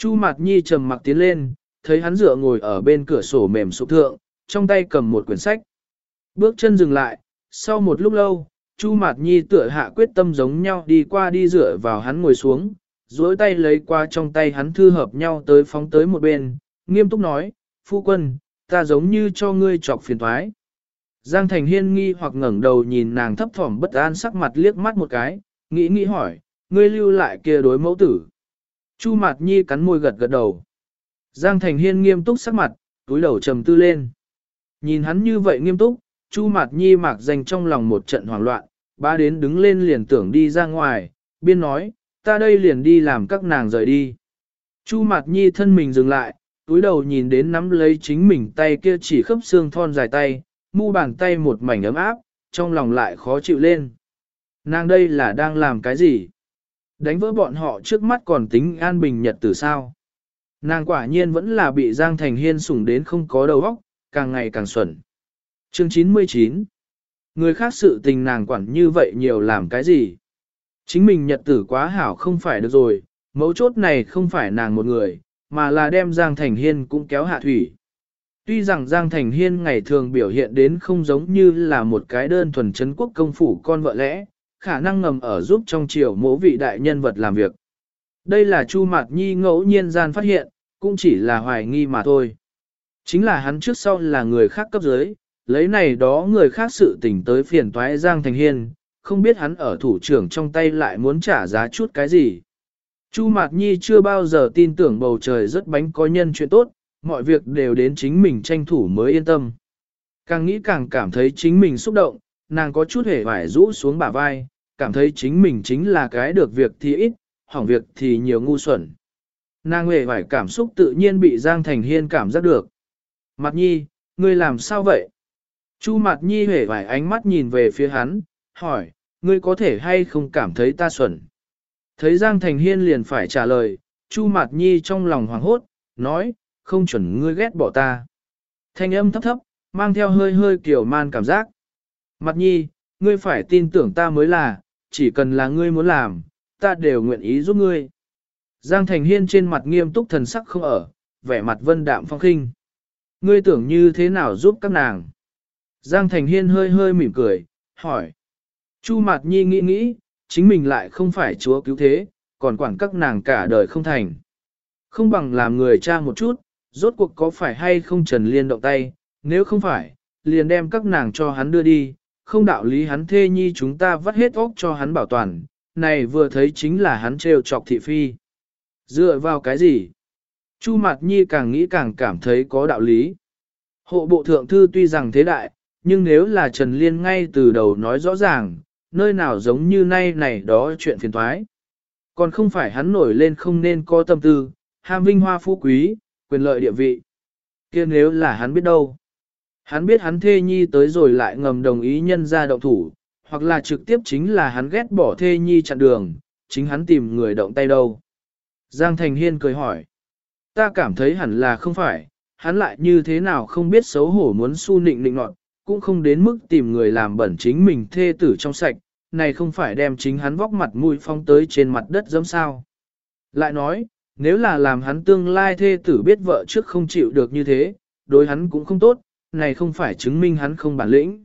Chu Mạt Nhi trầm mặc tiến lên, thấy hắn dựa ngồi ở bên cửa sổ mềm sụp thượng, trong tay cầm một quyển sách. Bước chân dừng lại, sau một lúc lâu, Chu Mạt Nhi tựa hạ quyết tâm giống nhau đi qua đi dựa vào hắn ngồi xuống, duỗi tay lấy qua trong tay hắn thư hợp nhau tới phóng tới một bên, nghiêm túc nói, phu quân, ta giống như cho ngươi chọc phiền thoái. Giang Thành Hiên nghi hoặc ngẩng đầu nhìn nàng thấp thỏm bất an sắc mặt liếc mắt một cái, nghĩ nghĩ hỏi, ngươi lưu lại kia đối mẫu tử. Chu Mạt Nhi cắn môi gật gật đầu. Giang Thành Hiên nghiêm túc sắc mặt, túi đầu trầm tư lên. Nhìn hắn như vậy nghiêm túc, Chu Mạt Nhi mạc dành trong lòng một trận hoảng loạn, ba đến đứng lên liền tưởng đi ra ngoài, biên nói, ta đây liền đi làm các nàng rời đi. Chu Mạt Nhi thân mình dừng lại, túi đầu nhìn đến nắm lấy chính mình tay kia chỉ khớp xương thon dài tay, mu bàn tay một mảnh ấm áp, trong lòng lại khó chịu lên. Nàng đây là đang làm cái gì? Đánh vỡ bọn họ trước mắt còn tính an bình nhật từ sao? Nàng quả nhiên vẫn là bị Giang Thành Hiên sủng đến không có đầu óc, càng ngày càng xuẩn. Chương 99 Người khác sự tình nàng quản như vậy nhiều làm cái gì? Chính mình nhật tử quá hảo không phải được rồi, mấu chốt này không phải nàng một người, mà là đem Giang Thành Hiên cũng kéo hạ thủy. Tuy rằng Giang Thành Hiên ngày thường biểu hiện đến không giống như là một cái đơn thuần chấn quốc công phủ con vợ lẽ, khả năng ngầm ở giúp trong triều mỗ vị đại nhân vật làm việc. Đây là Chu Mạt Nhi ngẫu nhiên gian phát hiện, cũng chỉ là hoài nghi mà thôi. Chính là hắn trước sau là người khác cấp dưới, lấy này đó người khác sự tình tới phiền toái Giang Thành Hiên, không biết hắn ở thủ trưởng trong tay lại muốn trả giá chút cái gì. Chu Mạt Nhi chưa bao giờ tin tưởng bầu trời rất bánh có nhân chuyện tốt, mọi việc đều đến chính mình tranh thủ mới yên tâm. Càng nghĩ càng cảm thấy chính mình xúc động, nàng có chút hề vải rũ xuống bả vai, cảm thấy chính mình chính là cái được việc thì ít, hỏng việc thì nhiều ngu xuẩn. Nàng hề vải cảm xúc tự nhiên bị Giang Thành Hiên cảm giác được. Mặt nhi, ngươi làm sao vậy? Chu Mặt Nhi hề vải ánh mắt nhìn về phía hắn, hỏi, ngươi có thể hay không cảm thấy ta xuẩn? Thấy Giang Thành Hiên liền phải trả lời, Chu Mạt Nhi trong lòng hoảng hốt, nói, không chuẩn ngươi ghét bỏ ta. Thanh âm thấp thấp, mang theo hơi hơi kiểu man cảm giác. Mặt Nhi, ngươi phải tin tưởng ta mới là, chỉ cần là ngươi muốn làm, ta đều nguyện ý giúp ngươi. Giang Thành Hiên trên mặt nghiêm túc thần sắc không ở, vẻ mặt vân đạm phong khinh. Ngươi tưởng như thế nào giúp các nàng? Giang Thành Hiên hơi hơi mỉm cười, hỏi. Chu Mạt Nhi nghĩ nghĩ, chính mình lại không phải chúa cứu thế, còn quản các nàng cả đời không thành. Không bằng làm người cha một chút, rốt cuộc có phải hay không Trần Liên động tay, nếu không phải, liền đem các nàng cho hắn đưa đi, không đạo lý hắn thê nhi chúng ta vắt hết óc cho hắn bảo toàn, này vừa thấy chính là hắn trêu chọc thị phi. Dựa vào cái gì? Chu Mạt Nhi càng nghĩ càng cảm thấy có đạo lý. Hộ bộ thượng thư tuy rằng thế đại, nhưng nếu là Trần Liên ngay từ đầu nói rõ ràng, nơi nào giống như nay này đó chuyện phiền thoái. Còn không phải hắn nổi lên không nên có tâm tư, ham vinh hoa phú quý, quyền lợi địa vị. kia nếu là hắn biết đâu. Hắn biết hắn thê nhi tới rồi lại ngầm đồng ý nhân ra động thủ, hoặc là trực tiếp chính là hắn ghét bỏ thê nhi chặn đường, chính hắn tìm người động tay đâu. Giang Thành Hiên cười hỏi. Ta cảm thấy hẳn là không phải, hắn lại như thế nào không biết xấu hổ muốn su nịnh nịnh nọt, cũng không đến mức tìm người làm bẩn chính mình thê tử trong sạch, này không phải đem chính hắn vóc mặt mũi phong tới trên mặt đất giống sao. Lại nói, nếu là làm hắn tương lai thê tử biết vợ trước không chịu được như thế, đối hắn cũng không tốt, này không phải chứng minh hắn không bản lĩnh.